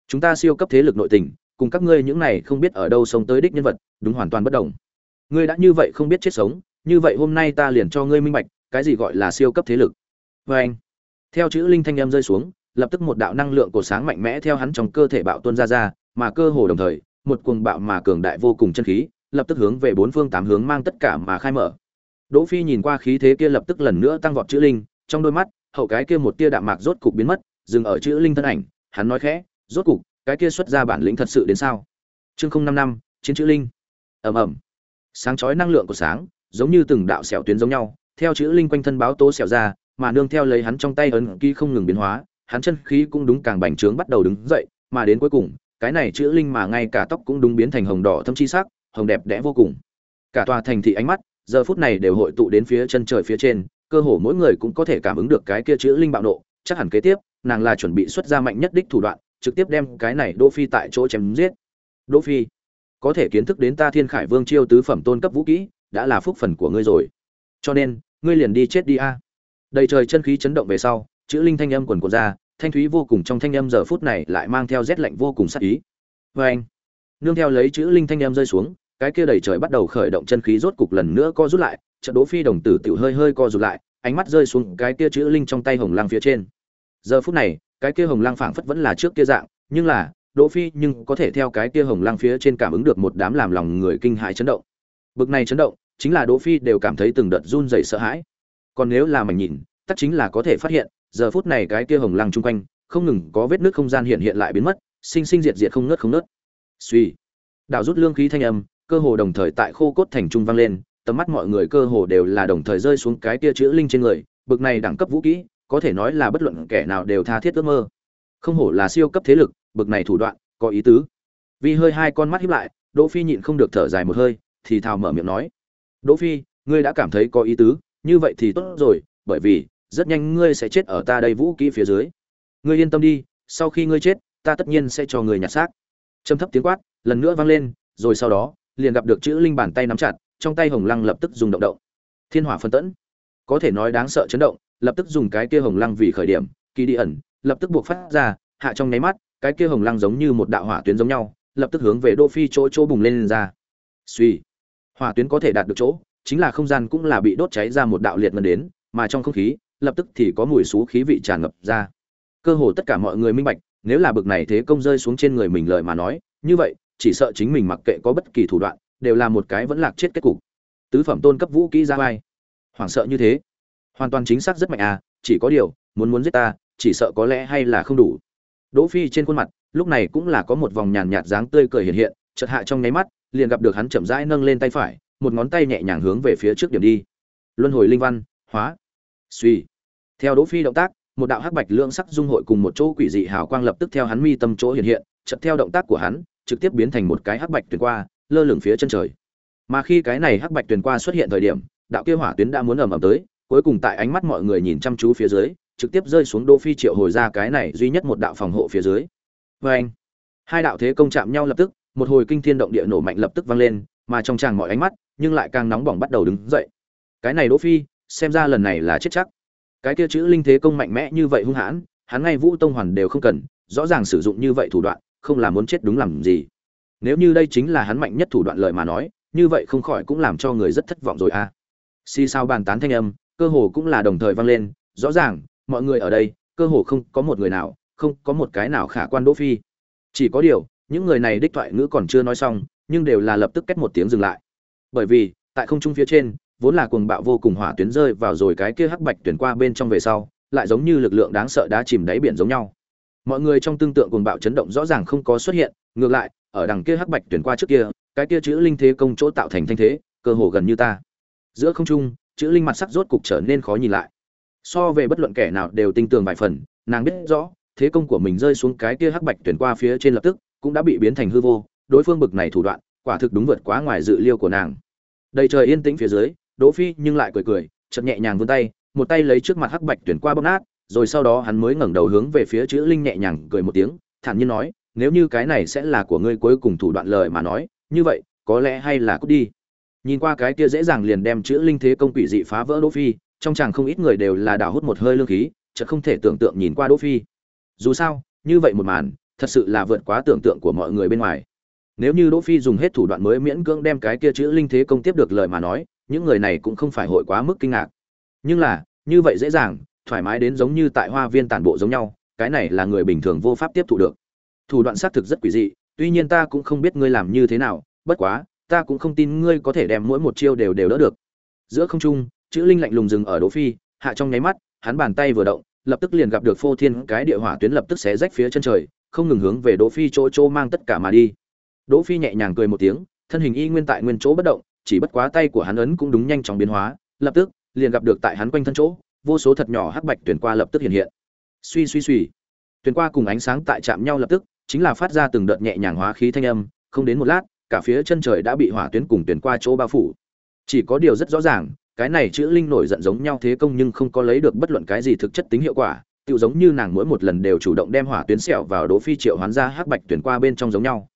Speaker 1: Chúng ta siêu cấp thế lực nội tình, cùng các ngươi những này không biết ở đâu sống tới đích nhân vật, đúng hoàn toàn bất đồng. Ngươi đã như vậy không biết chết sống, như vậy hôm nay ta liền cho ngươi minh bạch, cái gì gọi là siêu cấp thế lực. Vê anh theo chữ linh thanh em rơi xuống, lập tức một đạo năng lượng cổ sáng mạnh mẽ theo hắn trong cơ thể bạo tuôn ra ra, mà cơ hồ đồng thời, một cuồng bạo mà cường đại vô cùng chân khí, lập tức hướng về bốn phương tám hướng mang tất cả mà khai mở. Đỗ phi nhìn qua khí thế kia lập tức lần nữa tăng vọt chữ linh, trong đôi mắt, hậu cái kia một tia đạm mạc rốt cục biến mất, dừng ở chữ linh thân ảnh, hắn nói khẽ, rốt cục, cái kia xuất ra bản lĩnh thật sự đến sao? Chương không năm năm, chiến chữ linh. Ầm ầm. Sáng chói năng lượng của sáng, giống như từng đạo xẻo tuyến giống nhau, theo chữ linh quanh thân báo tố xẻo ra mà nương theo lấy hắn trong tay ấn ký không ngừng biến hóa, hắn chân khí cũng đúng càng bành trướng bắt đầu đứng dậy, mà đến cuối cùng, cái này chữ linh mà ngay cả tóc cũng đúng biến thành hồng đỏ thâm chi sắc, hồng đẹp đẽ vô cùng. Cả tòa thành thị ánh mắt, giờ phút này đều hội tụ đến phía chân trời phía trên, cơ hồ mỗi người cũng có thể cảm ứng được cái kia chữ linh bạo nộ, chắc hẳn kế tiếp, nàng là chuẩn bị xuất ra mạnh nhất đích thủ đoạn, trực tiếp đem cái này đỗ phi tại chỗ chém giết. Đỗ phi, có thể kiến thức đến ta thiên khải vương chiêu tứ phẩm tôn cấp vũ kỹ, đã là phúc phần của ngươi rồi. Cho nên, ngươi liền đi chết đi a đầy trời chân khí chấn động về sau, chữ linh thanh âm quần quần ra, thanh thúy vô cùng trong thanh âm giờ phút này lại mang theo rét lạnh vô cùng sắc ý. Vê anh, nương theo lấy chữ linh thanh âm rơi xuống, cái kia đầy trời bắt đầu khởi động chân khí rốt cục lần nữa co rút lại, trận đỗ phi đồng tử tiểu hơi hơi co rụt lại, ánh mắt rơi xuống cái kia chữ linh trong tay hồng lang phía trên. Giờ phút này, cái kia hồng lang phảng phất vẫn là trước kia dạng, nhưng là, đỗ phi nhưng có thể theo cái kia hồng lang phía trên cảm ứng được một đám làm lòng người kinh hãi chấn động. Bực này chấn động, chính là đỗ phi đều cảm thấy từng đợt run rẩy sợ hãi còn nếu là mình nhìn, tất chính là có thể phát hiện, giờ phút này cái kia hồng lăng trung quanh, không ngừng có vết nước không gian hiện hiện lại biến mất, sinh sinh diệt diệt không nứt không nứt suy đảo rút lương khí thanh âm, cơ hồ đồng thời tại khô cốt thành trung vang lên, tầm mắt mọi người cơ hồ đều là đồng thời rơi xuống cái tia chữ linh trên người, bực này đẳng cấp vũ kỹ, có thể nói là bất luận kẻ nào đều tha thiết ước mơ. Không hổ là siêu cấp thế lực, bực này thủ đoạn, có ý tứ. Vì hơi hai con mắt hiếp lại, đỗ phi nhịn không được thở dài một hơi, thì thào mở miệng nói. Đỗ phi, ngươi đã cảm thấy có ý tứ như vậy thì tốt rồi bởi vì rất nhanh ngươi sẽ chết ở ta đây vũ kỹ phía dưới. Ngươi yên tâm đi sau khi ngươi chết ta tất nhiên sẽ cho người nhặt xác. Trầm thấp tiếng quát lần nữa vang lên rồi sau đó liền gặp được chữ linh bàn tay nắm chặt trong tay hồng lăng lập tức dùng động động. Thiên hỏa phân tẫn. Có thể nói đáng sợ chấn động lập tức dùng cái kia hồng lăng vì khởi điểm kỳ đi ẩn lập tức buộc phát ra hạ trong nháy mắt cái kia hồng lăng giống như một đạo hỏa tuyến giống nhau lập tức hướng về đô phi chỗ chỗ bùng lên, lên ra. Suy hỏa tuyến có thể đạt được chỗ chính là không gian cũng là bị đốt cháy ra một đạo liệt ngân đến, mà trong không khí, lập tức thì có mùi xú khí vị tràn ngập ra. Cơ hồ tất cả mọi người minh bạch, nếu là bực này thế công rơi xuống trên người mình lời mà nói, như vậy, chỉ sợ chính mình mặc kệ có bất kỳ thủ đoạn, đều là một cái vẫn lạc chết kết cục. Tứ phẩm tôn cấp vũ kỹ ra vai. Hoảng sợ như thế. Hoàn toàn chính xác rất mạnh à chỉ có điều, muốn muốn giết ta, chỉ sợ có lẽ hay là không đủ. Đỗ phi trên khuôn mặt, lúc này cũng là có một vòng nhàn nhạt dáng tươi cười hiện hiện, chợt hạ trong nháy mắt, liền gặp được hắn chậm rãi nâng lên tay phải một ngón tay nhẹ nhàng hướng về phía trước điểm đi. Luân hồi linh văn, hóa. Suy. Theo đỗ phi động tác, một đạo hắc bạch lượng sắc dung hội cùng một chỗ quỷ dị hào quang lập tức theo hắn mi tâm chỗ hiện hiện, chợt theo động tác của hắn, trực tiếp biến thành một cái hắc bạch tuyển qua, lơ lửng phía chân trời. Mà khi cái này hắc bạch tuyển qua xuất hiện thời điểm, đạo kia hỏa tuyến đã muốn ầm ầm tới, cuối cùng tại ánh mắt mọi người nhìn chăm chú phía dưới, trực tiếp rơi xuống Đỗ phi triệu hồi ra cái này duy nhất một đạo phòng hộ phía dưới. Với anh hai đạo thế công chạm nhau lập tức, một hồi kinh thiên động địa nổ mạnh lập tức vang lên mà trong tràng mọi ánh mắt nhưng lại càng nóng bỏng bắt đầu đứng dậy. Cái này đỗ phi, xem ra lần này là chết chắc. Cái kia chữ linh thế công mạnh mẽ như vậy hung hãn, hắn ngay vũ tông hoàn đều không cần, rõ ràng sử dụng như vậy thủ đoạn, không là muốn chết đúng làm gì. Nếu như đây chính là hắn mạnh nhất thủ đoạn lợi mà nói, như vậy không khỏi cũng làm cho người rất thất vọng rồi à. Si sao bàn tán thanh âm, cơ hồ cũng là đồng thời vang lên, rõ ràng, mọi người ở đây, cơ hồ không có một người nào, không có một cái nào khả quan đỗ phi. Chỉ có điều, những người này đích thoại ngữ còn chưa nói xong nhưng đều là lập tức kết một tiếng dừng lại. Bởi vì, tại không trung phía trên, vốn là cuồng bạo vô cùng hỏa tuyến rơi vào rồi cái kia hắc bạch tuyển qua bên trong về sau, lại giống như lực lượng đáng sợ đã chìm đáy biển giống nhau. Mọi người trong tương tượng cuồng bạo chấn động rõ ràng không có xuất hiện, ngược lại, ở đằng kia hắc bạch tuyển qua trước kia, cái kia chữ linh thế công chỗ tạo thành thanh thế, cơ hồ gần như ta. Giữa không trung, chữ linh mặt sắc rốt cục trở nên khó nhìn lại. So về bất luận kẻ nào đều tinh tường vài phần, nàng biết rõ, thế công của mình rơi xuống cái kia hắc bạch tuyển qua phía trên lập tức, cũng đã bị biến thành hư vô đối phương bực này thủ đoạn, quả thực đúng vượt quá ngoài dự liêu của nàng. Đầy trời yên tĩnh phía dưới, đỗ phi nhưng lại cười cười chậm nhẹ nhàng vươn tay, một tay lấy trước mặt hắc bạch tuyển qua bóc nát, rồi sau đó hắn mới ngẩng đầu hướng về phía chữ linh nhẹ nhàng cười một tiếng, thản nhiên nói, nếu như cái này sẽ là của ngươi cuối cùng thủ đoạn lời mà nói, như vậy, có lẽ hay là cút đi. Nhìn qua cái kia dễ dàng liền đem chữ linh thế công quỷ dị phá vỡ đỗ phi, trong chàng không ít người đều là đảo hút một hơi lương khí, chợt không thể tưởng tượng nhìn qua đỗ phi. Dù sao, như vậy một màn, thật sự là vượt quá tưởng tượng của mọi người bên ngoài nếu như đỗ phi dùng hết thủ đoạn mới miễn cưỡng đem cái kia chữ linh thế công tiếp được lời mà nói, những người này cũng không phải hội quá mức kinh ngạc. Nhưng là, như vậy dễ dàng, thoải mái đến giống như tại hoa viên tản bộ giống nhau, cái này là người bình thường vô pháp tiếp thụ được. Thủ đoạn xác thực rất quỷ dị, tuy nhiên ta cũng không biết ngươi làm như thế nào, bất quá, ta cũng không tin ngươi có thể đem mỗi một chiêu đều đều đỡ được. Giữa không trung, chữ linh lạnh lùng dừng ở đỗ phi, hạ trong nháy mắt, hắn bàn tay vừa động, lập tức liền gặp được phô thiên cái địa hỏa tuyến lập tức xé rách phía chân trời, không ngừng hướng về đỗ phi chỗ chỗ mang tất cả mà đi đỗ phi nhẹ nhàng cười một tiếng, thân hình y nguyên tại nguyên chỗ bất động, chỉ bất quá tay của hắn ấn cũng đúng nhanh chóng biến hóa, lập tức, liền gặp được tại hắn quanh thân chỗ, vô số thật nhỏ hắc bạch tuyển qua lập tức hiện hiện. Suy suy suy. Tuyển qua cùng ánh sáng tại chạm nhau lập tức, chính là phát ra từng đợt nhẹ nhàng hóa khí thanh âm, không đến một lát, cả phía chân trời đã bị hỏa tuyến cùng tuyển qua chỗ bao phủ. Chỉ có điều rất rõ ràng, cái này chữ linh nổi giận giống nhau thế công nhưng không có lấy được bất luận cái gì thực chất tính hiệu quả tự giống như nàng mỗi một lần đều chủ động đem hỏa tuyến sẹo vào đỗ phi triệu hoán ra hắc bạch tuyển qua bên trong giống nhau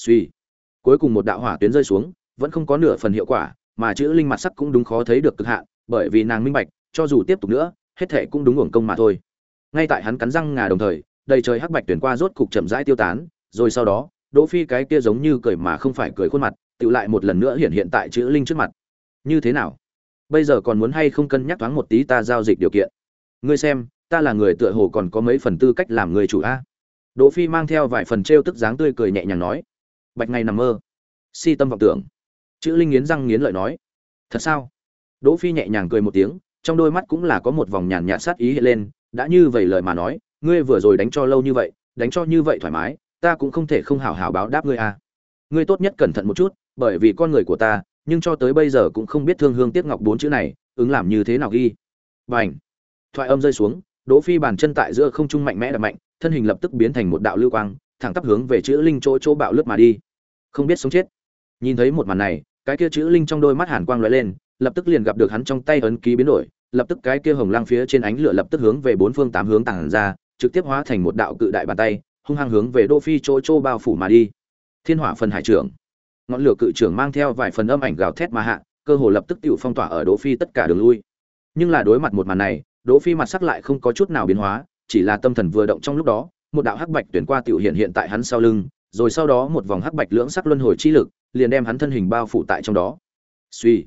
Speaker 1: suy. Cuối cùng một đạo hỏa tuyến rơi xuống, vẫn không có nửa phần hiệu quả, mà chữ linh mặt sắc cũng đúng khó thấy được cực hạn, bởi vì nàng minh bạch, cho dù tiếp tục nữa, hết thệ cũng đúng uổng công mà thôi. Ngay tại hắn cắn răng ngà đồng thời, đầy trời hắc bạch tuyển qua rốt cục chậm rãi tiêu tán, rồi sau đó, đỗ phi cái kia giống như cười mà không phải cười khuôn mặt tự lại một lần nữa hiện hiện tại chữ linh trước mặt. Như thế nào? Bây giờ còn muốn hay không cân nhắc thoáng một tí ta giao dịch điều kiện? Ngươi xem, ta là người tựa hồ còn có mấy phần tư cách làm người chủ a. Đỗ phi mang theo vài phần trêu tức dáng tươi cười nhẹ nhàng nói bạch ngày nằm mơ. Si tâm vọng tưởng. Chữ linh nghiến răng nghiến lợi nói, thật sao? Đỗ phi nhẹ nhàng cười một tiếng, trong đôi mắt cũng là có một vòng nhàn nhạt sát ý hiện lên, đã như vậy lời mà nói, ngươi vừa rồi đánh cho lâu như vậy, đánh cho như vậy thoải mái, ta cũng không thể không hảo hảo báo đáp ngươi a ngươi tốt nhất cẩn thận một chút, bởi vì con người của ta, nhưng cho tới bây giờ cũng không biết thương hương tiếc ngọc bốn chữ này, ứng làm như thế nào ghi. Bảnh thoại âm rơi xuống, đỗ phi bàn chân tại giữa không trung mạnh mẽ đập mạnh, thân hình lập tức biến thành một đạo lưu quang, thẳng tắp hướng về chữ linh chỗ chỗ bạo lướt mà đi không biết sống chết. Nhìn thấy một màn này, cái kia chữ linh trong đôi mắt hàn quang lóe lên, lập tức liền gặp được hắn trong tay ấn ký biến đổi, lập tức cái kia hồng lang phía trên ánh lửa lập tức hướng về bốn phương tám hướng tàng ra, trực tiếp hóa thành một đạo cự đại bàn tay, hung hăng hướng về đô phi chỗ chỗ bao phủ mà đi. Thiên hỏa phần hải trưởng. Ngọn lửa cự trưởng mang theo vài phần âm ảnh gào thét mà hạ, cơ hồ lập tức tự phong tỏa ở đỗ phi tất cả đường lui. Nhưng là đối mặt một màn này, đỗ phi mặt sắc lại không có chút nào biến hóa, chỉ là tâm thần vừa động trong lúc đó, một đạo hắc bạch tuyển qua tiểu hiện hiện tại hắn sau lưng rồi sau đó một vòng hắc bạch lưỡng sắc luân hồi chi lực, liền đem hắn thân hình bao phủ tại trong đó. Suy.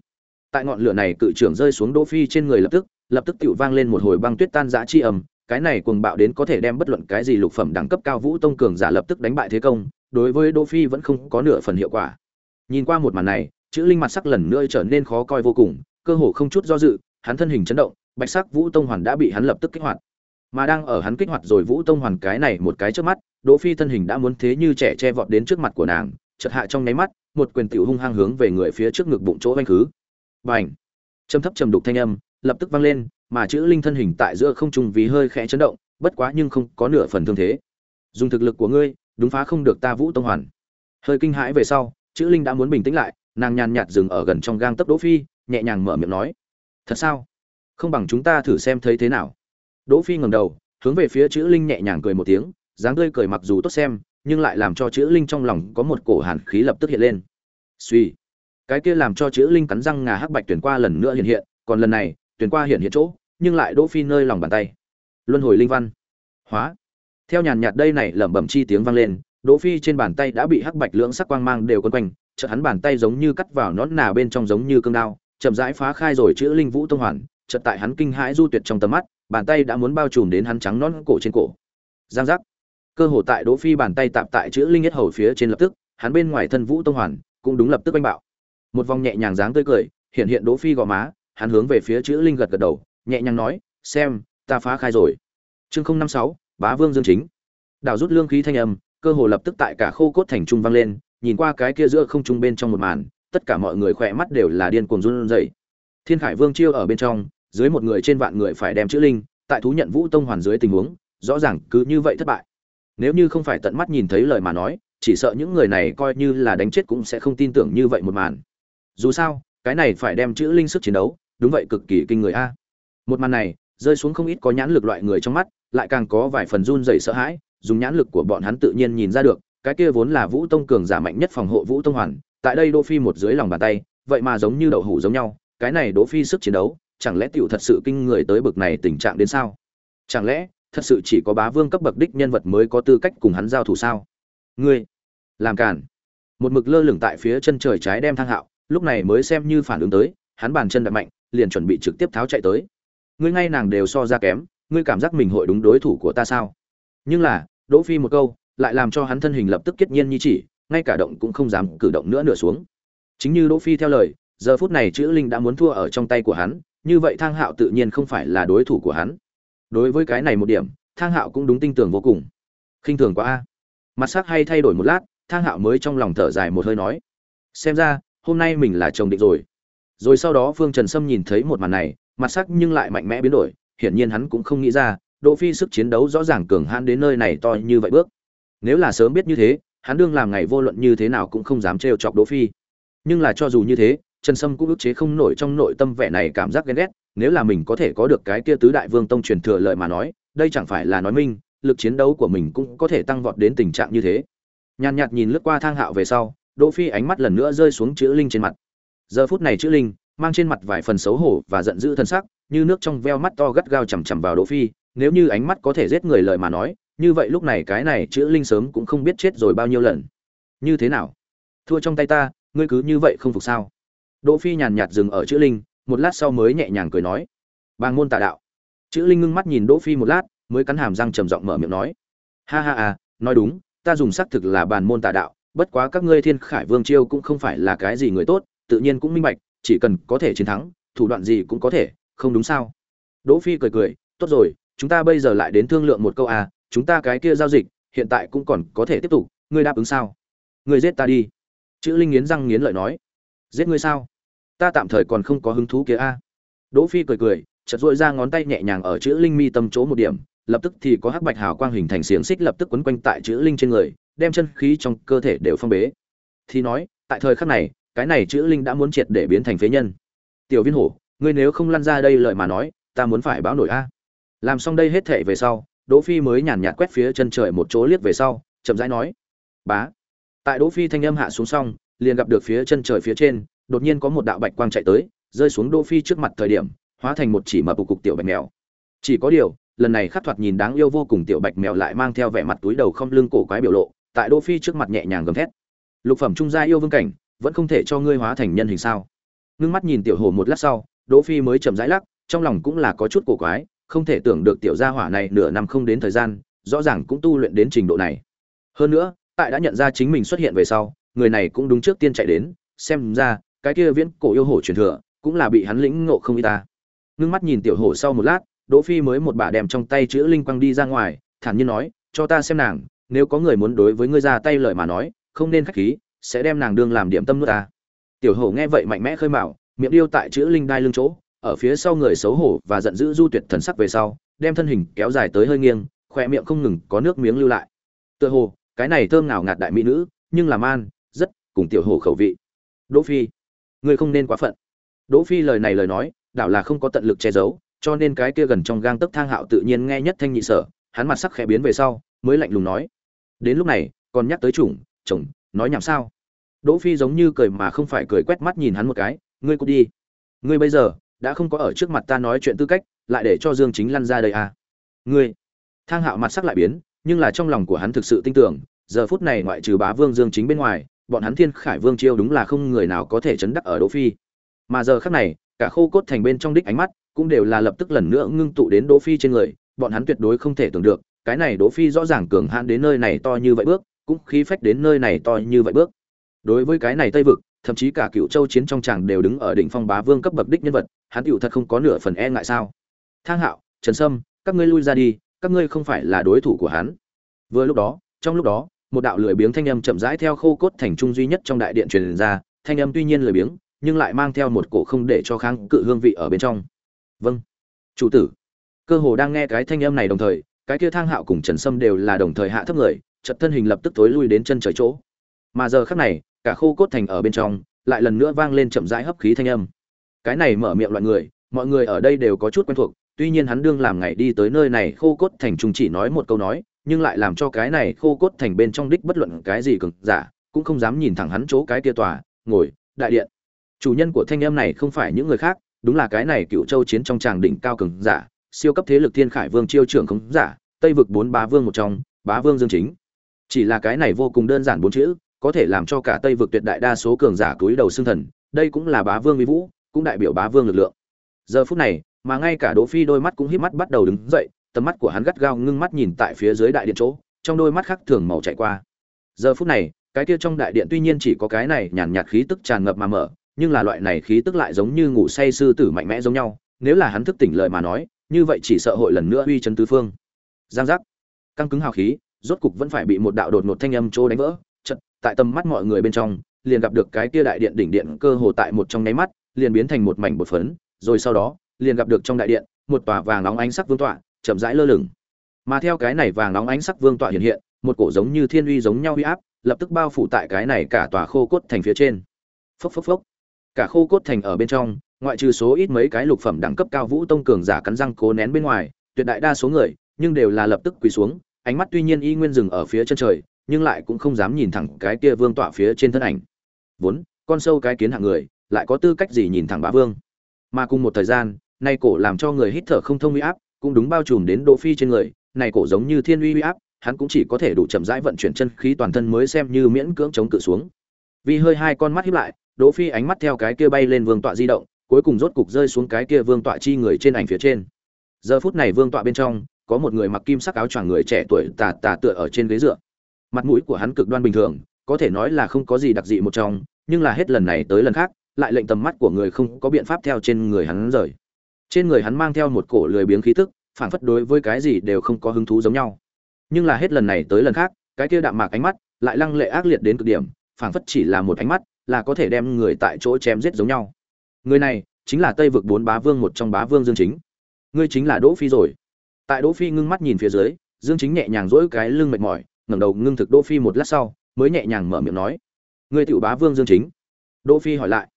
Speaker 1: Tại ngọn lửa này cự trưởng rơi xuống đỗ phi trên người lập tức lập tức tiểu vang lên một hồi băng tuyết tan rã chi ầm cái này cuồng bạo đến có thể đem bất luận cái gì lục phẩm đẳng cấp cao vũ tông cường giả lập tức đánh bại thế công, đối với đỗ phi vẫn không có nửa phần hiệu quả. Nhìn qua một màn này, chữ linh mặt sắc lần nữa trở nên khó coi vô cùng, cơ hồ không chút do dự, hắn thân hình chấn động, bạch sắc vũ tông hoàn đã bị hắn lập tức kích hoạt. Mà đang ở hắn kích hoạt rồi vũ tông hoàn cái này một cái trước mắt đỗ phi thân hình đã muốn thế như trẻ che vọt đến trước mặt của nàng, chợt hạ trong nháy mắt, một quyền tiểu hung hăng hướng về người phía trước ngực bụng chỗ vanh khứ. Bành! Trầm thấp trầm đục thanh âm, lập tức vang lên, mà chữ linh thân hình tại giữa không trung vì hơi khẽ chấn động, bất quá nhưng không có nửa phần thương thế. Dùng thực lực của ngươi, đúng phá không được ta vũ tông hoàn. Hơi kinh hãi về sau, chữ linh đã muốn bình tĩnh lại, nàng nhàn nhạt dừng ở gần trong gang tấc đỗ phi, nhẹ nhàng mở miệng nói. Thật sao? Không bằng chúng ta thử xem thấy thế nào. Đỗ phi ngẩng đầu, hướng về phía chữ linh nhẹ nhàng cười một tiếng dáng tươi cười mặc dù tốt xem, nhưng lại làm cho chữ linh trong lòng có một cổ hàn khí lập tức hiện lên. Suy, cái kia làm cho chữ linh cắn răng ngà hắc bạch tuyển qua lần nữa hiện hiện, còn lần này, tuyển qua hiện hiện chỗ, nhưng lại đỗ phi nơi lòng bàn tay. Luân hồi linh văn. Hóa. Theo nhàn nhạt đây này lẩm bẩm chi tiếng vang lên, đỗ phi trên bàn tay đã bị hắc bạch lưỡng sắc quang mang đều quấn quanh, chợt hắn bàn tay giống như cắt vào nón nà bên trong giống như cương đao, chậm rãi phá khai rồi chữ linh vũ tông hoàn, chợt tại hắn kinh hãi du tuyệt trong tầm mắt, bàn tay đã muốn bao trùm đến hắn trắng nón cổ trên cổ. Giang giác cơ hồ tại đỗ phi bàn tay tạm tại chữ linh nhất hầu phía trên lập tức, hắn bên ngoài thân vũ tông hoàn cũng đúng lập tức oanh bạo. Một vòng nhẹ nhàng dáng tươi cười, hiện hiện đỗ phi gò má, hắn hướng về phía chữ linh gật gật đầu, nhẹ nhàng nói, xem, ta phá khai rồi. Chương không năm sáu, bá vương dương chính. Đảo rút lương khí thanh âm, cơ hồ lập tức tại cả khô cốt thành trung vang lên, nhìn qua cái kia giữa không trung bên trong một màn, tất cả mọi người khỏe mắt đều là điên cuồng run rẩy. Thiên khải vương chiêu ở bên trong, dưới một người trên vạn người phải đem chữ linh, tại thú nhận vũ tông hoàn dưới tình huống, rõ ràng cứ như vậy thất bại nếu như không phải tận mắt nhìn thấy lời mà nói, chỉ sợ những người này coi như là đánh chết cũng sẽ không tin tưởng như vậy một màn. Dù sao, cái này phải đem chữ linh sức chiến đấu, đúng vậy cực kỳ kinh người a. Một màn này, rơi xuống không ít có nhãn lực loại người trong mắt, lại càng có vài phần run rẩy sợ hãi, dùng nhãn lực của bọn hắn tự nhiên nhìn ra được, cái kia vốn là vũ tông cường giả mạnh nhất phòng hộ vũ tông hoàn, tại đây đỗ phi một dưới lòng bàn tay, vậy mà giống như đậu hủ giống nhau, cái này đỗ phi sức chiến đấu, chẳng lẽ tiểu thật sự kinh người tới bực này tình trạng đến sao? Chẳng lẽ thật sự chỉ có bá vương cấp bậc đích nhân vật mới có tư cách cùng hắn giao thủ sao? Ngươi, làm cản một mực lơ lửng tại phía chân trời trái đem thang hạo, lúc này mới xem như phản ứng tới, hắn bàn chân đập mạnh, liền chuẩn bị trực tiếp tháo chạy tới. Ngươi ngay nàng đều so ra kém, ngươi cảm giác mình hội đúng đối thủ của ta sao? Nhưng là, đỗ phi một câu, lại làm cho hắn thân hình lập tức kết nhiên như chỉ, ngay cả động cũng không dám cử động nữa nửa xuống. Chính như đỗ phi theo lời, giờ phút này chữ linh đã muốn thua ở trong tay của hắn, như vậy thang hạo tự nhiên không phải là đối thủ của hắn đối với cái này một điểm, thang hạo cũng đúng tin tưởng vô cùng. Khinh thường quá a. Mặt sắc hay thay đổi một lát, thang hạo mới trong lòng thở dài một hơi nói, xem ra, hôm nay mình là chồng định rồi. Rồi sau đó phương trần sâm nhìn thấy một màn này, mặt sắc nhưng lại mạnh mẽ biến đổi, hiển nhiên hắn cũng không nghĩ ra, đỗ phi sức chiến đấu rõ ràng cường hãn đến nơi này to như vậy bước. Nếu là sớm biết như thế, hắn đương làm ngày vô luận như thế nào cũng không dám trêu chọc đỗ phi. Nhưng là cho dù như thế trần sâm cũng ức chế không nổi trong nội tâm vẻ này cảm giác ghen ghét, nếu là mình có thể có được cái kia tứ đại vương tông truyền thừa lợi mà nói, đây chẳng phải là nói minh, lực chiến đấu của mình cũng có thể tăng vọt đến tình trạng như thế. Nhàn nhạt nhìn lướt qua thang hạo về sau, đỗ phi ánh mắt lần nữa rơi xuống chữ linh trên mặt. Giờ phút này chữ linh mang trên mặt vài phần xấu hổ và giận dữ thân sắc, như nước trong veo mắt to gắt gao chằm chằm vào đỗ phi, nếu như ánh mắt có thể giết người lời mà nói, như vậy lúc này cái này chữ linh sớm cũng không biết chết rồi bao nhiêu lần. Như thế nào? Thua trong tay ta, ngươi cứ như vậy không phục sao? Đỗ phi nhàn nhạt dừng ở chữ linh, một lát sau mới nhẹ nhàng cười nói. Bàng môn tà đạo. Chữ linh ngưng mắt nhìn đỗ phi một lát, mới cắn hàm răng trầm giọng mở miệng nói. Ha ha à nói đúng, ta dùng xác thực là bàn môn tà đạo, bất quá các ngươi thiên khải vương chiêu cũng không phải là cái gì người tốt, tự nhiên cũng minh bạch, chỉ cần có thể chiến thắng, thủ đoạn gì cũng có thể, không đúng sao? Đỗ phi cười cười, tốt rồi, chúng ta bây giờ lại đến thương lượng một câu à chúng ta cái kia giao dịch, hiện tại cũng còn có thể tiếp tục, ngươi đáp ứng sao? Ngươi giết ta đi. Chữ linh nghiến răng nghiến lợi nói. Giết ngươi sao? Ta tạm thời còn không có hứng thú kia a. Đỗ phi cười cười, chợt duỗi ra ngón tay nhẹ nhàng ở chữ linh mi tâm chỗ một điểm, lập tức thì có hắc bạch hào quang hình thành xiềng xích lập tức quấn quanh tại chữ linh trên người, đem chân khí trong cơ thể đều phong bế. Thì nói, tại thời khắc này, cái này chữ linh đã muốn triệt để biến thành phế nhân. Tiểu viên hổ, ngươi nếu không lăn ra đây lời mà nói, ta muốn phải báo nổi a. Làm xong đây hết thể về sau, đỗ phi mới nhàn nhạt quét phía chân trời một chỗ liếc về sau, chậm rãi nói, bá. Tại đỗ phi thanh âm hạ xuống xong, liền gặp được phía chân trời phía trên đột nhiên có một đạo bạch quang chạy tới, rơi xuống đỗ phi trước mặt thời điểm, hóa thành một chỉ mập cục tiểu bạch mèo. Chỉ có điều, lần này khắc thoạt nhìn đáng yêu vô cùng tiểu bạch mèo lại mang theo vẻ mặt túi đầu không lưng cổ quái biểu lộ, tại đỗ phi trước mặt nhẹ nhàng gầm thét. Lục phẩm trung gia yêu vương cảnh, vẫn không thể cho ngươi hóa thành nhân hình sao? Ngưng mắt nhìn tiểu hồ một lát sau, đỗ phi mới chậm rãi lắc, trong lòng cũng là có chút cổ quái, không thể tưởng được tiểu gia hỏa này nửa năm không đến thời gian, rõ ràng cũng tu luyện đến trình độ này. Hơn nữa, tại đã nhận ra chính mình xuất hiện về sau, người này cũng đúng trước tiên chạy đến, xem ra cái kia viễn cổ yêu hổ truyền thừa, cũng là bị hắn lĩnh ngộ không y ta. Ngưng mắt nhìn tiểu hổ sau một lát, đỗ phi mới một bà đem trong tay chữ linh quang đi ra ngoài, thản nhiên nói, cho ta xem nàng, nếu có người muốn đối với ngươi ra tay lời mà nói, không nên khách khí, sẽ đem nàng đương làm điểm tâm nuốt ta. Tiểu hổ nghe vậy mạnh mẽ khơi mào, miệng điêu tại chữ linh đai lưng chỗ, ở phía sau người xấu hổ và giận dữ du tuyệt thần sắc về sau, đem thân hình kéo dài tới hơi nghiêng khoe miệng không ngừng có nước miếng lưu lại. Tựa hồ, cái này thơm ngào ngạt đại mỹ nữ, nhưng làm an, rất cùng tiểu hổ khẩu vị. Đỗ phi ngươi không nên quá phận. Đỗ phi lời này lời nói, đảo là không có tận lực che giấu, cho nên cái kia gần trong gang tấc thang hạo tự nhiên nghe nhất thanh nhị sở, hắn mặt sắc khẽ biến về sau, mới lạnh lùng nói. Đến lúc này, còn nhắc tới chủng, chồng, nói nhảm sao? Đỗ phi giống như cười mà không phải cười quét mắt nhìn hắn một cái, ngươi cút đi. Ngươi bây giờ, đã không có ở trước mặt ta nói chuyện tư cách, lại để cho dương chính lăn ra đây à? Ngươi. Thang hạo mặt sắc lại biến, nhưng là trong lòng của hắn thực sự tin tưởng, giờ phút này ngoại trừ bá vương dương chính bên ngoài bọn hắn thiên khải vương chiêu đúng là không người nào có thể chấn đắc ở đỗ phi. Mà giờ khắc này, cả khô cốt thành bên trong đích ánh mắt cũng đều là lập tức lần nữa ngưng tụ đến đỗ phi trên người, bọn hắn tuyệt đối không thể tưởng được, cái này đỗ phi rõ ràng cường hãn đến nơi này to như vậy bước, cũng khí phách đến nơi này to như vậy bước. Đối với cái này tây vực, thậm chí cả cựu châu chiến trong tràng đều đứng ở đỉnh phong bá vương cấp bậc đích nhân vật, hắn tựu thật không có nửa phần e ngại sao. Thang hạo, trần sâm, các ngươi lui ra đi, các ngươi không phải là đối thủ của hắn. Vừa lúc đó, trong lúc đó một đạo lười biếng thanh âm chậm rãi theo khô cốt thành trung duy nhất trong đại điện truyền ra, thanh âm tuy nhiên lười biếng, nhưng lại mang theo một cổ không để cho kháng cự hương vị ở bên trong. Vâng. Chủ tử. Cơ hồ đang nghe cái thanh âm này đồng thời, cái kia thang hạo cùng trần sâm đều là đồng thời hạ thấp người chật thân hình lập tức tối lui đến chân trời chỗ. Mà giờ khắc này, cả khô cốt thành ở bên trong, lại lần nữa vang lên chậm rãi hấp khí thanh âm. Cái này mở miệng loại người, mọi người ở đây đều có chút quen thuộc, tuy nhiên hắn đương làm ngày đi tới nơi này, khô cốt thành trung chỉ nói một câu nói nhưng lại làm cho cái này khô cốt thành bên trong đích bất luận cái gì cực giả, cũng không dám nhìn thẳng hắn chỗ cái kia tòa, ngồi, đại điện. Chủ nhân của thanh em này không phải những người khác, đúng là cái này cựu châu chiến trong tràng đỉnh cao cường giả, siêu cấp thế lực thiên khải vương chiêu trưởng khống giả, tây vực bốn bá vương một trong, bá vương dương chính. Chỉ là cái này vô cùng đơn giản bốn chữ, có thể làm cho cả tây vực tuyệt đại đa số cường giả cúi đầu xương thần, đây cũng là bá vương mỹ vũ, cũng đại biểu bá vương lực lượng. Giờ phút này, mà ngay cả đỗ phi đôi mắt cũng híp mắt bắt đầu đứng dậy tầm mắt của hắn gắt gao ngưng mắt nhìn tại phía dưới đại điện chỗ, trong đôi mắt khác thường màu chạy qua. Giờ phút này, cái kia trong đại điện tuy nhiên chỉ có cái này nhàn nhạt khí tức tràn ngập mà mở, nhưng là loại này khí tức lại giống như ngủ say sư tử mạnh mẽ giống nhau, nếu là hắn thức tỉnh lời mà nói, như vậy chỉ sợ hội lần nữa uy chấn tứ phương. Giang giác. Căng cứng hào khí, rốt cục vẫn phải bị một đạo đột ngột thanh âm chỗ đánh vỡ chật tại tầm mắt mọi người bên trong, liền gặp được cái kia đại điện đỉnh điện cơ hồ tại một trong nháy mắt, liền biến thành một mảnh bột phấn, rồi sau đó, liền gặp được trong đại điện, một tòa vàng nóng ánh sắc vương tọa chậm rãi lơ lửng. Mà theo cái này vàng nóng ánh sắc vương tọa hiện hiện, một cổ giống như thiên uy giống nhau uy áp, lập tức bao phủ tại cái này cả tòa khô cốt thành phía trên. Phốc phốc phốc. Cả khô cốt thành ở bên trong, ngoại trừ số ít mấy cái lục phẩm đẳng cấp cao vũ tông cường giả cắn răng cố nén bên ngoài, tuyệt đại đa số người, nhưng đều là lập tức quỳ xuống, ánh mắt tuy nhiên y nguyên dừng ở phía chân trời, nhưng lại cũng không dám nhìn thẳng cái kia vương tọa phía trên thân ảnh. Vốn, con sâu cái kiến hạng người, lại có tư cách gì nhìn thẳng bá vương? Mà cùng một thời gian, nay cổ làm cho người hít thở không thông uy áp cũng đúng bao trùm đến đỗ phi trên người, này cổ giống như thiên uy uy áp, hắn cũng chỉ có thể đủ chậm rãi vận chuyển chân khí toàn thân mới xem như miễn cưỡng chống cự xuống. Vì hơi hai con mắt híp lại, đỗ phi ánh mắt theo cái kia bay lên vương tọa di động, cuối cùng rốt cục rơi xuống cái kia vương tọa chi người trên ảnh phía trên. Giờ phút này vương tọa bên trong, có một người mặc kim sắc áo choàng người trẻ tuổi tà tà tựa ở trên ghế dựa. Mặt mũi của hắn cực đoan bình thường, có thể nói là không có gì đặc dị một trong, nhưng là hết lần này tới lần khác, lại lệnh tầm mắt của người không có biện pháp theo trên người hắn rời trên người hắn mang theo một cổ lười biếng khí tức phảng phất đối với cái gì đều không có hứng thú giống nhau. Nhưng là hết lần này tới lần khác, cái kia đạm mạc ánh mắt lại lăng lệ ác liệt đến cực điểm, phảng phất chỉ là một ánh mắt là có thể đem người tại chỗ chém giết giống nhau. Người này chính là tây vực bốn bá vương một trong bá vương dương chính. Ngươi chính là đỗ phi rồi. Tại đỗ phi ngưng mắt nhìn phía dưới, dương chính nhẹ nhàng dỗi cái lưng mệt mỏi, ngẩng đầu ngưng thực đỗ phi một lát sau, mới nhẹ nhàng mở miệng nói, ngươi tiểu bá vương dương chính. Đỗ phi hỏi lại,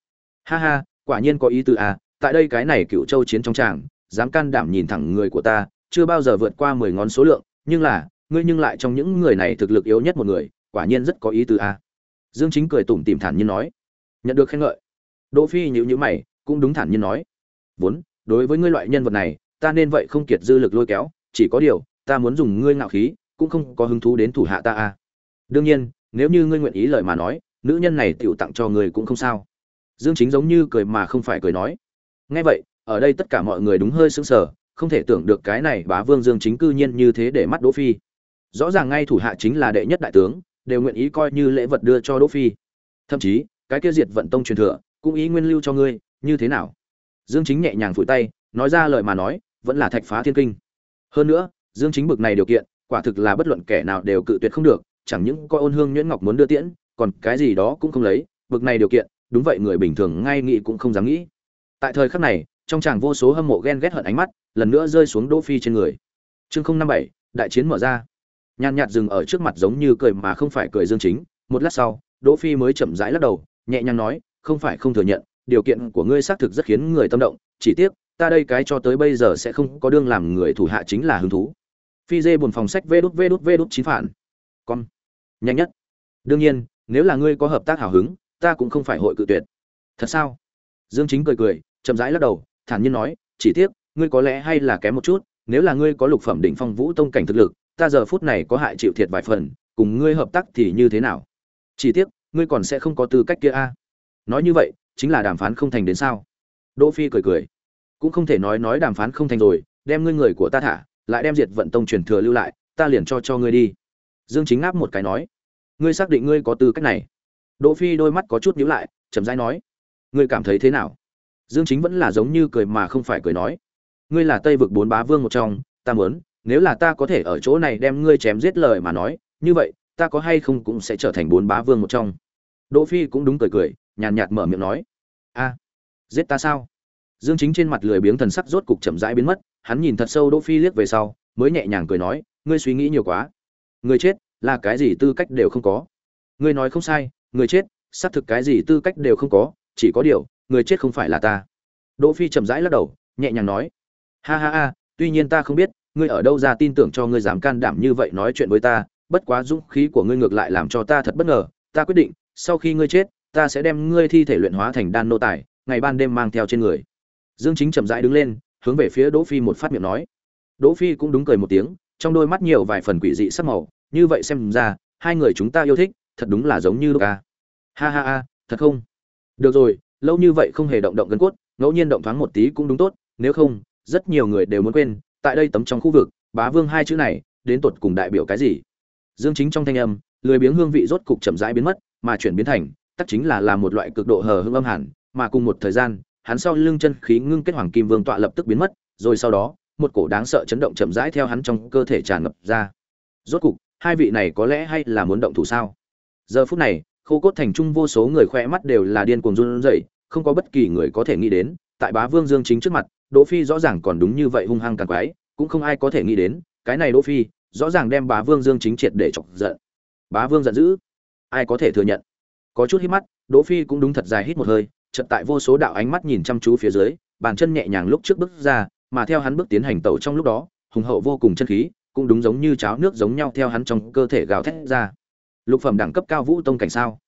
Speaker 1: ha ha, quả nhiên có ý tứ à tại đây cái này cựu châu chiến trong tràng, dám can đảm nhìn thẳng người của ta, chưa bao giờ vượt qua mười ngón số lượng, nhưng là, ngươi nhưng lại trong những người này thực lực yếu nhất một người, quả nhiên rất có ý tứ à dương chính cười tủm tỉm thản nhiên nói. Nhận được khen ngợi. Đỗ phi nhíu nhíu mày, cũng đúng thản nhiên nói. Vốn, đối với ngươi loại nhân vật này, ta nên vậy không kiệt dư lực lôi kéo, chỉ có điều, ta muốn dùng ngươi ngạo khí, cũng không có hứng thú đến thủ hạ ta à đương nhiên, nếu như ngươi nguyện ý lời mà nói, nữ nhân này tiểu tặng cho ngươi cũng không sao. Dương chính giống như cười mà không phải cười nói nghe vậy, ở đây tất cả mọi người đúng hơi sững sờ, không thể tưởng được cái này bá vương dương chính cư nhiên như thế để mắt đỗ phi. Rõ ràng ngay thủ hạ chính là đệ nhất đại tướng, đều nguyện ý coi như lễ vật đưa cho đỗ phi. Thậm chí, cái kia diệt vận tông truyền thừa, cũng ý nguyên lưu cho ngươi, như thế nào? Dương chính nhẹ nhàng phủi tay, nói ra lời mà nói, vẫn là thạch phá thiên kinh. Hơn nữa, dương chính bực này điều kiện, quả thực là bất luận kẻ nào đều cự tuyệt không được, chẳng những coi ôn hương nhuyễn ngọc muốn đưa tiễn, còn cái gì đó cũng không lấy, bực này điều kiện, đúng vậy người bình thường ngay nghĩ cũng không dám nghĩ tại thời khắc này, trong chàng vô số hâm mộ ghen ghét hận ánh mắt, lần nữa rơi xuống đỗ phi trên người. Chương không năm bảy, đại chiến mở ra. Nhàn nhạt dừng ở trước mặt giống như cười mà không phải cười dương chính. Một lát sau, đỗ phi mới chậm rãi lắc đầu, nhẹ nhàng nói, không phải không thừa nhận, điều kiện của ngươi xác thực rất khiến người tâm động. Chỉ tiếc, ta đây cái cho tới bây giờ sẽ không có đương làm người thủ hạ chính là hứng thú. Phi dê buồn phòng sách vê đút vê đút vê đút chín phản. Con. Nhanh nhất. Đương nhiên, nếu là ngươi có hợp tác hào hứng, ta cũng không phải hội cự tuyệt. Thật sao? Dương chính cười cười chậm rãi lắc đầu, thản nhiên nói, chỉ tiếc, ngươi có lẽ hay là kém một chút, nếu là ngươi có lục phẩm đỉnh phong vũ tông cảnh thực lực, ta giờ phút này có hại chịu thiệt vài phần, cùng ngươi hợp tác thì như thế nào? Chỉ tiếc, ngươi còn sẽ không có tư cách kia a. Nói như vậy, chính là đàm phán không thành đến sao? Đỗ phi cười cười. Cũng không thể nói nói đàm phán không thành rồi, đem ngươi người của ta thả, lại đem diệt vận tông truyền thừa lưu lại, ta liền cho cho ngươi đi. Dương chính ngáp một cái nói. Ngươi xác định ngươi có tư cách này? Đỗ phi đôi mắt có chút nhíu lại, chậm rãi nói. Ngươi cảm thấy thế nào? Dương chính vẫn là giống như cười mà không phải cười nói, ngươi là tây vực bốn bá vương một trong, ta muốn, nếu là ta có thể ở chỗ này đem ngươi chém giết lời mà nói, như vậy, ta có hay không cũng sẽ trở thành bốn bá vương một trong. Đỗ phi cũng đúng cười cười, nhàn nhạt mở miệng nói, a, giết ta sao? Dương chính trên mặt lười biếng thần sắc rốt cục chậm rãi biến mất, hắn nhìn thật sâu đỗ phi liếc về sau, mới nhẹ nhàng cười nói, ngươi suy nghĩ nhiều quá. Người chết là cái gì tư cách đều không có. Ngươi nói không sai người chết, xác thực cái gì tư cách đều không có, chỉ có điều người chết không phải là ta. Đỗ phi chậm rãi lắc đầu nhẹ nhàng nói ha ha ha tuy nhiên ta không biết ngươi ở đâu ra tin tưởng cho ngươi dám can đảm như vậy nói chuyện với ta bất quá dũng khí của ngươi ngược lại làm cho ta thật bất ngờ. Ta quyết định sau khi ngươi chết ta sẽ đem ngươi thi thể luyện hóa thành đan nô tài ngày ban đêm mang theo trên người. Dương chính chậm rãi đứng lên hướng về phía đỗ phi một phát miệng nói. Đỗ phi cũng đúng cười một tiếng trong đôi mắt nhiều vài phần quỷ dị sắc màu như vậy xem ra hai người chúng ta yêu thích thật đúng là giống như ca Ha ha ha, thật không? Được rồi, lâu như vậy không hề động động gân cốt, ngẫu nhiên động thoáng một tí cũng đúng tốt, nếu không, rất nhiều người đều muốn quên, tại đây tấm trong khu vực, bá vương hai chữ này, đến tột cùng đại biểu cái gì? Dương Chính trong thanh âm, lười biếng hương vị rốt cục chậm rãi biến mất, mà chuyển biến thành, tất chính là là một loại cực độ hờ hững âm hẳn, mà cùng một thời gian, hắn sau lưng chân khí ngưng kết hoàng kim vương tọa lập tức biến mất, rồi sau đó, một cổ đáng sợ chấn động chậm rãi theo hắn trong cơ thể tràn ngập ra. Rốt cục, hai vị này có lẽ hay là muốn động thủ sao? giờ phút này khô cốt thành trung vô số người khoe mắt đều là điên cuồng run rẩy, không có bất kỳ người có thể nghĩ đến, tại bá vương dương chính trước mặt, đỗ phi rõ ràng còn đúng như vậy hung hăng càng quái, cũng không ai có thể nghĩ đến, cái này đỗ phi, rõ ràng đem bá vương dương chính triệt để chọc giận. Bá vương giận dữ? Ai có thể thừa nhận? Có chút hít mắt, đỗ phi cũng đúng thật dài hít một hơi, chợt tại vô số đạo ánh mắt nhìn chăm chú phía dưới, bàn chân nhẹ nhàng lúc trước bước ra, mà theo hắn bước tiến hành tẩu trong lúc đó, hùng hậu vô cùng chân khí, cũng đúng giống như cháo nước giống nhau theo hắn trong cơ thể gào thét ra lục phẩm đẳng cấp cao vũ tông cảnh sao?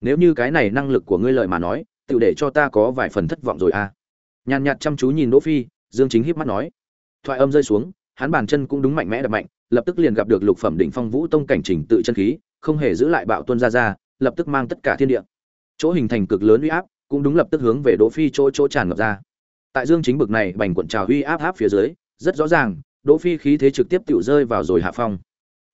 Speaker 1: Nếu như cái này năng lực của ngươi lợi mà nói tự để cho ta có vài phần thất vọng rồi à? Nhàn nhạt chăm chú nhìn đỗ phi, dương chính híp mắt nói. Thoại âm rơi xuống, hắn bàn chân cũng đúng mạnh mẽ đập mạnh, lập tức liền gặp được lục phẩm đỉnh phong vũ tông cảnh trình tự chân khí, không hề giữ lại bạo tuân ra ra, lập tức mang tất cả thiên địa. Chỗ hình thành cực lớn uy áp, cũng đúng lập tức hướng về đỗ phi chỗ chỗ tràn ngập ra. Tại dương chính bực này bành cuộn trào uy áp áp phía dưới, rất rõ ràng, đỗ phi khí thế trực tiếp tiểu rơi vào rồi hạ phong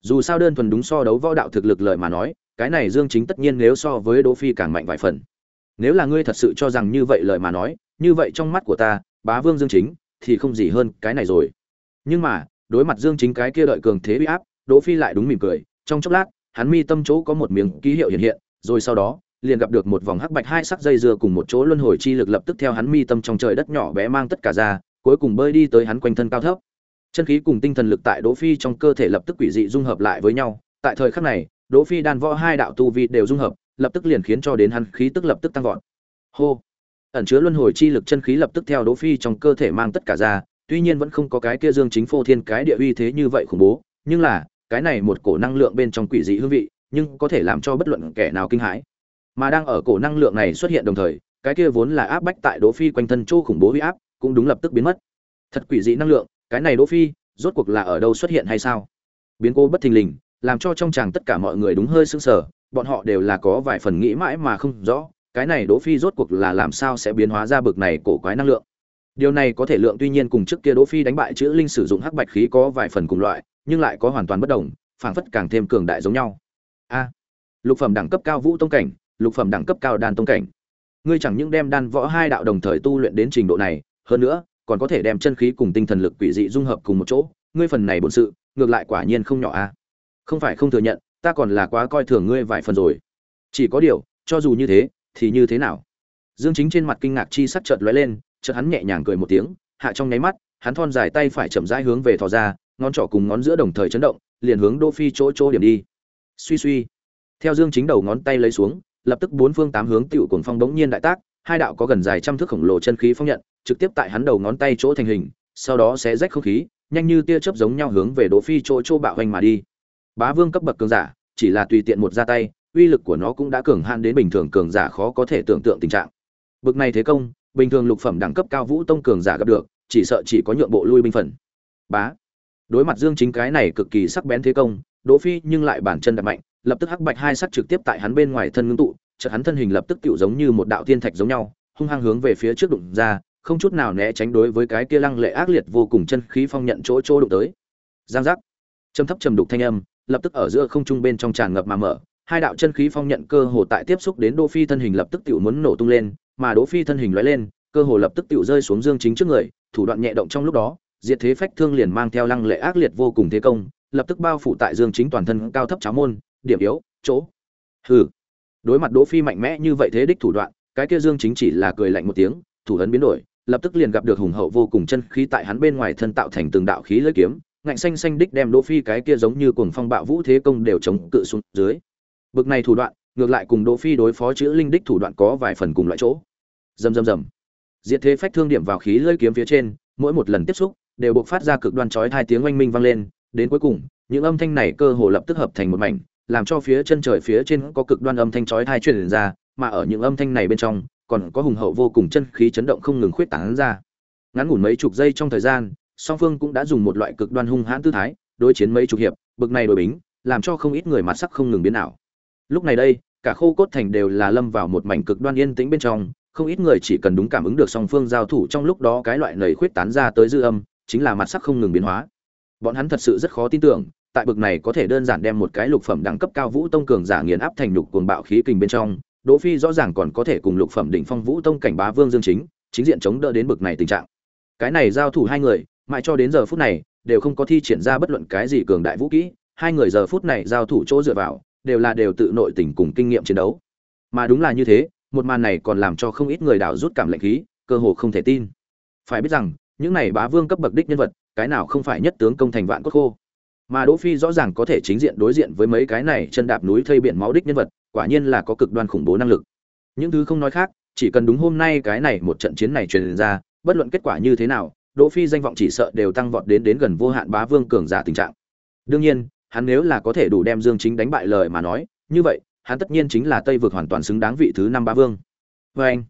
Speaker 1: dù sao đơn thuần đúng so đấu võ đạo thực lực lợi mà nói, cái này dương chính tất nhiên nếu so với đỗ phi càng mạnh vài phần. Nếu là ngươi thật sự cho rằng như vậy lợi mà nói, như vậy trong mắt của ta, bá vương dương chính thì không gì hơn cái này rồi. Nhưng mà, đối mặt dương chính cái kia đợi cường thế uy áp, đỗ phi lại đúng mỉm cười, trong chốc lát, hắn mi tâm chỗ có một miếng ký hiệu hiện hiện, rồi sau đó, liền gặp được một vòng hắc bạch hai sắc dây dưa cùng một chỗ luân hồi chi lực lập tức theo hắn mi tâm trong trời đất nhỏ bé mang tất cả ra, cuối cùng bơi đi tới hắn quanh thân cao thấp chân khí cùng tinh thần lực tại đỗ phi trong cơ thể lập tức quỷ dị dung hợp lại với nhau. Tại thời khắc này, đỗ phi đan võ hai đạo tu vi đều dung hợp, lập tức liền khiến cho đến hắn khí tức lập tức tăng vọt. Hô! Ẩn chứa luân hồi chi lực chân khí lập tức theo đỗ phi trong cơ thể mang tất cả ra, tuy nhiên vẫn không có cái kia dương chính phô thiên cái địa uy thế như vậy khủng bố, nhưng là, cái này một cổ năng lượng bên trong quỷ dị hương vị, nhưng có thể làm cho bất luận kẻ nào kinh hãi. Mà đang ở cổ năng lượng này xuất hiện đồng thời, cái kia vốn là áp bách tại đỗ phi quanh thân chỗ khủng bố uy áp cũng đúng lập tức biến mất. Thật quỷ dị năng lượng cái này đỗ phi, rốt cuộc là ở đâu xuất hiện hay sao? Biến cố bất thình lình, làm cho trong chàng tất cả mọi người đúng hơi sững sờ, bọn họ đều là có vài phần nghĩ mãi mà không rõ, cái này đỗ phi rốt cuộc là làm sao sẽ biến hóa ra bực này cổ quái năng lượng. Điều này có thể lượng tuy nhiên cùng trước kia đỗ phi đánh bại chữ linh sử dụng hắc bạch khí có vài phần cùng loại, nhưng lại có hoàn toàn bất đồng, phảng phất càng thêm cường đại giống nhau. A, lục phẩm đẳng cấp cao vũ tông cảnh, lục phẩm đẳng cấp cao đan tông cảnh. Ngươi chẳng những đem đan võ hai đạo đồng thời tu luyện đến trình độ này, hơn nữa còn có thể đem chân khí cùng tinh thần lực quỷ dị dung hợp cùng một chỗ, ngươi phần này bổn sự, ngược lại quả nhiên không nhỏ a à? không phải không thừa nhận, ta còn là quá coi thường ngươi vài phần rồi. Chỉ có điều, cho dù như thế, thì như thế nào? Dương chính trên mặt kinh ngạc chi sắc chợt lóe lên, chợt hắn nhẹ nhàng cười một tiếng, hạ trong nháy mắt, hắn thon dài tay phải chậm rãi hướng về thò ra, ngón trỏ cùng ngón giữa đồng thời chấn động, liền hướng đô phi chỗ chỗ điểm đi. Suy suy. Theo dương chính đầu ngón tay lấy xuống, lập tức bốn phương tám hướng tiểu cuồng phong bỗng nhiên đại tác, hai đạo có gần dài trăm thước khổng lồ chân khí phong nhận trực tiếp tại hắn đầu ngón tay chỗ thành hình, sau đó sẽ rách không khí, nhanh như tia chớp giống nhau hướng về Đỗ Phi chỗ chỗ bạo hoành mà đi. Bá Vương cấp bậc cường giả, chỉ là tùy tiện một ra tay, uy lực của nó cũng đã cường hàn đến bình thường cường giả khó có thể tưởng tượng tình trạng. Bực này thế công, bình thường lục phẩm đẳng cấp cao vũ tông cường giả gặp được, chỉ sợ chỉ có nhượng bộ lui binh phần. Bá. Đối mặt Dương Chính cái này cực kỳ sắc bén thế công, Đỗ Phi nhưng lại bản chân đạp mạnh, lập tức hắc bạch hai sắc trực tiếp tại hắn bên ngoài thân ngưng tụ, chợt hắn thân hình lập tức tựu giống như một đạo tiên thạch giống nhau, hung hăng hướng về phía trước đụng ra, không chút nào né tránh đối với cái kia lăng lệ ác liệt vô cùng chân khí phong nhận chỗ chỗ đụng tới. Giang giác. Trầm thấp trầm đục thanh âm, lập tức ở giữa không trung bên trong tràn ngập mà mở, hai đạo chân khí phong nhận cơ hồ tại tiếp xúc đến Đỗ Phi thân hình lập tức tiểu muốn nổ tung lên, mà Đỗ Phi thân hình lóe lên, cơ hồ lập tức tiểu rơi xuống Dương Chính trước người, thủ đoạn nhẹ động trong lúc đó, diệt thế phách thương liền mang theo lăng lệ ác liệt vô cùng thế công lập tức bao phủ tại dương chính toàn thân cao thấp cháo môn điểm yếu chỗ hừ đối mặt đỗ phi mạnh mẽ như vậy thế đích thủ đoạn cái kia dương chính chỉ là cười lạnh một tiếng thủ ấn biến đổi lập tức liền gặp được hùng hậu vô cùng chân khí tại hắn bên ngoài thân tạo thành từng đạo khí lưỡi kiếm, ngạnh xanh xanh đích đem đỗ phi cái kia giống như cuồng phong bạo vũ thế công đều chống cự xuống dưới. Bực này thủ đoạn, ngược lại cùng đỗ phi đối phó chữ linh đích thủ đoạn có vài phần cùng loại chỗ. Rầm rầm rầm. Diệt thế phách thương điểm vào khí lưỡi kiếm phía trên, mỗi một lần tiếp xúc, đều bộc phát ra cực đoan chói tai tiếng oanh minh vang lên, đến cuối cùng, những âm thanh này cơ hồ lập tức hợp thành một mảnh, làm cho phía chân trời phía trên có cực đoan âm thanh chói tai truyền ra, mà ở những âm thanh này bên trong còn có hùng hậu vô cùng chân khí chấn động không ngừng khuyết tán ra. Ngắn ngủn mấy chục giây trong thời gian, song phương cũng đã dùng một loại cực đoan hung hãn tư thái, đối chiến mấy chục hiệp, bực này đối bính, làm cho không ít người mặt sắc không ngừng biến ảo. Lúc này đây, cả khô cốt thành đều là lâm vào một mảnh cực đoan yên tĩnh bên trong, không ít người chỉ cần đúng cảm ứng được song phương giao thủ trong lúc đó cái loại nảy khuyết tán ra tới dư âm, chính là mặt sắc không ngừng biến hóa. Bọn hắn thật sự rất khó tin tưởng, tại bực này có thể đơn giản đem một cái lục phẩm đẳng cấp cao vũ tông cường giả nghiền áp thành nhục cuồng bạo khí kình bên trong đỗ phi rõ ràng còn có thể cùng lục phẩm đỉnh phong vũ tông cảnh bá vương dương chính chính diện chống đỡ đến bực này tình trạng. Cái này giao thủ hai người, mãi cho đến giờ phút này, đều không có thi triển ra bất luận cái gì cường đại vũ kỹ, hai người giờ phút này giao thủ chỗ dựa vào, đều là đều tự nội tình cùng kinh nghiệm chiến đấu. Mà đúng là như thế, một màn này còn làm cho không ít người đảo rút cảm lệnh khí, cơ hồ không thể tin. Phải biết rằng, những này bá vương cấp bậc đích nhân vật, cái nào không phải nhất tướng công thành vạn cốt khô. Mà đỗ phi rõ ràng có thể chính diện đối diện với mấy cái này chân đạp núi thây biển máu đích nhân vật quả nhiên là có cực đoan khủng bố năng lực. Những thứ không nói khác chỉ cần đúng hôm nay cái này một trận chiến này truyền ra bất luận kết quả như thế nào đỗ phi danh vọng chỉ sợ đều tăng vọt đến đến gần vô hạn bá vương cường giả tình trạng. Đương nhiên hắn nếu là có thể đủ đem dương chính đánh bại lời mà nói như vậy hắn tất nhiên chính là tây vực hoàn toàn xứng đáng vị thứ năm bá vương. Với anh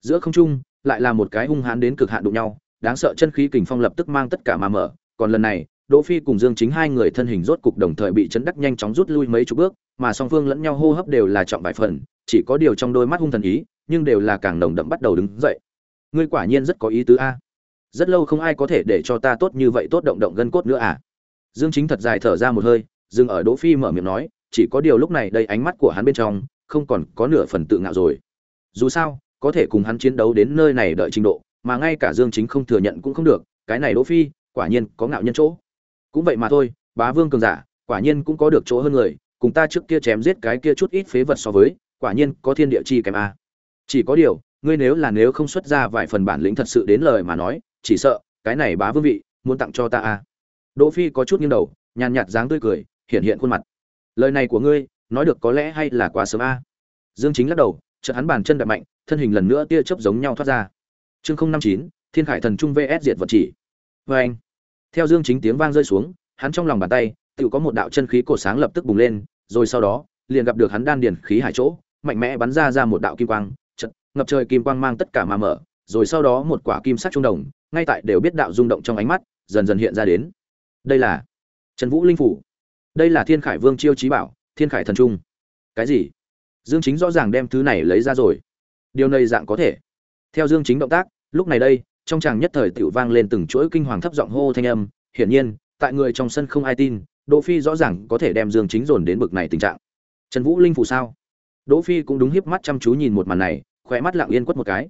Speaker 1: giữa không trung lại là một cái hung hãn đến cực hạn đụng nhau đáng sợ chân khí kình phong lập tức mang tất cả mà mở. Còn lần này Đỗ Phi cùng Dương Chính hai người thân hình rốt cục đồng thời bị chấn đắc nhanh chóng rút lui mấy chục bước, mà song phương lẫn nhau hô hấp đều là trọng vài phần, chỉ có điều trong đôi mắt hung thần ý, nhưng đều là càng nồng đậm bắt đầu đứng dậy. Ngươi quả nhiên rất có ý tứ a. Rất lâu không ai có thể để cho ta tốt như vậy tốt động động gân cốt nữa à? Dương Chính thật dài thở ra một hơi, dừng ở Đỗ Phi mở miệng nói, chỉ có điều lúc này đây ánh mắt của hắn bên trong không còn có nửa phần tự ngạo rồi. Dù sao, có thể cùng hắn chiến đấu đến nơi này đợi trình độ, mà ngay cả Dương Chính không thừa nhận cũng không được, cái này Đỗ Phi, quả nhiên có ngạo nhân chỗ cũng vậy mà thôi bá vương cường giả quả nhiên cũng có được chỗ hơn người cùng ta trước kia chém giết cái kia chút ít phế vật so với quả nhiên có thiên địa chi kém a. Chỉ có điều ngươi nếu là nếu không xuất ra vài phần bản lĩnh thật sự đến lời mà nói chỉ sợ cái này bá vương vị muốn tặng cho ta a. Đỗ phi có chút nghiêng đầu nhàn nhạt dáng tươi cười hiện hiện khuôn mặt. Lời này của ngươi nói được có lẽ hay là quá sớm a. Dương chính lắc đầu chợt hắn bàn chân đập mạnh thân hình lần nữa tia chớp giống nhau thoát ra. Chương không năm chín thiên khải thần trung vs diệt vật chỉ. Với anh theo Dương Chính tiếng vang rơi xuống, hắn trong lòng bàn tay, tự có một đạo chân khí cổ sáng lập tức bùng lên, rồi sau đó, liền gặp được hắn đan điền khí hải chỗ, mạnh mẽ bắn ra ra một đạo kim quang, chật ngập trời kim quang mang tất cả mà mở, rồi sau đó một quả kim sắc trung đồng, ngay tại đều biết đạo rung động trong ánh mắt, dần dần hiện ra đến. Đây là Trần Vũ linh phủ. Đây là Thiên Khải Vương chiêu trí bảo, Thiên Khải thần trung. Cái gì? Dương Chính rõ ràng đem thứ này lấy ra rồi. Điều này dạng có thể. Theo Dương Chính động tác, lúc này đây, trong chàng nhất thời tiểu vang lên từng chuỗi kinh hoàng thấp giọng hô thanh âm, hiển nhiên, tại người trong sân không ai tin, Đỗ Phi rõ ràng có thể đem Dương Chính dồn đến bực này tình trạng. Trần Vũ Linh phủ sao? Đỗ Phi cũng đúng hiếp mắt chăm chú nhìn một màn này, khỏe mắt lặng yên quất một cái.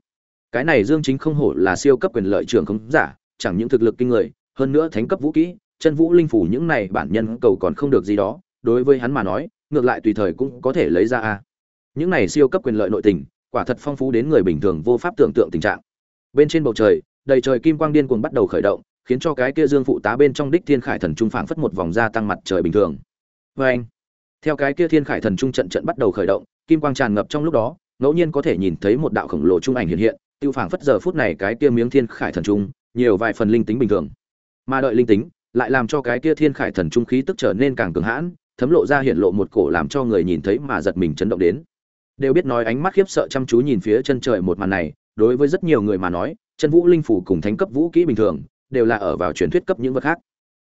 Speaker 1: Cái này Dương Chính không hổ là siêu cấp quyền lợi trưởng không giả, chẳng những thực lực kinh người, hơn nữa thánh cấp vũ kỹ, chân vũ linh phủ những này bản nhân cầu còn không được gì đó, đối với hắn mà nói, ngược lại tùy thời cũng có thể lấy ra a. Những này siêu cấp quyền lợi nội tình, quả thật phong phú đến người bình thường vô pháp tưởng tượng tình trạng bên trên bầu trời đầy trời kim quang điên cuồng bắt đầu khởi động khiến cho cái kia dương phụ tá bên trong đích thiên khải thần trung phảng phất một vòng gia tăng mặt trời bình thường. Vê anh, theo cái kia thiên khải thần trung trận trận bắt đầu khởi động, kim quang tràn ngập trong lúc đó, ngẫu nhiên có thể nhìn thấy một đạo khổng lồ trung ảnh hiện hiện, tiêu phảng phất giờ phút này cái kia miếng thiên khải thần trung, nhiều vài phần linh tính bình thường. Mà đợi linh tính, lại làm cho cái kia thiên khải thần trung khí tức trở nên càng cường hãn, thấm lộ ra hiện lộ một cổ làm cho người nhìn thấy mà giật mình chấn động đến. Đều biết nói ánh mắt khiếp sợ chăm chú nhìn phía chân trời một màn này, đối với rất nhiều người mà nói, chân vũ linh phủ cùng thánh cấp vũ kỹ bình thường đều là ở vào truyền thuyết cấp những vật khác.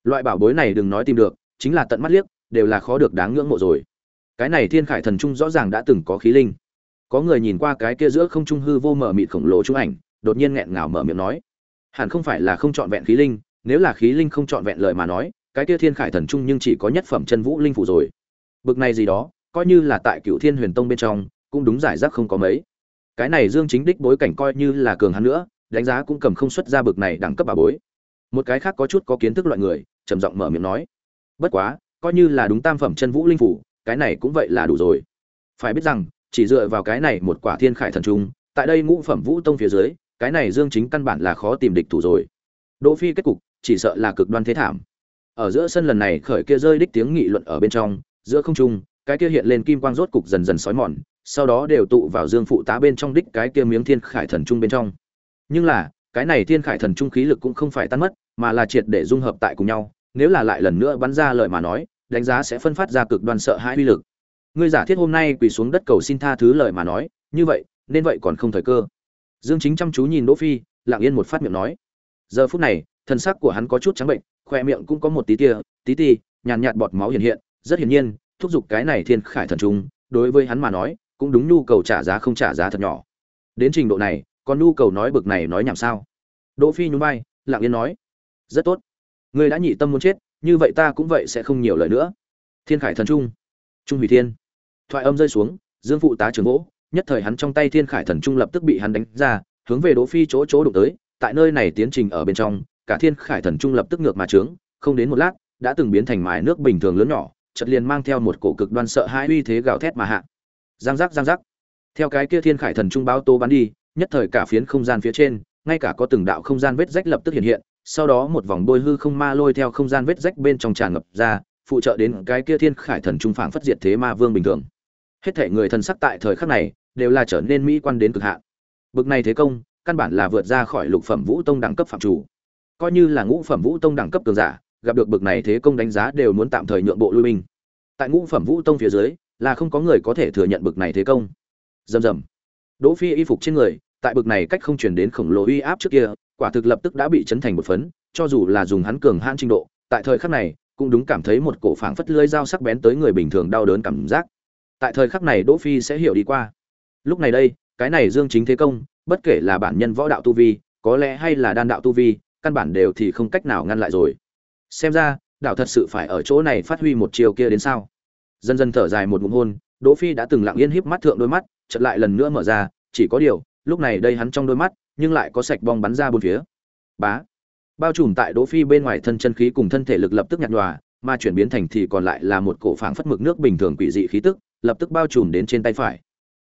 Speaker 1: Loại bảo bối này đừng nói tìm được, chính là tận mắt liếc, đều là khó được đáng ngưỡng mộ rồi. Cái này thiên khải thần trung rõ ràng đã từng có khí linh. Có người nhìn qua cái kia giữa không trung hư vô mở mịt khổng lồ trung ảnh, đột nhiên nghẹn ngào mở miệng nói, hẳn không phải là không trọn vẹn khí linh, nếu là khí linh không trọn vẹn lời mà nói, cái kia thiên khải thần trung nhưng chỉ có nhất phẩm chân vũ linh phủ rồi. Bực này gì đó, coi như là tại cựu thiên huyền tông bên trong, cũng đúng giải rác không có mấy. Cái này dương chính đích bối cảnh coi như là cường hắn nữa, đánh giá cũng cầm không xuất ra bực này đẳng cấp bà bối một cái khác có chút có kiến thức loại người, trầm giọng mở miệng nói. Bất quá, coi như là đúng tam phẩm chân vũ linh phủ, cái này cũng vậy là đủ rồi. Phải biết rằng, chỉ dựa vào cái này một quả thiên khải thần trung tại đây ngũ phẩm vũ tông phía dưới, cái này dương chính căn bản là khó tìm địch thủ rồi. Đỗ phi kết cục, chỉ sợ là cực đoan thế thảm. Ở giữa sân lần này khởi kia rơi đích tiếng nghị luận ở bên trong, giữa không trung, cái kia hiện lên kim quang rốt cục dần dần sói mòn, sau đó đều tụ vào dương phụ tá bên trong đích cái kia miếng thiên khải thần trung bên trong. Nhưng là, cái này thiên khải thần trung khí lực cũng không phải tan mất mà là triệt để dung hợp tại cùng nhau, nếu là lại lần nữa bắn ra lời mà nói, đánh giá sẽ phân phát ra cực đoan sợ hãi uy lực. Ngươi giả thiết hôm nay quỳ xuống đất cầu xin tha thứ lời mà nói, như vậy, nên vậy còn không thời cơ. Dương chính chăm chú nhìn đỗ phi, lặng yên một phát miệng nói. Giờ phút này, thân sắc của hắn có chút trắng bệnh khoe miệng cũng có một tí tia, tí ti, nhàn nhạt bọt máu hiện hiện, rất hiển nhiên, thúc giục cái này thiên khải thần trung đối với hắn mà nói, cũng đúng nhu cầu trả giá không trả giá thật nhỏ. Đến trình độ này, còn nhu cầu nói bực này nói nhảm sao? Đỗ phi nhún vai, lặng yên nói rất tốt. Ngươi đã nhị tâm muốn chết, như vậy ta cũng vậy sẽ không nhiều lời nữa. Thiên khải thần trung. Trung hủy thiên. Thoại âm rơi xuống, dương phụ tá trường gỗ nhất thời hắn trong tay thiên khải thần trung lập tức bị hắn đánh ra, hướng về đỗ phi chỗ chỗ đụng tới, tại nơi này tiến trình ở bên trong, cả thiên khải thần trung lập tức ngược mà trướng, không đến một lát, đã từng biến thành mài nước bình thường lớn nhỏ, chợt liền mang theo một cổ cực đoan sợ hãi uy thế gào thét mà hạ. Giang giác giang giác. Theo cái kia thiên khải thần trung báo tô bắn đi, nhất thời cả phiến không gian phía trên, ngay cả có từng đạo không gian vết rách lập tức hiện hiện sau đó một vòng đôi hư không ma lôi theo không gian vết rách bên trong tràn ngập ra, phụ trợ đến cái kia thiên khải thần trung phảng phất diệt thế ma vương bình thường. Hết thể người thần sắc tại thời khắc này đều là trở nên mỹ quan đến cực hạn. Bực này thế công, căn bản là vượt ra khỏi lục phẩm vũ tông đẳng cấp phạm chủ. Coi như là ngũ phẩm vũ tông đẳng cấp cường giả, gặp được bực này thế công đánh giá đều muốn tạm thời nhượng bộ lui binh. Tại ngũ phẩm vũ tông phía dưới, là không có người có thể thừa nhận bực này thế công. Rầm rầm. Đỗ phi y phục trên người, tại bực này cách không truyền đến khổng lồ uy áp trước kia quả thực lập tức đã bị chấn thành một phấn, cho dù là dùng hắn cường hãn trình độ, tại thời khắc này, cũng đúng cảm thấy một cổ phảng phất lưỡi dao sắc bén tới người bình thường đau đớn cảm giác. Tại thời khắc này đỗ phi sẽ hiểu đi qua. Lúc này đây, cái này dương chính thế công, bất kể là bản nhân võ đạo tu vi, có lẽ hay là đan đạo tu vi, căn bản đều thì không cách nào ngăn lại rồi. Xem ra, đạo thật sự phải ở chỗ này phát huy một chiều kia đến sao? Dần dần thở dài một ngụm hôn, đỗ phi đã từng lặng yên híp mắt thượng đôi mắt, chợt lại lần nữa mở ra, chỉ có điều, lúc này đây hắn trong đôi mắt nhưng lại có sạch bong bắn ra bốn phía. Bá. Bao trùm tại đỗ phi bên ngoài thân chân khí cùng thân thể lực lập tức nhạt nhòa, mà chuyển biến thành thì còn lại là một cổ phảng phất mực nước bình thường quỷ dị khí tức, lập tức bao trùm đến trên tay phải.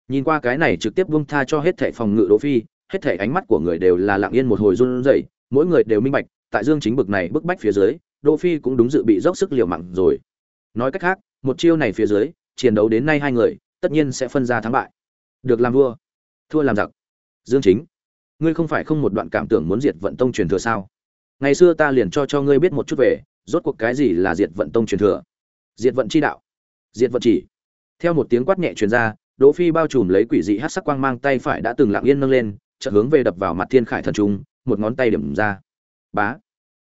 Speaker 1: Nhìn qua cái này trực tiếp buông tha cho hết thảy phòng ngự đỗ phi, hết thảy ánh mắt của người đều là lặng yên một hồi run rẩy, mỗi người đều minh bạch, tại dương chính bực này bức bách phía dưới, đỗ phi cũng đúng dự bị dốc sức liều mạng rồi. Nói cách khác, một chiêu này phía dưới, chiến đấu đến nay hai người, tất nhiên sẽ phân ra thắng bại. Được làm vua, thua làm giặc. Dương chính ngươi không phải không một đoạn cảm tưởng muốn diệt vận tông truyền thừa sao? Ngày xưa ta liền cho cho ngươi biết một chút về, rốt cuộc cái gì là diệt vận tông truyền thừa? Diệt vận chi đạo. Diệt vận chỉ. Theo một tiếng quát nhẹ truyền ra, đỗ phi bao trùm lấy quỷ dị hắc sắc quang mang tay phải đã từng lặng yên nâng lên, chợt hướng về đập vào mặt thiên khải thần trung, một ngón tay điểm ra. Bá.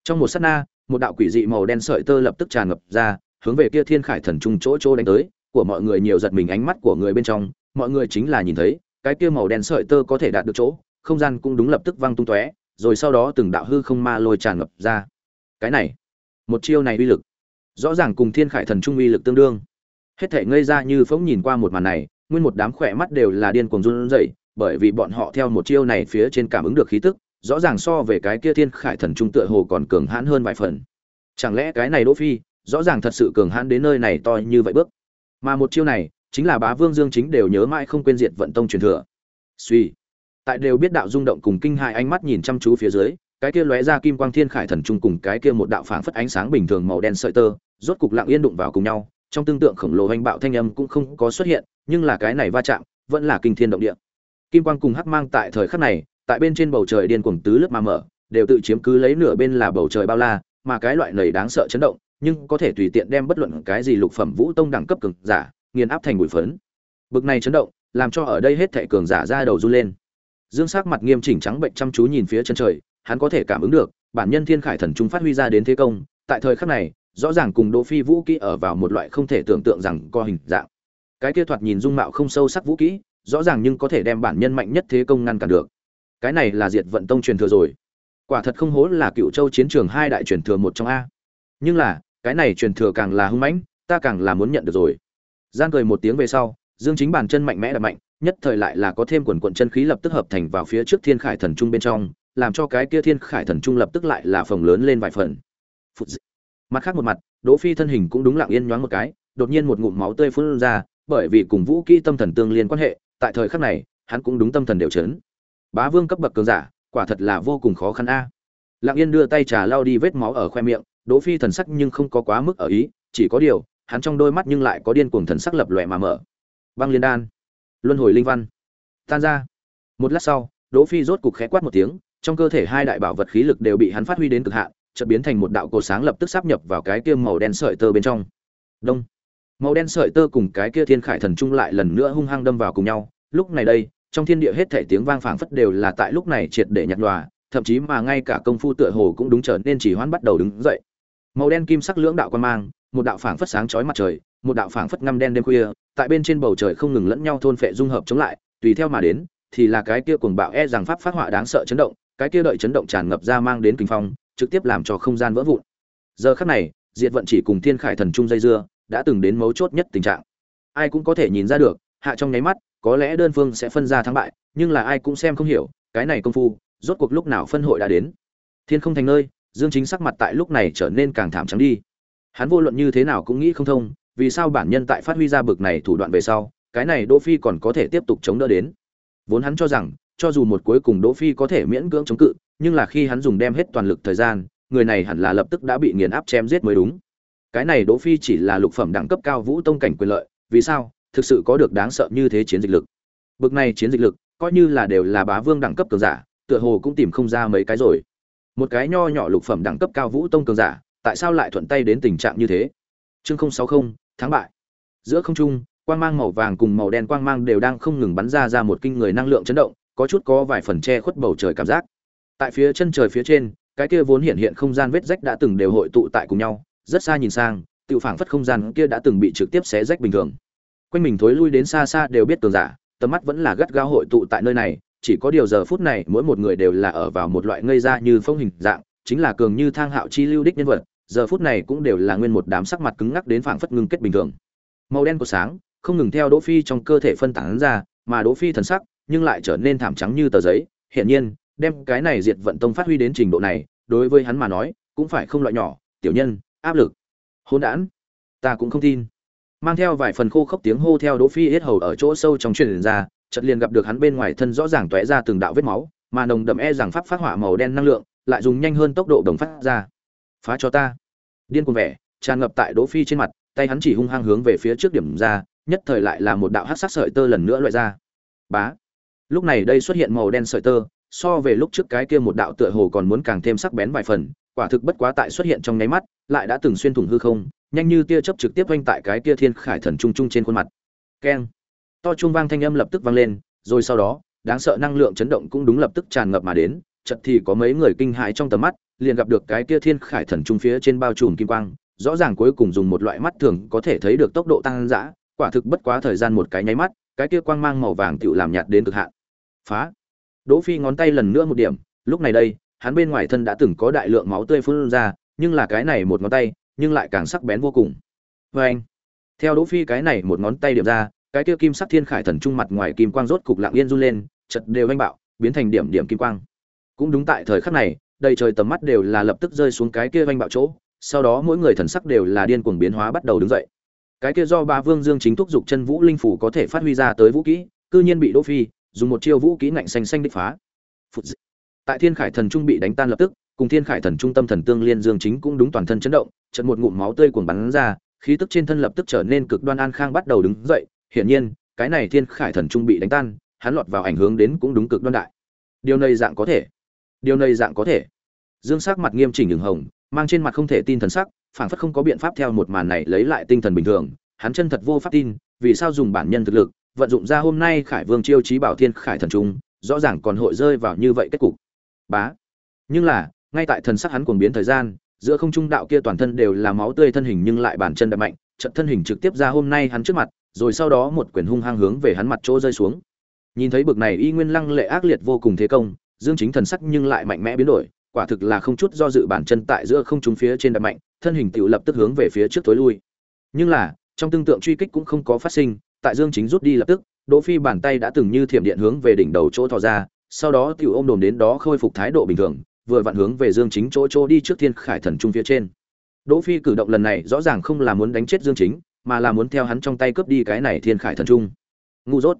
Speaker 1: Trong một sát na, một đạo quỷ dị màu đen sợi tơ lập tức tràn ngập ra, hướng về kia thiên khải thần trung chỗ chỗ đánh tới, của mọi người nhiều giật mình ánh mắt của người bên trong, mọi người chính là nhìn thấy, cái kia màu đen sợi tơ có thể đạt được chỗ không gian cũng đúng lập tức văng tung tóe, rồi sau đó từng đạo hư không ma lôi tràn ngập ra. Cái này, một chiêu này uy lực, rõ ràng cùng thiên khải thần trung uy lực tương đương. Hết thể ngây ra như phóng nhìn qua một màn này, nguyên một đám khỏe mắt đều là điên cuồng run rẩy, bởi vì bọn họ theo một chiêu này phía trên cảm ứng được khí tức, rõ ràng so về cái kia thiên khải thần trung tựa hồ còn cường hãn hơn vài phần. Chẳng lẽ cái này đỗ phi, rõ ràng thật sự cường hãn đến nơi này to như vậy bước? Mà một chiêu này, chính là bá vương dương chính đều nhớ mãi không quên diệt vận tông truyền thừa. Suy tại đều biết đạo rung động cùng kinh hại ánh mắt nhìn chăm chú phía dưới, cái kia lóe ra kim quang thiên khải thần trung cùng cái kia một đạo phảng phất ánh sáng bình thường màu đen sợi tơ, rốt cục lặng yên đụng vào cùng nhau, trong tương tượng khổng lồ hoành bạo thanh âm cũng không có xuất hiện, nhưng là cái này va chạm, vẫn là kinh thiên động địa. Kim quang cùng hắc mang tại thời khắc này, tại bên trên bầu trời điên cuồng tứ lớp mà mở, đều tự chiếm cứ lấy nửa bên là bầu trời bao la, mà cái loại này đáng sợ chấn động, nhưng có thể tùy tiện đem bất luận cái gì lục phẩm vũ tông đẳng cấp cường giả nghiền áp thành bụi phấn. Bực này chấn động, làm cho ở đây hết thệ cường giả ra đầu run lên dương sắc mặt nghiêm chỉnh trắng bệnh chăm chú nhìn phía chân trời, hắn có thể cảm ứng được, bản nhân thiên khải thần trung phát huy ra đến thế công, tại thời khắc này, rõ ràng cùng đỗ phi vũ kỹ ở vào một loại không thể tưởng tượng rằng co hình dạng. Cái kia thoạt nhìn dung mạo không sâu sắc vũ kỹ, rõ ràng nhưng có thể đem bản nhân mạnh nhất thế công ngăn cản được. Cái này là diệt vận tông truyền thừa rồi. Quả thật không hố là cựu châu chiến trường hai đại truyền thừa một trong a. Nhưng là, cái này truyền thừa càng là hung mãnh, ta càng là muốn nhận được rồi. Gian cười một tiếng về sau, dương chính bàn chân mạnh mẽ đập mạnh nhất thời lại là có thêm quần quận chân khí lập tức hợp thành vào phía trước thiên khải thần trung bên trong, làm cho cái kia thiên khải thần trung lập tức lại là phồng lớn lên vài phần. Phụt mặt khác một mặt, đỗ phi thân hình cũng đúng lặng yên nhoáng một cái, đột nhiên một ngụm máu tươi phun ra, bởi vì cùng vũ kỹ tâm thần tương liên quan hệ, tại thời khắc này, hắn cũng đúng tâm thần đều chấn. Bá vương cấp bậc cường giả, quả thật là vô cùng khó khăn a. Lặng yên đưa tay trà lao đi vết máu ở khoe miệng, đỗ phi thần sắc nhưng không có quá mức ở ý, chỉ có điều, hắn trong đôi mắt nhưng lại có điên cuồng thần sắc lập lòe mà mở. Băng liên đan luân hồi linh văn. Tan ra. Một lát sau, đỗ phi rốt cục khẽ quát một tiếng, trong cơ thể hai đại bảo vật khí lực đều bị hắn phát huy đến cực hạn, chợt biến thành một đạo cột sáng lập tức sắp nhập vào cái kia màu đen sợi tơ bên trong. Đông. Màu đen sợi tơ cùng cái kia thiên khải thần trung lại lần nữa hung hăng đâm vào cùng nhau. Lúc này đây, trong thiên địa hết thảy tiếng vang phảng phất đều là tại lúc này triệt để nhạt nhòa, thậm chí mà ngay cả công phu tựa hồ cũng đúng trở nên chỉ hoãn bắt đầu đứng dậy. Màu đen kim sắc lưỡng đạo quan mang, một đạo phảng phất sáng chói mặt trời, một đạo phảng phất ngăm đen đêm khuya tại bên trên bầu trời không ngừng lẫn nhau thôn phệ dung hợp chống lại, tùy theo mà đến, thì là cái kia cuồng bạo e rằng pháp phát họa đáng sợ chấn động, cái kia đợi chấn động tràn ngập ra mang đến kinh phong, trực tiếp làm cho không gian vỡ vụn. Giờ khắc này, diệt vận chỉ cùng thiên khải thần trung dây dưa, đã từng đến mấu chốt nhất tình trạng. Ai cũng có thể nhìn ra được, hạ trong nháy mắt, có lẽ đơn phương sẽ phân ra thắng bại, nhưng là ai cũng xem không hiểu, cái này công phu, rốt cuộc lúc nào phân hội đã đến. Thiên không thành nơi, dương chính sắc mặt tại lúc này trở nên càng thảm trắng đi. Hắn vô luận như thế nào cũng nghĩ không thông vì sao bản nhân tại phát huy ra bực này thủ đoạn về sau, cái này đỗ phi còn có thể tiếp tục chống đỡ đến? Vốn hắn cho rằng, cho dù một cuối cùng đỗ phi có thể miễn cưỡng chống cự, nhưng là khi hắn dùng đem hết toàn lực thời gian, người này hẳn là lập tức đã bị nghiền áp chém giết mới đúng. Cái này đỗ phi chỉ là lục phẩm đẳng cấp cao vũ tông cảnh quyền lợi, vì sao thực sự có được đáng sợ như thế chiến dịch lực? Bực này chiến dịch lực, coi như là đều là bá vương đẳng cấp cường giả, tựa hồ cũng tìm không ra mấy cái rồi. Một cái nho nhỏ lục phẩm đẳng cấp cao vũ tông cường giả, tại sao lại thuận tay đến tình trạng như thế? Chương sáu không, thắng bại. Giữa không trung, quang mang màu vàng cùng màu đen quang mang đều đang không ngừng bắn ra ra một kinh người năng lượng chấn động, có chút có vài phần che khuất bầu trời cảm giác. Tại phía chân trời phía trên, cái kia vốn hiện hiện không gian vết rách đã từng đều hội tụ tại cùng nhau, rất xa nhìn sang tự phảng phất không gian kia đã từng bị trực tiếp xé rách bình thường. Quanh mình thối lui đến xa xa đều biết tường giả, tầm mắt vẫn là gắt gao hội tụ tại nơi này, chỉ có điều giờ phút này mỗi một người đều là ở vào một loại ngây ra như phong hình dạng, chính là cường như thang hạo chi lưu đích nhân vật giờ phút này cũng đều là nguyên một đám sắc mặt cứng ngắc đến phảng phất ngưng kết bình thường. Màu đen của sáng, không ngừng theo đỗ phi trong cơ thể phân tán ra, mà đỗ phi thần sắc nhưng lại trở nên thảm trắng như tờ giấy. Hiển nhiên, đem cái này diệt vận tông phát huy đến trình độ này, đối với hắn mà nói, cũng phải không loại nhỏ. Tiểu nhân, áp lực. Hỗn đản. Ta cũng không tin. Mang theo vài phần khô khốc tiếng hô theo đỗ phi hết hầu ở chỗ sâu trong truyền ra, chợt liền gặp được hắn bên ngoài thân rõ ràng tóe ra từng đạo vết máu, mà nồng đậm e rằng pháp phát hỏa màu đen năng lượng, lại dùng nhanh hơn tốc độ đồng phát ra. Phá cho ta điên cuồng vẻ, tràn ngập tại đỗ phi trên mặt, tay hắn chỉ hung hăng hướng về phía trước điểm ra, nhất thời lại là một đạo hắc sắc sợi tơ lần nữa loại ra. Bá! Lúc này đây xuất hiện màu đen sợi tơ, so về lúc trước cái kia một đạo tựa hồ còn muốn càng thêm sắc bén vài phần, quả thực bất quá tại xuất hiện trong nháy mắt, lại đã từng xuyên thủng hư không, nhanh như tia chớp trực tiếp quanh tại cái kia thiên khải thần trung trung trên khuôn mặt. Keng! To chuông vang thanh âm lập tức vang lên, rồi sau đó, đáng sợ năng lượng chấn động cũng đúng lập tức tràn ngập mà đến, chợt thì có mấy người kinh hãi trong tầm mắt liền gặp được cái kia thiên khải thần trung phía trên bao trùm kim quang, rõ ràng cuối cùng dùng một loại mắt thường có thể thấy được tốc độ tăng dã, quả thực bất quá thời gian một cái nháy mắt, cái kia quang mang màu vàng tựu làm nhạt đến cực hạn. Phá! Đỗ phi ngón tay lần nữa một điểm, lúc này đây, hắn bên ngoài thân đã từng có đại lượng máu tươi phun ra, nhưng là cái này một ngón tay, nhưng lại càng sắc bén vô cùng. Với anh, theo đỗ phi cái này một ngón tay điểm ra, cái kia kim sắc thiên khải thần trung mặt ngoài kim quang rốt cục lặng yên run lên chật đều anh bạo, biến thành điểm điểm kim quang. Cũng đúng tại thời khắc này đầy trời tầm mắt đều là lập tức rơi xuống cái kia vanh bạo chỗ, sau đó mỗi người thần sắc đều là điên cuồng biến hóa bắt đầu đứng dậy. Cái kia do ba vương dương chính thúc giục chân vũ linh phủ có thể phát huy ra tới vũ kỹ, cư nhiên bị đỗ phi dùng một chiêu vũ kỹ ngạnh xanh xanh đích phá. Tại thiên khải thần trung bị đánh tan lập tức, cùng thiên khải thần trung tâm thần tương liên dương chính cũng đúng toàn thân chấn động trận một ngụm máu tươi cuồng bắn ra, khí tức trên thân lập tức trở nên cực đoan an khang bắt đầu đứng dậy. Hiển nhiên, cái này thiên khải thần trung bị đánh tan, hắn lọt vào ảnh hưởng đến cũng đúng cực đoan đại. Điều này dạng có thể điều này dạng có thể. Dương sắc mặt nghiêm chỉnh đường hồng, mang trên mặt không thể tin thần sắc, phảng phất không có biện pháp theo một màn này lấy lại tinh thần bình thường. Hắn chân thật vô pháp tin, vì sao dùng bản nhân thực lực, vận dụng ra hôm nay khải vương chiêu trí bảo thiên khải thần trung rõ ràng còn hội rơi vào như vậy kết cục. Bá. Nhưng là, ngay tại thần sắc hắn cuồng biến thời gian, giữa không trung đạo kia toàn thân đều là máu tươi thân hình nhưng lại bản chân đập mạnh trận thân hình trực tiếp ra hôm nay hắn trước mặt, rồi sau đó một quyền hung hăng hướng về hắn mặt chỗ rơi xuống. Nhìn thấy bực này y nguyên lăng lệ ác liệt vô cùng thế công dương chính thần sắc nhưng lại mạnh mẽ biến đổi, quả thực là không chút do dự bản chân tại giữa không trung phía trên đập mạnh, thân hình tựu lập tức hướng về phía trước tối lui. Nhưng là, trong tương tượng truy kích cũng không có phát sinh, tại dương chính rút đi lập tức, đỗ phi bàn tay đã từng như thiểm điện hướng về đỉnh đầu chỗ thò ra, sau đó tiểu ôm đồm đến đó khôi phục thái độ bình thường, vừa vặn hướng về dương chính chỗ chỗ đi trước thiên khải thần trung phía trên. Đỗ phi cử động lần này rõ ràng không là muốn đánh chết dương chính, mà là muốn theo hắn trong tay cướp đi cái này thiên khải thần trung. Ngu dốt.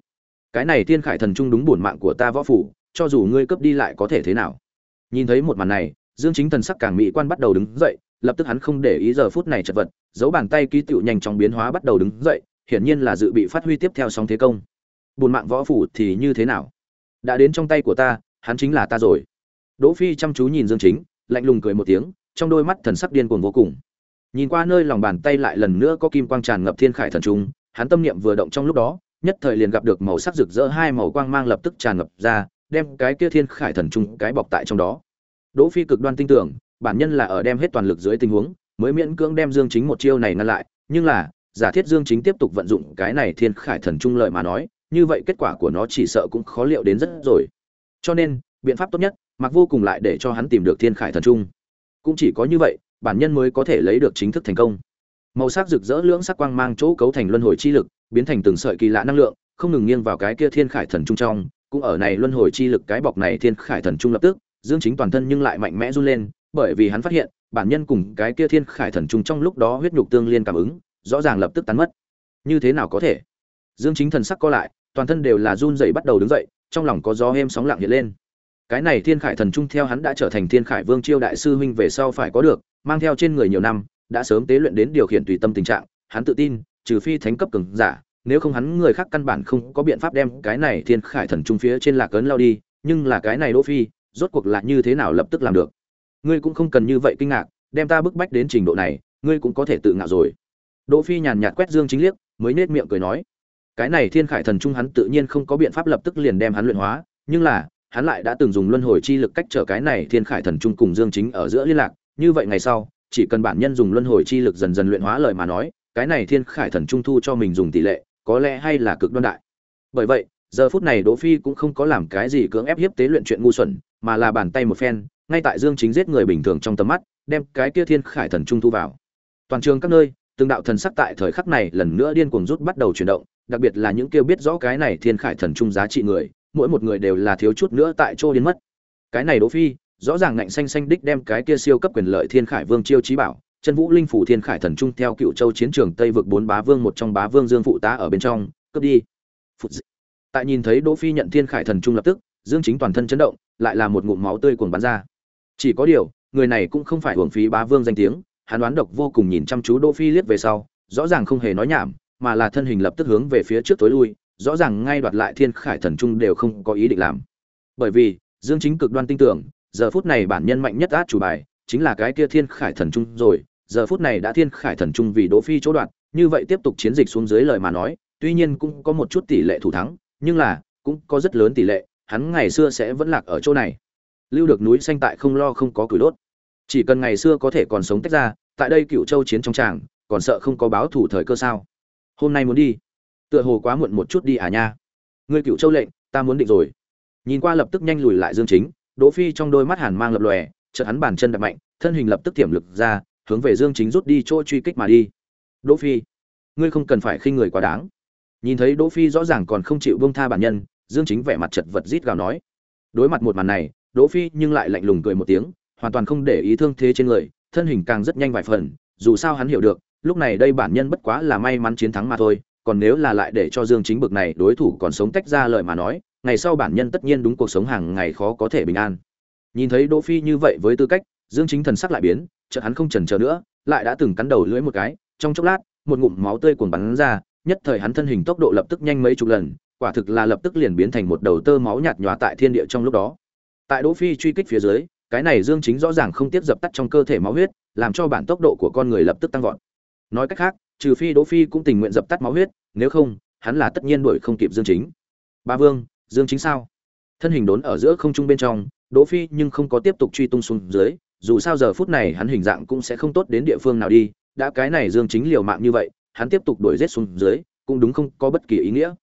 Speaker 1: Cái này thiên khải thần trung đúng bổn mạng của ta võ phủ cho dù ngươi cướp đi lại có thể thế nào. Nhìn thấy một màn này, dương chính thần sắc càng mỹ quan bắt đầu đứng dậy, lập tức hắn không để ý giờ phút này chật vật, giấu bàn tay ký tựu nhanh chóng biến hóa bắt đầu đứng dậy, hiển nhiên là dự bị phát huy tiếp theo sóng thế công. Bùn mạng võ phủ thì như thế nào? Đã đến trong tay của ta, hắn chính là ta rồi. Đỗ phi chăm chú nhìn dương chính, lạnh lùng cười một tiếng, trong đôi mắt thần sắc điên cuồng vô cùng. Nhìn qua nơi lòng bàn tay lại lần nữa có kim quang tràn ngập thiên khải thần trung, hắn tâm niệm vừa động trong lúc đó, nhất thời liền gặp được màu sắc rực rỡ hai màu quang mang lập tức tràn ngập ra đem cái kia thiên khải thần trung cái bọc tại trong đó. Đỗ phi cực đoan tin tưởng, bản nhân là ở đem hết toàn lực dưới tình huống, mới miễn cưỡng đem dương chính một chiêu này ngăn lại, nhưng là, giả thiết dương chính tiếp tục vận dụng cái này thiên khải thần trung lợi mà nói, như vậy kết quả của nó chỉ sợ cũng khó liệu đến rất rồi. Cho nên, biện pháp tốt nhất, mặc vô cùng lại để cho hắn tìm được thiên khải thần trung. Cũng chỉ có như vậy, bản nhân mới có thể lấy được chính thức thành công. Màu sắc rực rỡ lưỡng sắc quang mang chỗ cấu thành luân hồi chi lực, biến thành từng sợi kỳ lạ năng lượng, không ngừng nghiêng vào cái kia thiên khải thần trung trong cũng ở này luân hồi chi lực cái bọc này thiên khải thần trung lập tức, dương chính toàn thân nhưng lại mạnh mẽ run lên, bởi vì hắn phát hiện, bản nhân cùng cái kia thiên khải thần trung trong lúc đó huyết nhục tương liên cảm ứng, rõ ràng lập tức tán mất. Như thế nào có thể? Dương chính thần sắc co lại, toàn thân đều là run rẩy bắt đầu đứng dậy, trong lòng có gió êm sóng lặng hiện lên. Cái này thiên khải thần trung theo hắn đã trở thành thiên khải vương chiêu đại sư huynh về sau phải có được, mang theo trên người nhiều năm, đã sớm tế luyện đến điều khiển tùy tâm tình trạng, hắn tự tin, trừ phi thánh cấp cường giả nếu không hắn người khác căn bản không có biện pháp đem cái này thiên khải thần trung phía trên lạc ấn lao đi, nhưng là cái này đỗ phi, rốt cuộc là như thế nào lập tức làm được? Ngươi cũng không cần như vậy kinh ngạc, đem ta bức bách đến trình độ này, ngươi cũng có thể tự ngạo rồi. Đỗ phi nhàn nhạt quét dương chính liếc, mới nết miệng cười nói. Cái này thiên khải thần trung hắn tự nhiên không có biện pháp lập tức liền đem hắn luyện hóa, nhưng là, hắn lại đã từng dùng luân hồi chi lực cách trở cái này thiên khải thần trung cùng dương chính ở giữa liên lạc, như vậy ngày sau, chỉ cần bản nhân dùng luân hồi chi lực dần dần luyện hóa lời mà nói, cái này thiên khải thần trung thu cho mình dùng tỷ lệ có lẽ hay là cực đoan đại. Bởi vậy, giờ phút này đỗ phi cũng không có làm cái gì cưỡng ép hiếp tế luyện chuyện ngu xuẩn, mà là bàn tay một phen, ngay tại dương chính giết người bình thường trong tầm mắt, đem cái kia thiên khải thần trung thu vào. Toàn trường các nơi, từng đạo thần sắc tại thời khắc này lần nữa điên cuồng rút bắt đầu chuyển động, đặc biệt là những kêu biết rõ cái này thiên khải thần trung giá trị người, mỗi một người đều là thiếu chút nữa tại chỗ đến mất. Cái này đỗ phi, rõ ràng ngạnh xanh xanh đích đem cái kia siêu cấp quyền lợi thiên khải vương chiêu trí bảo chân vũ linh phủ thiên khải thần trung theo cựu châu chiến trường tây vực bốn bá vương một trong bá vương dương phụ tá ở bên trong, cướp đi. Phụt dị. tại nhìn thấy đỗ phi nhận thiên khải thần trung lập tức, dương chính toàn thân chấn động, lại là một ngụm máu tươi cuồng bắn ra. Chỉ có điều, người này cũng không phải hưởng phí bá vương danh tiếng, hắn đoán độc vô cùng nhìn chăm chú đỗ phi liếc về sau, rõ ràng không hề nói nhảm, mà là thân hình lập tức hướng về phía trước tối lui, rõ ràng ngay đoạt lại thiên khải thần trung đều không có ý định làm. Bởi vì, dương chính cực đoan tin tưởng, giờ phút này bản nhân mạnh nhất át chủ bài, chính là cái kia thiên khải thần trung rồi giờ phút này đã thiên khải thần trung vì đỗ phi chỗ đoạn như vậy tiếp tục chiến dịch xuống dưới lời mà nói, tuy nhiên cũng có một chút tỷ lệ thủ thắng, nhưng là, cũng có rất lớn tỷ lệ, hắn ngày xưa sẽ vẫn lạc ở chỗ này. Lưu được núi xanh tại không lo không có củi đốt. Chỉ cần ngày xưa có thể còn sống tách ra, tại đây cựu châu chiến trong tràng, còn sợ không có báo thủ thời cơ sao? Hôm nay muốn đi. Tựa hồ quá muộn một chút đi à nha. Ngươi cựu châu lệnh, ta muốn định rồi. Nhìn qua lập tức nhanh lùi lại dương chính, đỗ phi trong đôi mắt hàn mang lập lòe, chợt hắn bàn chân đập mạnh, thân hình lập tức tiềm lực ra hướng về dương chính rút đi chỗ truy kích mà đi. Đỗ phi ngươi không cần phải khinh người quá đáng. Nhìn thấy đỗ phi rõ ràng còn không chịu buông tha bản nhân dương chính vẻ mặt chật vật rít gào nói. Đối mặt một màn này đỗ phi nhưng lại lạnh lùng cười một tiếng hoàn toàn không để ý thương thế trên người thân hình càng rất nhanh vài phần dù sao hắn hiểu được lúc này đây bản nhân bất quá là may mắn chiến thắng mà thôi còn nếu là lại để cho Dương Chính bực này đối thủ còn sống tách ra lời mà nói, ngày sau bản nhân tất nhiên đúng cuộc sống hàng ngày khó có thể bình an. Nhìn thấy Đỗ Phi như vậy với tư cách, Dương Chính thần sắc lại biến, chợt hắn không chần chờ nữa, lại đã từng cắn đầu lưỡi một cái, trong chốc lát, một ngụm máu tươi cuồn bắn ra, nhất thời hắn thân hình tốc độ lập tức nhanh mấy chục lần, quả thực là lập tức liền biến thành một đầu tơ máu nhạt nhòa tại thiên địa trong lúc đó. Tại Đỗ Phi truy kích phía dưới, cái này Dương Chính rõ ràng không tiếp dập tắt trong cơ thể máu huyết, làm cho bản tốc độ của con người lập tức tăng vọt. Nói cách khác, trừ phi Đỗ Phi cũng tình nguyện dập tắt máu huyết, nếu không, hắn là tất nhiên đuổi không kịp Dương Chính. Ba Vương, Dương Chính sao? Thân hình đốn ở giữa không trung bên trong, Đỗ Phi nhưng không có tiếp tục truy tung xuống dưới, dù sao giờ phút này hắn hình dạng cũng sẽ không tốt đến địa phương nào đi, đã cái này Dương Chính liều mạng như vậy, hắn tiếp tục đuổi giết xuống dưới, cũng đúng không có bất kỳ ý nghĩa.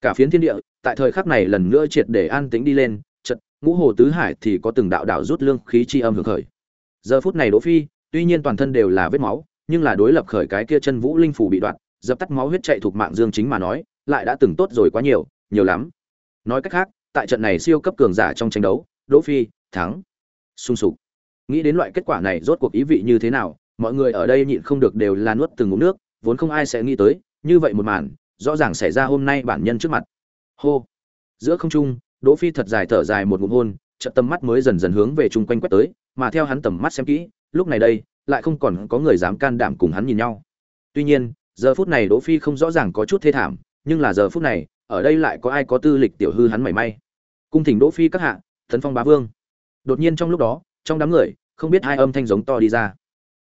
Speaker 1: Cả phiến thiên địa, tại thời khắc này lần nữa triệt để an tĩnh đi lên, chợt, ngũ hồ tứ hải thì có từng đạo đạo rút lương khí chi âm hưởng khởi. Giờ phút này Đỗ Phi, tuy nhiên toàn thân đều là vết máu, nhưng là đối lập khởi cái kia chân vũ linh phủ bị đoạn, dập tắt máu huyết chạy thuộc mạng dương chính mà nói, lại đã từng tốt rồi quá nhiều, nhiều lắm. Nói cách khác, tại trận này siêu cấp cường giả trong tranh đấu đỗ phi thắng sung sục nghĩ đến loại kết quả này rốt cuộc ý vị như thế nào, mọi người ở đây nhịn không được đều là nuốt từng ngụm nước, vốn không ai sẽ nghĩ tới, như vậy một màn, rõ ràng xảy ra hôm nay bản nhân trước mặt. Hô. Giữa không trung, đỗ phi thật dài thở dài một ngụm hôn, chợt tầm mắt mới dần dần hướng về chung quanh quét tới, mà theo hắn tầm mắt xem kỹ, lúc này đây, lại không còn có người dám can đảm cùng hắn nhìn nhau. Tuy nhiên, giờ phút này đỗ phi không rõ ràng có chút thê thảm, nhưng là giờ phút này, ở đây lại có ai có tư lịch tiểu hư hắn mảy may. Cung thỉnh đỗ phi các hạ, tấn phong bá vương. Đột nhiên trong lúc đó trong đám người, không biết hai âm thanh giống to đi ra.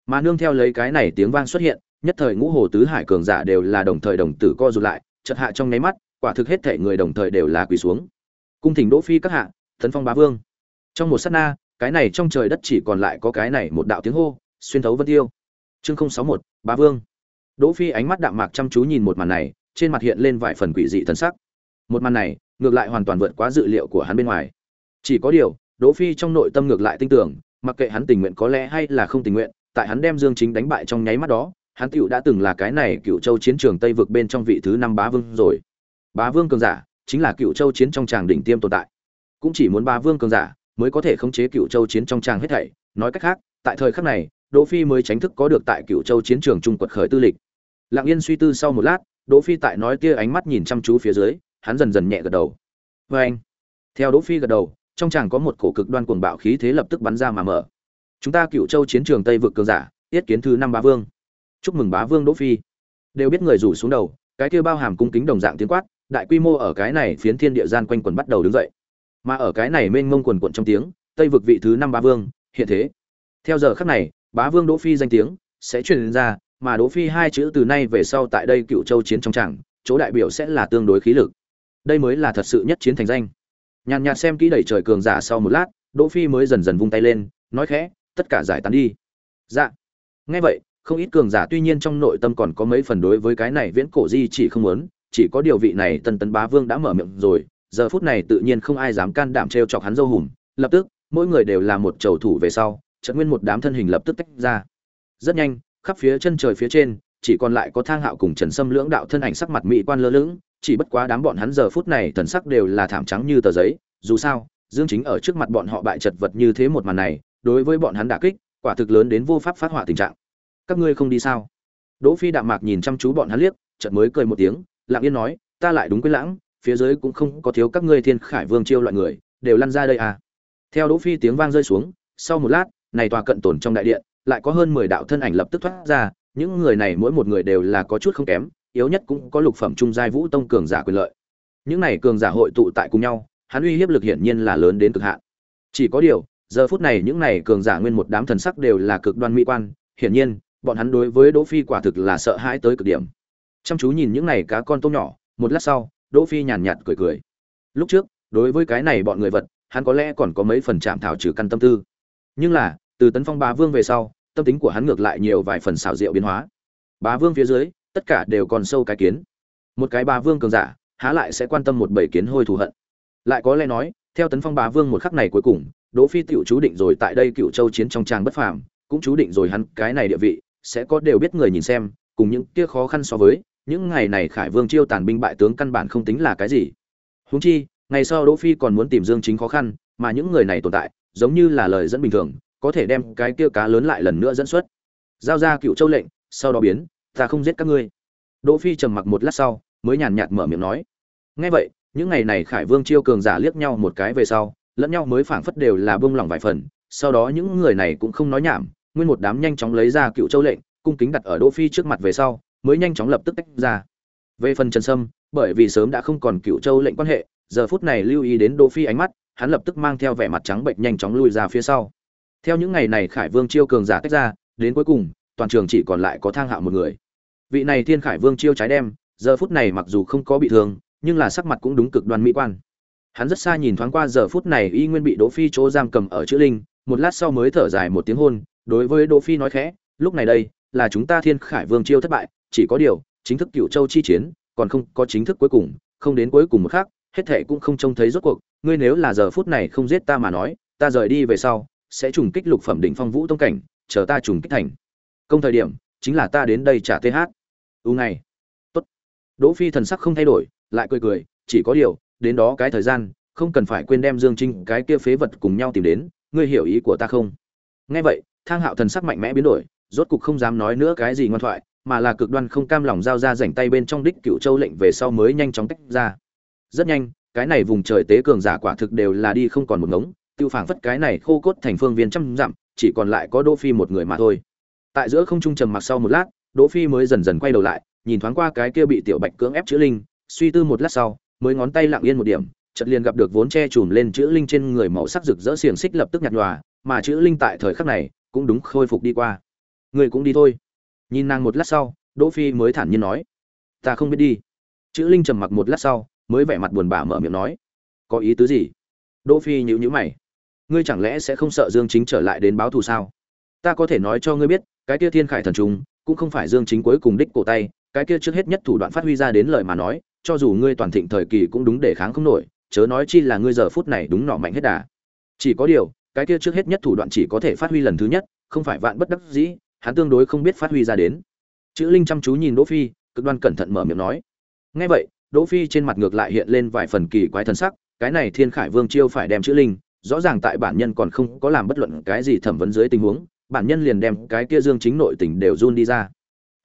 Speaker 1: Mà nương theo lấy cái này tiếng vang xuất hiện, nhất thời ngũ hồ tứ hải cường giả đều là đồng thời đồng tử co rụt lại, chợt hạ trong nháy mắt, quả thực hết thể người đồng thời đều là quỳ xuống. Cung thỉnh đỗ phi các hạ, tấn phong bá vương. Trong một sát na, cái này trong trời đất chỉ còn lại có cái này một đạo tiếng hô, xuyên thấu vân tiêu. Chương không sáu một, bá vương. Đỗ phi ánh mắt đạm mạc chăm chú nhìn một màn này, trên mặt hiện lên vài phần quỷ dị thần sắc. Một màn này, ngược lại hoàn toàn vượt quá dự liệu của hắn bên ngoài. Chỉ có điều đỗ phi trong nội tâm ngược lại tin tưởng, mặc kệ hắn tình nguyện có lẽ hay là không tình nguyện, tại hắn đem dương chính đánh bại trong nháy mắt đó, hắn tiểu đã từng là cái này cựu châu chiến trường tây vực bên trong vị thứ năm bá vương rồi. Bá vương cường giả chính là cựu châu chiến trong tràng đỉnh tiêm tồn tại. Cũng chỉ muốn bá vương cường giả mới có thể khống chế cựu châu chiến trong tràng hết thảy. Nói cách khác, tại thời khắc này, đỗ phi mới chính thức có được tại cựu châu chiến trường trung quật khởi tư lịch. Lặng yên suy tư sau một lát, đỗ phi tại nói kia ánh mắt nhìn chăm chú phía dưới, hắn dần dần nhẹ gật đầu. Và anh theo đỗ phi gật đầu trong tràng có một cổ cực đoan cuồng bạo khí thế lập tức bắn ra mà mở. Chúng ta cựu châu chiến trường tây vực cường giả, tiết kiến thứ năm bá vương. Chúc mừng bá vương đỗ phi. Đều biết người rủ xuống đầu, cái kia bao hàm cung kính đồng dạng tiếng quát, đại quy mô ở cái này phiến thiên địa gian quanh quần bắt đầu đứng dậy. Mà ở cái này mênh mông quần quận trong tiếng, tây vực vị thứ năm bá vương, hiện thế. Theo giờ khắc này, bá vương đỗ phi danh tiếng sẽ truyền ra, mà đỗ phi hai chữ từ nay về sau tại đây cựu châu chiến trong tràng chỗ đại biểu sẽ là tương đối khí lực. Đây mới là thật sự nhất chiến thành danh nhàn nhạt xem kỹ đẩy trời cường giả sau một lát, đỗ phi mới dần dần vung tay lên, nói khẽ, tất cả giải tán đi. Dạ. Nghe vậy, không ít cường giả tuy nhiên trong nội tâm còn có mấy phần đối với cái này viễn cổ di chỉ không muốn, chỉ có điều vị này tân tấn bá vương đã mở miệng rồi, giờ phút này tự nhiên không ai dám can đảm trêu chọc hắn dâu hùm, lập tức, mỗi người đều là một chầu thủ về sau trận nguyên một đám thân hình lập tức tách ra. Rất nhanh, khắp phía chân trời phía trên, chỉ còn lại có thang hạo cùng trần sâm lưỡng đạo thân ảnh sắc mặt mỹ quan lơ lửng chỉ bất quá đám bọn hắn giờ phút này thần sắc đều là thảm trắng như tờ giấy, dù sao, dương chính ở trước mặt bọn họ bại chật vật như thế một màn này, đối với bọn hắn đả kích, quả thực lớn đến vô pháp phát hỏa tình trạng. Các ngươi không đi sao? Đỗ phi đạm mạc nhìn chăm chú bọn hắn liếc, chợt mới cười một tiếng, lặng yên nói, ta lại đúng quên lãng, phía dưới cũng không có thiếu các ngươi thiên khải vương chiêu loại người, đều lăn ra đây à. Theo đỗ phi tiếng vang rơi xuống, sau một lát, này tòa cận tổn trong đại điện, lại có hơn 10 đạo thân ảnh lập tức thoát ra, những người này mỗi một người đều là có chút không kém yếu nhất cũng có lục phẩm trung giai vũ tông cường giả quyền lợi. Những này cường giả hội tụ tại cùng nhau, hắn uy hiếp lực hiển nhiên là lớn đến cực hạn. Chỉ có điều, giờ phút này những này cường giả nguyên một đám thần sắc đều là cực đoan mỹ quan, hiển nhiên, bọn hắn đối với đỗ phi quả thực là sợ hãi tới cực điểm. Chăm chú nhìn những này cá con tôm nhỏ, một lát sau, đỗ phi nhàn nhạt cười cười. Lúc trước, đối với cái này bọn người vật, hắn có lẽ còn có mấy phần chạm thảo trừ căn tâm tư. Nhưng là, từ tấn phong bá vương về sau, tâm tính của hắn ngược lại nhiều vài phần xảo diệu biến hóa. Bá vương phía dưới tất cả đều còn sâu cái kiến. Một cái bà vương cường giả, há lại sẽ quan tâm một bầy kiến hôi thù hận. Lại có lẽ nói, theo tấn phong bà vương một khắc này cuối cùng, đỗ phi tiểu chú định rồi tại đây cựu châu chiến trong trang bất phàm, cũng chú định rồi hắn cái này địa vị, sẽ có đều biết người nhìn xem, cùng những kia khó khăn so với, những ngày này khải vương chiêu tàn binh bại tướng căn bản không tính là cái gì. Huống chi, ngày sau đỗ phi còn muốn tìm dương chính khó khăn, mà những người này tồn tại, giống như là lời dẫn bình thường, có thể đem cái kia cá lớn lại lần nữa dẫn xuất. Giao ra cựu châu lệnh, sau đó biến ta không giết các ngươi. Đỗ phi trầm mặc một lát sau, mới nhàn nhạt mở miệng nói. Nghe vậy, những ngày này khải vương chiêu cường giả liếc nhau một cái về sau, lẫn nhau mới phảng phất đều là buông lòng vài phần, sau đó những người này cũng không nói nhảm, nguyên một đám nhanh chóng lấy ra cựu châu lệnh, cung kính đặt ở đỗ phi trước mặt về sau, mới nhanh chóng lập tức tách ra. Về phần trần sâm, bởi vì sớm đã không còn cựu châu lệnh quan hệ, giờ phút này lưu ý đến đỗ phi ánh mắt, hắn lập tức mang theo vẻ mặt trắng bệnh nhanh chóng lui ra phía sau. Theo những ngày này khải vương chiêu cường giả tách ra, đến cuối cùng toàn trường chỉ còn lại có thang hạo một người. Vị này thiên khải vương chiêu trái đem, giờ phút này mặc dù không có bị thương, nhưng là sắc mặt cũng đúng cực đoan mỹ quan. Hắn rất xa nhìn thoáng qua giờ phút này y nguyên bị đỗ phi chỗ giam cầm ở chữ linh, một lát sau mới thở dài một tiếng hôn, đối với đỗ phi nói khẽ, lúc này đây, là chúng ta thiên khải vương chiêu thất bại, chỉ có điều, chính thức cựu châu chi chiến, còn không có chính thức cuối cùng, không đến cuối cùng một khác hết thệ cũng không trông thấy rốt cuộc, ngươi nếu là giờ phút này không giết ta mà nói, ta rời đi về sau, sẽ trùng kích lục phẩm đỉnh phong vũ tông cảnh, chờ ta trùng kích thành công thời điểm, chính là ta đến đây trả th u này tốt. Đỗ phi thần sắc không thay đổi, lại cười cười, chỉ có điều, đến đó cái thời gian, không cần phải quên đem dương Trinh, cái kia phế vật cùng nhau tìm đến, ngươi hiểu ý của ta không? Nghe vậy, thang hạo thần sắc mạnh mẽ biến đổi, rốt cục không dám nói nữa cái gì ngoan thoại, mà là cực đoan không cam lòng giao ra rảnh tay bên trong đích cựu châu lệnh về sau mới nhanh chóng tách ra. Rất nhanh, cái này vùng trời tế cường giả quả thực đều là đi không còn một ngống, tiêu phảng phất cái này khô cốt thành phương viên trăm dặm, chỉ còn lại có đỗ phi một người mà thôi tại giữa không trung trầm mặc sau một lát, đỗ phi mới dần dần quay đầu lại, nhìn thoáng qua cái kia bị tiểu bạch cưỡng ép chữ linh, suy tư một lát sau, mới ngón tay lặng yên một điểm, chợt liền gặp được vốn che chùm lên chữ linh trên người màu sắc rực rỡ xiềng xích lập tức nhạt nhòa, mà chữ linh tại thời khắc này cũng đúng khôi phục đi qua. Người cũng đi thôi. Nhìn nàng một lát sau, đỗ phi mới thản nhiên nói, ta không biết đi. Chữ linh trầm mặc một lát sau, mới vẻ mặt buồn bã mở miệng nói, có ý tứ gì? Đỗ phi nhíu nhíu mày, ngươi chẳng lẽ sẽ không sợ dương chính trở lại đến báo thù sao? Ta có thể nói cho ngươi biết cái kia thiên khải thần trùng, cũng không phải dương chính cuối cùng đích cổ tay, cái kia trước hết nhất thủ đoạn phát huy ra đến lời mà nói, cho dù ngươi toàn thịnh thời kỳ cũng đúng để kháng không nổi, chớ nói chi là ngươi giờ phút này đúng nọ mạnh hết đà. Chỉ có điều, cái kia trước hết nhất thủ đoạn chỉ có thể phát huy lần thứ nhất, không phải vạn bất đắc dĩ, hắn tương đối không biết phát huy ra đến. Chữ linh chăm chú nhìn đỗ phi, cực đoan cẩn thận mở miệng nói. Nghe vậy, đỗ phi trên mặt ngược lại hiện lên vài phần kỳ quái thần sắc, cái này thiên khải vương chiêu phải đem chữ linh, rõ ràng tại bản nhân còn không có làm bất luận cái gì thẩm vấn dưới tình huống bản nhân liền đem cái kia dương chính nội tình đều run đi ra.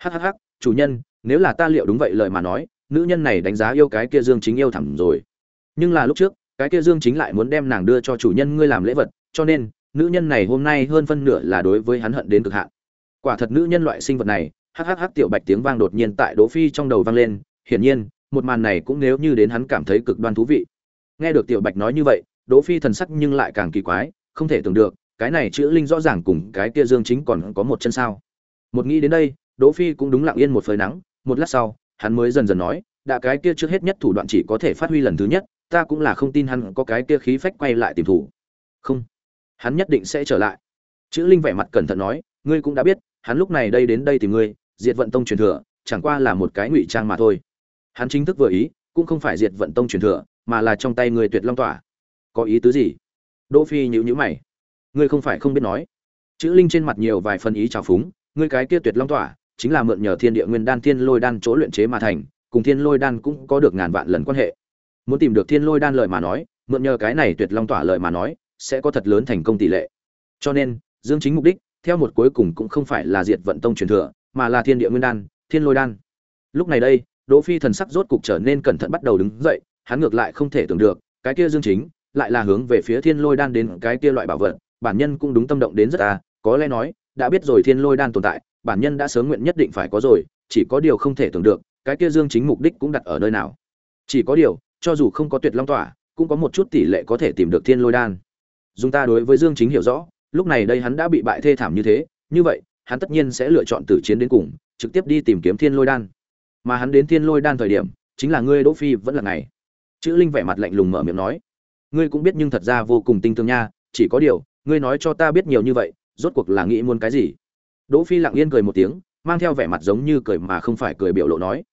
Speaker 1: Hhh chủ nhân, nếu là ta liệu đúng vậy lời mà nói, nữ nhân này đánh giá yêu cái kia dương chính yêu thẳm rồi. Nhưng là lúc trước, cái kia dương chính lại muốn đem nàng đưa cho chủ nhân ngươi làm lễ vật, cho nên, nữ nhân này hôm nay hơn phân nửa là đối với hắn hận đến cực hạn. Quả thật nữ nhân loại sinh vật này hhh tiểu bạch tiếng vang đột nhiên tại đỗ phi trong đầu vang lên, hiển nhiên, một màn này cũng nếu như đến hắn cảm thấy cực đoan thú vị. Nghe được tiểu bạch nói như vậy, đỗ phi thần sắc nhưng lại càng kỳ quái, không thể tưởng được cái này chữ linh rõ ràng cùng cái kia dương chính còn có một chân sao. Một nghĩ đến đây, đỗ phi cũng đúng lặng yên một phơi nắng, một lát sau, hắn mới dần dần nói, đã cái kia trước hết nhất thủ đoạn chỉ có thể phát huy lần thứ nhất, ta cũng là không tin hắn có cái kia khí phách quay lại tìm thủ. Không. Hắn nhất định sẽ trở lại. Chữ linh vẻ mặt cẩn thận nói, ngươi cũng đã biết, hắn lúc này đây đến đây tìm ngươi, diệt vận tông truyền thừa, chẳng qua là một cái ngụy trang mà thôi. Hắn chính thức vừa ý, cũng không phải diệt vận tông truyền thừa, mà là trong tay người tuyệt long tỏa. Có ý tứ gì? Đỗ phi nhíu nhíu mày ngươi không phải không biết nói. Chữ linh trên mặt nhiều vài phần ý trào phúng, ngươi cái kia tuyệt long tỏa, chính là mượn nhờ thiên địa nguyên đan thiên lôi đan chỗ luyện chế mà thành, cùng thiên lôi đan cũng có được ngàn vạn lần quan hệ. Muốn tìm được thiên lôi đan lợi mà nói, mượn nhờ cái này tuyệt long tỏa lợi mà nói, sẽ có thật lớn thành công tỷ lệ. Cho nên, dương chính mục đích, theo một cuối cùng cũng không phải là diệt vận tông truyền thừa, mà là thiên địa nguyên đan, thiên lôi đan. Lúc này đây, đỗ phi thần sắc rốt cục trở nên cẩn thận bắt đầu đứng dậy, hắn ngược lại không thể tưởng được, cái kia dương chính, lại là hướng về phía thiên lôi đan đến cái kia loại bảo vật bản nhân cũng đúng tâm động đến rất à có lẽ nói, đã biết rồi thiên lôi đan tồn tại, bản nhân đã sớm nguyện nhất định phải có rồi, chỉ có điều không thể tưởng được, cái kia dương chính mục đích cũng đặt ở nơi nào. Chỉ có điều, cho dù không có tuyệt long tỏa, cũng có một chút tỷ lệ có thể tìm được thiên lôi đan. Dùng ta đối với dương chính hiểu rõ, lúc này đây hắn đã bị bại thê thảm như thế, như vậy, hắn tất nhiên sẽ lựa chọn tử chiến đến cùng, trực tiếp đi tìm kiếm thiên lôi đan. Mà hắn đến thiên lôi đan thời điểm, chính là ngươi đỗ phi vẫn là ngày. Chữ linh vẻ mặt lạnh lùng mở miệng nói. Ngươi cũng biết nhưng thật ra vô cùng tinh tường nha, chỉ có điều ngươi nói cho ta biết nhiều như vậy, rốt cuộc là nghĩ muốn cái gì? Đỗ phi lặng yên cười một tiếng, mang theo vẻ mặt giống như cười mà không phải cười biểu lộ nói.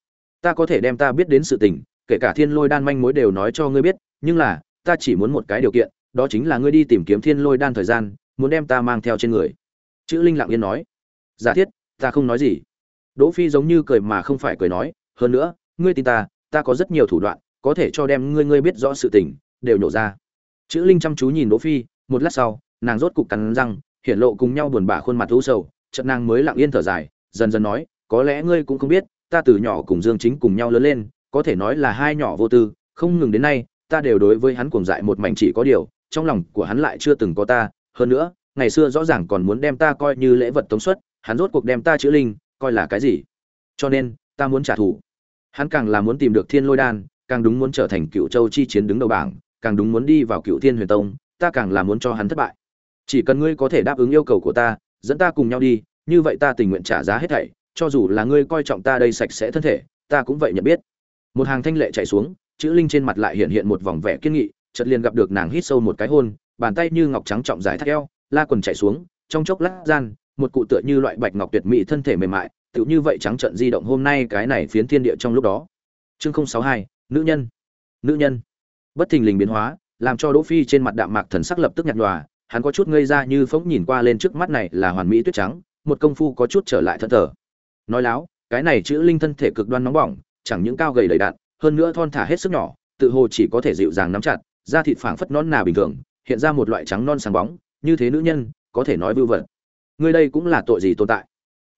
Speaker 1: Ta có thể đem ta biết đến sự tình, kể cả thiên lôi đan manh mối đều nói cho ngươi biết, nhưng là, ta chỉ muốn một cái điều kiện, đó chính là ngươi đi tìm kiếm thiên lôi đan thời gian, muốn đem ta mang theo trên người. Chữ linh lặng yên nói. Giả thiết, ta không nói gì. Đỗ phi giống như cười mà không phải cười nói, hơn nữa, ngươi tin ta ta có rất nhiều thủ đoạn, có thể cho đem ngươi ngươi biết rõ sự tình, đều nổ ra. Chữ linh chăm chú nhìn đỗ phi, một lát sau nàng rốt cục cắn răng, hiển lộ cùng nhau buồn bã khuôn mặt u sầu, chợt nàng mới lặng yên thở dài, dần dần nói, có lẽ ngươi cũng không biết, ta từ nhỏ cùng dương chính cùng nhau lớn lên, có thể nói là hai nhỏ vô tư, không ngừng đến nay, ta đều đối với hắn cuồng dại một mảnh chỉ có điều, trong lòng của hắn lại chưa từng có ta. Hơn nữa, ngày xưa rõ ràng còn muốn đem ta coi như lễ vật tống suất hắn rốt cuộc đem ta chữ linh, coi là cái gì? Cho nên, ta muốn trả thù. Hắn càng là muốn tìm được thiên lôi đan, càng đúng muốn trở thành cựu châu chi chiến đứng đầu bảng, càng đúng muốn đi vào cựu thiên huyền tông, ta càng là muốn cho hắn thất bại chỉ cần ngươi có thể đáp ứng yêu cầu của ta, dẫn ta cùng nhau đi, như vậy ta tình nguyện trả giá hết thảy, cho dù là ngươi coi trọng ta đây sạch sẽ thân thể, ta cũng vậy nhận biết. Một hàng thanh lệ chạy xuống, chữ linh trên mặt lại hiện hiện một vòng vẻ kiên nghị, chợt liền gặp được nàng hít sâu một cái hôn, bàn tay như ngọc trắng trọng dài thắt eo, la quần chạy xuống, trong chốc lát gian, một cụ tựa như loại bạch ngọc tuyệt mỹ thân thể mềm mại, tựu như vậy trắng trận di động hôm nay cái này phiến thiên địa trong lúc đó. Chương sáu hai, nữ nhân. Nữ nhân. Bất thình lình biến hóa, làm cho đỗ phi trên mặt đạm mạc thần sắc lập tức nhạt nhòa hắn có chút ngây ra như phóng nhìn qua lên trước mắt này là hoàn mỹ tuyết trắng, một công phu có chút trở lại thân thở nói láo, cái này chữ linh thân thể cực đoan nóng bỏng, chẳng những cao gầy đầy đạn hơn nữa thon thả hết sức nhỏ, tự hồ chỉ có thể dịu dàng nắm chặt, da thịt phảng phất non nà bình thường, hiện ra một loại trắng non sáng bóng, như thế nữ nhân, có thể nói vưu vật. Người đây cũng là tội gì tồn tại?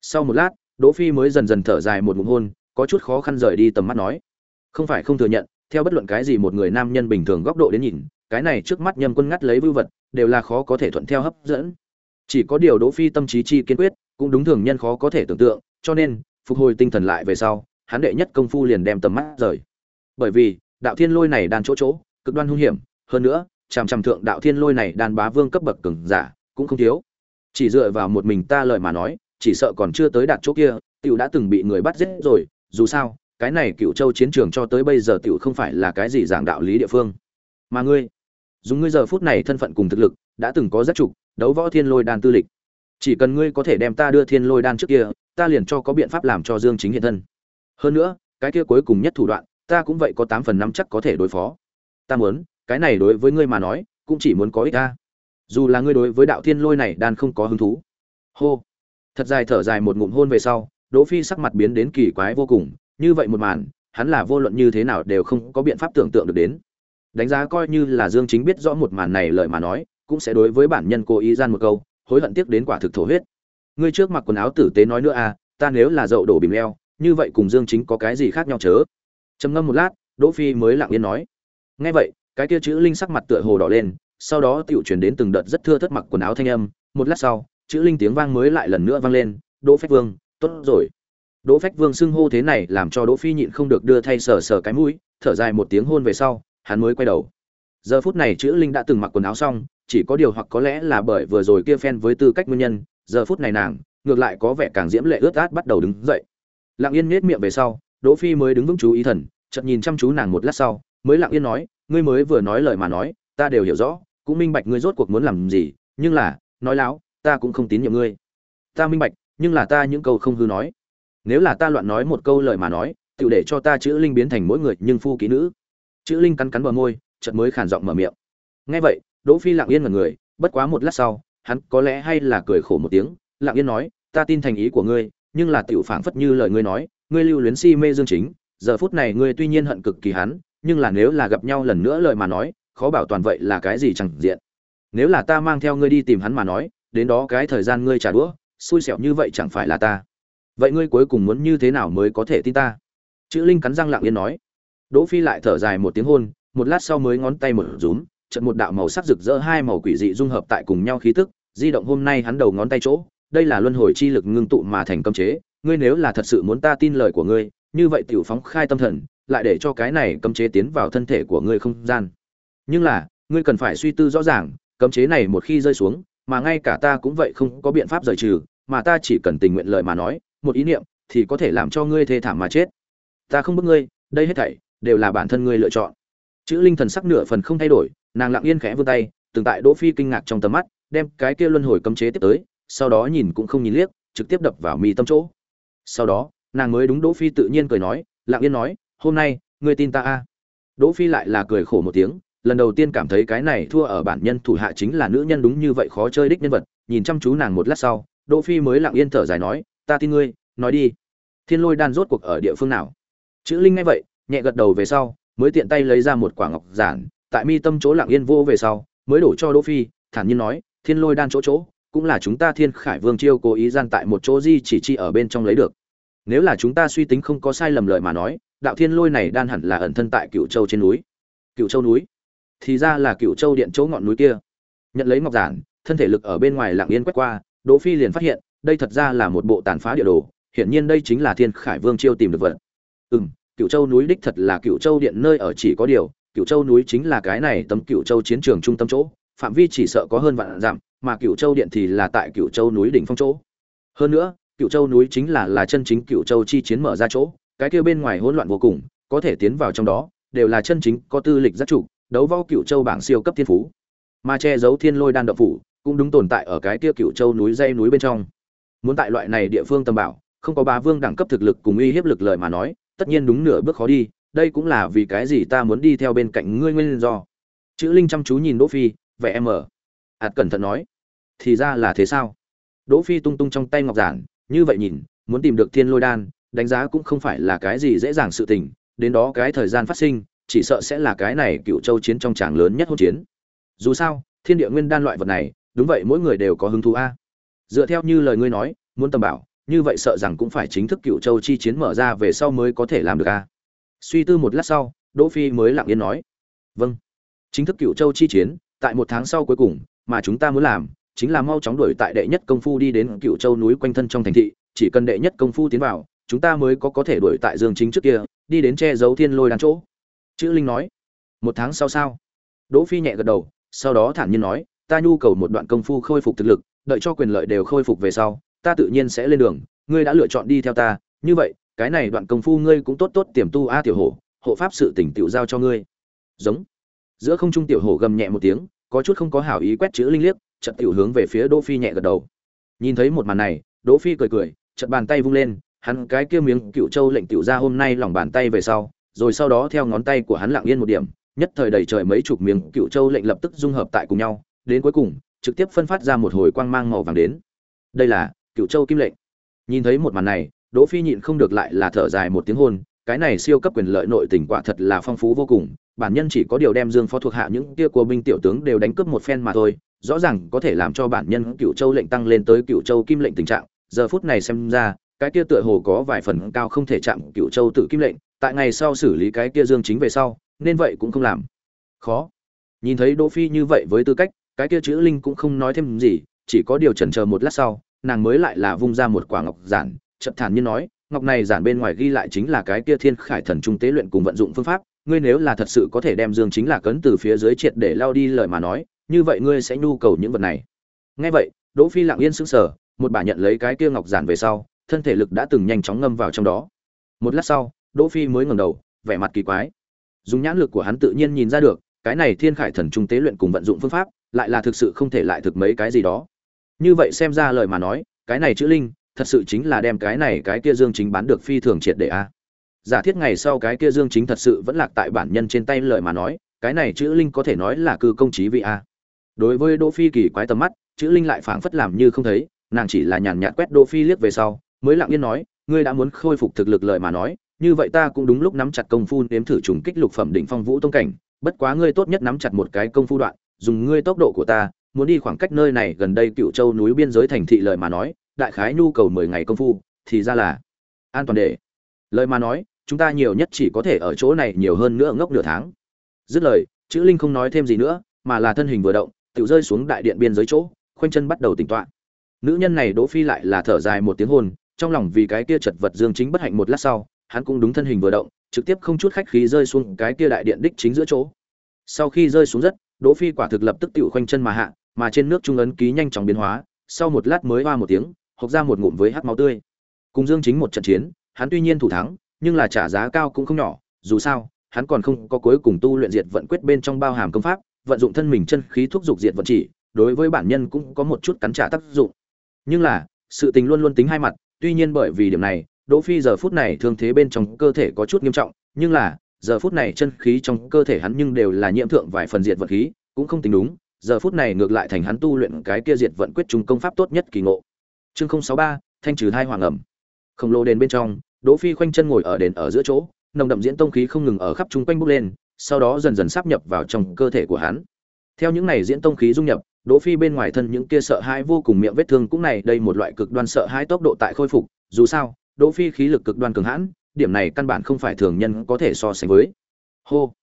Speaker 1: Sau một lát, đỗ phi mới dần dần thở dài một ngụm hôn, có chút khó khăn rời đi tầm mắt nói. Không phải không thừa nhận, theo bất luận cái gì một người nam nhân bình thường góc độ đến nhìn, cái này trước mắt nhâm quân ngắt lấy vưu vật đều là khó có thể thuận theo hấp dẫn. Chỉ có điều đỗ phi tâm trí chi kiên quyết, cũng đúng thường nhân khó có thể tưởng tượng, cho nên, phục hồi tinh thần lại về sau, hắn đệ nhất công phu liền đem tầm mắt rời. Bởi vì, đạo thiên lôi này đan chỗ chỗ, cực đoan hung hiểm, hơn nữa, chằm chằm thượng đạo thiên lôi này đan bá vương cấp bậc cường giả, cũng không thiếu. Chỉ dựa vào một mình ta lời mà nói, chỉ sợ còn chưa tới đạt chỗ kia, tiểu đã từng bị người bắt giết rồi, dù sao, cái này cựu châu chiến trường cho tới bây giờ tiểu không phải là cái gì giảng đạo lý địa phương. Mà ngươi dùng ngươi giờ phút này thân phận cùng thực lực, đã từng có rất trục đấu võ thiên lôi đan tư lịch. Chỉ cần ngươi có thể đem ta đưa thiên lôi đan trước kia, ta liền cho có biện pháp làm cho dương chính hiện thân. Hơn nữa, cái kia cuối cùng nhất thủ đoạn, ta cũng vậy có tám phần năm chắc có thể đối phó. Ta muốn, cái này đối với ngươi mà nói, cũng chỉ muốn có ích ta dù là ngươi đối với đạo thiên lôi này đan không có hứng thú. Hô. Thật dài thở dài một ngụm hôn về sau, đỗ phi sắc mặt biến đến kỳ quái vô cùng, như vậy một màn, hắn là vô luận như thế nào đều không có biện pháp tưởng tượng được đến đánh giá coi như là dương chính biết rõ một màn này lời mà nói, cũng sẽ đối với bản nhân cố ý gian một câu, hối hận tiếc đến quả thực thổ huyết. Ngươi trước mặc quần áo tử tế nói nữa à ta nếu là dậu đổ bìm leo, như vậy cùng dương chính có cái gì khác nhau chớ? Trầm ngâm một lát, đỗ phi mới lặng yên nói. Nghe vậy, cái kia chữ linh sắc mặt tựa hồ đỏ lên, sau đó tiểu truyền đến từng đợt rất thưa thất mặc quần áo thanh âm, một lát sau, chữ linh tiếng vang mới lại lần nữa vang lên, đỗ phách vương, tốt rồi. Đỗ phách vương xưng hô thế này làm cho đỗ phi nhịn không được đưa thay sờ sờ cái mũi, thở dài một tiếng hôn về sau hắn mới quay đầu. Giờ phút này chữ linh đã từng mặc quần áo xong, chỉ có điều hoặc có lẽ là bởi vừa rồi kia phen với tư cách nguyên nhân, giờ phút này nàng, ngược lại có vẻ càng diễm lệ ướt át bắt đầu đứng dậy. Lặng yên nhếch miệng về sau, đỗ phi mới đứng vững chú ý thần, chợt nhìn chăm chú nàng một lát sau, mới lặng yên nói, ngươi mới vừa nói lời mà nói, ta đều hiểu rõ, cũng minh bạch ngươi rốt cuộc muốn làm gì, nhưng là, nói láo, ta cũng không tín nhiệm ngươi. Ta minh bạch, nhưng là ta những câu không hư nói. Nếu là ta loạn nói một câu lời mà nói tự để cho ta chữ linh biến thành mỗi người nhưng phu kỹ nữ chữ linh cắn cắn bờ môi, chợt mới khàn giọng mở miệng. Nghe vậy, đỗ phi lặng yên ngẩn người, bất quá một lát sau, hắn có lẽ hay là cười khổ một tiếng, lặng yên nói, ta tin thành ý của ngươi, nhưng là tiểu phảng phất như lời ngươi nói, ngươi lưu luyến si mê dương chính, giờ phút này ngươi tuy nhiên hận cực kỳ hắn, nhưng là nếu là gặp nhau lần nữa lời mà nói, khó bảo toàn vậy là cái gì chẳng diện. Nếu là ta mang theo ngươi đi tìm hắn mà nói, đến đó cái thời gian ngươi trả đũa, xui xẻo như vậy chẳng phải là ta. Vậy ngươi cuối cùng muốn như thế nào mới có thể tin ta? Chữ linh cắn răng lặng yên nói đỗ phi lại thở dài một tiếng hôn, một lát sau mới ngón tay mở rúm trận một đạo màu sắc rực rỡ hai màu quỷ dị dung hợp tại cùng nhau khí tức, di động hôm nay hắn đầu ngón tay chỗ, đây là luân hồi chi lực ngưng tụ mà thành cấm chế, ngươi nếu là thật sự muốn ta tin lời của ngươi, như vậy tiểu phóng khai tâm thần, lại để cho cái này cấm chế tiến vào thân thể của ngươi không gian. Nhưng là, ngươi cần phải suy tư rõ ràng, cấm chế này một khi rơi xuống, mà ngay cả ta cũng vậy không có biện pháp rời trừ, mà ta chỉ cần tình nguyện lời mà nói, một ý niệm, thì có thể làm cho ngươi thê thảm mà chết. Ta không bức ngươi, đây hết thảy đều là bản thân ngươi lựa chọn. Chữ linh thần sắc nửa phần không thay đổi, nàng lặng yên khẽ vươn tay, từng tại đỗ phi kinh ngạc trong tầm mắt, đem cái kia luân hồi cấm chế tiếp tới, sau đó nhìn cũng không nhìn liếc, trực tiếp đập vào mi tâm chỗ. Sau đó, nàng mới đúng đỗ phi tự nhiên cười nói, lặng yên nói, hôm nay, ngươi tin ta a à? đỗ phi lại là cười khổ một tiếng, lần đầu tiên cảm thấy cái này thua ở bản nhân thủ hạ chính là nữ nhân đúng như vậy khó chơi đích nhân vật, nhìn chăm chú nàng một lát sau, đỗ phi mới lặng yên thở dài nói, ta tin ngươi, nói đi. Thiên lôi đan rốt cuộc ở địa phương nào? Chữ linh nghe vậy nhẹ gật đầu về sau, mới tiện tay lấy ra một quả ngọc giản, tại mi tâm chỗ lặng yên vô về sau, mới đổ cho đỗ phi, thản nhiên nói, thiên lôi đan chỗ chỗ, cũng là chúng ta thiên khải vương chiêu cố ý gian tại một chỗ di chỉ chi ở bên trong lấy được. Nếu là chúng ta suy tính không có sai lầm lợi mà nói, đạo thiên lôi này đan hẳn là ẩn thân tại cựu châu trên núi. Cựu châu núi? Thì ra là cựu châu điện chỗ ngọn núi kia. Nhận lấy ngọc giản, thân thể lực ở bên ngoài lặng yên quét qua, đỗ phi liền phát hiện, đây thật ra là một bộ tàn phá địa đồ, hiển nhiên đây chính là thiên khải vương chiêu tìm được vật. Ừm cựu châu núi đích thật là cựu châu điện nơi ở chỉ có điều cựu châu núi chính là cái này tấm cựu châu chiến trường trung tâm chỗ phạm vi chỉ sợ có hơn vạn dặm mà cựu châu điện thì là tại cựu châu núi đỉnh phong chỗ hơn nữa cựu châu núi chính là là chân chính cựu châu chi chiến mở ra chỗ cái kia bên ngoài hỗn loạn vô cùng có thể tiến vào trong đó đều là chân chính có tư lịch giác chủ đấu võ cựu châu bảng siêu cấp thiên phú mà che giấu thiên lôi đan độc phủ cũng đúng tồn tại ở cái kia cựu châu núi dây núi bên trong muốn tại loại này địa phương tầm bảo không có bá vương đẳng cấp thực lực cùng uy hiếp lực lời mà nói tất nhiên đúng nửa bước khó đi, đây cũng là vì cái gì ta muốn đi theo bên cạnh ngươi nguyên do. Chữ linh chăm chú nhìn đỗ phi, vẻ em ở ạt cẩn thận nói, thì ra là thế sao? Đỗ phi tung tung trong tay ngọc giản, như vậy nhìn, muốn tìm được thiên lôi đan, đánh giá cũng không phải là cái gì dễ dàng sự tình, đến đó cái thời gian phát sinh, chỉ sợ sẽ là cái này cựu châu chiến trong tràng lớn nhất hôn chiến. Dù sao, thiên địa nguyên đan loại vật này, đúng vậy mỗi người đều có hứng thú a. Dựa theo như lời ngươi nói, muốn tầm bảo như vậy sợ rằng cũng phải chính thức cựu châu chi chiến mở ra về sau mới có thể làm được a suy tư một lát sau, đỗ phi mới lặng yên nói. Vâng. Chính thức cựu châu chi chiến, tại một tháng sau cuối cùng, mà chúng ta muốn làm, chính là mau chóng đuổi tại đệ nhất công phu đi đến cựu châu núi quanh thân trong thành thị, chỉ cần đệ nhất công phu tiến vào, chúng ta mới có có thể đuổi tại dương chính trước kia, đi đến che giấu thiên lôi đan chỗ. Chữ linh nói. Một tháng sau sao? Đỗ phi nhẹ gật đầu, sau đó thản nhiên nói, ta nhu cầu một đoạn công phu khôi phục thực lực, đợi cho quyền lợi đều khôi phục về sau ta tự nhiên sẽ lên đường, ngươi đã lựa chọn đi theo ta, như vậy, cái này đoạn công phu ngươi cũng tốt tốt tiềm tu a tiểu hổ, hộ pháp sự tỉnh tiểu giao cho ngươi. Giống. Giữa không trung tiểu hổ gầm nhẹ một tiếng, có chút không có hảo ý quét chữ linh liếc, chợt tiểu hướng về phía đỗ phi nhẹ gật đầu. Nhìn thấy một màn này, đỗ phi cười cười, chợt bàn tay vung lên, hắn cái kia miếng cựu châu lệnh tiểu ra hôm nay lòng bàn tay về sau, rồi sau đó theo ngón tay của hắn lặng yên một điểm, nhất thời đầy trời mấy chục miếng cựu châu lệnh lập tức dung hợp tại cùng nhau, đến cuối cùng, trực tiếp phân phát ra một hồi quang mang màu vàng đến. Đây là cựu châu kim lệnh. Nhìn thấy một màn này, đỗ phi nhịn không được lại là thở dài một tiếng hôn, cái này siêu cấp quyền lợi nội tình quả thật là phong phú vô cùng, bản nhân chỉ có điều đem dương phó thuộc hạ những kia của binh tiểu tướng đều đánh cướp một phen mà thôi, rõ ràng có thể làm cho bản nhân cựu châu lệnh tăng lên tới cựu châu kim lệnh tình trạng, giờ phút này xem ra, cái kia tựa hồ có vài phần cao không thể chạm cựu châu tự kim lệnh, tại ngày sau xử lý cái kia dương chính về sau, nên vậy cũng không làm. Khó. Nhìn thấy đỗ phi như vậy với tư cách, cái kia chữ linh cũng không nói thêm gì, chỉ có điều chần chờ một lát sau nàng mới lại là vung ra một quả ngọc giản chậm thản nhiên nói, ngọc này giản bên ngoài ghi lại chính là cái kia thiên khải thần trung tế luyện cùng vận dụng phương pháp, ngươi nếu là thật sự có thể đem dương chính là cấn từ phía dưới triệt để lao đi lời mà nói, như vậy ngươi sẽ nhu cầu những vật này. Nghe vậy, đỗ phi lặng yên sững sờ, một bà nhận lấy cái kia ngọc giản về sau, thân thể lực đã từng nhanh chóng ngâm vào trong đó. Một lát sau, đỗ phi mới ngẩng đầu, vẻ mặt kỳ quái. Dùng nhãn lực của hắn tự nhiên nhìn ra được, cái này thiên khải thần trung tế luyện cùng vận dụng phương pháp, lại là thực sự không thể lại thực mấy cái gì đó như vậy xem ra lời mà nói, cái này chữ linh, thật sự chính là đem cái này cái kia dương chính bán được phi thường triệt để a. Giả thiết ngày sau cái kia dương chính thật sự vẫn lạc tại bản nhân trên tay lời mà nói, cái này chữ linh có thể nói là cư công trí vị a. Đối với đỗ phi kỳ quái tầm mắt, chữ linh lại phảng phất làm như không thấy, nàng chỉ là nhàn nhạt quét đỗ phi liếc về sau, mới lặng yên nói, ngươi đã muốn khôi phục thực lực lời mà nói, như vậy ta cũng đúng lúc nắm chặt công phu nếm thử trùng kích lục phẩm đỉnh phong vũ tông cảnh, bất quá ngươi tốt nhất nắm chặt một cái công phu đoạn, dùng ngươi tốc độ của ta muốn đi khoảng cách nơi này gần đây cựu châu núi biên giới thành thị lời mà nói, đại khái nhu cầu mười ngày công phu, thì ra là an toàn để. Lời mà nói, chúng ta nhiều nhất chỉ có thể ở chỗ này nhiều hơn nữa ngốc nửa tháng. Dứt lời, chữ linh không nói thêm gì nữa, mà là thân hình vừa động, tự rơi xuống đại điện biên giới chỗ, khoanh chân bắt đầu tỉnh tọa. Nữ nhân này đỗ phi lại là thở dài một tiếng hồn, trong lòng vì cái kia chật vật dương chính bất hạnh một lát sau, hắn cũng đúng thân hình vừa động, trực tiếp không chút khách khí rơi xuống cái kia đại điện đích chính giữa chỗ. Sau khi rơi xuống đất, đỗ phi quả thực lập tức tự khoanh chân mà hạ mà trên nước trung ấn ký nhanh chóng biến hóa, sau một lát mới hoa một tiếng, hộc ra một ngụm với hắc máu tươi. Cùng dương chính một trận chiến, hắn tuy nhiên thủ thắng, nhưng là trả giá cao cũng không nhỏ, dù sao, hắn còn không có cuối cùng tu luyện diệt vận quyết bên trong bao hàm công pháp, vận dụng thân mình chân khí thúc dục diệt vận chỉ, đối với bản nhân cũng có một chút cắn trả tác dụng. Nhưng là, sự tình luôn luôn tính hai mặt, tuy nhiên bởi vì điểm này, đỗ phi giờ phút này thương thế bên trong cơ thể có chút nghiêm trọng, nhưng là, giờ phút này chân khí trong cơ thể hắn nhưng đều là nhiễm thượng vài phần diệt vận khí, cũng không tính đúng giờ phút này ngược lại thành hắn tu luyện cái kia diệt vận quyết trung công pháp tốt nhất kỳ ngộ chương 063, thanh trừ hai hoàng ẩm khổng lồ đền bên trong đỗ phi khoanh chân ngồi ở đền ở giữa chỗ nồng đậm diễn tông khí không ngừng ở khắp trung quanh bốc lên sau đó dần dần sắp nhập vào trong cơ thể của hắn theo những này diễn tông khí dung nhập Đỗ Phi bên ngoài thân những kia sợ hãi vô cùng miệng vết thương cũng này đây một loại cực đoan sợ hãi tốc độ tại khôi phục, dù sao, Đỗ Phi khí lực cực đoan cường hãn, điểm này căn bản không phải thường nhân có thể so sánh với. Hô.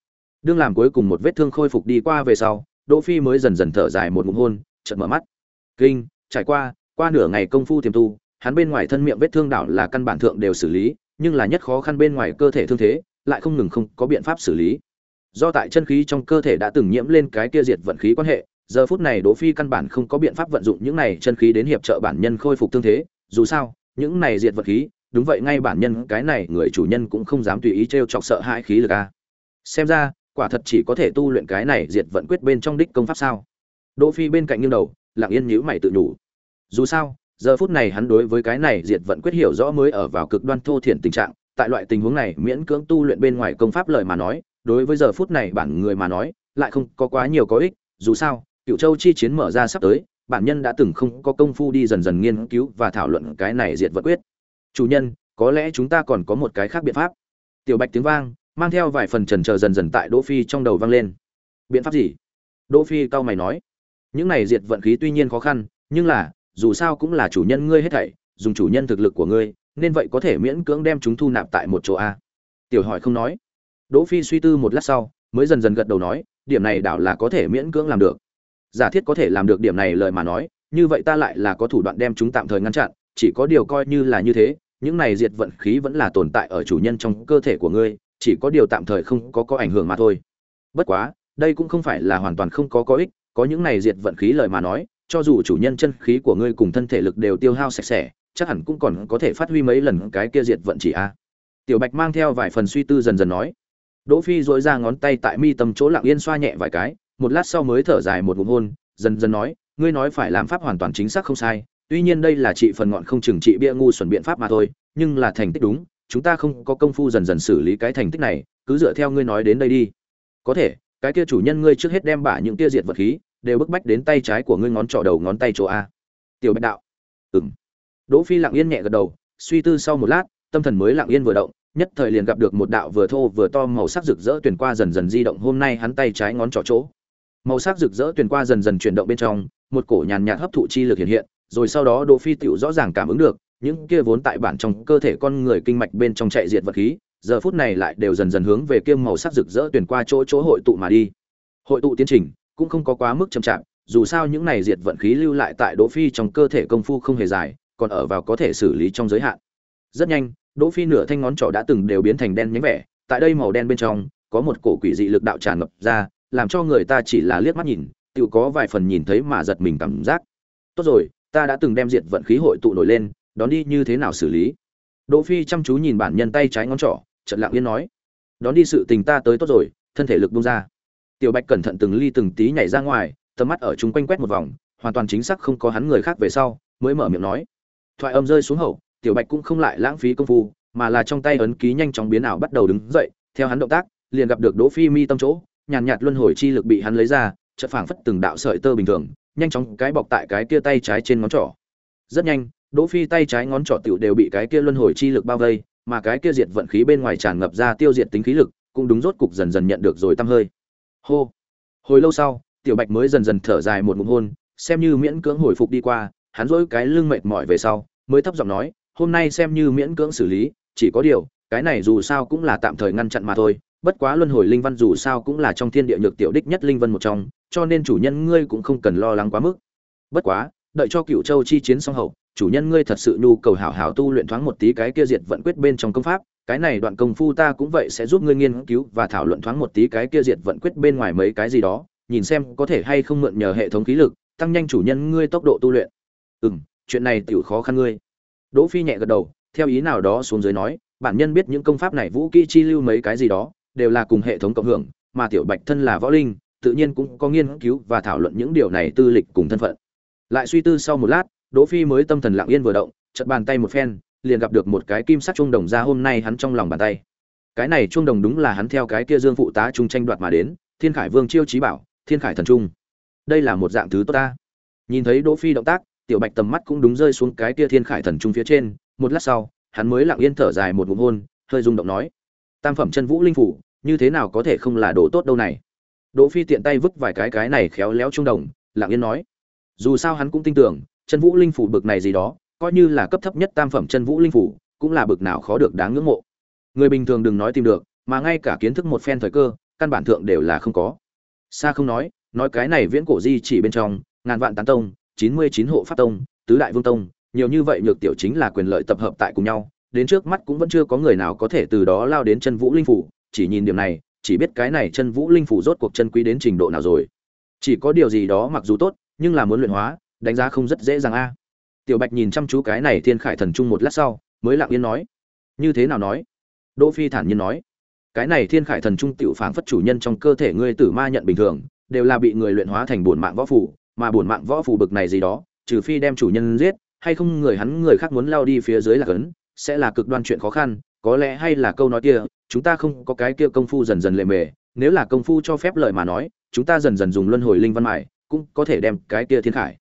Speaker 1: Đương làm cuối cùng một vết thương khôi phục đi qua về sau, Đỗ Phi mới dần dần thở dài một ngụm hôn, chợt mở mắt. Kinh, trải qua, qua nửa ngày công phu tiềm tu, hắn bên ngoài thân miệng vết thương đảo là căn bản thượng đều xử lý, nhưng là nhất khó khăn bên ngoài cơ thể thương thế, lại không ngừng không có biện pháp xử lý. Do tại chân khí trong cơ thể đã từng nhiễm lên cái kia diệt vận khí quan hệ, giờ phút này Đỗ Phi căn bản không có biện pháp vận dụng những này chân khí đến hiệp trợ bản nhân khôi phục thương thế, dù sao, những này diệt vận khí, đúng vậy ngay bản nhân cái này người chủ nhân cũng không dám tùy ý trêu chọc sợ hãi khí lực a. Xem ra, quả thật chỉ có thể tu luyện cái này diệt vận quyết bên trong đích công pháp sao? Đỗ Phi bên cạnh nghiêng đầu, lặng yên nhíu mày tự nhủ. Dù sao, giờ phút này hắn đối với cái này diệt vận quyết hiểu rõ mới ở vào cực đoan thô thiển tình trạng, tại loại tình huống này miễn cưỡng tu luyện bên ngoài công pháp lời mà nói, đối với giờ phút này bản người mà nói, lại không có quá nhiều có ích, dù sao, cựu châu chi chiến mở ra sắp tới bản nhân đã từng không có công phu đi dần dần nghiên cứu và thảo luận cái này diệt vật quyết chủ nhân có lẽ chúng ta còn có một cái khác biện pháp tiểu bạch tiếng vang mang theo vài phần trần chờ dần dần tại đỗ phi trong đầu vang lên. Biện pháp gì? Đỗ phi cao mày nói. Những này diệt vận khí tuy nhiên khó khăn, nhưng là, dù sao cũng là chủ nhân ngươi hết thảy, dùng chủ nhân thực lực của ngươi, nên vậy có thể miễn cưỡng đem chúng thu nạp tại một chỗ a. Tiểu hỏi không nói. Đỗ phi suy tư một lát sau, mới dần dần gật đầu nói, điểm này đảo là có thể miễn cưỡng làm được. Giả thiết có thể làm được điểm này lời mà nói, như vậy ta lại là có thủ đoạn đem chúng tạm thời ngăn chặn, chỉ có điều coi như là như thế, những này diệt vận khí vẫn là tồn tại ở chủ nhân trong cơ thể của ngươi chỉ có điều tạm thời không có có ảnh hưởng mà thôi. Bất quá, đây cũng không phải là hoàn toàn không có có ích, có những này diệt vận khí lời mà nói, cho dù chủ nhân chân khí của ngươi cùng thân thể lực đều tiêu hao sạch sẽ, chắc hẳn cũng còn có thể phát huy mấy lần cái kia diệt vận chỉ a. Tiểu bạch mang theo vài phần suy tư dần dần nói. Đỗ phi dội ra ngón tay tại mi tâm chỗ lặng yên xoa nhẹ vài cái, một lát sau mới thở dài một ngụm hôn, dần dần nói, ngươi nói phải làm pháp hoàn toàn chính xác không sai, tuy nhiên đây là trị phần ngọn không chừng trị bia ngu xuẩn biện pháp mà thôi, nhưng là thành tích đúng chúng ta không có công phu dần dần xử lý cái thành tích này, cứ dựa theo ngươi nói đến đây đi. Có thể, cái kia chủ nhân ngươi trước hết đem bả những kia diệt vật khí đều bức bách đến tay trái của ngươi ngón trỏ đầu ngón tay chỗ a. Tiểu bạch đạo. Ừm. Đỗ phi lặng yên nhẹ gật đầu, suy tư sau một lát, tâm thần mới lặng yên vừa động, nhất thời liền gặp được một đạo vừa thô vừa to màu sắc rực rỡ tuyển qua dần dần di động hôm nay hắn tay trái ngón trỏ chỗ. Màu sắc rực rỡ tuyển qua dần dần chuyển động bên trong, một cổ nhàn nhạt hấp thụ chi lực hiện hiện, rồi sau đó đỗ phi tiểu rõ ràng cảm ứng được những kia vốn tại bản trong cơ thể con người kinh mạch bên trong chạy diệt vật khí, giờ phút này lại đều dần dần hướng về kia màu sắc rực rỡ tuyển qua chỗ chỗ hội tụ mà đi. Hội tụ tiến trình cũng không có quá mức chậm chạp, dù sao những này diệt vận khí lưu lại tại đỗ phi trong cơ thể công phu không hề dài, còn ở vào có thể xử lý trong giới hạn. Rất nhanh, đỗ phi nửa thanh ngón trỏ đã từng đều biến thành đen nhánh vẻ, tại đây màu đen bên trong, có một cổ quỷ dị lực đạo tràn ngập ra, làm cho người ta chỉ là liếc mắt nhìn tự có vài phần nhìn thấy mà giật mình cảm giác. Tốt rồi, ta đã từng đem diệt vận khí hội tụ nổi lên đón đi như thế nào xử lý? Đỗ phi chăm chú nhìn bản nhân tay trái ngón trỏ trận lặng yên nói, đón đi sự tình ta tới tốt rồi, thân thể lực buông ra. Tiểu bạch cẩn thận từng ly từng tí nhảy ra ngoài, tầm mắt ở chúng quanh quét một vòng, hoàn toàn chính xác không có hắn người khác về sau, mới mở miệng nói, thoại âm rơi xuống hậu, tiểu bạch cũng không lại lãng phí công phu, mà là trong tay ấn ký nhanh chóng biến ảo bắt đầu đứng dậy, theo hắn động tác, liền gặp được đỗ phi mi tâm chỗ, nhàn nhạt luân hồi chi lực bị hắn lấy ra, chợt phảng phất từng đạo sợi tơ bình thường, nhanh chóng cái bọc tại cái kia tay trái trên ngón trỏ. Rất nhanh đỗ phi tay trái ngón trỏ tiểu đều bị cái kia luân hồi chi lực bao vây, mà cái kia diệt vận khí bên ngoài tràn ngập ra tiêu diệt tính khí lực, cũng đúng rốt cục dần dần nhận được rồi tăng hơi. Hô. Hồi lâu sau, tiểu bạch mới dần dần thở dài một ngụm hôn, xem như miễn cưỡng hồi phục đi qua, hắn dỗi cái lưng mệt mỏi về sau, mới thấp giọng nói, hôm nay xem như miễn cưỡng xử lý, chỉ có điều, cái này dù sao cũng là tạm thời ngăn chặn mà thôi, bất quá luân hồi linh văn dù sao cũng là trong thiên địa nhược tiểu đích nhất linh văn một trong, cho nên chủ nhân ngươi cũng không cần lo lắng quá mức. Bất quá đợi cho cựu châu chi chiến xong hậu, chủ nhân ngươi thật sự nhu cầu hảo hảo tu luyện thoáng một tí cái kia diệt vận quyết bên trong công pháp, cái này đoạn công phu ta cũng vậy sẽ giúp ngươi nghiên cứu và thảo luận thoáng một tí cái kia diệt vận quyết bên ngoài mấy cái gì đó, nhìn xem có thể hay không mượn nhờ hệ thống khí lực, tăng nhanh chủ nhân ngươi tốc độ tu luyện. Ừ m chuyện này tiểu khó khăn ngươi. Đỗ phi nhẹ gật đầu, theo ý nào đó xuống dưới nói, bản nhân biết những công pháp này vũ kỹ chi lưu mấy cái gì đó, đều là cùng hệ thống cộng hưởng, mà tiểu bạch thân là võ linh, tự nhiên cũng có nghiên cứu và thảo luận những điều này tư lịch cùng thân phận lại suy tư sau một lát, đỗ phi mới tâm thần lặng yên vừa động, chợt bàn tay một phen, liền gặp được một cái kim sắc trung đồng ra hôm nay hắn trong lòng bàn tay. Cái này trung đồng đúng là hắn theo cái kia dương phụ tá trung tranh đoạt mà đến, thiên khải vương chiêu trí bảo, thiên khải thần trung. Đây là một dạng thứ tốt ta. Nhìn thấy đỗ phi động tác, tiểu bạch tầm mắt cũng đúng rơi xuống cái kia thiên khải thần trung phía trên, một lát sau, hắn mới lặng yên thở dài một ngụm hôn, hơi rung động nói, tam phẩm chân vũ linh phủ, như thế nào có thể không là đồ tốt đâu này? Đỗ phi tiện tay vứt vài cái cái này khéo léo trung đồng, lặng yên nói dù sao hắn cũng tin tưởng, chân vũ linh phủ bực này gì đó, coi như là cấp thấp nhất tam phẩm chân vũ linh phủ, cũng là bực nào khó được đáng ngưỡng mộ. Người bình thường đừng nói tìm được, mà ngay cả kiến thức một phen thời cơ, căn bản thượng đều là không có. Xa không nói nói cái này viễn cổ di chỉ bên trong, ngàn vạn tán tông, chín mươi chín hộ pháp tông, tứ đại vương tông, nhiều như vậy nhược tiểu chính là quyền lợi tập hợp tại cùng nhau, đến trước mắt cũng vẫn chưa có người nào có thể từ đó lao đến chân vũ linh phủ, chỉ nhìn điểm này, chỉ biết cái này chân vũ linh phủ rốt cuộc chân quý đến trình độ nào rồi. Chỉ có điều gì đó mặc dù tốt nhưng là muốn luyện hóa, đánh giá không rất dễ dàng a. Tiểu bạch nhìn chăm chú cái này thiên khải thần trung một lát sau, mới lặng yên nói, như thế nào nói? Đỗ phi thản nhiên nói, cái này thiên khải thần trung tiểu phảng phất chủ nhân trong cơ thể ngươi tử ma nhận bình thường, đều là bị người luyện hóa thành bổn mạng võ phủ mà bổn mạng võ phủ bực này gì đó, trừ phi đem chủ nhân giết, hay không người hắn người khác muốn lao đi phía dưới là cấn, sẽ là cực đoan chuyện khó khăn, có lẽ hay là câu nói kia, chúng ta không có cái kia công phu dần dần lệ mề, nếu là công phu cho phép lời mà nói, chúng ta dần dần dùng luân hồi linh văn mải cũng có thể đem cái kia thiên khải.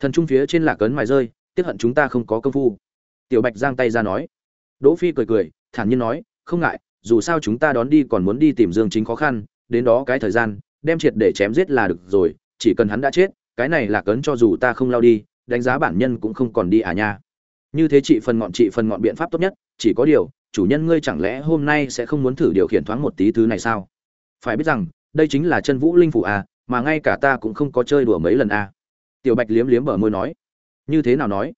Speaker 1: Thần trung phía trên lạc cấn mài rơi tiếc hận chúng ta không có công phu. Tiểu bạch giang tay ra nói. Đỗ phi cười cười, thản nhiên nói, không ngại, dù sao chúng ta đón đi còn muốn đi tìm dương chính khó khăn, đến đó cái thời gian, đem triệt để chém giết là được rồi, chỉ cần hắn đã chết, cái này là cấn cho dù ta không lao đi, đánh giá bản nhân cũng không còn đi à nha. Như thế chị phần ngọn chị phần ngọn biện pháp tốt nhất, chỉ có điều, chủ nhân ngươi chẳng lẽ hôm nay sẽ không muốn thử điều khiển thoáng một tí thứ này sao? Phải biết rằng, đây chính là chân vũ linh phủ à mà ngay cả ta cũng không có chơi đùa mấy lần à. Tiểu bạch liếm liếm bờ môi nói. Như thế nào nói?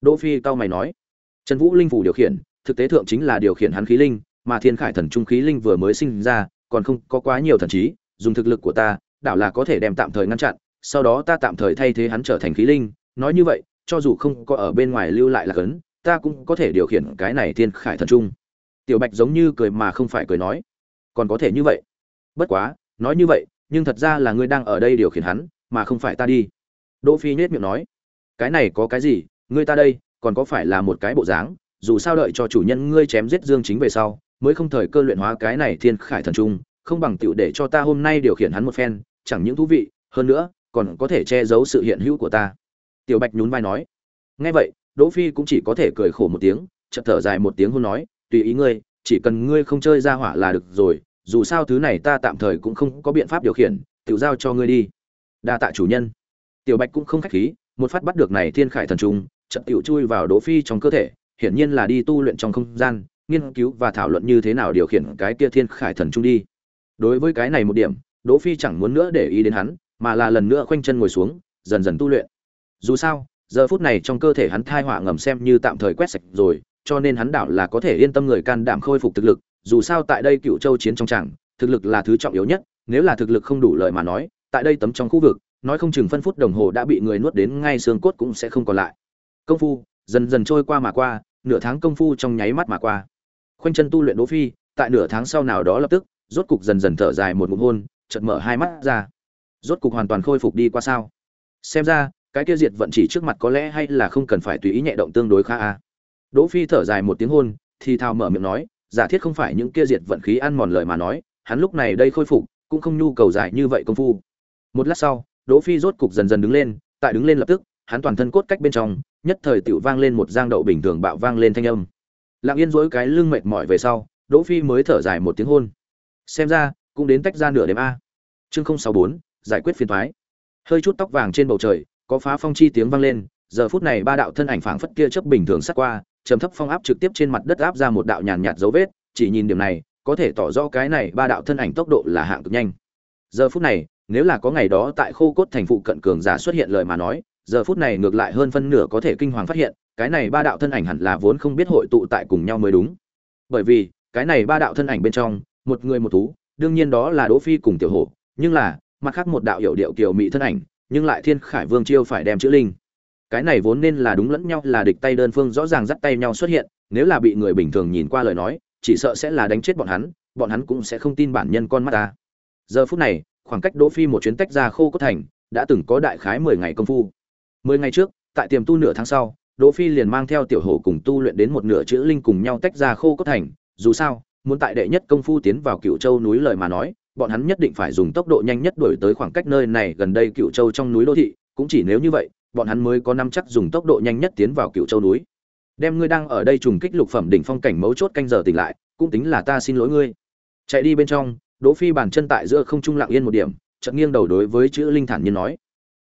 Speaker 1: Đỗ phi cao mày nói. Trần vũ linh phủ điều khiển, thực tế thượng chính là điều khiển hắn khí linh, mà thiên khải thần trung khí linh vừa mới sinh ra, còn không có quá nhiều thần trí, dùng thực lực của ta, đảo là có thể đem tạm thời ngăn chặn, sau đó ta tạm thời thay thế hắn trở thành khí linh. Nói như vậy, cho dù không có ở bên ngoài lưu lại là cấn, ta cũng có thể điều khiển cái này thiên khải thần trung. Tiểu bạch giống như cười mà không phải cười nói. Còn có thể như vậy. Bất quá, nói như vậy nhưng thật ra là ngươi đang ở đây điều khiển hắn, mà không phải ta đi. Đỗ phi nhếch miệng nói, cái này có cái gì, ngươi ta đây, còn có phải là một cái bộ dáng, dù sao đợi cho chủ nhân ngươi chém giết dương chính về sau, mới không thời cơ luyện hóa cái này thiên khải thần trung, không bằng tiểu để cho ta hôm nay điều khiển hắn một phen, chẳng những thú vị, hơn nữa, còn có thể che giấu sự hiện hữu của ta. Tiểu bạch nhún vai nói. Nghe vậy, đỗ phi cũng chỉ có thể cười khổ một tiếng, chợt thở dài một tiếng hôn nói, tùy ý ngươi, chỉ cần ngươi không chơi ra hỏa là được rồi dù sao thứ này ta tạm thời cũng không có biện pháp điều khiển tự giao cho ngươi đi. Đa tạ chủ nhân. Tiểu bạch cũng không khách khí, một phát bắt được này thiên khải thần trung trận tiểu chui vào đỗ phi trong cơ thể, hiển nhiên là đi tu luyện trong không gian, nghiên cứu và thảo luận như thế nào điều khiển cái kia thiên khải thần trung đi. Đối với cái này một điểm, đỗ phi chẳng muốn nữa để ý đến hắn, mà là lần nữa khoanh chân ngồi xuống, dần dần tu luyện. Dù sao, giờ phút này trong cơ thể hắn thai họa ngầm xem như tạm thời quét sạch rồi, cho nên hắn đảo là có thể yên tâm người can đảm khôi phục thực lực dù sao tại đây cựu châu chiến trong tràng, thực lực là thứ trọng yếu nhất, nếu là thực lực không đủ lợi mà nói, tại đây tấm trong khu vực, nói không chừng phân phút đồng hồ đã bị người nuốt đến ngay xương cốt cũng sẽ không còn lại. Công phu, dần dần trôi qua mà qua, nửa tháng công phu trong nháy mắt mà qua. Khoanh chân tu luyện đỗ phi, tại nửa tháng sau nào đó lập tức, rốt cục dần dần thở dài một ngụm hôn, chợt mở hai mắt ra. Rốt cục hoàn toàn khôi phục đi qua sao? Xem ra, cái kia diệt vận chỉ trước mặt có lẽ hay là không cần phải tùy ý nhẹ động tương đối khá a. Đỗ phi thở dài một tiếng hôn, thì thào mở miệng nói giả thiết không phải những kia diệt vận khí ăn mòn lời mà nói hắn lúc này đây khôi phục cũng không nhu cầu dài như vậy công phu. Một lát sau đỗ phi rốt cục dần dần đứng lên tại đứng lên lập tức hắn toàn thân cốt cách bên trong nhất thời tiểu vang lên một giang đậu bình thường bạo vang lên thanh âm. Lặng yên duỗi cái lưng mệt mỏi về sau đỗ phi mới thở dài một tiếng hôn. Xem ra cũng đến tách ra nửa đêm a. Chương 064, giải quyết phiền toái hơi chút tóc vàng trên bầu trời có phá phong chi tiếng vang lên giờ phút này ba đạo thân ảnh phảng phất kia chớp bình thường sát qua trầm thấp phong áp trực tiếp trên mặt đất áp ra một đạo nhàn nhạt dấu vết, chỉ nhìn điểm này, có thể tỏ rõ cái này ba đạo thân ảnh tốc độ là hạng cực nhanh. Giờ phút này, nếu là có ngày đó tại khô cốt thành phụ cận cường giả xuất hiện lời mà nói, giờ phút này ngược lại hơn phân nửa có thể kinh hoàng phát hiện, cái này ba đạo thân ảnh hẳn là vốn không biết hội tụ tại cùng nhau mới đúng. Bởi vì, cái này ba đạo thân ảnh bên trong, một người một thú, đương nhiên đó là đỗ phi cùng tiểu hổ, nhưng là, mặt khác một đạo hiệu điệu kiều mỹ thân ảnh, nhưng lại thiên khải vương chiêu phải đem chữ linh cái này vốn nên là đúng lẫn nhau, là địch tay đơn phương, rõ ràng dắt tay nhau xuất hiện, nếu là bị người bình thường nhìn qua lời nói, chỉ sợ sẽ là đánh chết bọn hắn bọn hắn cũng sẽ không tin bản nhân con mắt ta. Giờ phút này, khoảng cách đỗ phi một chuyến tách ra khô cốt thành, đã từng có đại khái mười ngày công phu. Mười ngày trước, tại tiềm tu nửa tháng sau, đỗ phi liền mang theo tiểu hổ cùng tu luyện đến một nửa chữ linh cùng nhau tách ra khô cốt thành. Dù sao, muốn tại đệ nhất công phu tiến vào cựu châu núi lời mà nói, bọn hắn nhất định phải dùng tốc độ nhanh nhất đuổi tới khoảng cách nơi này gần đây cựu châu trong núi đô thị. Cũng chỉ nếu như vậy bọn hắn mới có năm chắc dùng tốc độ nhanh nhất tiến vào cựu châu núi. Đem ngươi đang ở đây trùng kích lục phẩm đỉnh phong cảnh mấu chốt canh giờ tỉnh lại, cũng tính là ta xin lỗi ngươi. Chạy đi bên trong, đỗ phi bàn chân tại giữa không trung lặng yên một điểm, chợt nghiêng đầu đối với chữ linh thản nhiên nói.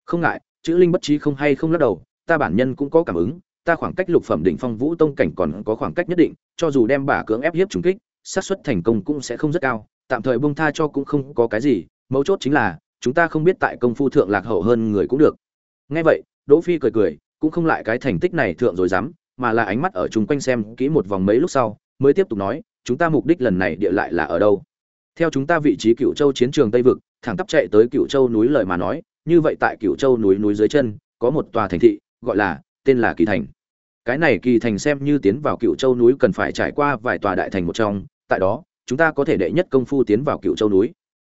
Speaker 1: Không ngại, chữ linh bất trí không hay không lắc đầu, ta bản nhân cũng có cảm ứng, ta khoảng cách lục phẩm đỉnh phong vũ tông cảnh còn có khoảng cách nhất định, cho dù đem bà cưỡng ép hiếp trùng kích, xác suất thành công cũng sẽ không rất cao, tạm thời bông tha cho cũng không có cái gì, mấu chốt chính là, chúng ta không biết tại công phu thượng lạc hậu hơn người cũng được. Nghe vậy đỗ phi cười cười, cũng không lại cái thành tích này thượng rồi dám, mà là ánh mắt ở chung quanh xem kỹ một vòng mấy lúc sau, mới tiếp tục nói, chúng ta mục đích lần này địa lại là ở đâu? Theo chúng ta vị trí cựu châu chiến trường tây vực, thẳng tắp chạy tới cựu châu núi lời mà nói, như vậy tại cựu châu núi núi dưới chân, có một tòa thành thị, gọi là, tên là kỳ thành. Cái này kỳ thành xem như tiến vào cựu châu núi cần phải trải qua vài tòa đại thành một trong, tại đó, chúng ta có thể đệ nhất công phu tiến vào cựu châu núi.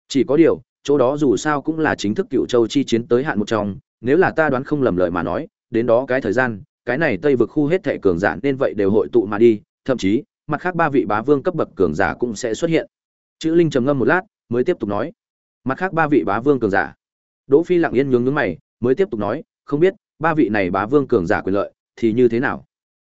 Speaker 1: Chỉ có điều, chỗ đó dù sao cũng là chính thức cựu châu chi chiến tới hạn một trong nếu là ta đoán không lầm lời mà nói, đến đó cái thời gian, cái này tây vực khu hết thệ cường giả nên vậy đều hội tụ mà đi, thậm chí, mặt khác ba vị bá vương cấp bậc cường giả cũng sẽ xuất hiện. Chữ linh trầm ngâm một lát, mới tiếp tục nói. Mặt khác ba vị bá vương cường giả. Đỗ phi lặng yên nhướng nhướng mày, mới tiếp tục nói, không biết, ba vị này bá vương cường giả quyền lợi, thì như thế nào?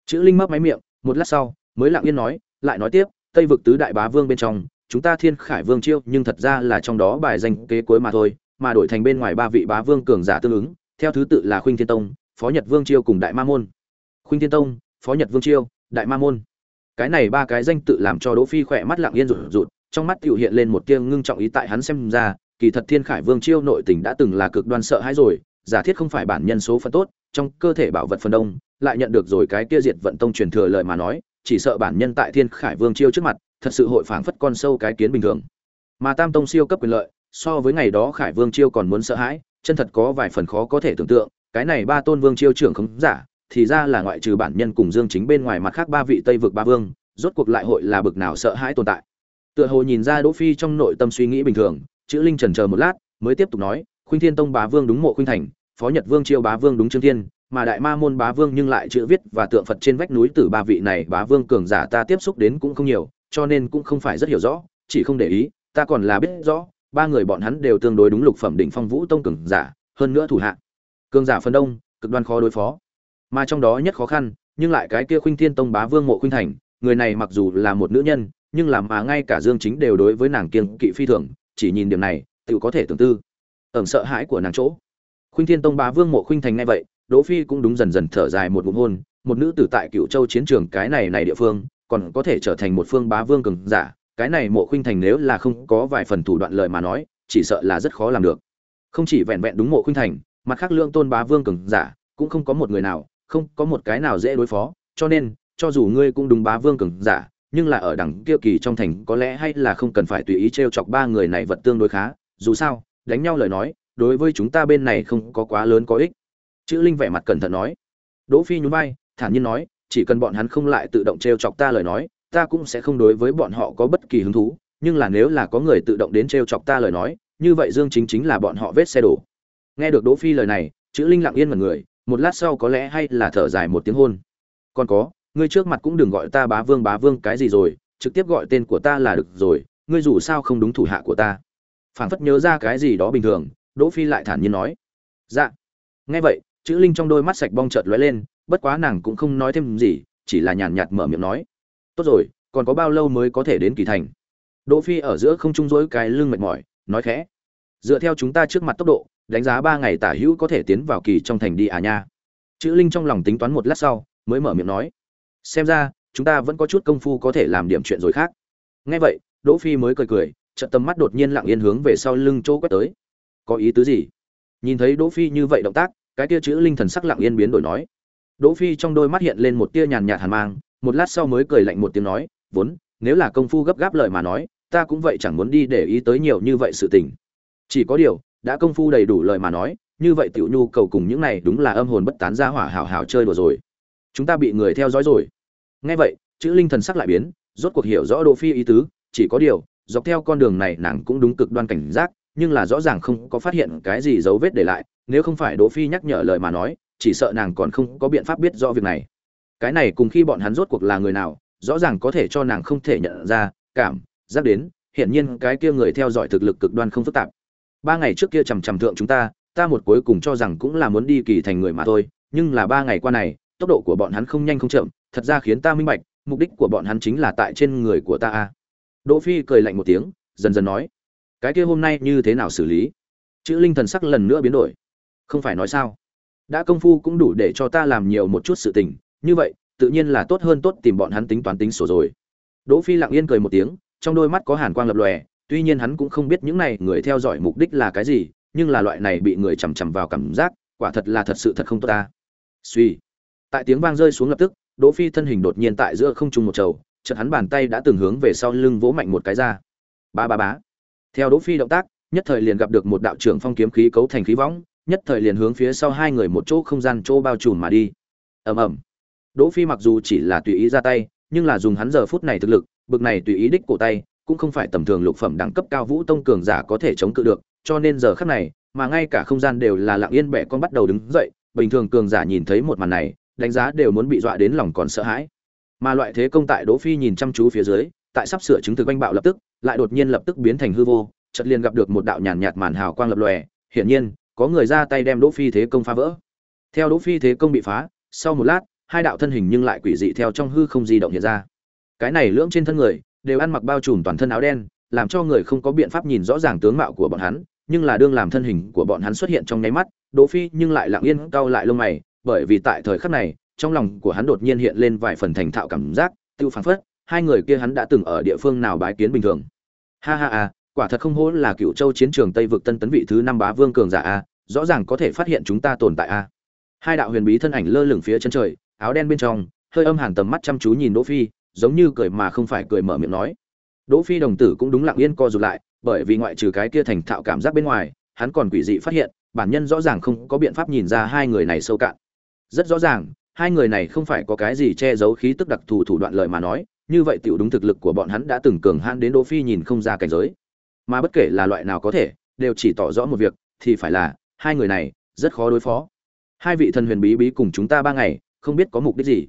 Speaker 1: Chữ linh mấp máy miệng, một lát sau, mới lặng yên nói, lại nói tiếp, tây vực tứ đại bá vương bên trong, chúng ta thiên khải vương chiêu nhưng thật ra là trong đó bài danh kế cuối mà thôi mà đổi thành bên ngoài ba vị bá vương cường giả tương ứng, theo thứ tự là khuynh thiên tông, phó nhật vương chiêu cùng đại ma môn. Khuynh thiên tông, phó nhật vương chiêu, đại ma môn. Cái này ba cái danh tự làm cho đỗ phi khỏe mắt lặng yên rụt rụt, trong mắt tiểu hiện lên một tia ngưng trọng ý tại hắn xem ra, kỳ thật thiên khải vương chiêu nội tình đã từng là cực đoan sợ hãi rồi, giả thiết không phải bản nhân số phận tốt, trong cơ thể bảo vật phần đông, lại nhận được rồi cái kia diệt vận tông truyền thừa lời mà nói, chỉ sợ bản nhân tại thiên khải vương chiêu trước mặt, thật sự hội phảng phất con sâu cái kiến bình thường. Mà tam tông siêu cấp quyền lợi so với ngày đó khải vương chiêu còn muốn sợ hãi, chân thật có vài phần khó có thể tưởng tượng, cái này ba tôn vương chiêu trưởng không giả, thì ra là ngoại trừ bản nhân cùng dương chính bên ngoài mặt khác ba vị tây vực ba vương, rốt cuộc lại hội là bực nào sợ hãi tồn tại. Tựa hồ nhìn ra đỗ phi trong nội tâm suy nghĩ bình thường, chữ linh trần chờ một lát, mới tiếp tục nói, khuynh thiên tông bá vương đúng mộ khuynh thành, phó nhật vương chiêu bá vương đúng trương thiên, mà đại ma môn bá vương nhưng lại chữ viết và tượng phật trên vách núi từ ba vị này bá vương cường giả ta tiếp xúc đến cũng không nhiều, cho nên cũng không phải rất hiểu rõ, chỉ không để ý, ta còn là biết rõ ba người bọn hắn đều tương đối đúng lục phẩm đỉnh phong vũ tông cường giả, hơn nữa thủ hạ. Cường giả phần đông, cực đoan khó đối phó. Mà trong đó nhất khó khăn, nhưng lại cái kia khuynh thiên tông bá vương mộ khuynh thành, người này mặc dù là một nữ nhân, nhưng làm mà ngay cả dương chính đều đối với nàng kiêng kỵ phi thường, chỉ nhìn điểm này, tự có thể tưởng tư. Ẩn sợ hãi của nàng chỗ. Khuynh thiên tông bá vương mộ khuynh thành ngay vậy, đỗ phi cũng đúng dần dần thở dài một ngụm hôn, một nữ tử tại cựu châu chiến trường cái này này địa phương, còn có thể trở thành một phương bá vương cường giả cái này mộ khuynh thành nếu là không có vài phần thủ đoạn lợi mà nói, chỉ sợ là rất khó làm được. Không chỉ vẹn vẹn đúng mộ khuynh thành, mặt khác lượng tôn bá vương cường giả cũng không có một người nào, không có một cái nào dễ đối phó. Cho nên, cho dù ngươi cũng đúng bá vương cường giả, nhưng là ở đẳng kia kỳ trong thành có lẽ hay là không cần phải tùy ý trêu chọc ba người này vật tương đối khá. Dù sao, đánh nhau lời nói, đối với chúng ta bên này không có quá lớn có ích. Chữ linh vẻ mặt cẩn thận nói. Đỗ phi nhún vai, thản nhiên nói, chỉ cần bọn hắn không lại tự động trêu chọc ta lời nói ta cũng sẽ không đối với bọn họ có bất kỳ hứng thú, nhưng là nếu là có người tự động đến trêu chọc ta lời nói, như vậy dương chính chính là bọn họ vết xe đổ. Nghe được đỗ phi lời này, chữ linh lặng yên một người, một lát sau có lẽ hay là thở dài một tiếng hôn. Còn có, ngươi trước mặt cũng đừng gọi ta bá vương bá vương cái gì rồi, trực tiếp gọi tên của ta là được rồi, ngươi dù sao không đúng thủ hạ của ta. Phảng phất nhớ ra cái gì đó bình thường, đỗ phi lại thản nhiên nói. Dạ. Nghe vậy, chữ linh trong đôi mắt sạch bong chợt lóe lên, bất quá nàng cũng không nói thêm gì, chỉ là nhàn nhạt mở miệng nói tốt rồi, còn có bao lâu mới có thể đến kỳ thành? Đỗ phi ở giữa không trung rối cái lưng mệt mỏi, nói khẽ. Dựa theo chúng ta trước mặt tốc độ, đánh giá ba ngày tả hữu có thể tiến vào kỳ trong thành đi à nha. Chữ linh trong lòng tính toán một lát sau, mới mở miệng nói. Xem ra, chúng ta vẫn có chút công phu có thể làm điểm chuyện rồi khác. Nghe vậy, đỗ phi mới cười cười trận tầm mắt đột nhiên lặng yên hướng về sau lưng chỗ quét tới. Có ý tứ gì? Nhìn thấy đỗ phi như vậy động tác, cái tia chữ linh thần sắc lặng yên biến đổi nói. Đỗ phi trong đôi mắt hiện lên một tia nhàn nhạt hàn mang một lát sau mới cười lạnh một tiếng nói, vốn, nếu là công phu gấp gáp lời mà nói, ta cũng vậy chẳng muốn đi để ý tới nhiều như vậy sự tình. Chỉ có điều, đã công phu đầy đủ lời mà nói, như vậy tiểu nhu cầu cùng những này đúng là âm hồn bất tán ra hỏa hảo hảo chơi đùa rồi. Chúng ta bị người theo dõi rồi. Nghe vậy, chữ linh thần sắc lại biến, rốt cuộc hiểu rõ đỗ phi ý tứ, chỉ có điều, dọc theo con đường này nàng cũng đúng cực đoan cảnh giác, nhưng là rõ ràng không có phát hiện cái gì dấu vết để lại, nếu không phải đỗ phi nhắc nhở lời mà nói, chỉ sợ nàng còn không có biện pháp biết rõ việc này cái này cùng khi bọn hắn rốt cuộc là người nào, rõ ràng có thể cho nàng không thể nhận ra, cảm, giác đến hiện nhiên cái kia người theo dõi thực lực cực đoan không phức tạp. Ba ngày trước kia chằm chằm thượng chúng ta ta một cuối cùng cho rằng cũng là muốn đi kỳ thành người mà thôi, nhưng là ba ngày qua này, tốc độ của bọn hắn không nhanh không chậm, thật ra khiến ta minh bạch, mục đích của bọn hắn chính là tại trên người của ta a. Đỗ phi cười lạnh một tiếng, dần dần nói, cái kia hôm nay như thế nào xử lý? Chữ linh thần sắc lần nữa biến đổi. Không phải nói sao. Đã công phu cũng đủ để cho ta làm nhiều một chút sự tình như vậy, tự nhiên là tốt hơn tốt tìm bọn hắn tính toán tính sổ rồi. Đỗ phi lặng yên cười một tiếng, trong đôi mắt có hàn quang lập lòe, tuy nhiên hắn cũng không biết những này người theo dõi mục đích là cái gì, nhưng là loại này bị người chằm chằm vào cảm giác, quả thật là thật sự thật không tốt ta. Suy. Tại tiếng vang rơi xuống lập tức, đỗ phi thân hình đột nhiên tại giữa không trung một trầu, chợt hắn bàn tay đã từng hướng về sau lưng vỗ mạnh một cái ra. Ba ba bá theo đỗ phi động tác, nhất thời liền gặp được một đạo trưởng phong kiếm khí cấu thành khí võng, nhất thời liền hướng phía sau hai người một chỗ không gian chỗ bao trùm mà đi. Ầm ầm đỗ phi mặc dù chỉ là tùy ý ra tay, nhưng là dùng hắn giờ phút này thực lực, bực này tùy ý đích cổ tay, cũng không phải tầm thường lục phẩm đẳng cấp cao vũ tông cường giả có thể chống cự được, cho nên giờ khắc này, mà ngay cả không gian đều là lặng yên bẻ con bắt đầu đứng dậy, bình thường cường giả nhìn thấy một màn này, đánh giá đều muốn bị dọa đến lòng còn sợ hãi. Mà loại thế công tại đỗ phi nhìn chăm chú phía dưới, tại sắp sửa chứng thực banh bạo lập tức, lại đột nhiên lập tức biến thành hư vô, chợt liền gặp được một đạo nhàn nhạt màn hào quang lập lòe, hiển nhiên, có người ra tay đem đỗ phi thế công phá vỡ. Theo đỗ phi thế công bị phá, sau một lát hai đạo thân hình nhưng lại quỷ dị theo trong hư không di động hiện ra. Cái này lưỡng trên thân người, đều ăn mặc bao trùm toàn thân áo đen, làm cho người không có biện pháp nhìn rõ ràng tướng mạo của bọn hắn, nhưng là đương làm thân hình của bọn hắn xuất hiện trong nháy mắt, đỗ phi nhưng lại lặng yên cau lại lông mày, bởi vì tại thời khắc này, trong lòng của hắn đột nhiên hiện lên vài phần thành thạo cảm giác, tiêu phảng phất, hai người kia hắn đã từng ở địa phương nào bái kiến bình thường. Ha ha ha, quả thật không hổ là cựu châu chiến trường tây vực tân tấn vị thứ năm bá vương cường giả a, rõ ràng có thể phát hiện chúng ta tồn tại a. Hai đạo huyền bí thân ảnh lơ lửng phía chân trời áo đen bên trong hơi âm hàn tầm mắt chăm chú nhìn đỗ phi giống như cười mà không phải cười mở miệng nói đỗ phi đồng tử cũng đúng lặng yên co rụt lại bởi vì ngoại trừ cái kia thành thạo cảm giác bên ngoài hắn còn quỷ dị phát hiện bản nhân rõ ràng không có biện pháp nhìn ra hai người này sâu cạn rất rõ ràng hai người này không phải có cái gì che giấu khí tức đặc thù thủ đoạn lời mà nói như vậy tiểu đúng thực lực của bọn hắn đã từng cường hãn đến Đỗ Phi nhìn không ra cảnh giới. Mà bất kể là loại nào có thể, đều chỉ tỏ rõ một việc, thì phải là hai người này rất khó đối phó. Hai vị thần huyền bí bí cùng chúng ta ba ngày, không biết có mục đích gì.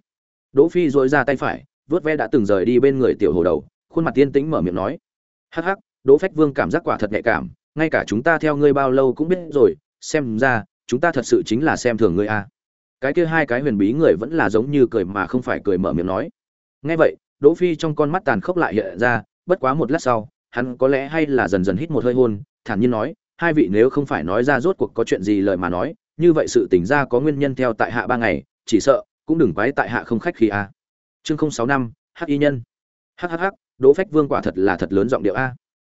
Speaker 1: Đỗ Phi rũa ra tay phải, vớt ve đã từng rời đi bên người tiểu hồ đầu, khuôn mặt tiên tĩnh mở miệng nói: "Hắc hắc, Đỗ Phách Vương cảm giác quả thật nhạy cảm, ngay cả chúng ta theo ngươi bao lâu cũng biết rồi, xem ra, chúng ta thật sự chính là xem thường ngươi a." Cái kia hai cái huyền bí người vẫn là giống như cười mà không phải cười mở miệng nói. Nghe vậy, Đỗ Phi trong con mắt tàn khốc lại hiện ra, bất quá một lát sau, hắn có lẽ hay là dần dần hít một hơi hôn, thản nhiên nói, hai vị nếu không phải nói ra rốt cuộc có chuyện gì lời mà nói, như vậy sự tình ra có nguyên nhân theo tại hạ ba ngày, chỉ sợ cũng đừng quái tại hạ không khách khí a. Chương 065, Hắc y nhân. Hắc hắc hắc, Đỗ Phách Vương quả thật là thật lớn giọng điệu a.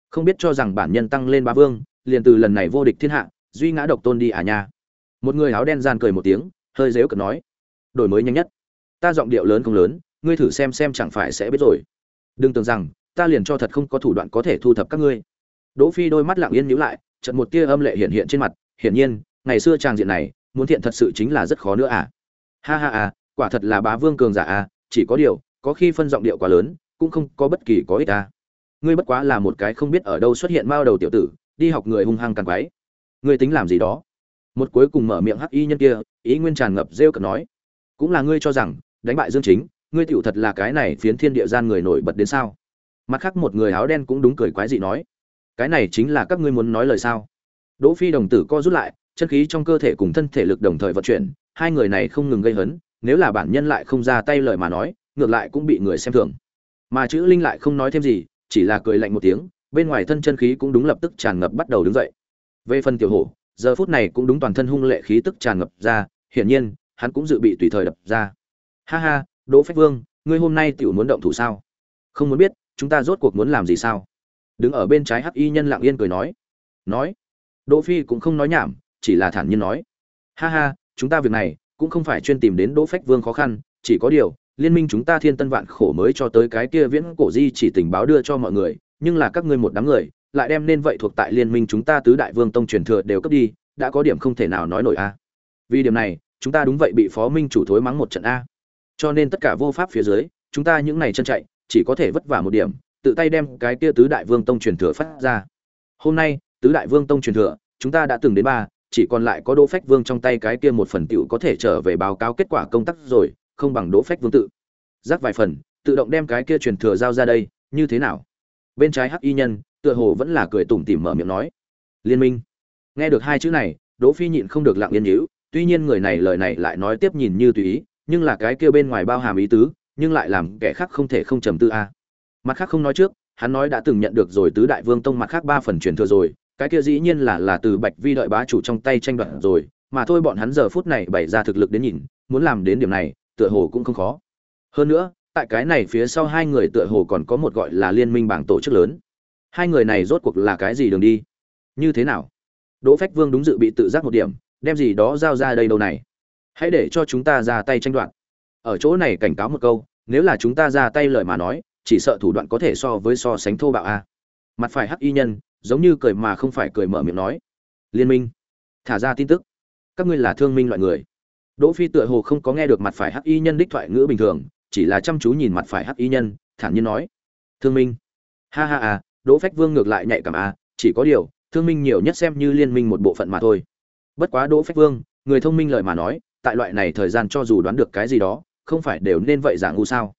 Speaker 1: Không biết cho rằng bản nhân tăng lên ba vương, liền từ lần này vô địch thiên hạ, duy ngã độc tôn đi à nha. Một người áo đen gian cười một tiếng, hơi giễu cợt nói, đổi mới nhanh nhất. Ta giọng điệu lớn không lớn, ngươi thử xem xem chẳng phải sẽ biết rồi đừng tưởng rằng ta liền cho thật không có thủ đoạn có thể thu thập các ngươi đỗ phi đôi mắt lặng yên nhíu lại chợt một tia âm lệ hiện hiện trên mặt hiển nhiên ngày xưa trang diện này muốn thiện thật sự chính là rất khó nữa à ha ha à quả thật là bá vương cường giả à chỉ có điều, có khi phân giọng điệu quá lớn, cũng không có bất kỳ có ích à ngươi bất quá là một cái không biết ở đâu xuất hiện mao đầu tiểu tử, đi học người hung hăng càng quái. Ngươi tính làm gì đó? Một cuối cùng mở miệng hắc y nhân kia, ý nguyên tràn ngập rêu cợt nói. Cũng là ngươi cho rằng, đánh bại dương chính, ngươi tiểu thật là cái này phiến thiên địa gian người nổi bật đến sao? Mặt khác một người áo đen cũng đúng cười quái dị nói. Cái này chính là các ngươi muốn nói lời sao? Đỗ phi đồng tử co rút lại, chân khí trong cơ thể cùng thân thể lực đồng thời vận chuyển hai người này không ngừng gây hấn nếu là bản nhân lại không ra tay lời mà nói ngược lại cũng bị người xem thường mà chữ linh lại không nói thêm gì chỉ là cười lạnh một tiếng bên ngoài thân chân khí cũng đúng lập tức tràn ngập bắt đầu đứng dậy về phần tiểu hổ giờ phút này cũng đúng toàn thân hung lệ khí tức tràn ngập ra hiển nhiên hắn cũng dự bị tùy thời đập ra ha ha Đỗ Phách Vương, ngươi hôm nay tiểu muốn động thủ sao? Không muốn biết, chúng ta rốt cuộc muốn làm gì sao? Đứng ở bên trái Hắc Y nhân lặng yên cười nói. Nói. Đỗ Phi cũng không nói nhảm, chỉ là thản nhiên nói. Ha ha, chúng ta việc này cũng không phải chuyên tìm đến Đỗ Phách Vương khó khăn, chỉ có điều, liên minh chúng ta thiên tân vạn khổ mới cho tới cái kia viễn cổ di chỉ tình báo đưa cho mọi người, nhưng là các ngươi một đám người, lại đem nên vậy thuộc tại liên minh chúng ta tứ đại vương tông truyền thừa đều cấp đi, đã có điểm không thể nào nói nổi a. Vì điểm này, chúng ta đúng vậy bị Phó Minh chủ thối mắng một trận a cho nên tất cả vô pháp phía dưới chúng ta những này chân chạy chỉ có thể vất vả một điểm tự tay đem cái kia tứ đại vương tông truyền thừa phát ra hôm nay tứ đại vương tông truyền thừa chúng ta đã từng đến ba chỉ còn lại có đỗ phách vương trong tay cái kia một phần tiểu có thể trở về báo cáo kết quả công tác rồi, không bằng đỗ phách vương tự. Rắc vài phần, tự động đem cái kia truyền thừa giao ra đây, như thế nào? Bên trái hắc y nhân, tựa hồ vẫn là cười tủm tỉm mở miệng nói. Liên minh. Nghe được hai chữ này, đỗ phi nhịn không được lặng yên nhíu, tuy nhiên người này lời này lại nói tiếp nhìn như tùy ý, nhưng là cái kia bên ngoài bao hàm ý tứ, nhưng lại làm kẻ khác không thể không trầm tư a. Mặt khác không nói trước, hắn nói đã từng nhận được rồi tứ đại vương tông mặt khác ba phần truyền thừa rồi cái kia dĩ nhiên là là từ bạch vi đợi bá chủ trong tay tranh đoạt rồi, mà thôi bọn hắn giờ phút này bày ra thực lực đến nhìn, muốn làm đến điểm này, tựa hồ cũng không khó. Hơn nữa, tại cái này phía sau hai người tựa hồ còn có một gọi là liên minh bảng tổ chức lớn. Hai người này rốt cuộc là cái gì đường đi? Như thế nào? Đỗ phách vương đúng dự bị tự giác một điểm, đem gì đó giao ra đây đâu này? Hãy để cho chúng ta ra tay tranh đoạt. Ở chỗ này cảnh cáo một câu, nếu là chúng ta ra tay lời mà nói, chỉ sợ thủ đoạn có thể so với so sánh thô bạo a mặt phải hắc y nhân giống như cười mà không phải cười mở miệng nói. Liên minh, thả ra tin tức. Các ngươi là thương minh loại người. Đỗ phi tựa hồ không có nghe được mặt phải hắc y nhân đích thoại ngữ bình thường, chỉ là chăm chú nhìn mặt phải hắc y nhân, thản nhiên nói. Thương minh. Ha ha à đỗ phách vương ngược lại nhạy cảm a chỉ có điều, thương minh nhiều nhất xem như liên minh một bộ phận mà thôi. Bất quá đỗ phách vương, người thông minh lời mà nói, tại loại này thời gian cho dù đoán được cái gì đó, không phải đều nên vậy giả ngu sao.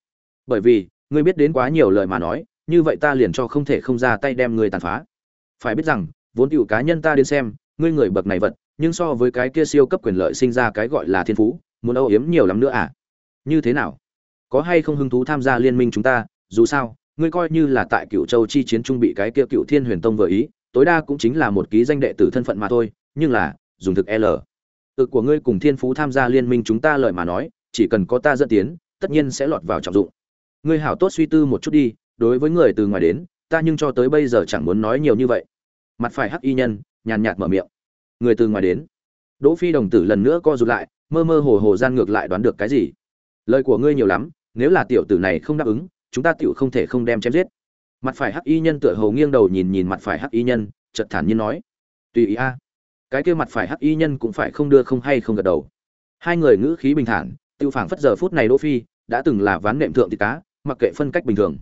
Speaker 1: Bởi vì ngươi biết đến quá nhiều lời mà nói, như vậy ta liền cho không thể không ra tay đem ngươi tàn phá phải biết rằng, vốn tiểu cá nhân ta đến xem, ngươi người bậc này vật, nhưng so với cái kia siêu cấp quyền lợi sinh ra cái gọi là thiên phú, muốn âu yếm nhiều lắm nữa à? Như thế nào? Có hay không hứng thú tham gia liên minh chúng ta? Dù sao, ngươi coi như là tại cựu châu chi chiến trung bị cái kia cựu thiên huyền tông vừa ý, tối đa cũng chính là một ký danh đệ tử thân phận mà thôi, nhưng là, dùng thực l. Tự của ngươi cùng thiên phú tham gia liên minh chúng ta lời mà nói, chỉ cần có ta dẫn tiến, tất nhiên sẽ lọt vào trọng dụng. Ngươi hảo tốt suy tư một chút đi, đối với người từ ngoài đến, ta nhưng cho tới bây giờ chẳng muốn nói nhiều như vậy mặt phải hắc y nhân, nhàn nhạt mở miệng. Người từ ngoài đến. Đỗ phi đồng tử lần nữa co rụt lại, mơ mơ hồ hồ gian ngược lại đoán được cái gì. Lời của ngươi nhiều lắm, nếu là tiểu tử này không đáp ứng, chúng ta tiểu không thể không đem chém giết. Mặt phải hắc y nhân tựa hồ nghiêng đầu nhìn nhìn mặt phải hắc y nhân, chợt thản nhiên nói. Tùy ý a. Cái kia mặt phải hắc y nhân cũng phải không đưa không hay không gật đầu. Hai người ngữ khí bình thản, tiêu phảng phất giờ phút này đỗ phi đã từng là ván nệm thượng thì cá, mặc kệ phân cách bình thường.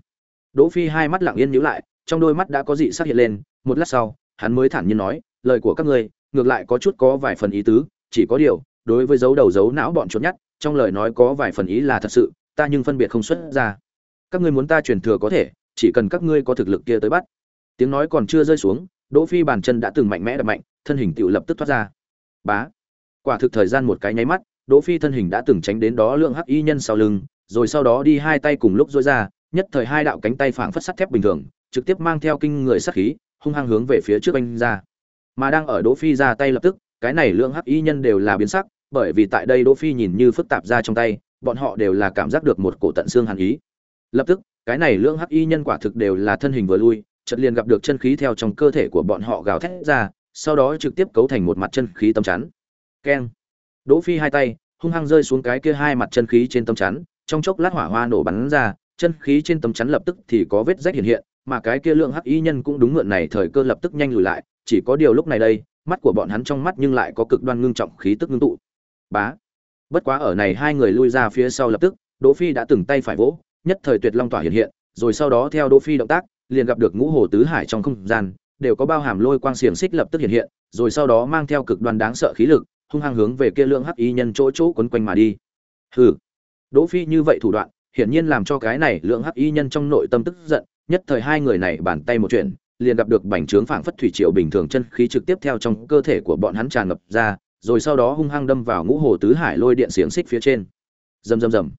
Speaker 1: Đỗ phi hai mắt lặng yên nhíu lại, trong đôi mắt đã có dị sắc hiện lên, một lát sau hắn mới thản nhiên nói, lời của các ngươi, ngược lại có chút có vài phần ý tứ, chỉ có điều, đối với dấu đầu dấu não bọn chốt nhất trong lời nói có vài phần ý là thật sự, ta nhưng phân biệt không xuất ra. Các ngươi muốn ta truyền thừa có thể, chỉ cần các ngươi có thực lực kia tới bắt. Tiếng nói còn chưa rơi xuống, đỗ phi bàn chân đã từng mạnh mẽ đập mạnh, thân hình tự lập tức thoát ra. Bá. Quả thực thời gian một cái nháy mắt, đỗ phi thân hình đã từng tránh đến đó lượng hắc y nhân sau lưng, rồi sau đó đi hai tay cùng lúc dối ra, nhất thời hai đạo cánh tay phảng phất sắt thép bình thường, trực tiếp mang theo kinh người sát khí hung hăng hướng về phía trước anh ra. Mà đang ở đỗ phi ra tay lập tức, cái này lượng hắc y nhân đều là biến sắc, bởi vì tại đây đỗ phi nhìn như phức tạp ra trong tay, bọn họ đều là cảm giác được một cổ tận xương hàn ý. Lập tức, cái này lượng hắc y nhân quả thực đều là thân hình vừa lui, chợt liền gặp được chân khí theo trong cơ thể của bọn họ gào thét ra, sau đó trực tiếp cấu thành một mặt chân khí tâm chắn. Keng. Đỗ phi hai tay, hung hăng rơi xuống cái kia hai mặt chân khí trên tâm chắn, trong chốc lát hỏa hoa nổ bắn ra, chân khí trên tấm chắn lập tức thì có vết rách hiện hiện mà cái kia lượng hắc y nhân cũng đúng mượn này thời cơ lập tức nhanh lùi lại, chỉ có điều lúc này đây, mắt của bọn hắn trong mắt nhưng lại có cực đoan ngưng trọng khí tức ngưng tụ. Bá! Bất quá ở này hai người lui ra phía sau lập tức, đỗ phi đã từng tay phải vỗ, nhất thời tuyệt long tỏa hiện hiện, rồi sau đó theo đỗ phi động tác, liền gặp được ngũ hồ tứ hải trong không gian, đều có bao hàm lôi quang xiềng xích lập tức hiện hiện, rồi sau đó mang theo cực đoan đáng sợ khí lực, hung hăng hướng về kia lượng hắc y nhân chỗ chỗ quấn quanh mà đi. Hừ! Đỗ phi như vậy thủ đoạn, hiển nhiên làm cho cái này lượng hắc y nhân trong nội tâm tức giận nhất thời hai người này bàn tay một chuyện, liền gặp được bành trướng phảng phất thủy triều bình thường chân khí trực tiếp theo trong cơ thể của bọn hắn tràn ngập ra, rồi sau đó hung hăng đâm vào ngũ hồ tứ hải lôi điện xiềng xích phía trên. Rầm rầm rầm.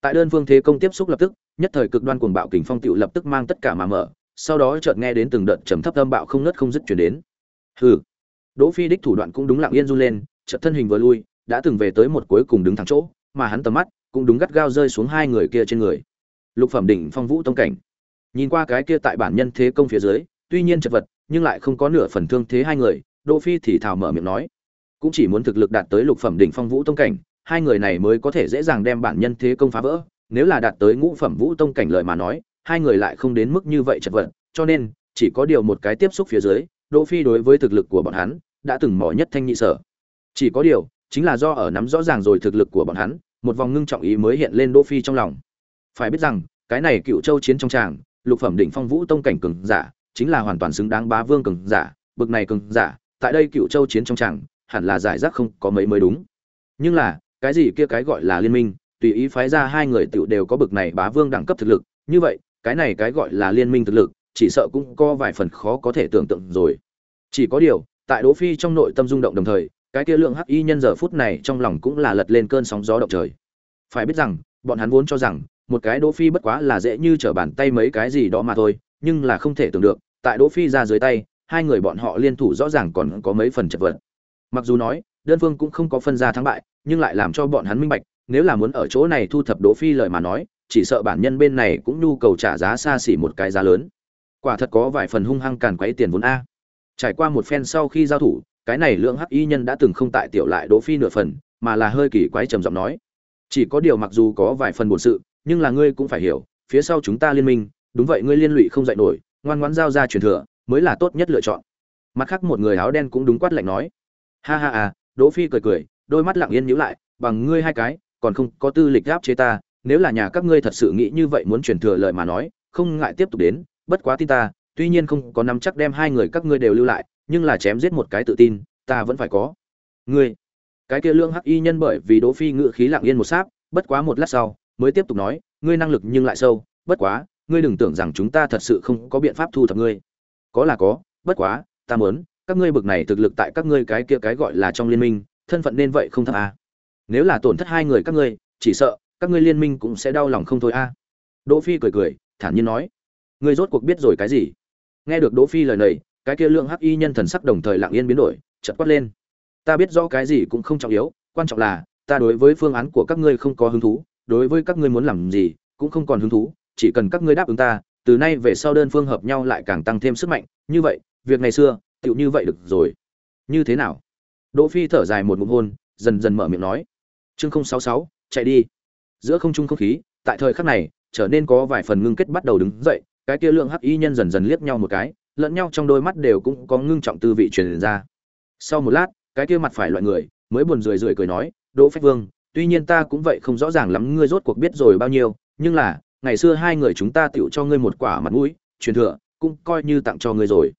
Speaker 1: Tại đơn phương thế công tiếp xúc lập tức, nhất thời cực đoan cuồng bạo kình phong tựu lập tức mang tất cả mà mở, sau đó chợt nghe đến từng đợt trầm thấp âm bạo không ngớt không dứt chuyển đến. Hừ. Đỗ phi đích thủ đoạn cũng đúng lặng yên run lên, chợt thân hình vừa lui, đã từng về tới một cuối cùng đứng thẳng chỗ, mà hắn tầm mắt cũng đúng gắt gao rơi xuống hai người kia trên người. Lục phẩm đỉnh phong vũ tông cảnh nhìn qua cái kia tại bản nhân thế công phía dưới, tuy nhiên chật vật, nhưng lại không có nửa phần thương thế hai người, đỗ phi thì thào mở miệng nói. Cũng chỉ muốn thực lực đạt tới lục phẩm đỉnh phong vũ tông cảnh, hai người này mới có thể dễ dàng đem bản nhân thế công phá vỡ. Nếu là đạt tới ngũ phẩm vũ tông cảnh lợi mà nói, hai người lại không đến mức như vậy chật vật, cho nên, chỉ có điều một cái tiếp xúc phía dưới, đỗ phi đối với thực lực của bọn hắn, đã từng mỏ nhất thanh nhị sở. Chỉ có điều, chính là do ở nắm rõ ràng rồi thực lực của bọn hắn, một vòng ngưng trọng ý mới hiện lên đỗ phi trong lòng. Phải biết rằng, cái này cựu châu chiến trong tràng lục phẩm đỉnh phong vũ tông cảnh cường giả chính là hoàn toàn xứng đáng bá vương cường giả bực này cường giả tại đây cựu châu chiến trong chẳng, hẳn là giải rác không có mấy mới đúng. Nhưng là cái gì kia cái gọi là liên minh tùy ý phái ra hai người tiểu đều có bực này bá vương đẳng cấp thực lực như vậy cái này cái gọi là liên minh thực lực chỉ sợ cũng có vài phần khó có thể tưởng tượng rồi. Chỉ có điều tại đỗ phi trong nội tâm rung động đồng thời cái kia lượng hắc y nhân giờ phút này trong lòng cũng là lật lên cơn sóng gió động trời. Phải biết rằng bọn hắn vốn cho rằng một cái đỗ phi bất quá là dễ như trở bàn tay mấy cái gì đó mà thôi, nhưng là không thể tưởng được, tại đỗ phi ra dưới tay, hai người bọn họ liên thủ rõ ràng còn có mấy phần chật vật. Mặc dù nói, đơn phương cũng không có phân ra thắng bại, nhưng lại làm cho bọn hắn minh bạch, nếu là muốn ở chỗ này thu thập đỗ phi lời mà nói, chỉ sợ bản nhân bên này cũng nhu cầu trả giá xa xỉ một cái giá lớn. Quả thật có vài phần hung hăng càn quấy tiền vốn a. Trải qua một phen sau khi giao thủ, cái này lượng hắc y nhân đã từng không tại tiểu lại đỗ phi nửa phần, mà là hơi kỳ quái trầm giọng nói. Chỉ có điều mặc dù có vài phần buồn sự nhưng là ngươi cũng phải hiểu, phía sau chúng ta liên minh, đúng vậy ngươi liên lụy không dạy nổi, ngoan ngoãn giao ra truyền thừa, mới là tốt nhất lựa chọn. Mặt khác một người áo đen cũng đúng quát lạnh nói. Ha ha à đỗ phi cười cười, đôi mắt lặng yên nhíu lại, bằng ngươi hai cái, còn không có tư lịch áp chế ta, nếu là nhà các ngươi thật sự nghĩ như vậy muốn truyền thừa lời mà nói, không ngại tiếp tục đến, bất quá tin ta, tuy nhiên không có nắm chắc đem hai người các ngươi đều lưu lại, nhưng là chém giết một cái tự tin, ta vẫn phải có. Ngươi, cái kia lương hắc y nhân bởi vì đỗ phi ngự khí lặng yên một sát bất quá một lát sau mới tiếp tục nói, ngươi năng lực nhưng lại sâu, bất quá, ngươi đừng tưởng rằng chúng ta thật sự không có biện pháp thu thập ngươi có là có, bất quá, ta muốn, các ngươi bực này thực lực tại các ngươi cái kia cái gọi là trong liên minh, thân phận nên vậy không thấp à. nếu là tổn thất hai người các ngươi, chỉ sợ, các ngươi liên minh cũng sẽ đau lòng không thôi a à. đỗ phi cười cười, thản nhiên nói, ngươi rốt cuộc biết rồi cái gì nghe được đỗ phi lời này, cái kia lượng hắc y nhân thần sắc đồng thời lặng yên biến đổi, chợt quát lên, ta biết rõ cái gì cũng không trọng yếu, quan trọng là, ta đối với phương án của các ngươi không có hứng thú đối với các ngươi muốn làm gì cũng không còn hứng thú, chỉ cần các ngươi đáp ứng ta, từ nay về sau đơn phương hợp nhau lại càng tăng thêm sức mạnh. Như vậy, việc ngày xưa, tựu như vậy được rồi. Như thế nào? Đỗ phi thở dài một ngụm hôn, dần dần mở miệng nói. Chương không sáu sáu, chạy đi. Giữa không trung không khí, tại thời khắc này, trở nên có vài phần ngưng kết bắt đầu đứng dậy, cái kia lượng hắc y nhân dần dần liếc nhau một cái, lẫn nhau trong đôi mắt đều cũng có ngưng trọng tư vị truyền ra. Sau một lát, cái kia mặt phải loại người, mới buồn rười rượi cười nói, đỗ phách vương tuy nhiên ta cũng vậy không rõ ràng lắm ngươi rốt cuộc biết rồi bao nhiêu, nhưng là, ngày xưa hai người chúng ta tựu cho ngươi một quả mặt mũi, truyền thừa, cũng coi như tặng cho ngươi rồi.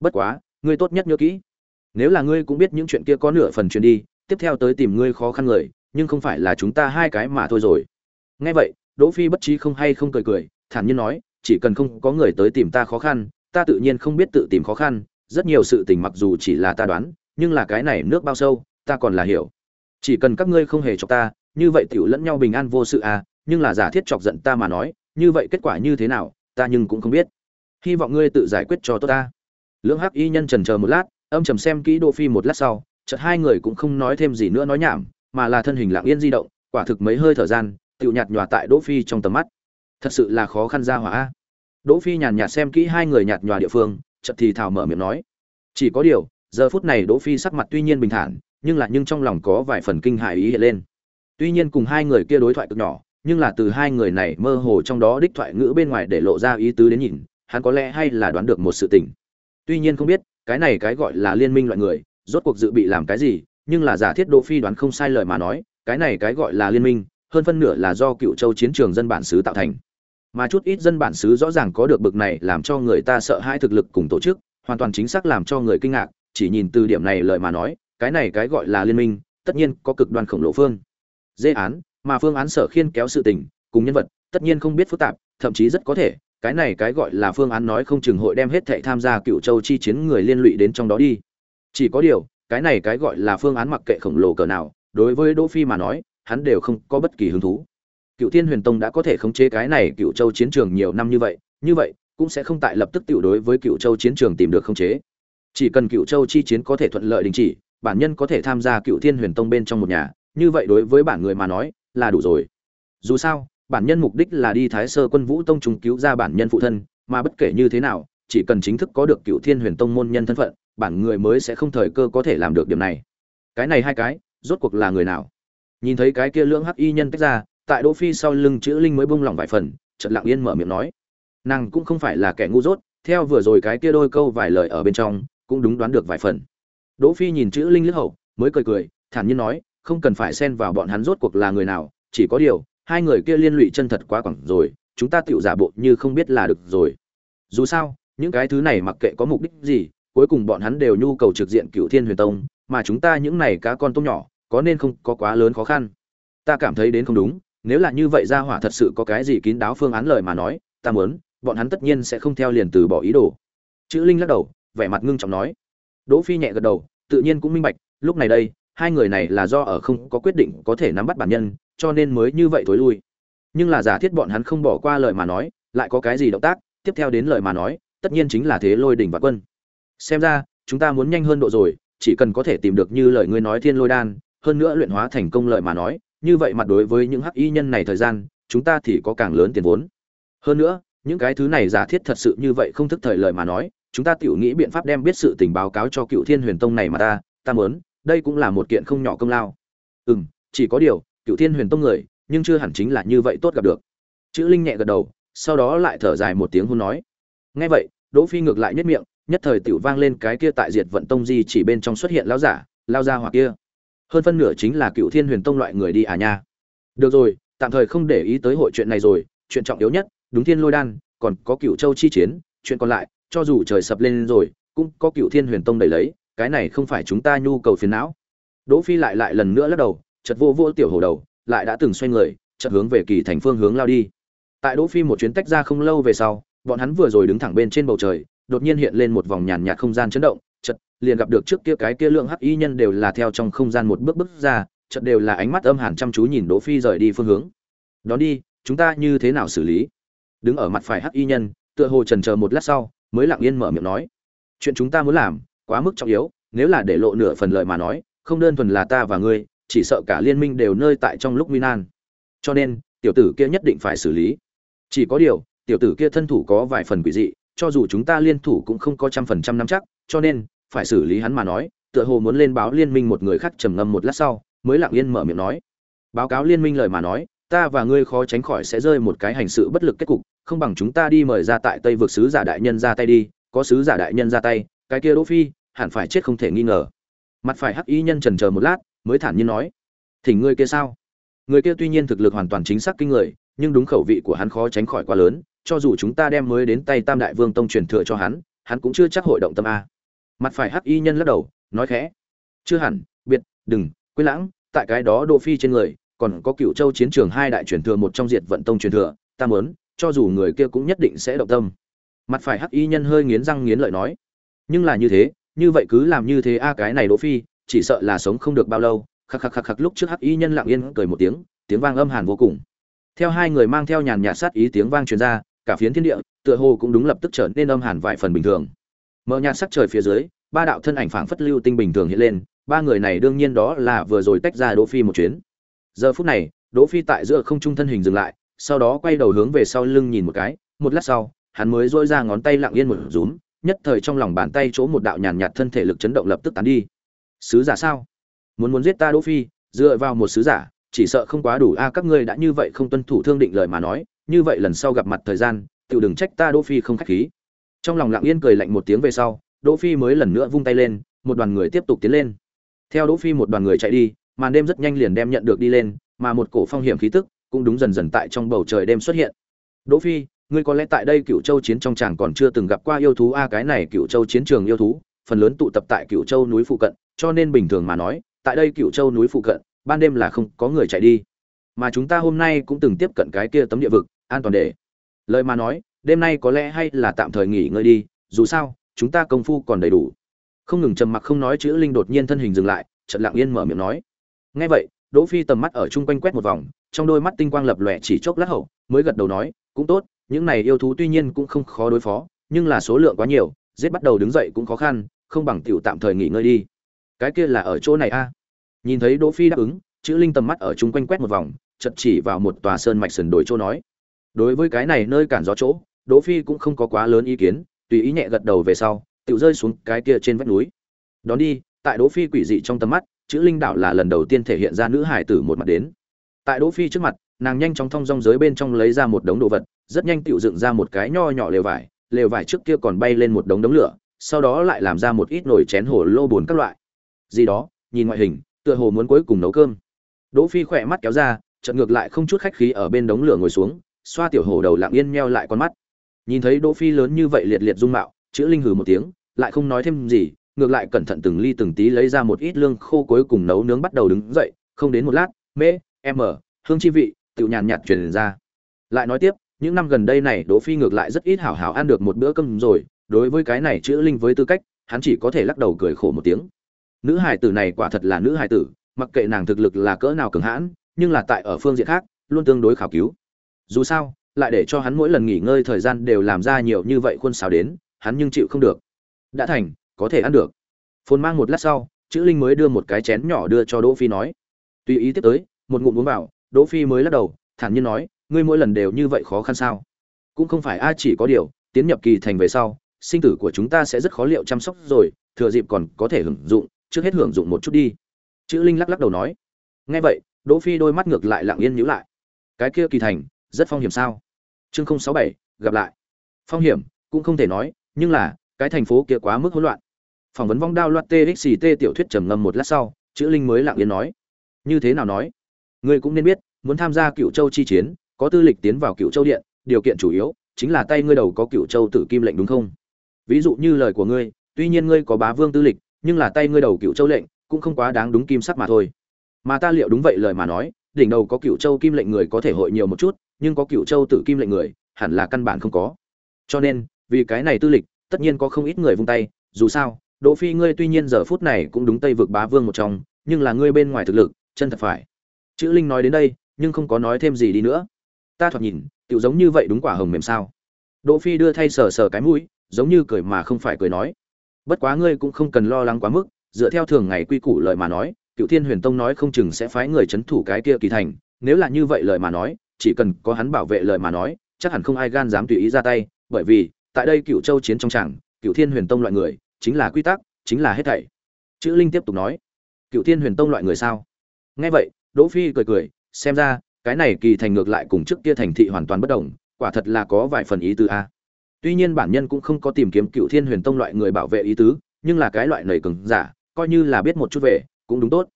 Speaker 1: Bất quá, ngươi tốt nhất nhớ kỹ. Nếu là ngươi cũng biết những chuyện kia có nửa phần truyền đi, tiếp theo tới tìm ngươi khó khăn người, nhưng không phải là chúng ta hai cái mà thôi rồi. Nghe vậy, đỗ phi bất trí không hay không cười cười, thản nhiên nói, chỉ cần không có người tới tìm ta khó khăn, ta tự nhiên không biết tự tìm khó khăn, rất nhiều sự tình mặc dù chỉ là ta đoán, nhưng là cái này nước bao sâu, ta còn là hiểu chỉ cần các ngươi không hề chọc ta, như vậy tiểu lẫn nhau bình an vô sự à nhưng là giả thiết chọc giận ta mà nói, như vậy kết quả như thế nào, ta nhưng cũng không biết. Hy vọng ngươi tự giải quyết cho tốt ta. Lưỡng hắc y nhân trần chờ một lát, âm trầm xem kỹ đỗ phi một lát sau, chợt hai người cũng không nói thêm gì nữa nói nhảm, mà là thân hình lặng yên di động, quả thực mấy hơi thở gian, tiểu nhạt nhòa tại đỗ phi trong tầm mắt. Thật sự là khó khăn ra hỏa đỗ phi nhàn nhạt xem kỹ hai người nhạt nhòa địa phương, chợt thì thảo mở miệng nói. Chỉ có điều, giờ phút này đỗ phi sắc mặt tuy nhiên bình thản nhưng lại nhưng trong lòng có vài phần kinh hại ý hiện lên. Tuy nhiên cùng hai người kia đối thoại cực nhỏ, nhưng là từ hai người này mơ hồ trong đó đích thoại ngữ bên ngoài để lộ ra ý tứ đến nhìn, hắn có lẽ hay là đoán được một sự tình. Tuy nhiên không biết, cái này cái gọi là liên minh loại người, rốt cuộc dự bị làm cái gì, nhưng là giả thiết đỗ phi đoán không sai lời mà nói, cái này cái gọi là liên minh, hơn phân nửa là do cựu châu chiến trường dân bản xứ tạo thành. Mà chút ít dân bản xứ rõ ràng có được bực này làm cho người ta sợ hãi thực lực cùng tổ chức, hoàn toàn chính xác làm cho người kinh ngạc, chỉ nhìn từ điểm này lời mà nói cái này cái gọi là liên minh, tất nhiên có cực đoan khổng lồ phương. Dễ án, mà phương án sở khiên kéo sự tình, cùng nhân vật, tất nhiên không biết phức tạp, thậm chí rất có thể, cái này cái gọi là phương án nói không chừng hội đem hết thệ tham gia cựu châu chi chiến người liên lụy đến trong đó đi. Chỉ có điều, cái này cái gọi là phương án mặc kệ khổng lồ cỡ nào, đối với đỗ phi mà nói, hắn đều không có bất kỳ hứng thú. Cựu thiên huyền tông đã có thể khống chế cái này cựu châu chiến trường nhiều năm như vậy như vậy, cũng sẽ không tại lập tức tiểu đối với cựu châu chiến trường tìm được khống chế. Chỉ cần cựu châu chi chiến có thể thuận lợi đình chỉ bản nhân có thể tham gia cựu thiên huyền tông bên trong một nhà, như vậy đối với bản người mà nói, là đủ rồi. Dù sao, bản nhân mục đích là đi thái sơ quân vũ tông chúng cứu ra bản nhân phụ thân, mà bất kể như thế nào, chỉ cần chính thức có được cựu thiên huyền tông môn nhân thân phận, bản người mới sẽ không thời cơ có thể làm được điểm này. Cái này hai cái, rốt cuộc là người nào? Nhìn thấy cái kia lưỡng hắc y nhân tách ra, tại đỗ phi sau lưng chữ linh mới bung lỏng vài phần, chợt lặng yên mở miệng nói. Nàng cũng không phải là kẻ ngu dốt, theo vừa rồi cái kia đôi câu vài lời ở bên trong, cũng đúng đoán được vài phần đỗ phi nhìn chữ linh liếc hậu, mới cười cười, thản nhiên nói, không cần phải xen vào bọn hắn rốt cuộc là người nào, chỉ có điều, hai người kia liên lụy chân thật quá quẳng rồi, chúng ta tiểu giả bộ như không biết là được rồi. Dù sao, những cái thứ này mặc kệ có mục đích gì, cuối cùng bọn hắn đều nhu cầu trực diện cựu thiên huyền tông, mà chúng ta những này cá con tôm nhỏ, có nên không có quá lớn khó khăn. Ta cảm thấy đến không đúng, nếu là như vậy ra hỏa thật sự có cái gì kín đáo phương án lời mà nói, ta muốn, bọn hắn tất nhiên sẽ không theo liền từ bỏ ý đồ. Chữ linh lắc đầu, vẻ mặt ngưng trọng nói đỗ phi nhẹ gật đầu, tự nhiên cũng minh bạch, lúc này đây, hai người này là do ở không có quyết định có thể nắm bắt bản nhân, cho nên mới như vậy thối lui. Nhưng là giả thiết bọn hắn không bỏ qua lời mà nói, lại có cái gì động tác, tiếp theo đến lời mà nói, tất nhiên chính là thế lôi đỉnh và quân. Xem ra, chúng ta muốn nhanh hơn độ rồi, chỉ cần có thể tìm được như lời ngươi nói thiên lôi đan, hơn nữa luyện hóa thành công lời mà nói, như vậy mặt đối với những hắc y nhân này thời gian, chúng ta thì có càng lớn tiền vốn. Hơn nữa, những cái thứ này giả thiết thật sự như vậy không thức thời lời mà nói chúng ta tiểu nghĩ biện pháp đem biết sự tình báo cáo cho cựu thiên huyền tông này mà ta ta muốn, đây cũng là một kiện không nhỏ công lao. Ừ m chỉ có điều, cựu thiên huyền tông người, nhưng chưa hẳn chính là như vậy tốt gặp được. Chữ linh nhẹ gật đầu, sau đó lại thở dài một tiếng hôn nói. Ngay vậy, đỗ phi ngược lại nhất miệng, nhất thời tiểu vang lên cái kia tại diệt vận tông di chỉ bên trong xuất hiện lão giả, lao ra hoặc kia. Hơn phân nửa chính là cựu thiên huyền tông loại người đi à nha. Được rồi, tạm thời không để ý tới hội chuyện này rồi, chuyện trọng yếu nhất, đúng thiên lôi đan, còn có cựu châu chi chiến, chuyện còn lại cho dù trời sập lên rồi, cũng có cựu thiên huyền tông đẩy lấy, cái này không phải chúng ta nhu cầu phiền não. Đỗ phi lại lại lần nữa lắc đầu, chợt vô vô tiểu hổ đầu, lại đã từng xoay người, chợt hướng về kỳ thành phương hướng lao đi. Tại đỗ phi một chuyến tách ra không lâu về sau, bọn hắn vừa rồi đứng thẳng bên trên bầu trời, đột nhiên hiện lên một vòng nhàn nhạt không gian chấn động, chợt liền gặp được trước kia cái kia lượng hắc y nhân đều là theo trong không gian một bước bước ra, chợt đều là ánh mắt âm hàn chăm chú nhìn đỗ phi rời đi phương hướng. Đón đi, chúng ta như thế nào xử lý? Đứng ở mặt phải hắc y nhân, tựa hồ trần chờ một lát sau mới lặng yên mở miệng nói, chuyện chúng ta muốn làm quá mức trọng yếu, nếu là để lộ nửa phần lợi mà nói, không đơn thuần là ta và ngươi, chỉ sợ cả liên minh đều nơi tại trong lúc nguy nan. Cho nên, tiểu tử kia nhất định phải xử lý. Chỉ có điều, tiểu tử kia thân thủ có vài phần quỷ dị, cho dù chúng ta liên thủ cũng không có trăm phần trăm nắm chắc, cho nên, phải xử lý hắn mà nói, tựa hồ muốn lên báo liên minh một người khác trầm ngâm một lát sau, mới lặng yên mở miệng nói. Báo cáo liên minh lời mà nói ta và ngươi khó tránh khỏi sẽ rơi một cái hành sự bất lực kết cục, không bằng chúng ta đi mời ra tại tây vực sứ giả đại nhân ra tay đi, có sứ giả đại nhân ra tay, cái kia đỗ phi, hẳn phải chết không thể nghi ngờ. Mặt phải hắc y nhân trần chờ một lát, mới thản nhiên nói, thỉnh ngươi kia sao? Người kia tuy nhiên thực lực hoàn toàn chính xác kinh người, nhưng đúng khẩu vị của hắn khó tránh khỏi quá lớn, cho dù chúng ta đem mới đến tay tam đại vương tông truyền thừa cho hắn hắn cũng chưa chắc hội động tâm a. Mặt phải hắc y nhân lắc đầu, nói khẽ, chưa hẳn, biệt, đừng, quên lãng, tại cái đó đỗ phi trên người còn có cựu châu chiến trường hai đại truyền thừa một trong diệt vận tông truyền thừa, ta muốn, cho dù người kia cũng nhất định sẽ động tâm. Mặt phải hắc y nhân hơi nghiến răng nghiến lợi nói. Nhưng là như thế, như vậy cứ làm như thế a, cái này đỗ phi, chỉ sợ là sống không được bao lâu. Khắc khắc khắc khắc, lúc trước hắc y nhân lặng yên cười một tiếng tiếng vang âm hàn vô cùng. Theo hai người mang theo nhàn nhạt sát ý tiếng vang truyền ra, cả phiến thiên địa, tựa hồ cũng đúng lập tức trở nên âm hàn vài phần bình thường. Mở nhạt sắc trời phía dưới, ba đạo thân ảnh phảng phất lưu tinh bình thường hiện lên, ba người này đương nhiên đó là vừa rồi tách ra đỗ phi một chuyến giờ phút này, đỗ phi tại giữa không trung thân hình dừng lại, sau đó quay đầu hướng về sau lưng nhìn một cái, một lát sau, hắn mới dỗi ra ngón tay lặng yên một rúm, nhất thời trong lòng bàn tay chỗ một đạo nhàn nhạt thân thể lực chấn động lập tức tán đi. Sứ giả sao? Muốn muốn giết ta đỗ phi, dựa vào một sứ giả, chỉ sợ không quá đủ. A, các ngươi đã như vậy không tuân thủ thương định lời mà nói, như vậy lần sau gặp mặt thời gian tự đừng trách ta đỗ phi không khách khí. Trong lòng lặng yên cười lạnh một tiếng về sau, đỗ phi mới lần nữa vung tay lên, một đoàn người tiếp tục tiến lên. Theo đỗ phi một đoàn người chạy đi màn đêm rất nhanh liền đem nhận được đi lên, mà một cổ phong hiểm khí tức cũng đúng dần dần tại trong bầu trời đêm xuất hiện. Đỗ phi, ngươi có lẽ tại đây cựu châu chiến trong tràng còn chưa từng gặp qua yêu thú a, cái này cựu châu chiến trường yêu thú, phần lớn tụ tập tại cựu châu núi phụ cận, cho nên bình thường mà nói, tại đây cựu châu núi phụ cận, ban đêm là không có người chạy đi. Mà chúng ta hôm nay cũng từng tiếp cận cái kia tấm địa vực, an toàn để. Lời mà nói, đêm nay có lẽ hay là tạm thời nghỉ ngơi đi, dù sao, chúng ta công phu còn đầy đủ. Không ngừng trầm mặc không nói, chữ linh đột nhiên thân hình dừng lại trận lặng yên mở miệng nói nghe vậy, đỗ phi tầm mắt ở chung quanh quét một vòng, trong đôi mắt tinh quang lập lòe chỉ chốc lát hậu, mới gật đầu nói, cũng tốt, những này yêu thú tuy nhiên cũng không khó đối phó, nhưng là số lượng quá nhiều, giết bắt đầu đứng dậy cũng khó khăn, không bằng tiểu tạm thời nghỉ ngơi đi. Cái kia là ở chỗ này a? Nhìn thấy đỗ phi đáp ứng, chữ linh tầm mắt ở chung quanh quét một vòng, chợt chỉ vào một tòa sơn mạch sườn đồi chỗ nói. Đối với cái này nơi cản gió chỗ, đỗ phi cũng không có quá lớn ý kiến, tùy ý nhẹ gật đầu về sau, tiểu rơi xuống cái kia trên vách núi. Đón đi, tại đỗ phi quỷ dị trong tầm mắt chữ linh đạo là lần đầu tiên thể hiện ra nữ hải tử một mặt đến. Tại đỗ phi trước mặt, nàng nhanh chóng thông dong giới bên trong lấy ra một đống đồ vật, rất nhanh tiểu dựng ra một cái nho nhỏ lều vải lều vải trước kia còn bay lên một đống đống lửa, sau đó lại làm ra một ít nồi chén hồ lô buồn các loại. Gì đó, nhìn ngoại hình, tựa hồ muốn cuối cùng nấu cơm. Đỗ phi khỏe mắt kéo ra, chợt ngược lại không chút khách khí ở bên đống lửa ngồi xuống, xoa tiểu hồ đầu lặng yên meo lại con mắt. Nhìn thấy đỗ phi lớn như vậy liệt liệt dung mạo, chữ linh hừ một tiếng, lại không nói thêm gì ngược lại cẩn thận từng ly từng tí lấy ra một ít lương khô cuối cùng nấu nướng bắt đầu đứng dậy, không đến một lát mễ m hương chi vị tự nhàn nhạt truyền ra. Lại nói tiếp, những năm gần đây này, đỗ phi ngược lại rất ít hảo hảo ăn được một bữa cơm rồi, đối với cái này chữ linh với tư cách, hắn chỉ có thể lắc đầu cười khổ một tiếng. Nữ hài tử này quả thật là nữ hài tử, mặc kệ nàng thực lực là cỡ nào cường hãn, nhưng là tại ở phương diện khác, luôn tương đối khảo cứu. Dù sao, lại để cho hắn mỗi lần nghỉ ngơi thời gian đều làm ra nhiều như vậy khuôn xào đến, hắn nhưng chịu không được. Đã thành có thể ăn được. Phồn mang một lát sau, chữ linh mới đưa một cái chén nhỏ đưa cho đỗ phi nói. Tùy ý tiếp tới, một ngụm uống vào, đỗ phi mới lắc đầu, thản nhiên nói, ngươi mỗi lần đều như vậy khó khăn sao? Cũng không phải ai chỉ có điều, tiến nhập kỳ thành về sau, sinh tử của chúng ta sẽ rất khó liệu chăm sóc rồi, thừa dịp còn có thể hưởng dụng, trước hết hưởng dụng một chút đi. Chữ linh lắc lắc đầu nói. Nghe vậy, đỗ phi đôi mắt ngược lại lặng yên nhíu lại. Cái kia kỳ thành, rất phong hiểm sao? Chương không sáu bảy, gặp lại. Phong hiểm, cũng không thể nói, nhưng là, cái thành phố kia quá mức hỗn loạn phỏng vấn vong đao loạt txt tiểu thuyết trầm ngâm một lát sau, chữ linh mới lặng yên nói. Như thế nào nói? Ngươi cũng nên biết, muốn tham gia cựu châu chi chiến, có tư lịch tiến vào cựu châu điện, điều kiện chủ yếu chính là tay ngươi đầu có cựu châu tử kim lệnh đúng không? Ví dụ như lời của ngươi, tuy nhiên ngươi có bá vương tư lịch, nhưng là tay ngươi đầu cựu châu lệnh cũng không quá đáng đúng kim sắc mà thôi. Mà ta liệu đúng vậy lời mà nói, đỉnh đầu có cựu châu kim lệnh người có thể hội nhiều một chút, nhưng có cựu châu tử kim lệnh người, hẳn là căn bản không có. Cho nên, vì cái này tư lịch, tất nhiên có không ít người vung tay, dù sao đỗ phi ngươi tuy nhiên giờ phút này cũng đúng tây vực bá vương một trong nhưng là ngươi bên ngoài thực lực chân thật phải. Chữ linh nói đến đây nhưng không có nói thêm gì đi nữa. Ta thoạt nhìn tiểu giống như vậy đúng quả hồng mềm sao? Đỗ phi đưa thay sờ sờ cái mũi giống như cười mà không phải cười nói. Bất quá ngươi cũng không cần lo lắng quá mức dựa theo thường ngày quy củ lời mà nói cựu thiên huyền tông nói không chừng sẽ phái người chấn thủ cái kia kỳ thành nếu là như vậy lời mà nói chỉ cần có hắn bảo vệ lời mà nói chắc hẳn không ai gan dám tùy ý ra tay bởi vì tại đây cựu châu chiến trong chẳng, cựu thiên huyền tông loại người chính là quy tắc, chính là hết thảy. Chữ linh tiếp tục nói, cựu thiên huyền tông loại người sao? Nghe vậy, đỗ phi cười cười, xem ra, cái này kỳ thành ngược lại cùng trước kia thành thị hoàn toàn bất đồng, quả thật là có vài phần ý tứ a. Tuy nhiên bản nhân cũng không có tìm kiếm cựu thiên huyền tông loại người bảo vệ ý tứ, nhưng là cái loại nảy cứng giả, coi như là biết một chút về, cũng đúng tốt.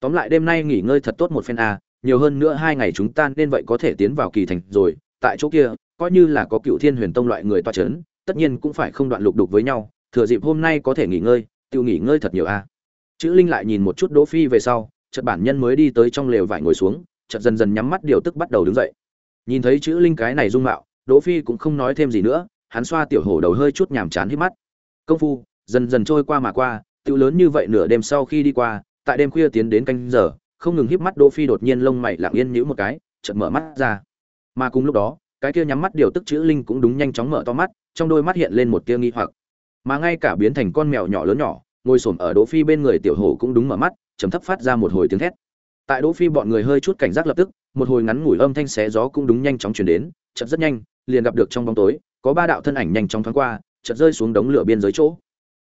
Speaker 1: Tóm lại đêm nay nghỉ ngơi thật tốt một phen a, nhiều hơn nữa hai ngày chúng ta nên vậy có thể tiến vào kỳ thành rồi, tại chỗ kia, coi như là có cựu thiên huyền tông loại người toa c h ấ n tất nhiên cũng phải không đoạn lục đục với nhau thừa dịp hôm nay có thể nghỉ ngơi tự nghỉ ngơi thật nhiều a chữ linh lại nhìn một chút đỗ phi về sau chợt bản nhân mới đi tới trong lều vải ngồi xuống chợt dần dần nhắm mắt điều tức bắt đầu đứng dậy nhìn thấy chữ linh cái này dung mạo đỗ phi cũng không nói thêm gì nữa hắn xoa tiểu hổ đầu hơi chút nhàm chán hít mắt công phu dần dần trôi qua mà qua tiêu lớn như vậy nửa đêm sau khi đi qua tại đêm khuya tiến đến canh giờ không ngừng híp mắt Đỗ Phi đột nhiên lông mày lặng yên nhíu một cái, chợt mở mắt ra. Mà cùng lúc đó, cái kia nhắm mắt điều tức chữ linh cũng đúng nhanh chóng mở to mắt, trong đôi mắt hiện lên một tia nghi hoặc. Mà ngay cả biến thành con mèo nhỏ lớn nhỏ, ngồi xổm ở Đỗ Phi bên người tiểu hổ cũng đúng mở mắt, trầm thấp phát ra một hồi tiếng thét. Tại Đỗ Phi bọn người hơi chút cảnh giác lập tức, một hồi ngắn ngủi âm thanh xé gió cũng đúng nhanh chóng truyền đến, chợt rất nhanh, liền gặp được trong bóng tối, có ba đạo thân ảnh nhanh chóng thoáng qua, chợt rơi xuống đống lửa biên giới chỗ.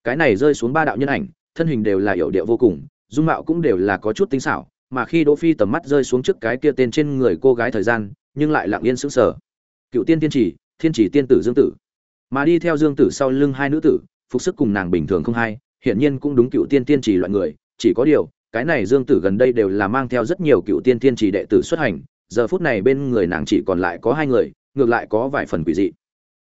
Speaker 1: Cái này rơi xuống ba đạo nhân ảnh, thân hình đều là hiểu điệu vô cùng, dung mạo cũng đều là có chút tinh xảo, mà khi Đỗ Phi tầm mắt rơi xuống trước cái kia tên trên người cô gái thời gian, nhưng lại lặng yên sững sờ. Cựu tiên tiên chỉ, thiên chỉ tiên tử Dương Tử. Mà đi theo Dương Tử sau lưng hai nữ tử, phục sức cùng nàng bình thường không hay hiển nhiên cũng đúng cựu tiên tiên chỉ loại người, chỉ có điều, cái này Dương Tử gần đây đều là mang theo rất nhiều cựu tiên tiên chỉ đệ tử xuất hành, giờ phút này bên người nàng chỉ còn lại có hai người, ngược lại có vài phần quỷ dị.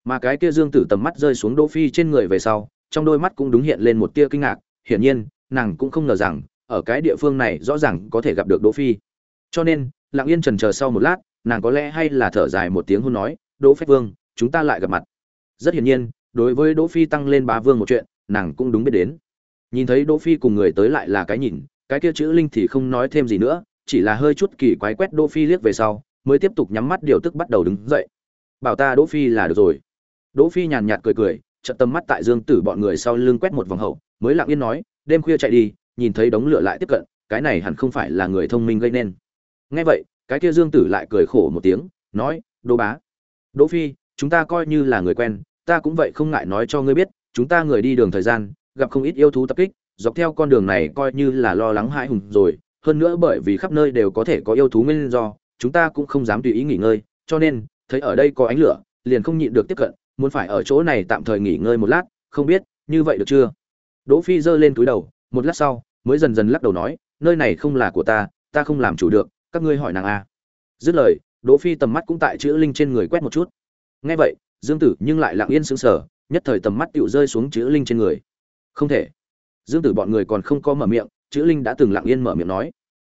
Speaker 1: Mà cái kia Dương Tử tầm mắt rơi xuống Đỗ Phi trên người về sau, trong đôi mắt cũng đúng hiện lên một tia kinh ngạc, hiển nhiên, nàng cũng không ngờ rằng ở cái địa phương này rõ ràng có thể gặp được Đỗ Phi. Cho nên, Lặng Yên trần chờ sau một lát, nàng có lẽ hay là thở dài một tiếng hôn nói, "Đỗ Phách Vương, chúng ta lại gặp mặt." Rất hiển nhiên, đối với Đỗ Phi tăng lên bá vương một chuyện, nàng cũng đúng biết đến. Nhìn thấy Đỗ Phi cùng người tới lại là cái nhìn, cái kia chữ linh thì không nói thêm gì nữa, chỉ là hơi chút kỳ quái quét Đỗ Phi liếc về sau, mới tiếp tục nhắm mắt điều tức bắt đầu đứng dậy. Bảo ta Đỗ Phi là được rồi. Đỗ Phi nhàn nhạt cười cười, chợt tầm mắt tại Dương Tử bọn người sau lưng quét một vòng hậu, mới lặng yên nói, đêm khuya chạy đi, nhìn thấy đống lửa lại tiếp cận cái này hẳn không phải là người thông minh gây nên nghe vậy cái kia dương tử lại cười khổ một tiếng nói đỗ bá đỗ phi chúng ta coi như là người quen ta cũng vậy không ngại nói cho ngươi biết, chúng ta người đi đường thời gian, gặp không ít yêu thú tập kích, dọc theo con đường này coi như là lo lắng hãi hùng rồi, hơn nữa bởi vì khắp nơi đều có thể có yêu thú nguyên do, chúng ta cũng không dám tùy ý nghỉ ngơi, cho nên, thấy ở đây có ánh lửa, liền không nhịn được tiếp cận, muốn phải ở chỗ này tạm thời nghỉ ngơi một lát, không biết, như vậy được chưa? Đỗ phi giơ lên túi đầu, một lát sau, mới dần dần lắc đầu nói, nơi này không là của ta ta không làm chủ được, các ngươi hỏi nàng a dứt lời, đỗ phi tầm mắt cũng tại chữ linh trên người quét một chút. Nghe vậy dương tử nhưng lại lặng yên sững sờ nhất thời tầm mắt tựu rơi xuống chữ linh trên người. Không thể. Dương tử bọn người còn không có mở miệng chữ linh đã từng lặng yên mở miệng nói.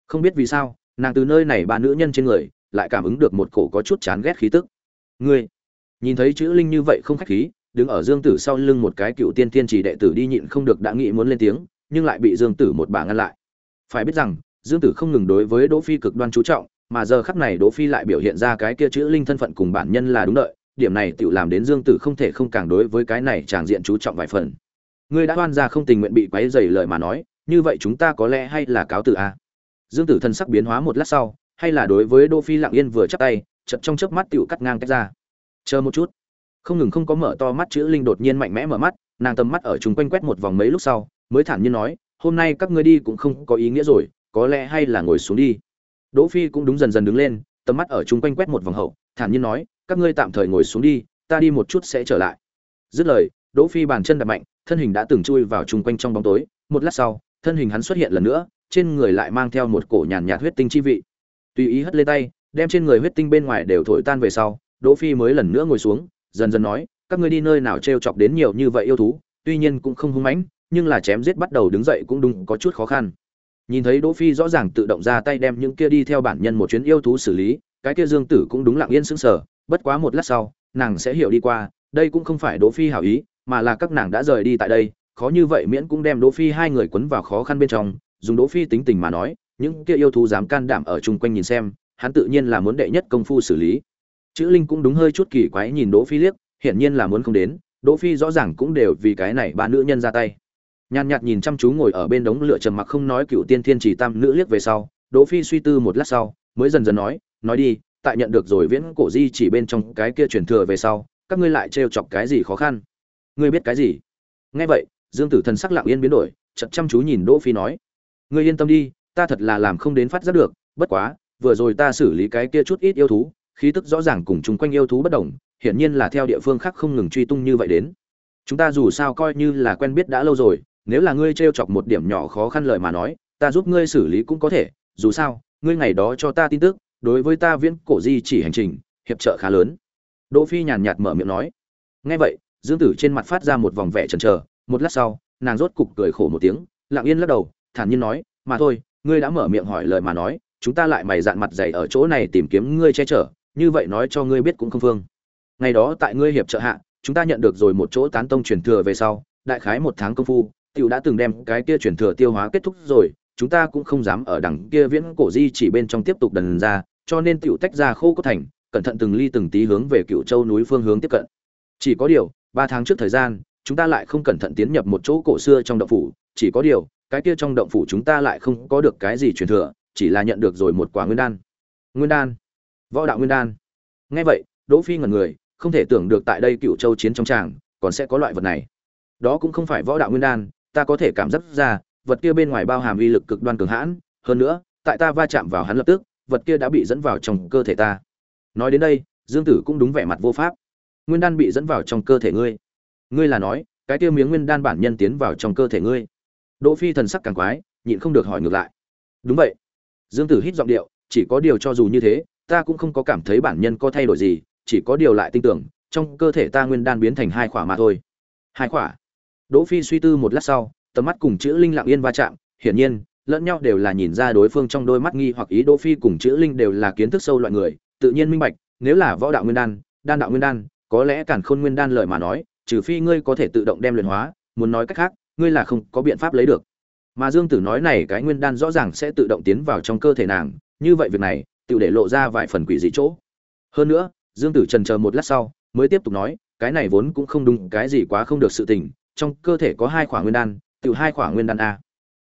Speaker 1: Không biết vì sao nàng từ nơi này ba nữ nhân trên người lại cảm ứng được một cổ có chút chán ghét khí tức. Ngươi. Nhìn thấy chữ linh như vậy không khách khí đứng ở dương tử sau lưng một cái cựu tiên tiên chỉ đệ tử đi nhịn không được đã nghĩ muốn lên tiếng nhưng lại bị Dương Tử một bà ngăn lại. Phải biết rằng, Dương Tử không ngừng đối với Đỗ Phi cực đoan chú trọng, mà giờ khắc này Đỗ Phi lại biểu hiện ra cái kia chữ linh thân phận cùng bản nhân là đúng đợi, điểm này tiểu làm đến Dương Tử không thể không càng đối với cái này chàng diện chú trọng vài phần. Ngươi đã oan ra không tình nguyện bị quấy rầy lời mà nói, như vậy chúng ta có lẽ hay là cáo tử a. Dương Tử thân sắc biến hóa một lát sau, hay là đối với Đỗ Phi lặng yên vừa chắp tay, chợt trong chớp mắt tiểu cắt ngang tách ra. Chờ một chút. Không ngừng không có mở to mắt chữ linh đột nhiên mạnh mẽ mở mắt, nàng tầm mắt ở chúng quanh quét một vòng mấy lúc sau, mới thản nhiên nói hôm nay các ngươi đi cũng không có ý nghĩa rồi có lẽ hay là ngồi xuống đi đỗ phi cũng đúng dần dần đứng lên tầm mắt ở chúng quanh quét một vòng hậu thản nhiên nói các ngươi tạm thời ngồi xuống đi, ta đi một chút sẽ trở lại. Dứt lời, đỗ phi bàn chân đặt mạnh, thân hình đã từng chui vào chung quanh trong bóng tối. Một lát sau, thân hình hắn xuất hiện lần nữa, trên người lại mang theo một cổ nhàn nhạt huyết tinh chi vị. Tùy ý hất lên tay, đem trên người huyết tinh bên ngoài đều thổi tan về sau, đỗ phi mới lần nữa ngồi xuống, dần dần nói, các ngươi đi nơi nào treo chọc đến nhiều như vậy yêu thú, tuy nhiên cũng không hung mãnh, nhưng là chém giết bắt đầu đứng dậy cũng đúng có chút khó khăn. Nhìn thấy đỗ phi rõ ràng tự động ra tay đem những kia đi theo bản nhân một chuyến yêu thú xử lý, cái kia dương tử cũng đúng lặng yên sững sờ bất quá một lát sau, nàng sẽ hiểu đi qua, đây cũng không phải đỗ phi hảo ý, mà là các nàng đã rời đi tại đây, khó như vậy miễn cũng đem đỗ phi hai người quấn vào khó khăn bên trong, dùng đỗ phi tính tình mà nói, những kia yêu thú dám can đảm ở chung quanh nhìn xem, hắn tự nhiên là muốn đệ nhất công phu xử lý. Chữ linh cũng đúng hơi chút kỳ quái nhìn đỗ phi liếc, hiển nhiên là muốn không đến, đỗ phi rõ ràng cũng đều vì cái này ba nữ nhân ra tay. Nhàn nhạt nhìn chăm chú ngồi ở bên đống lửa trầm mặc không nói cựu tiên thiên chỉ tam nữ liếc về sau, đỗ phi suy tư một lát sau, mới dần dần nói nói đi tại nhận được rồi viễn cổ di chỉ bên trong cái kia truyền thừa về sau, các ngươi lại trêu chọc cái gì khó khăn? Ngươi biết cái gì? Nghe vậy, dương tử thần sắc lặng yên biến đổi chậm chăm chú nhìn đỗ phi nói, ngươi yên tâm đi, ta thật là làm không đến phát giác được, bất quá, vừa rồi ta xử lý cái kia chút ít yêu thú, khí tức rõ ràng cùng chung quanh yêu thú bất đồng, hiển nhiên là theo địa phương khác không ngừng truy tung như vậy đến. Chúng ta dù sao coi như là quen biết đã lâu rồi, nếu là ngươi trêu chọc một điểm nhỏ khó khăn lời mà nói, ta giúp ngươi xử lý cũng có thể, dù sao, ngươi ngày đó cho ta tin tức đối với ta viễn cổ di chỉ hành trình, hiệp trợ khá lớn. Đỗ phi nhàn nhạt mở miệng nói. Nghe vậy, dương tử trên mặt phát ra một vòng vẻ chần chờ, một lát sau, nàng rốt cục cười khổ một tiếng, lặng yên lắc đầu, thản nhiên nói, mà thôi, ngươi đã mở miệng hỏi lời mà nói, chúng ta lại mày dạn mặt dày ở chỗ này tìm kiếm ngươi che chở, như vậy nói cho ngươi biết cũng không phương. Ngày đó tại ngươi hiệp trợ hạ, chúng ta nhận được rồi một chỗ tán tông truyền thừa về sau, đại khái một tháng công phu, tiểu đã từng đem cái kia truyền thừa tiêu hóa kết thúc rồi, chúng ta cũng không dám ở đằng kia viễn cổ di chỉ bên trong tiếp tục đần ra cho nên tiểu tách ra khô cốt thành, cẩn thận từng ly từng tí hướng về cựu châu núi phương hướng tiếp cận. Chỉ có điều, ba tháng trước thời gian, chúng ta lại không cẩn thận tiến nhập một chỗ cổ xưa trong động phủ, chỉ có điều, cái kia trong động phủ chúng ta lại không có được cái gì truyền thừa, chỉ là nhận được rồi một quả nguyên đan. Nguyên đan? Võ đạo nguyên đan. Nghe vậy, đỗ phi ngẩn người, không thể tưởng được tại đây cựu châu chiến trong tràng, còn sẽ có loại vật này. Đó cũng không phải võ đạo nguyên đan, ta có thể cảm giác ra, vật kia bên ngoài bao hàm uy lực cực đoan cường hãn, hơn nữa, tại ta va chạm vào hắn lập tức vật kia đã bị dẫn vào trong cơ thể ta. Nói đến đây, dương tử cũng đúng vẻ mặt vô pháp. Nguyên đan bị dẫn vào trong cơ thể ngươi. Ngươi là nói, cái kia miếng nguyên đan bản nhân tiến vào trong cơ thể ngươi. Đỗ phi thần sắc càng quái, nhịn không được hỏi ngược lại. Đúng vậy. Dương tử hít giọng điệu, chỉ có điều cho dù như thế, ta cũng không có cảm thấy bản nhân có thay đổi gì, chỉ có điều lại tin tưởng, trong cơ thể ta nguyên đan biến thành hai khỏa mà thôi. Hai khỏa? Đỗ phi suy tư một lát sau, tầm mắt cùng chữ linh lặng yên va chạm, hiển nhiên lẫn nhau đều là nhìn ra đối phương trong đôi mắt nghi hoặc ý đỗ phi cùng chữ linh đều là kiến thức sâu loại người, tự nhiên minh bạch, nếu là võ đạo nguyên đan đan đạo nguyên đan, có lẽ cản khôn nguyên đan lời mà nói, trừ phi ngươi có thể tự động đem luyện hóa, muốn nói cách khác, ngươi là không có biện pháp lấy được. Mà dương tử nói này cái nguyên đan rõ ràng sẽ tự động tiến vào trong cơ thể nàng, như vậy việc này, tự để lộ ra vài phần quỷ dị chỗ. Hơn nữa, dương tử trần chờ một lát sau, mới tiếp tục nói, cái này vốn cũng không đúng, cái gì quá không được sự tình, trong cơ thể có hai khỏa nguyên đan tự hai khỏa nguyên đan a.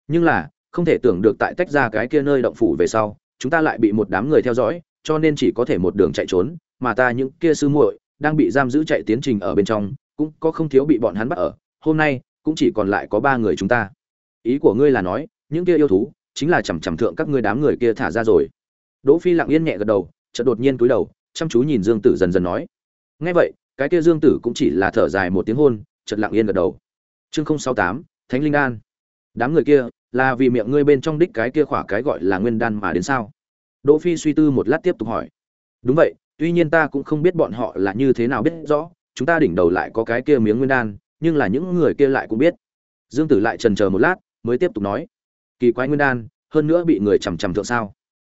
Speaker 1: Nhưng là không thể tưởng được tại tách ra cái kia nơi động phủ về sau, chúng ta lại bị một đám người theo dõi, cho nên chỉ có thể một đường chạy trốn, mà ta những kia sư muội đang bị giam giữ chạy tiến trình ở bên trong, cũng có không thiếu bị bọn hắn bắt ở, hôm nay cũng chỉ còn lại có ba người chúng ta. Ý của ngươi là nói, những kia yêu thú chính là chằm chằm thượng các ngươi đám người kia thả ra rồi. Đỗ phi lặng yên nhẹ gật đầu, chợt đột nhiên cúi đầu, chăm chú nhìn dương tử dần dần nói. Nghe vậy, cái kia dương tử cũng chỉ là thở dài một tiếng hôn, chợt lặng yên gật đầu. Chương không sáu tám, thánh linh đan. Đám người kia là vì miệng ngươi bên trong đích cái kia khỏa cái gọi là nguyên đan mà đến sao? Đỗ phi suy tư một lát tiếp tục hỏi. Đúng vậy, tuy nhiên ta cũng không biết bọn họ là như thế nào biết rõ, chúng ta đỉnh đầu lại có cái kia miếng nguyên đan, nhưng là những người kia lại cũng biết. Dương tử lại trần chờ một lát, mới tiếp tục nói. Kỳ quái nguyên đan, hơn nữa bị người chằm chằm thượng sao?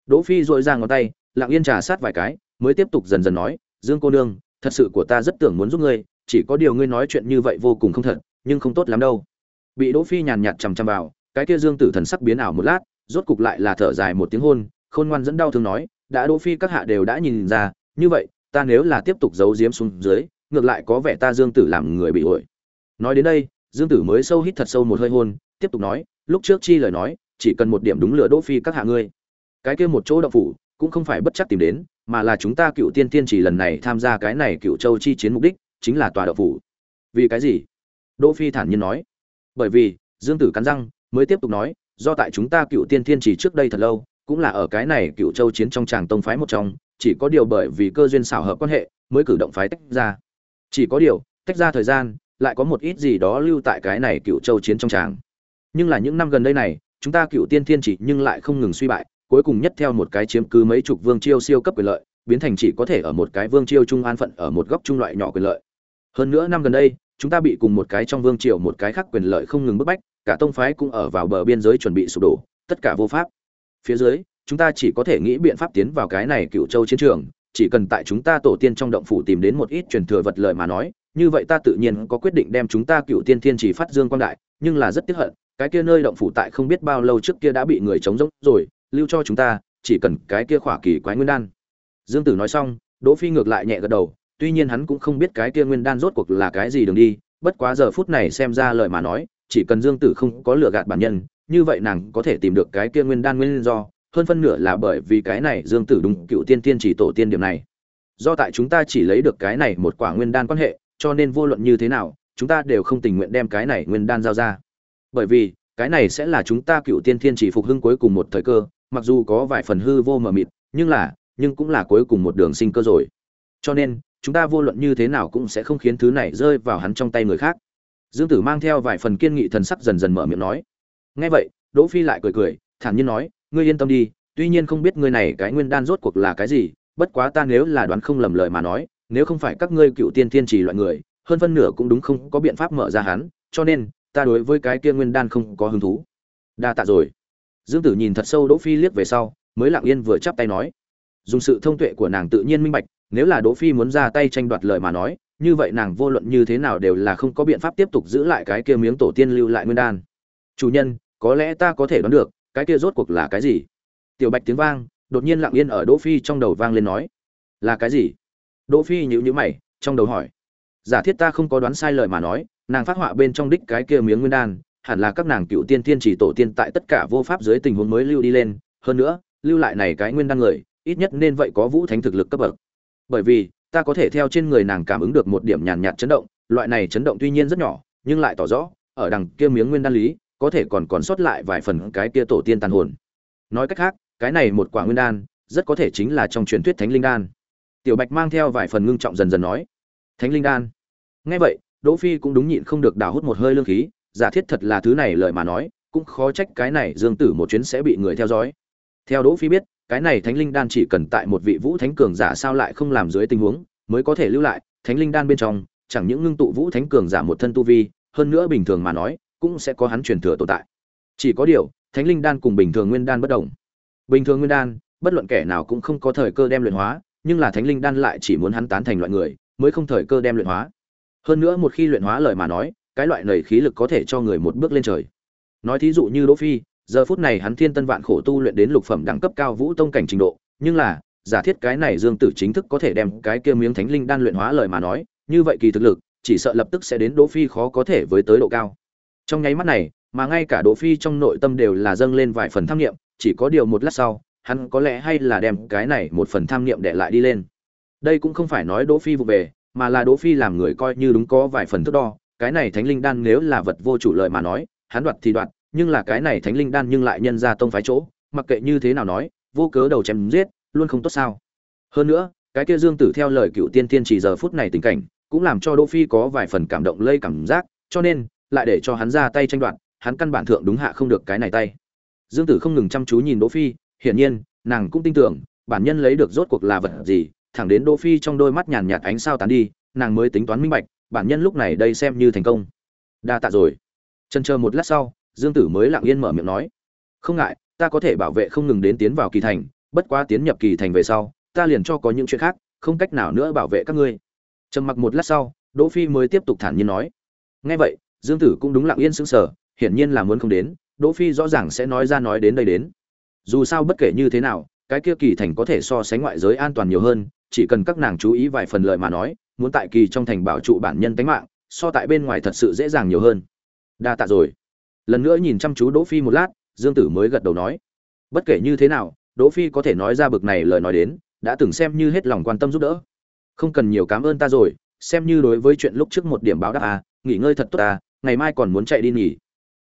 Speaker 1: Đỗ phi dội ra ngón tay, lặng yên trà sát vài cái, mới tiếp tục dần dần nói, dương cô nương, thật sự của ta rất tưởng muốn giúp ngươi, chỉ có điều ngươi nói chuyện như vậy vô cùng không thật, nhưng không tốt lắm đâu. Bị đỗ phi nhàn nhạt chằm chằm vào cái kia dương tử thần sắc biến ảo một lát, rốt cục lại là thở dài một tiếng hôn, khôn ngoan dẫn đau thương nói, đã đỗ phi các hạ đều đã nhìn ra, như vậy, ta nếu là tiếp tục giấu giếm xuống dưới, ngược lại có vẻ ta dương tử làm người bị ổi. Nói đến đây, dương tử mới sâu hít thật sâu một hơi hôn, tiếp tục nói, lúc trước chi lời nói, chỉ cần một điểm đúng lửa đỗ phi các hạ ngươi. Cái kia một chỗ động phủ, cũng không phải bất chắc tìm đến, mà là chúng ta cựu tiên tiên chỉ lần này tham gia cái này cựu châu chi chiến mục đích, chính là tòa động phủ. Vì cái gì? Đỗ phi thản nhiên nói. Bởi vì, dương tử cắn răng mới tiếp tục nói, do tại chúng ta cựu tiên thiên chỉ trước đây thật lâu, cũng là ở cái này cựu châu chiến trong tràng tông phái một trong, chỉ có điều bởi vì cơ duyên xảo hợp quan hệ, mới cử động phái tách ra. Chỉ có điều, tách ra thời gian, lại có một ít gì đó lưu tại cái này cựu châu chiến trong tràng nhưng là những năm gần đây này, chúng ta cựu tiên thiên chỉ nhưng lại không ngừng suy bại, cuối cùng nhất theo một cái chiếm cứ mấy chục vương chiêu siêu cấp quyền lợi, biến thành chỉ có thể ở một cái vương chiêu trung an phận, ở một góc trung loại nhỏ quyền lợi. Hơn nữa năm gần đây, chúng ta bị cùng một cái trong vương triều một cái khác quyền lợi không ngừng bức bách cả tông phái cũng ở vào bờ biên giới chuẩn bị sụp đổ, tất cả vô pháp. Phía dưới, chúng ta chỉ có thể nghĩ biện pháp tiến vào cái này cựu châu chiến trường, chỉ cần tại chúng ta tổ tiên trong động phủ tìm đến một ít truyền thừa vật lợi mà nói, như vậy ta tự nhiên có quyết định đem chúng ta cựu tiên thiên chỉ phát dương quan đại, nhưng là rất tiếc hận, cái kia nơi động phủ tại không biết bao lâu trước kia đã bị người chống rỗng rồi, lưu cho chúng ta, chỉ cần cái kia khỏa kỳ quái nguyên đan. Dương tử nói xong, đỗ phi ngược lại nhẹ gật đầu, tuy nhiên hắn cũng không biết cái kia nguyên đan rốt cuộc là cái gì đường đi, bất quá giờ phút này xem ra lời mà nói chỉ cần dương tử không có lừa gạt bản nhân, như vậy nàng có thể tìm được cái kia nguyên đan nguyên do, hơn phân nửa là bởi vì cái này dương tử đúng cựu tiên tiên chỉ tổ tiên điểm này. Do tại chúng ta chỉ lấy được cái này một quả nguyên đan quan hệ, cho nên vô luận như thế nào, chúng ta đều không tình nguyện đem cái này nguyên đan giao ra. Bởi vì, cái này sẽ là chúng ta cựu tiên thiên chỉ phục hưng cuối cùng một thời cơ, mặc dù có vài phần hư vô mờ mịt, nhưng là, nhưng cũng là cuối cùng một đường sinh cơ rồi. Cho nên, chúng ta vô luận như thế nào cũng sẽ không khiến thứ này rơi vào hắn trong tay người khác dương tử mang theo vài phần kiên nghị thần sắc dần dần mở miệng nói. Ngay vậy, đỗ phi lại cười cười, thản nhiên nói, ngươi yên tâm đi, tuy nhiên không biết ngươi này cái nguyên đan rốt cuộc là cái gì, bất quá ta nếu là đoán không lầm lời mà nói, nếu không phải các ngươi cựu tiên thiên chỉ loại người, hơn phân nửa cũng đúng không có biện pháp mở ra hắn, cho nên, ta đối với cái kia nguyên đan không có hứng thú. Đa tạ rồi. Dương tử nhìn thật sâu đỗ phi liếc về sau, mới lặng yên vừa chắp tay nói. Dùng sự thông tuệ của nàng tự nhiên minh bạch, nếu là đỗ phi muốn ra tay tranh đoạt lời mà nói như vậy nàng vô luận như thế nào đều là không có biện pháp tiếp tục giữ lại cái kia miếng tổ tiên lưu lại nguyên đan. Chủ nhân, có lẽ ta có thể đoán được, cái kia rốt cuộc là cái gì? Tiểu bạch tiếng vang, đột nhiên lặng yên ở đỗ phi trong đầu vang lên nói, là cái gì? Đỗ phi nhíu nhíu mày, trong đầu hỏi, giả thiết ta không có đoán sai lời mà nói, nàng phát họa bên trong đích cái kia miếng nguyên đan, hẳn là các nàng cựu tiên tiên chỉ tổ tiên tại tất cả vô pháp dưới tình huống mới lưu đi lên, hơn nữa, lưu lại này cái nguyên đan người, ít nhất nên vậy có vũ thánh thực lực cấp bậc. Bởi vì ta có thể theo trên người nàng cảm ứng được một điểm nhàn nhạt chấn động, loại này chấn động tuy nhiên rất nhỏ, nhưng lại tỏ rõ, ở đằng kia miếng nguyên đan lý, có thể còn còn sót lại vài phần cái kia tổ tiên tàn hồn. Nói cách khác, cái này một quả nguyên đan, rất có thể chính là trong truyền thuyết thánh linh đan. Tiểu bạch mang theo vài phần ngưng trọng dần dần nói, thánh linh đan? Nghe vậy, đỗ phi cũng đúng nhịn không được đào hút một hơi lương khí, giả thiết thật là thứ này lời mà nói, cũng khó trách cái này dương tử một chuyến sẽ bị người theo dõi. Theo đỗ phi biết cái này thánh linh đan chỉ cần tại một vị vũ thánh cường giả sao lại không làm dưới tình huống, mới có thể lưu lại, thánh linh đan bên trong, chẳng những ngưng tụ vũ thánh cường giả một thân tu vi, hơn nữa bình thường mà nói, cũng sẽ có hắn truyền thừa tồn tại. Chỉ có điều, thánh linh đan cùng bình thường nguyên đan bất đồng. Bình thường nguyên đan, bất luận kẻ nào cũng không có thời cơ đem luyện hóa, nhưng là thánh linh đan lại chỉ muốn hắn tán thành loại người, mới không thời cơ đem luyện hóa. Hơn nữa một khi luyện hóa lời mà nói, cái loại nầy khí lực có thể cho người một bước lên trời. Nói thí dụ như đỗ phi giờ phút này hắn thiên tân vạn khổ tu luyện đến lục phẩm đẳng cấp cao vũ tông cảnh trình độ, nhưng là, giả thiết cái này dương tử chính thức có thể đem cái kia miếng thánh linh đan luyện hóa lời mà nói, như vậy kỳ thực lực, chỉ sợ lập tức sẽ đến đỗ phi khó có thể với tới độ cao. Trong nháy mắt này, mà ngay cả đỗ phi trong nội tâm đều là dâng lên vài phần tham niệm, chỉ có điều một lát sau, hắn có lẽ hay là đem cái này một phần tham niệm để lại đi lên. Đây cũng không phải nói đỗ phi vụ về, mà là đỗ phi làm người coi như đúng có vài phần thước đo, cái này thánh linh đan nếu là vật vô chủ lợi mà nói, hắn đoạt thì đoạt nhưng là cái này thánh linh đan nhưng lại nhân ra tông phái chỗ, mặc kệ như thế nào nói, vô cớ đầu chém giết, luôn không tốt sao. Hơn nữa, cái kia dương tử theo lời cựu tiên tiên chỉ giờ phút này tình cảnh, cũng làm cho đỗ phi có vài phần cảm động lây cảm giác, cho nên, lại để cho hắn ra tay tranh đoạt, hắn căn bản thượng đúng hạ không được cái này tay. Dương tử không ngừng chăm chú nhìn đỗ phi, hiển nhiên, nàng cũng tin tưởng, bản nhân lấy được rốt cuộc là vật gì, thẳng đến đỗ phi trong đôi mắt nhàn nhạt ánh sao tán đi, nàng mới tính toán minh bạch, bản nhân lúc này đây xem như thành công. Đa tạ rồi. Chân chờ một lát sau dương tử mới lặng yên mở miệng nói, không ngại, ta có thể bảo vệ không ngừng đến tiến vào kỳ thành, bất quá tiến nhập kỳ thành về sau, ta liền cho có những chuyện khác, không cách nào nữa bảo vệ các ngươi. Trầm mặc một lát sau, đỗ phi mới tiếp tục thản nhiên nói, nghe vậy, dương tử cũng đúng lặng yên sững sờ, hiển nhiên là muốn không đến, đỗ phi rõ ràng sẽ nói ra nói đến đây đến. Dù sao bất kể như thế nào, cái kia kỳ thành có thể so sánh ngoại giới an toàn nhiều hơn, chỉ cần các nàng chú ý vài phần lời mà nói, muốn tại kỳ trong thành bảo trụ bản nhân tính mạng, so tại bên ngoài thật sự dễ dàng nhiều hơn. Đa tạ rồi lần nữa nhìn chăm chú đỗ phi một lát, dương tử mới gật đầu nói, bất kể như thế nào, đỗ phi có thể nói ra bực này lời nói đến, đã từng xem như hết lòng quan tâm giúp đỡ. Không cần nhiều cảm ơn ta rồi, xem như đối với chuyện lúc trước một điểm báo đáp à nghỉ ngơi thật tốt à ngày mai còn muốn chạy đi nghỉ.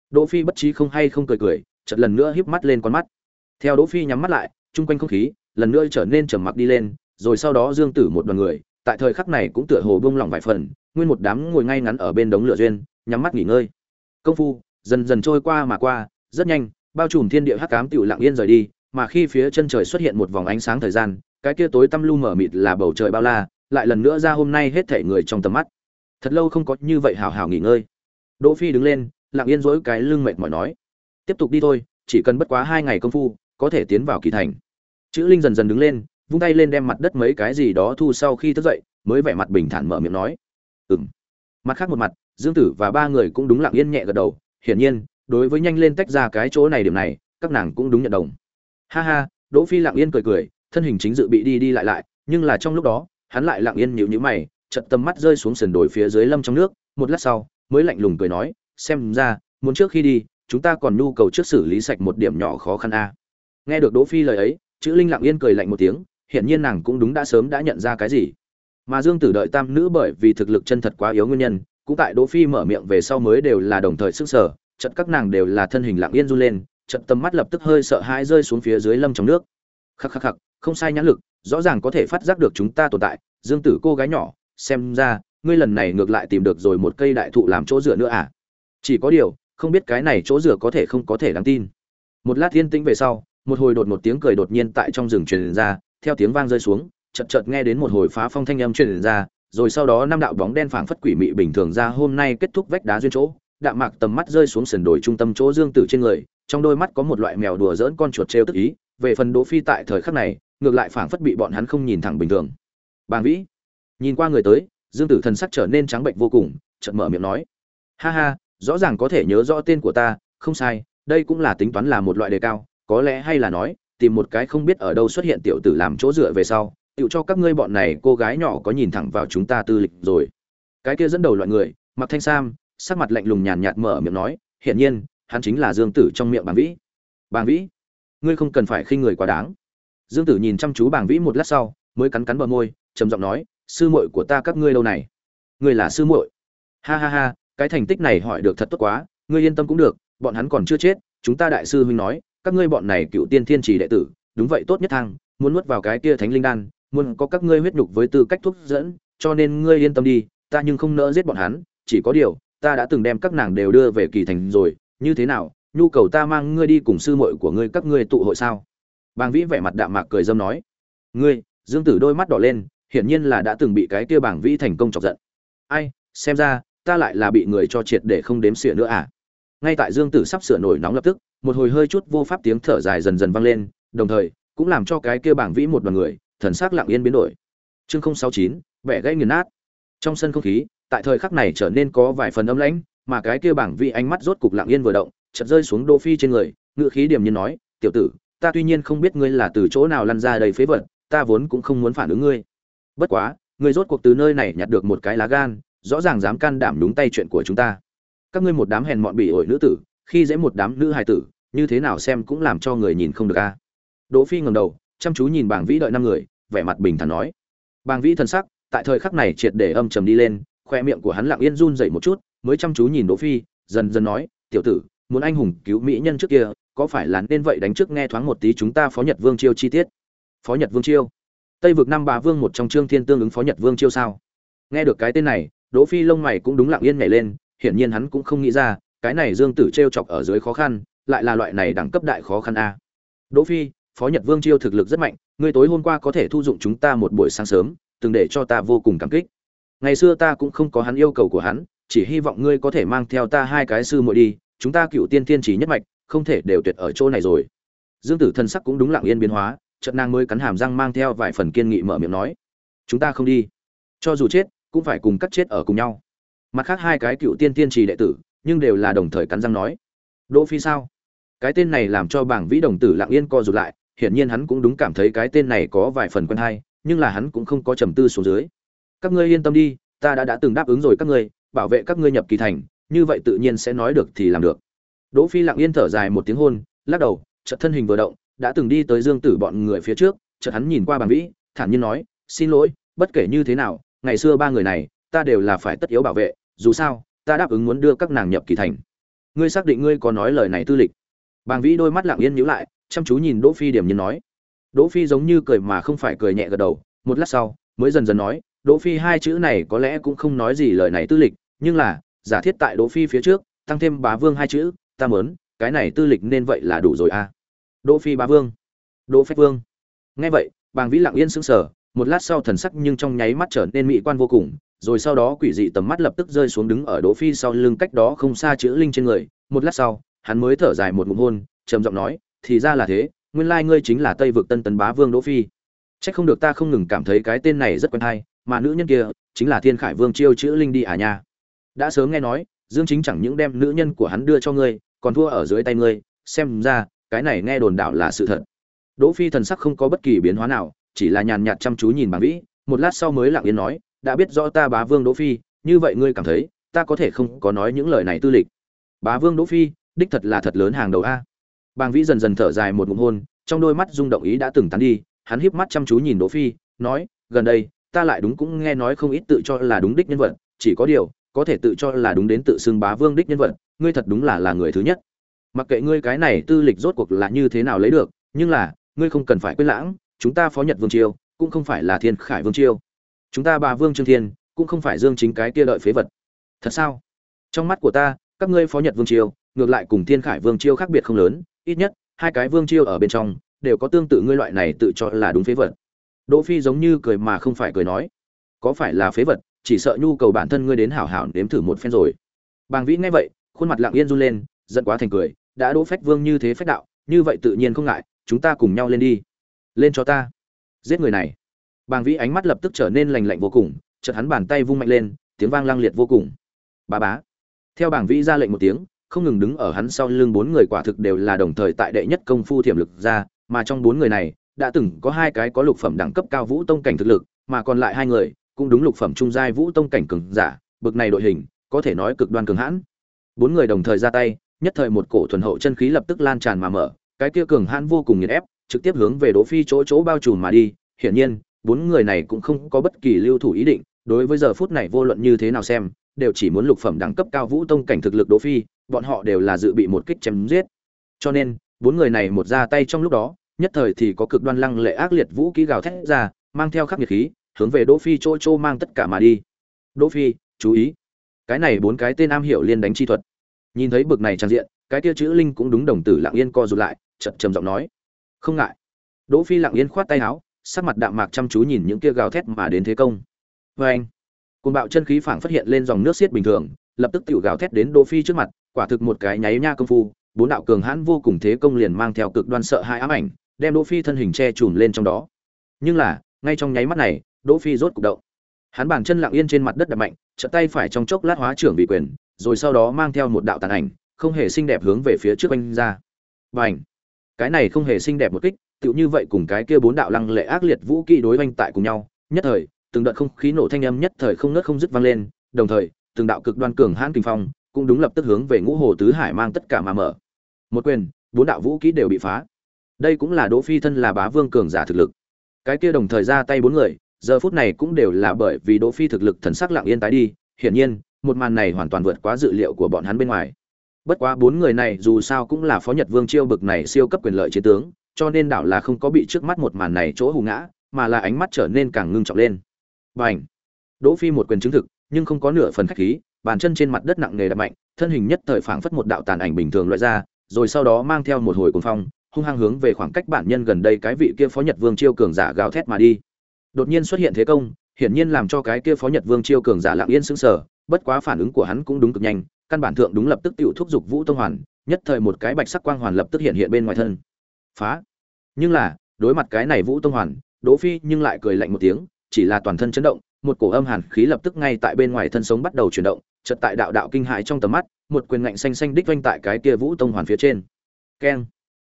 Speaker 1: Đỗ phi bất trí không hay không cười cười, chợt lần nữa híp mắt lên con mắt. Theo đỗ phi nhắm mắt lại, chung quanh không khí lần nữa trở nên trầm mặc đi lên, rồi sau đó dương tử một đoàn người, tại thời khắc này cũng tựa hồ buông lỏng vài phần, nguyên một đám ngồi ngay ngắn ở bên đống lửa duyên, nhắm mắt nghỉ ngơi. Công phu dần dần trôi qua mà qua, rất nhanh, bao trùm thiên địa hắc ám tiểu lặng yên rời đi, mà khi phía chân trời xuất hiện một vòng ánh sáng thời gian, cái kia tối tăm lu mở mịt là bầu trời bao la, lại lần nữa ra hôm nay hết thảy người trong tầm mắt. Thật lâu không có như vậy hào hào nghỉ ngơi. Đỗ phi đứng lên, lặng yên dỗi cái lưng mệt mỏi nói, tiếp tục đi thôi, chỉ cần bất quá hai ngày công phu, có thể tiến vào kỳ thành. Chữ linh dần dần đứng lên, vung tay lên đem mặt đất mấy cái gì đó thu sau khi thức dậy, mới vẻ mặt bình thản mở miệng nói, ừm. Mặt khác một mặt, dương tử và ba người cũng đúng lặng yên nhẹ gật đầu hiển nhiên, đối với nhanh lên tách ra cái chỗ này điểm này, các nàng cũng đúng nhận đồng. Ha ha, đỗ phi lặng yên cười cười, thân hình chính dự bị đi đi lại lại, nhưng là trong lúc đó, hắn lại lặng yên nhíu nhíu mày, chợt tầm mắt rơi xuống sườn đồi phía dưới lâm trong nước, một lát sau, mới lạnh lùng cười nói, xem ra, muốn trước khi đi, chúng ta còn nhu cầu trước xử lý sạch một điểm nhỏ khó khăn a. Nghe được đỗ phi lời ấy, chữ linh lặng yên cười lạnh một tiếng hiện nhiên nàng cũng đúng đã sớm đã nhận ra cái gì. Mà dương tử đợi tam nữ bởi vì thực lực chân thật quá yếu nguyên nhân cũng tại đỗ phi mở miệng về sau mới đều là đồng thời sức sở chợt các nàng đều là thân hình lặng yên run lên, chợt tầm mắt lập tức hơi sợ hãi rơi xuống phía dưới lâm trong nước. Khắc khắc khắc, không sai nhãn lực, rõ ràng có thể phát giác được chúng ta tồn tại, dương tử cô gái nhỏ, xem ra, ngươi lần này ngược lại tìm được rồi một cây đại thụ làm chỗ dựa nữa à? Chỉ có điều, không biết cái này chỗ dựa có thể không có thể đáng tin. Một lát thiên tĩnh về sau, một hồi đột một tiếng cười đột nhiên tại trong rừng truyền ra, theo tiếng vang rơi xuống, chợt chợt nghe đến một hồi phá phong thanh âm truyền ra rồi sau đó năm đạo bóng đen phảng phất quỷ mị bình thường ra hôm nay kết thúc vách đá duyên chỗ. Đạm mạc tầm mắt rơi xuống sườn đồi trung tâm chỗ dương tử trên người, trong đôi mắt có một loại mèo đùa dỡn con chuột trêu tức ý. Về phần đỗ phi tại thời khắc này, ngược lại phảng phất bị bọn hắn không nhìn thẳng bình thường. Bàng vĩ. Nhìn qua người tới, dương tử thần sắc trở nên trắng bệnh vô cùng, chợt mở miệng nói, ha ha, rõ ràng có thể nhớ rõ tên của ta, không sai, đây cũng là tính toán là một loại đề cao, có lẽ hay là nói, tìm một cái không biết ở đâu xuất hiện tiểu tử làm chỗ dựa về sau tựu cho các ngươi bọn này cô gái nhỏ có nhìn thẳng vào chúng ta tư lịch rồi. Cái kia dẫn đầu loại người mặc thanh sam, sắc mặt lạnh lùng nhàn nhạt mở miệng nói, hiển nhiên, hắn chính là dương tử trong miệng bàng vĩ. Bàng vĩ? Ngươi không cần phải khinh người quá đáng. Dương tử nhìn chăm chú bàng vĩ một lát sau, mới cắn cắn bờ môi, trầm giọng nói, sư muội của ta các ngươi lâu này? Ngươi là sư muội. Ha ha ha, cái thành tích này hỏi được thật tốt quá, ngươi yên tâm cũng được, bọn hắn còn chưa chết, chúng ta đại sư huynh nói, các ngươi bọn này cựu tiên thiên trì đệ tử, đúng vậy tốt nhất thang, muốn nuốt vào cái kia thánh linh đan muốn có các ngươi huyết nhục với tư cách thuốc dẫn, cho nên ngươi yên tâm đi, ta nhưng không nỡ giết bọn hắn, chỉ có điều, ta đã từng đem các nàng đều đưa về kỳ thành rồi, như thế nào, nhu cầu ta mang ngươi đi cùng sư muội của ngươi các ngươi tụ hội sao? Bàng vĩ vẻ mặt đạm mạc cười dâm nói. Ngươi, dương tử đôi mắt đỏ lên, hiển nhiên là đã từng bị cái kia bàng vĩ thành công chọc giận. Ai, xem ra, ta lại là bị người cho triệt để không đếm xỉa nữa à? Ngay tại dương tử sắp sửa nổi nóng lập tức, một hồi hơi chút vô pháp tiếng thở dài dần dần vang lên, đồng thời, cũng làm cho cái kia bảng vĩ một đoàn người thần sắc lặng yên biến đổi. Chương sáu chín vẻ gãy nghiền nát. Trong sân không khí, tại thời khắc này trở nên có vài phần âm lãnh, mà cái kia bảng vị ánh mắt rốt cục lặng yên vừa động, chợt rơi xuống đỗ phi trên người ngựa khí điểm nhiên nói, tiểu tử, ta tuy nhiên không biết ngươi là từ chỗ nào lăn ra đầy phế vật, ta vốn cũng không muốn phản ứng ngươi. Bất quá, ngươi rốt cuộc từ nơi này nhặt được một cái lá gan, rõ ràng dám can đảm đúng tay chuyện của chúng ta. Các ngươi một đám hèn mọn bị ổi nữ tử, khi dễ một đám nữ hài tử, như thế nào xem cũng làm cho người nhìn không được a. Đỗ phi ngẩng đầu chăm chú nhìn bàng vĩ đợi năm người, vẻ mặt bình thản nói. Bàng vĩ thần sắc, tại thời khắc này triệt để âm trầm đi lên, khoe miệng của hắn lặng yên run dậy một chút, mới chăm chú nhìn đỗ phi, dần dần nói, tiểu tử, muốn anh hùng cứu mỹ nhân trước kia, có phải là nên vậy đánh trước nghe thoáng một tí chúng ta phó nhật vương chiêu chi tiết? Phó nhật vương chiêu. Tây vực năm bà vương một trong trương thiên tương ứng phó nhật vương chiêu sao? Nghe được cái tên này, đỗ phi lông mày cũng đúng lặng yên nhảy lên, hiển nhiên hắn cũng không nghĩ ra, cái này dương tử trêu chọc ở dưới khó khăn, lại là loại này đẳng cấp đại khó khăn a. Đỗ phi phó nhật vương chiêu thực lực rất mạnh, ngươi tối hôm qua có thể thu dụng chúng ta một buổi sáng sớm, từng để cho ta vô cùng cảm kích. Ngày xưa ta cũng không có hắn yêu cầu của hắn, chỉ hy vọng ngươi có thể mang theo ta hai cái sư muội đi, chúng ta cựu tiên thiên chỉ nhất mạch, không thể đều tuyệt ở chỗ này rồi. Dương tử thân sắc cũng đúng lặng yên biến hóa trận nàng mới cắn hàm răng mang theo vài phần kiên nghị mở miệng nói, chúng ta không đi. Cho dù chết, cũng phải cùng cắt chết ở cùng nhau. Mặt khác hai cái cựu tiên tiên trì đệ tử, nhưng đều là đồng thời cắn răng nói, đỗ phi sao? Cái tên này làm cho bảng vĩ đồng tử lặng yên co rụt lại hiển nhiên hắn cũng đúng cảm thấy cái tên này có vài phần quen hay, nhưng là hắn cũng không có trầm tư xuống dưới. Các ngươi yên tâm đi, ta đã đã từng đáp ứng rồi các ngươi, bảo vệ các ngươi nhập kỳ thành, như vậy tự nhiên sẽ nói được thì làm được. Đỗ phi lặng yên thở dài một tiếng hôn, lắc đầu, chợt thân hình vừa động, đã từng đi tới dương tử bọn người phía trước, chợt hắn nhìn qua Bàn vĩ, thản nhiên nói, xin lỗi, bất kể như thế nào, ngày xưa ba người này, ta đều là phải tất yếu bảo vệ, dù sao, ta đáp ứng muốn đưa các nàng nhập kỳ thành. Ngươi xác định ngươi có nói lời này tư lịch? Bàng vĩ đôi mắt lặng yên nhíu lại chăm chú nhìn đỗ phi điểm nhiên nói đỗ phi giống như cười mà không phải cười nhẹ gật đầu một lát sau mới dần dần nói đỗ phi hai chữ này có lẽ cũng không nói gì lời này tư lịch nhưng là giả thiết tại đỗ phi phía trước tăng thêm bá vương hai chữ ta muốn cái này tư lịch nên vậy là đủ rồi a à. đỗ phi bá vương đỗ phách vương nghe vậy bàng vĩ lặng yên sững sờ một lát sau thần sắc nhưng trong nháy mắt trở nên mỹ quan vô cùng rồi sau đó quỷ dị tầm mắt lập tức rơi xuống đứng ở Đỗ Phi sau lưng cách đó không xa chữ linh trên người, một lát sau, hắn mới thở dài một ngụm hôn, trầm giọng nói, thì ra là thế, nguyên lai ngươi chính là Tây vực Tân Tấn Bá Vương Đỗ Phi. Chắc không được ta không ngừng cảm thấy cái tên này rất quen thai mà nữ nhân kia chính là Thiên Khải Vương chiêu chữ linh đi à nha. Đã sớm nghe nói, Dương Chính chẳng những đem nữ nhân của hắn đưa cho ngươi, còn thua ở dưới tay ngươi, xem ra, cái này nghe đồn đạo là sự thật. Đỗ Phi thần sắc không có bất kỳ biến hóa nào, chỉ là nhàn nhạt chăm chú nhìn Bàng Vĩ, một lát sau mới lặng yên nói đã biết rõ ta bá vương đỗ phi như vậy ngươi cảm thấy ta có thể không có nói những lời này tư lịch bá vương đỗ phi đích thật là thật lớn hàng đầu a bàng vĩ dần dần thở dài một ngụm hôn, trong đôi mắt rung động ý đã từng tán đi, hắn híp mắt chăm chú nhìn đỗ phi, nói, gần đây, ta lại đúng cũng nghe nói không ít tự cho là đúng đích nhân vật, chỉ có điều, có thể tự cho là đúng đến tự xưng bá vương đích nhân vật, ngươi thật đúng là là người thứ nhất. Mặc kệ ngươi cái này tư lịch rốt cuộc là như thế nào lấy được, nhưng là, ngươi không cần phải quên lãng, chúng ta phó nhật vương triều, cũng không phải là thiên khải vương triều. Chúng ta bà vương trương thiên, cũng không phải dương chính cái kia đợi phế vật. Thật sao? Trong mắt của ta, các ngươi phó nhật vương triều, ngược lại cùng thiên khải vương triều khác biệt không lớn ít nhất, hai cái vương chiêu ở bên trong, đều có tương tự ngươi loại này tự cho là đúng phế vật. Đỗ phi giống như cười mà không phải cười nói, có phải là phế vật, chỉ sợ nhu cầu bản thân ngươi đến hảo hảo nếm thử một phen rồi. Bàng vĩ nghe vậy, khuôn mặt lặng yên run lên, giận quá thành cười, đã đỗ phách vương như thế phách đạo, như vậy tự nhiên không ngại, chúng ta cùng nhau lên đi. Lên cho ta. Giết người này. Bàng vĩ ánh mắt lập tức trở nên lành lạnh vô cùng, chợt hắn bàn tay vung mạnh lên, tiếng vang lang liệt vô cùng. Bà bá. Theo Bang vĩ ra lệnh một tiếng không ngừng đứng ở hắn sau lưng bốn người quả thực đều là đồng thời tại đệ nhất công phu thiểm lực ra, mà trong bốn người này, đã từng có hai cái có lục phẩm đẳng cấp cao vũ tông cảnh thực lực, mà còn lại hai người, cũng đúng lục phẩm trung giai vũ tông cảnh cường giả, bực này đội hình, có thể nói cực đoan cường hãn. Bốn người đồng thời ra tay, nhất thời một cổ thuần hậu chân khí lập tức lan tràn mà mở, cái kia cường hãn vô cùng nghiền ép, trực tiếp hướng về đỗ phi chỗ chỗ bao trùm mà đi. Hiển nhiên, bốn người này cũng không có bất kỳ lưu thủ ý định, đối với giờ phút này vô luận như thế nào xem, đều chỉ muốn lục phẩm đẳng cấp cao vũ tông cảnh thực lực đỗ phi bọn họ đều là dự bị một kích chém giết. Cho nên, bốn người này một ra tay trong lúc đó, nhất thời thì có cực đoan lăng lệ ác liệt vũ khí gào thét ra, mang theo khắc nghiệt khí, hướng về đỗ phi chỗ chỗ mang tất cả mà đi. Đỗ phi, chú ý. Cái này bốn cái tên am hiểu liên đánh chi thuật. Nhìn thấy bực này trang diện, cái kia chữ linh cũng đúng đồng tử lặng yên co rụt lại chợt trầm giọng nói. Không ngại. Đỗ phi lặng yên khoát tay áo, sắc mặt đạm mạc chăm chú nhìn những kia gào thét mà đến thế công. Vâng. Với anh côn bạo chân khí phảng phát hiện lên dòng nước xiết bình thường lập tức tiểu gào thét đến đỗ phi trước mặt, quả thực một cái nháy nha công phu, bốn đạo cường hãn vô cùng thế công liền mang theo cực đoan sợ hai ám ảnh, đem đỗ phi thân hình che chùm lên trong đó. Nhưng là, ngay trong nháy mắt này, đỗ phi rốt cục động. Hắn bàn chân lặng yên trên mặt đất đập mạnh, chợt tay phải trong chốc lát hóa trưởng vị quyền, rồi sau đó mang theo một đạo tàn ảnh, không hề xinh đẹp hướng về phía trước anh ra. Bành! cái này không hề xinh đẹp một kích, tựu như vậy cùng cái kia bốn đạo lăng lệ ác liệt vũ kỹ đối oanh tại cùng nhau, nhất thời, từng đợt không khí nổ thanh âm nhất thời không ngớt không dứt vang lên, đồng thời từng đạo cực đoan cường hãn kinh phong, cũng đúng lập tức hướng về ngũ hồ tứ hải mang tất cả mà mở. Một quyền, bốn đạo vũ kỹ đều bị phá. Đây cũng là đỗ phi thân là bá vương cường giả thực lực. Cái kia đồng thời ra tay bốn người, giờ phút này cũng đều là bởi vì đỗ phi thực lực thần sắc lặng yên tái đi, hiển nhiên, một màn này hoàn toàn vượt quá dự liệu của bọn hắn bên ngoài. Bất quá bốn người này dù sao cũng là phó nhật vương chiêu bực này siêu cấp quyền lợi chiến tướng, cho nên đảo là không có bị trước mắt một màn này chỗ hù ngã, mà là ánh mắt trở nên càng ngưng trọng lên. Bành! Đỗ phi một quyền chứng thực nhưng không có nửa phần khách khí, bàn chân trên mặt đất nặng nề đập mạnh, thân hình nhất thời phảng phất một đạo tàn ảnh bình thường loại ra, rồi sau đó mang theo một hồi cuồng phong, hung hăng hướng về khoảng cách bản nhân gần đây cái vị kia phó nhật vương chiêu cường giả gào thét mà đi. Đột nhiên xuất hiện thế công, hiển nhiên làm cho cái kia phó nhật vương chiêu cường giả lặng yên sững sờ, bất quá phản ứng của hắn cũng đúng cực nhanh, căn bản thượng đúng lập tức tiểu thúc dục vũ tông hoàn, nhất thời một cái bạch sắc quang hoàn lập tức hiện hiện bên ngoài thân. Phá! Nhưng là, đối mặt cái này vũ tông hoàn, đỗ phi nhưng lại cười lạnh một tiếng, chỉ là toàn thân chấn động một cổ âm hàn khí lập tức ngay tại bên ngoài thân sống bắt đầu chuyển động, chợt tại đạo đạo kinh hãi trong tầm mắt, một quyền ngạnh xanh xanh đích vanh tại cái kia vũ tông hoàn phía trên. Keng!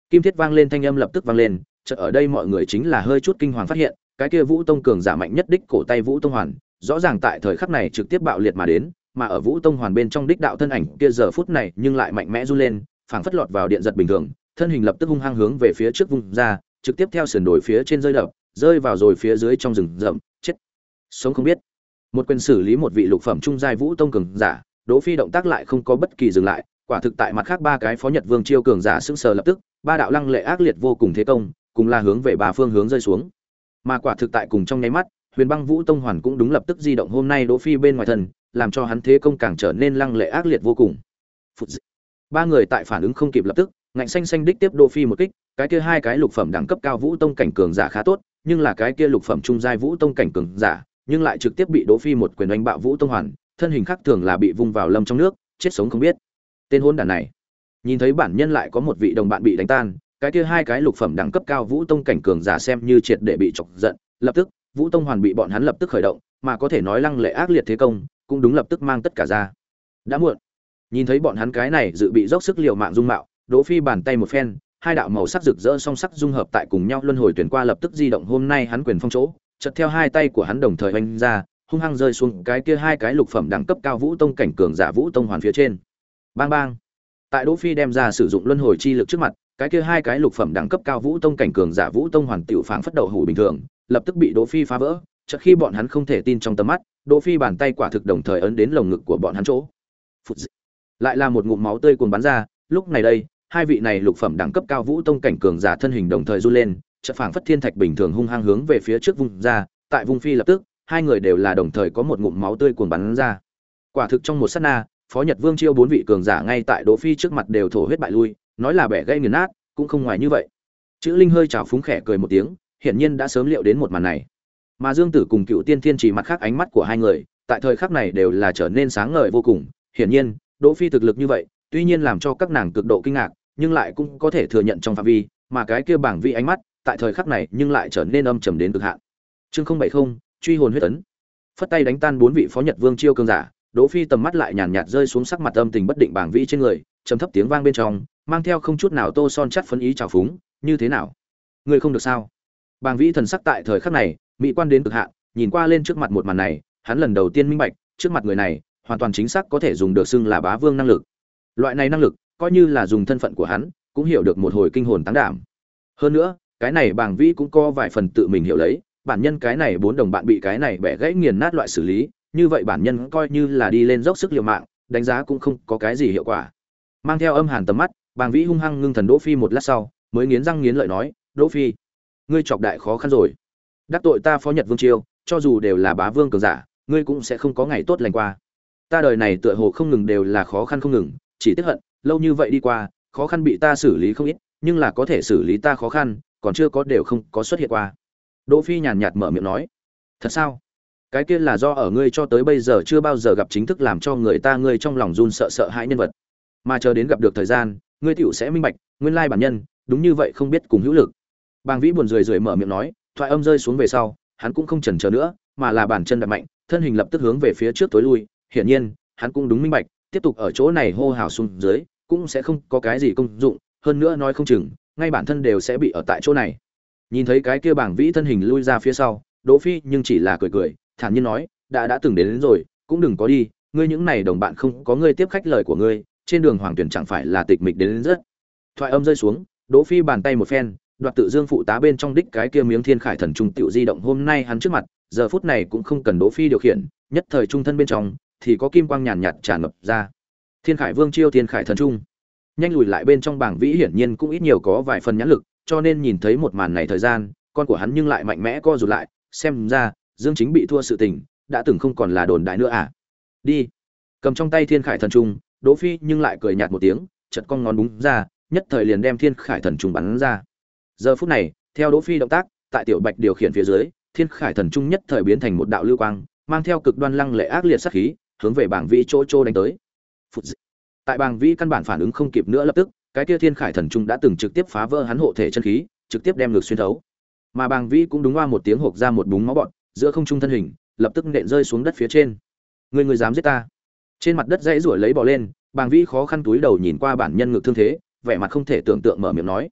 Speaker 1: Kim thiết vang lên thanh âm lập tức vang lên, chợt ở đây mọi người chính là hơi chút kinh hoàng phát hiện, cái kia vũ tông cường giả mạnh nhất đích cổ tay vũ tông hoàn, rõ ràng tại thời khắc này trực tiếp bạo liệt mà đến, mà ở vũ tông hoàn bên trong đích đạo thân ảnh kia giờ phút này nhưng lại mạnh mẽ run lên, phảng phất lọt vào điện giật bình thường, thân hình lập tức hung hăng hướng về phía trước vung ra, trực tiếp theo sườn đồi phía trên rơi đập, rơi vào rồi phía dưới trong rừng rậm, chết sống không biết. Một quyền xử lý một vị lục phẩm trung giai vũ tông cường giả, đỗ phi động tác lại không có bất kỳ dừng lại, quả thực tại mặt khác ba cái phó nhật vương chiêu cường giả sững sờ lập tức, ba đạo lăng lệ ác liệt vô cùng thế công, cùng là hướng về ba phương hướng rơi xuống. Mà quả thực tại cùng trong nháy mắt, huyền băng vũ tông hoàn cũng đúng lập tức di động hôm nay đỗ phi bên ngoài thần làm cho hắn thế công càng trở nên lăng lệ ác liệt vô cùng. Ba người tại phản ứng không kịp lập tức, ngạnh xanh xanh đích tiếp đỗ phi một kích, cái kia hai cái lục phẩm đẳng cấp cao vũ tông cảnh cường giả khá tốt, nhưng là cái kia lục phẩm trung giai vũ tông cảnh cường giả nhưng lại trực tiếp bị đỗ phi một quyền đánh bạo vũ tông hoàn, thân hình khác thường là bị vung vào lâm trong nước, chết sống không biết. Tên hôn đàn này, nhìn thấy bản nhân lại có một vị đồng bạn bị đánh tan, cái kia hai cái lục phẩm đẳng cấp cao vũ tông cảnh cường giả xem như triệt để bị chọc giận, lập tức, vũ tông hoàn bị bọn hắn lập tức khởi động, mà có thể nói lăng lệ ác liệt thế công, cũng đúng lập tức mang tất cả ra. Đã muộn. Nhìn thấy bọn hắn cái này dự bị dốc sức liều mạng dung mạo, đỗ phi bàn tay một phen, hai đạo màu sắc rực rỡ song sắc dung hợp tại cùng nhau luân hồi tuyển qua lập tức di động hôm nay hắn quyền phong chỗ chợt theo hai tay của hắn đồng thời oanh ra, hung hăng rơi xuống cái kia hai cái lục phẩm đẳng cấp cao vũ tông cảnh cường giả vũ tông hoàn phía trên. Bang bang. Tại đỗ phi đem ra sử dụng luân hồi chi lực trước mặt, cái kia hai cái lục phẩm đẳng cấp cao vũ tông cảnh cường giả vũ tông hoàn tiểu phảng phất đầu hủ bình thường, lập tức bị đỗ phi phá vỡ, chợt khi bọn hắn không thể tin trong tầm mắt, đỗ phi bàn tay quả thực đồng thời ấn đến lồng ngực của bọn hắn chỗ. Phụt lại là một ngụm máu tươi cuồn bắn ra, lúc này đây, hai vị này lục phẩm đẳng cấp cao vũ tông cảnh cường giả thân hình đồng thời du lên chợt phảng phất thiên thạch bình thường hung hăng hướng về phía trước vùng ra, tại vùng phi lập tức, hai người đều là đồng thời có một ngụm máu tươi cuồn bắn ra. Quả thực trong một sát na, phó nhật vương chiêu bốn vị cường giả ngay tại đỗ phi trước mặt đều thổ huyết bại lui, nói là bẻ gây nghiền nát, cũng không ngoài như vậy. Chữ linh hơi chào phúng khẽ cười một tiếng, hiển nhiên đã sớm liệu đến một màn này. Mà dương tử cùng cựu tiên thiên chỉ mặt khác ánh mắt của hai người, tại thời khắc này đều là trở nên sáng ngời vô cùng. Hiển nhiên, đỗ phi thực lực như vậy, tuy nhiên làm cho các nàng cực độ kinh ngạc, nhưng lại cũng có thể thừa nhận trong phạm vi, mà cái kia bảng vị ánh mắt tại thời khắc này nhưng lại trở nên âm trầm đến cực hạn. Chương không bảy không, truy hồn huyết tấn. Phất tay đánh tan bốn vị phó nhật vương chiêu cường giả, đỗ phi tầm mắt lại nhàn nhạt rơi xuống sắc mặt âm tình bất định bảng vĩ trên người, trầm thấp tiếng vang bên trong, mang theo không chút nào tô son chắt phấn ý trào phúng, như thế nào? Người không được sao? Bảng vĩ thần sắc tại thời khắc này, mỹ quan đến cực hạn, nhìn qua lên trước mặt một màn này, hắn lần đầu tiên minh bạch, trước mặt người này, hoàn toàn chính xác có thể dùng được xưng là bá vương năng lực. Loại này năng lực, coi như là dùng thân phận của hắn, cũng hiểu được một hồi kinh hồn táng đảm. Hơn nữa cái này bàng vĩ cũng có vài phần tự mình hiểu lấy, bản nhân cái này bốn đồng bạn bị cái này bẻ gãy nghiền nát loại xử lý, như vậy bản nhân coi như là đi lên dốc sức liều mạng, đánh giá cũng không có cái gì hiệu quả. Mang theo âm hàn tầm mắt, bàng vĩ hung hăng ngưng thần đỗ phi một lát sau, mới nghiến răng nghiến lợi nói, đỗ phi, ngươi chọc đại khó khăn rồi. Đắc tội ta phó nhật vương chiêu cho dù đều là bá vương cường giả, ngươi cũng sẽ không có ngày tốt lành qua. Ta đời này tựa hồ không ngừng đều là khó khăn không ngừng, chỉ tiếc hận, lâu như vậy đi qua, khó khăn bị ta xử lý không ít, nhưng là có thể xử lý ta khó khăn còn chưa có đều không có xuất hiện qua. Đỗ phi nhàn nhạt mở miệng nói, thật sao? Cái kia là do ở ngươi cho tới bây giờ chưa bao giờ gặp chính thức làm cho người ta ngươi trong lòng run sợ sợ hãi nhân vật. Mà chờ đến gặp được thời gian, ngươi tiểu sẽ minh bạch, nguyên lai bản nhân, đúng như vậy không biết cùng hữu lực. Bàng vĩ buồn rười rượi mở miệng nói, thoại âm rơi xuống về sau, hắn cũng không chần chờ nữa, mà là bản chân đập mạnh, thân hình lập tức hướng về phía trước tối lui, hiển nhiên, hắn cũng đúng minh bạch, tiếp tục ở chỗ này hô hào xuống dưới, cũng sẽ không có cái gì công dụng, hơn nữa nói không chừng ngay bản thân đều sẽ bị ở tại chỗ này. Nhìn thấy cái kia bảng vĩ thân hình lui ra phía sau đỗ phi nhưng chỉ là cười cười thản nhiên nói đã đã từng đến, đến rồi cũng đừng có đi ngươi những này đồng bạn không có ngươi tiếp khách lời của ngươi trên đường hoàng tuyển chẳng phải là tịch mịch đến, đến rất. Thoại âm rơi xuống đỗ phi bàn tay một phen đoạt tự dương phụ tá bên trong đích cái kia miếng thiên khải thần trung tiểu di động hôm nay hắn trước mặt giờ phút này cũng không cần đỗ phi điều khiển nhất thời trung thân bên trong thì có kim quang nhàn nhạt tràn ngập ra. Thiên khải vương chiêu thiên khải thần trung nhanh lùi lại bên trong bảng vĩ hiển nhiên cũng ít nhiều có vài phần nhãn lực, cho nên nhìn thấy một màn này thời gian, con của hắn nhưng lại mạnh mẽ co rụt lại, xem ra, dương chính bị thua sự tình, đã từng không còn là đồn đại nữa à? Đi. Cầm trong tay thiên khải thần trung đỗ phi nhưng lại cười nhạt một tiếng chật con ngón búng ra, nhất thời liền đem thiên khải thần trung bắn ra. Giờ phút này, theo đỗ phi động tác, tại tiểu bạch điều khiển phía dưới, thiên khải thần trung nhất thời biến thành một đạo lưu quang, mang theo cực đoan lăng lệ ác liệt sát khí, hướng về bảng vĩ chỗ chỗ đánh tới. Phụt dị tại bàng vĩ căn bản phản ứng không kịp nữa lập tức, cái kia thiên khải thần trung đã từng trực tiếp phá vỡ hắn hộ thể chân khí, trực tiếp đem ngược xuyên thấu. Mà bàng vĩ cũng đúng qua một tiếng hộp ra một búng máu bọn giữa không trung thân hình, lập tức nện rơi xuống đất phía trên. Người người dám giết ta? Trên mặt đất dãy ruổi lấy bỏ lên, bàng vĩ khó khăn túi đầu nhìn qua bản nhân ngực thương thế, vẻ mặt không thể tưởng tượng mở miệng nói.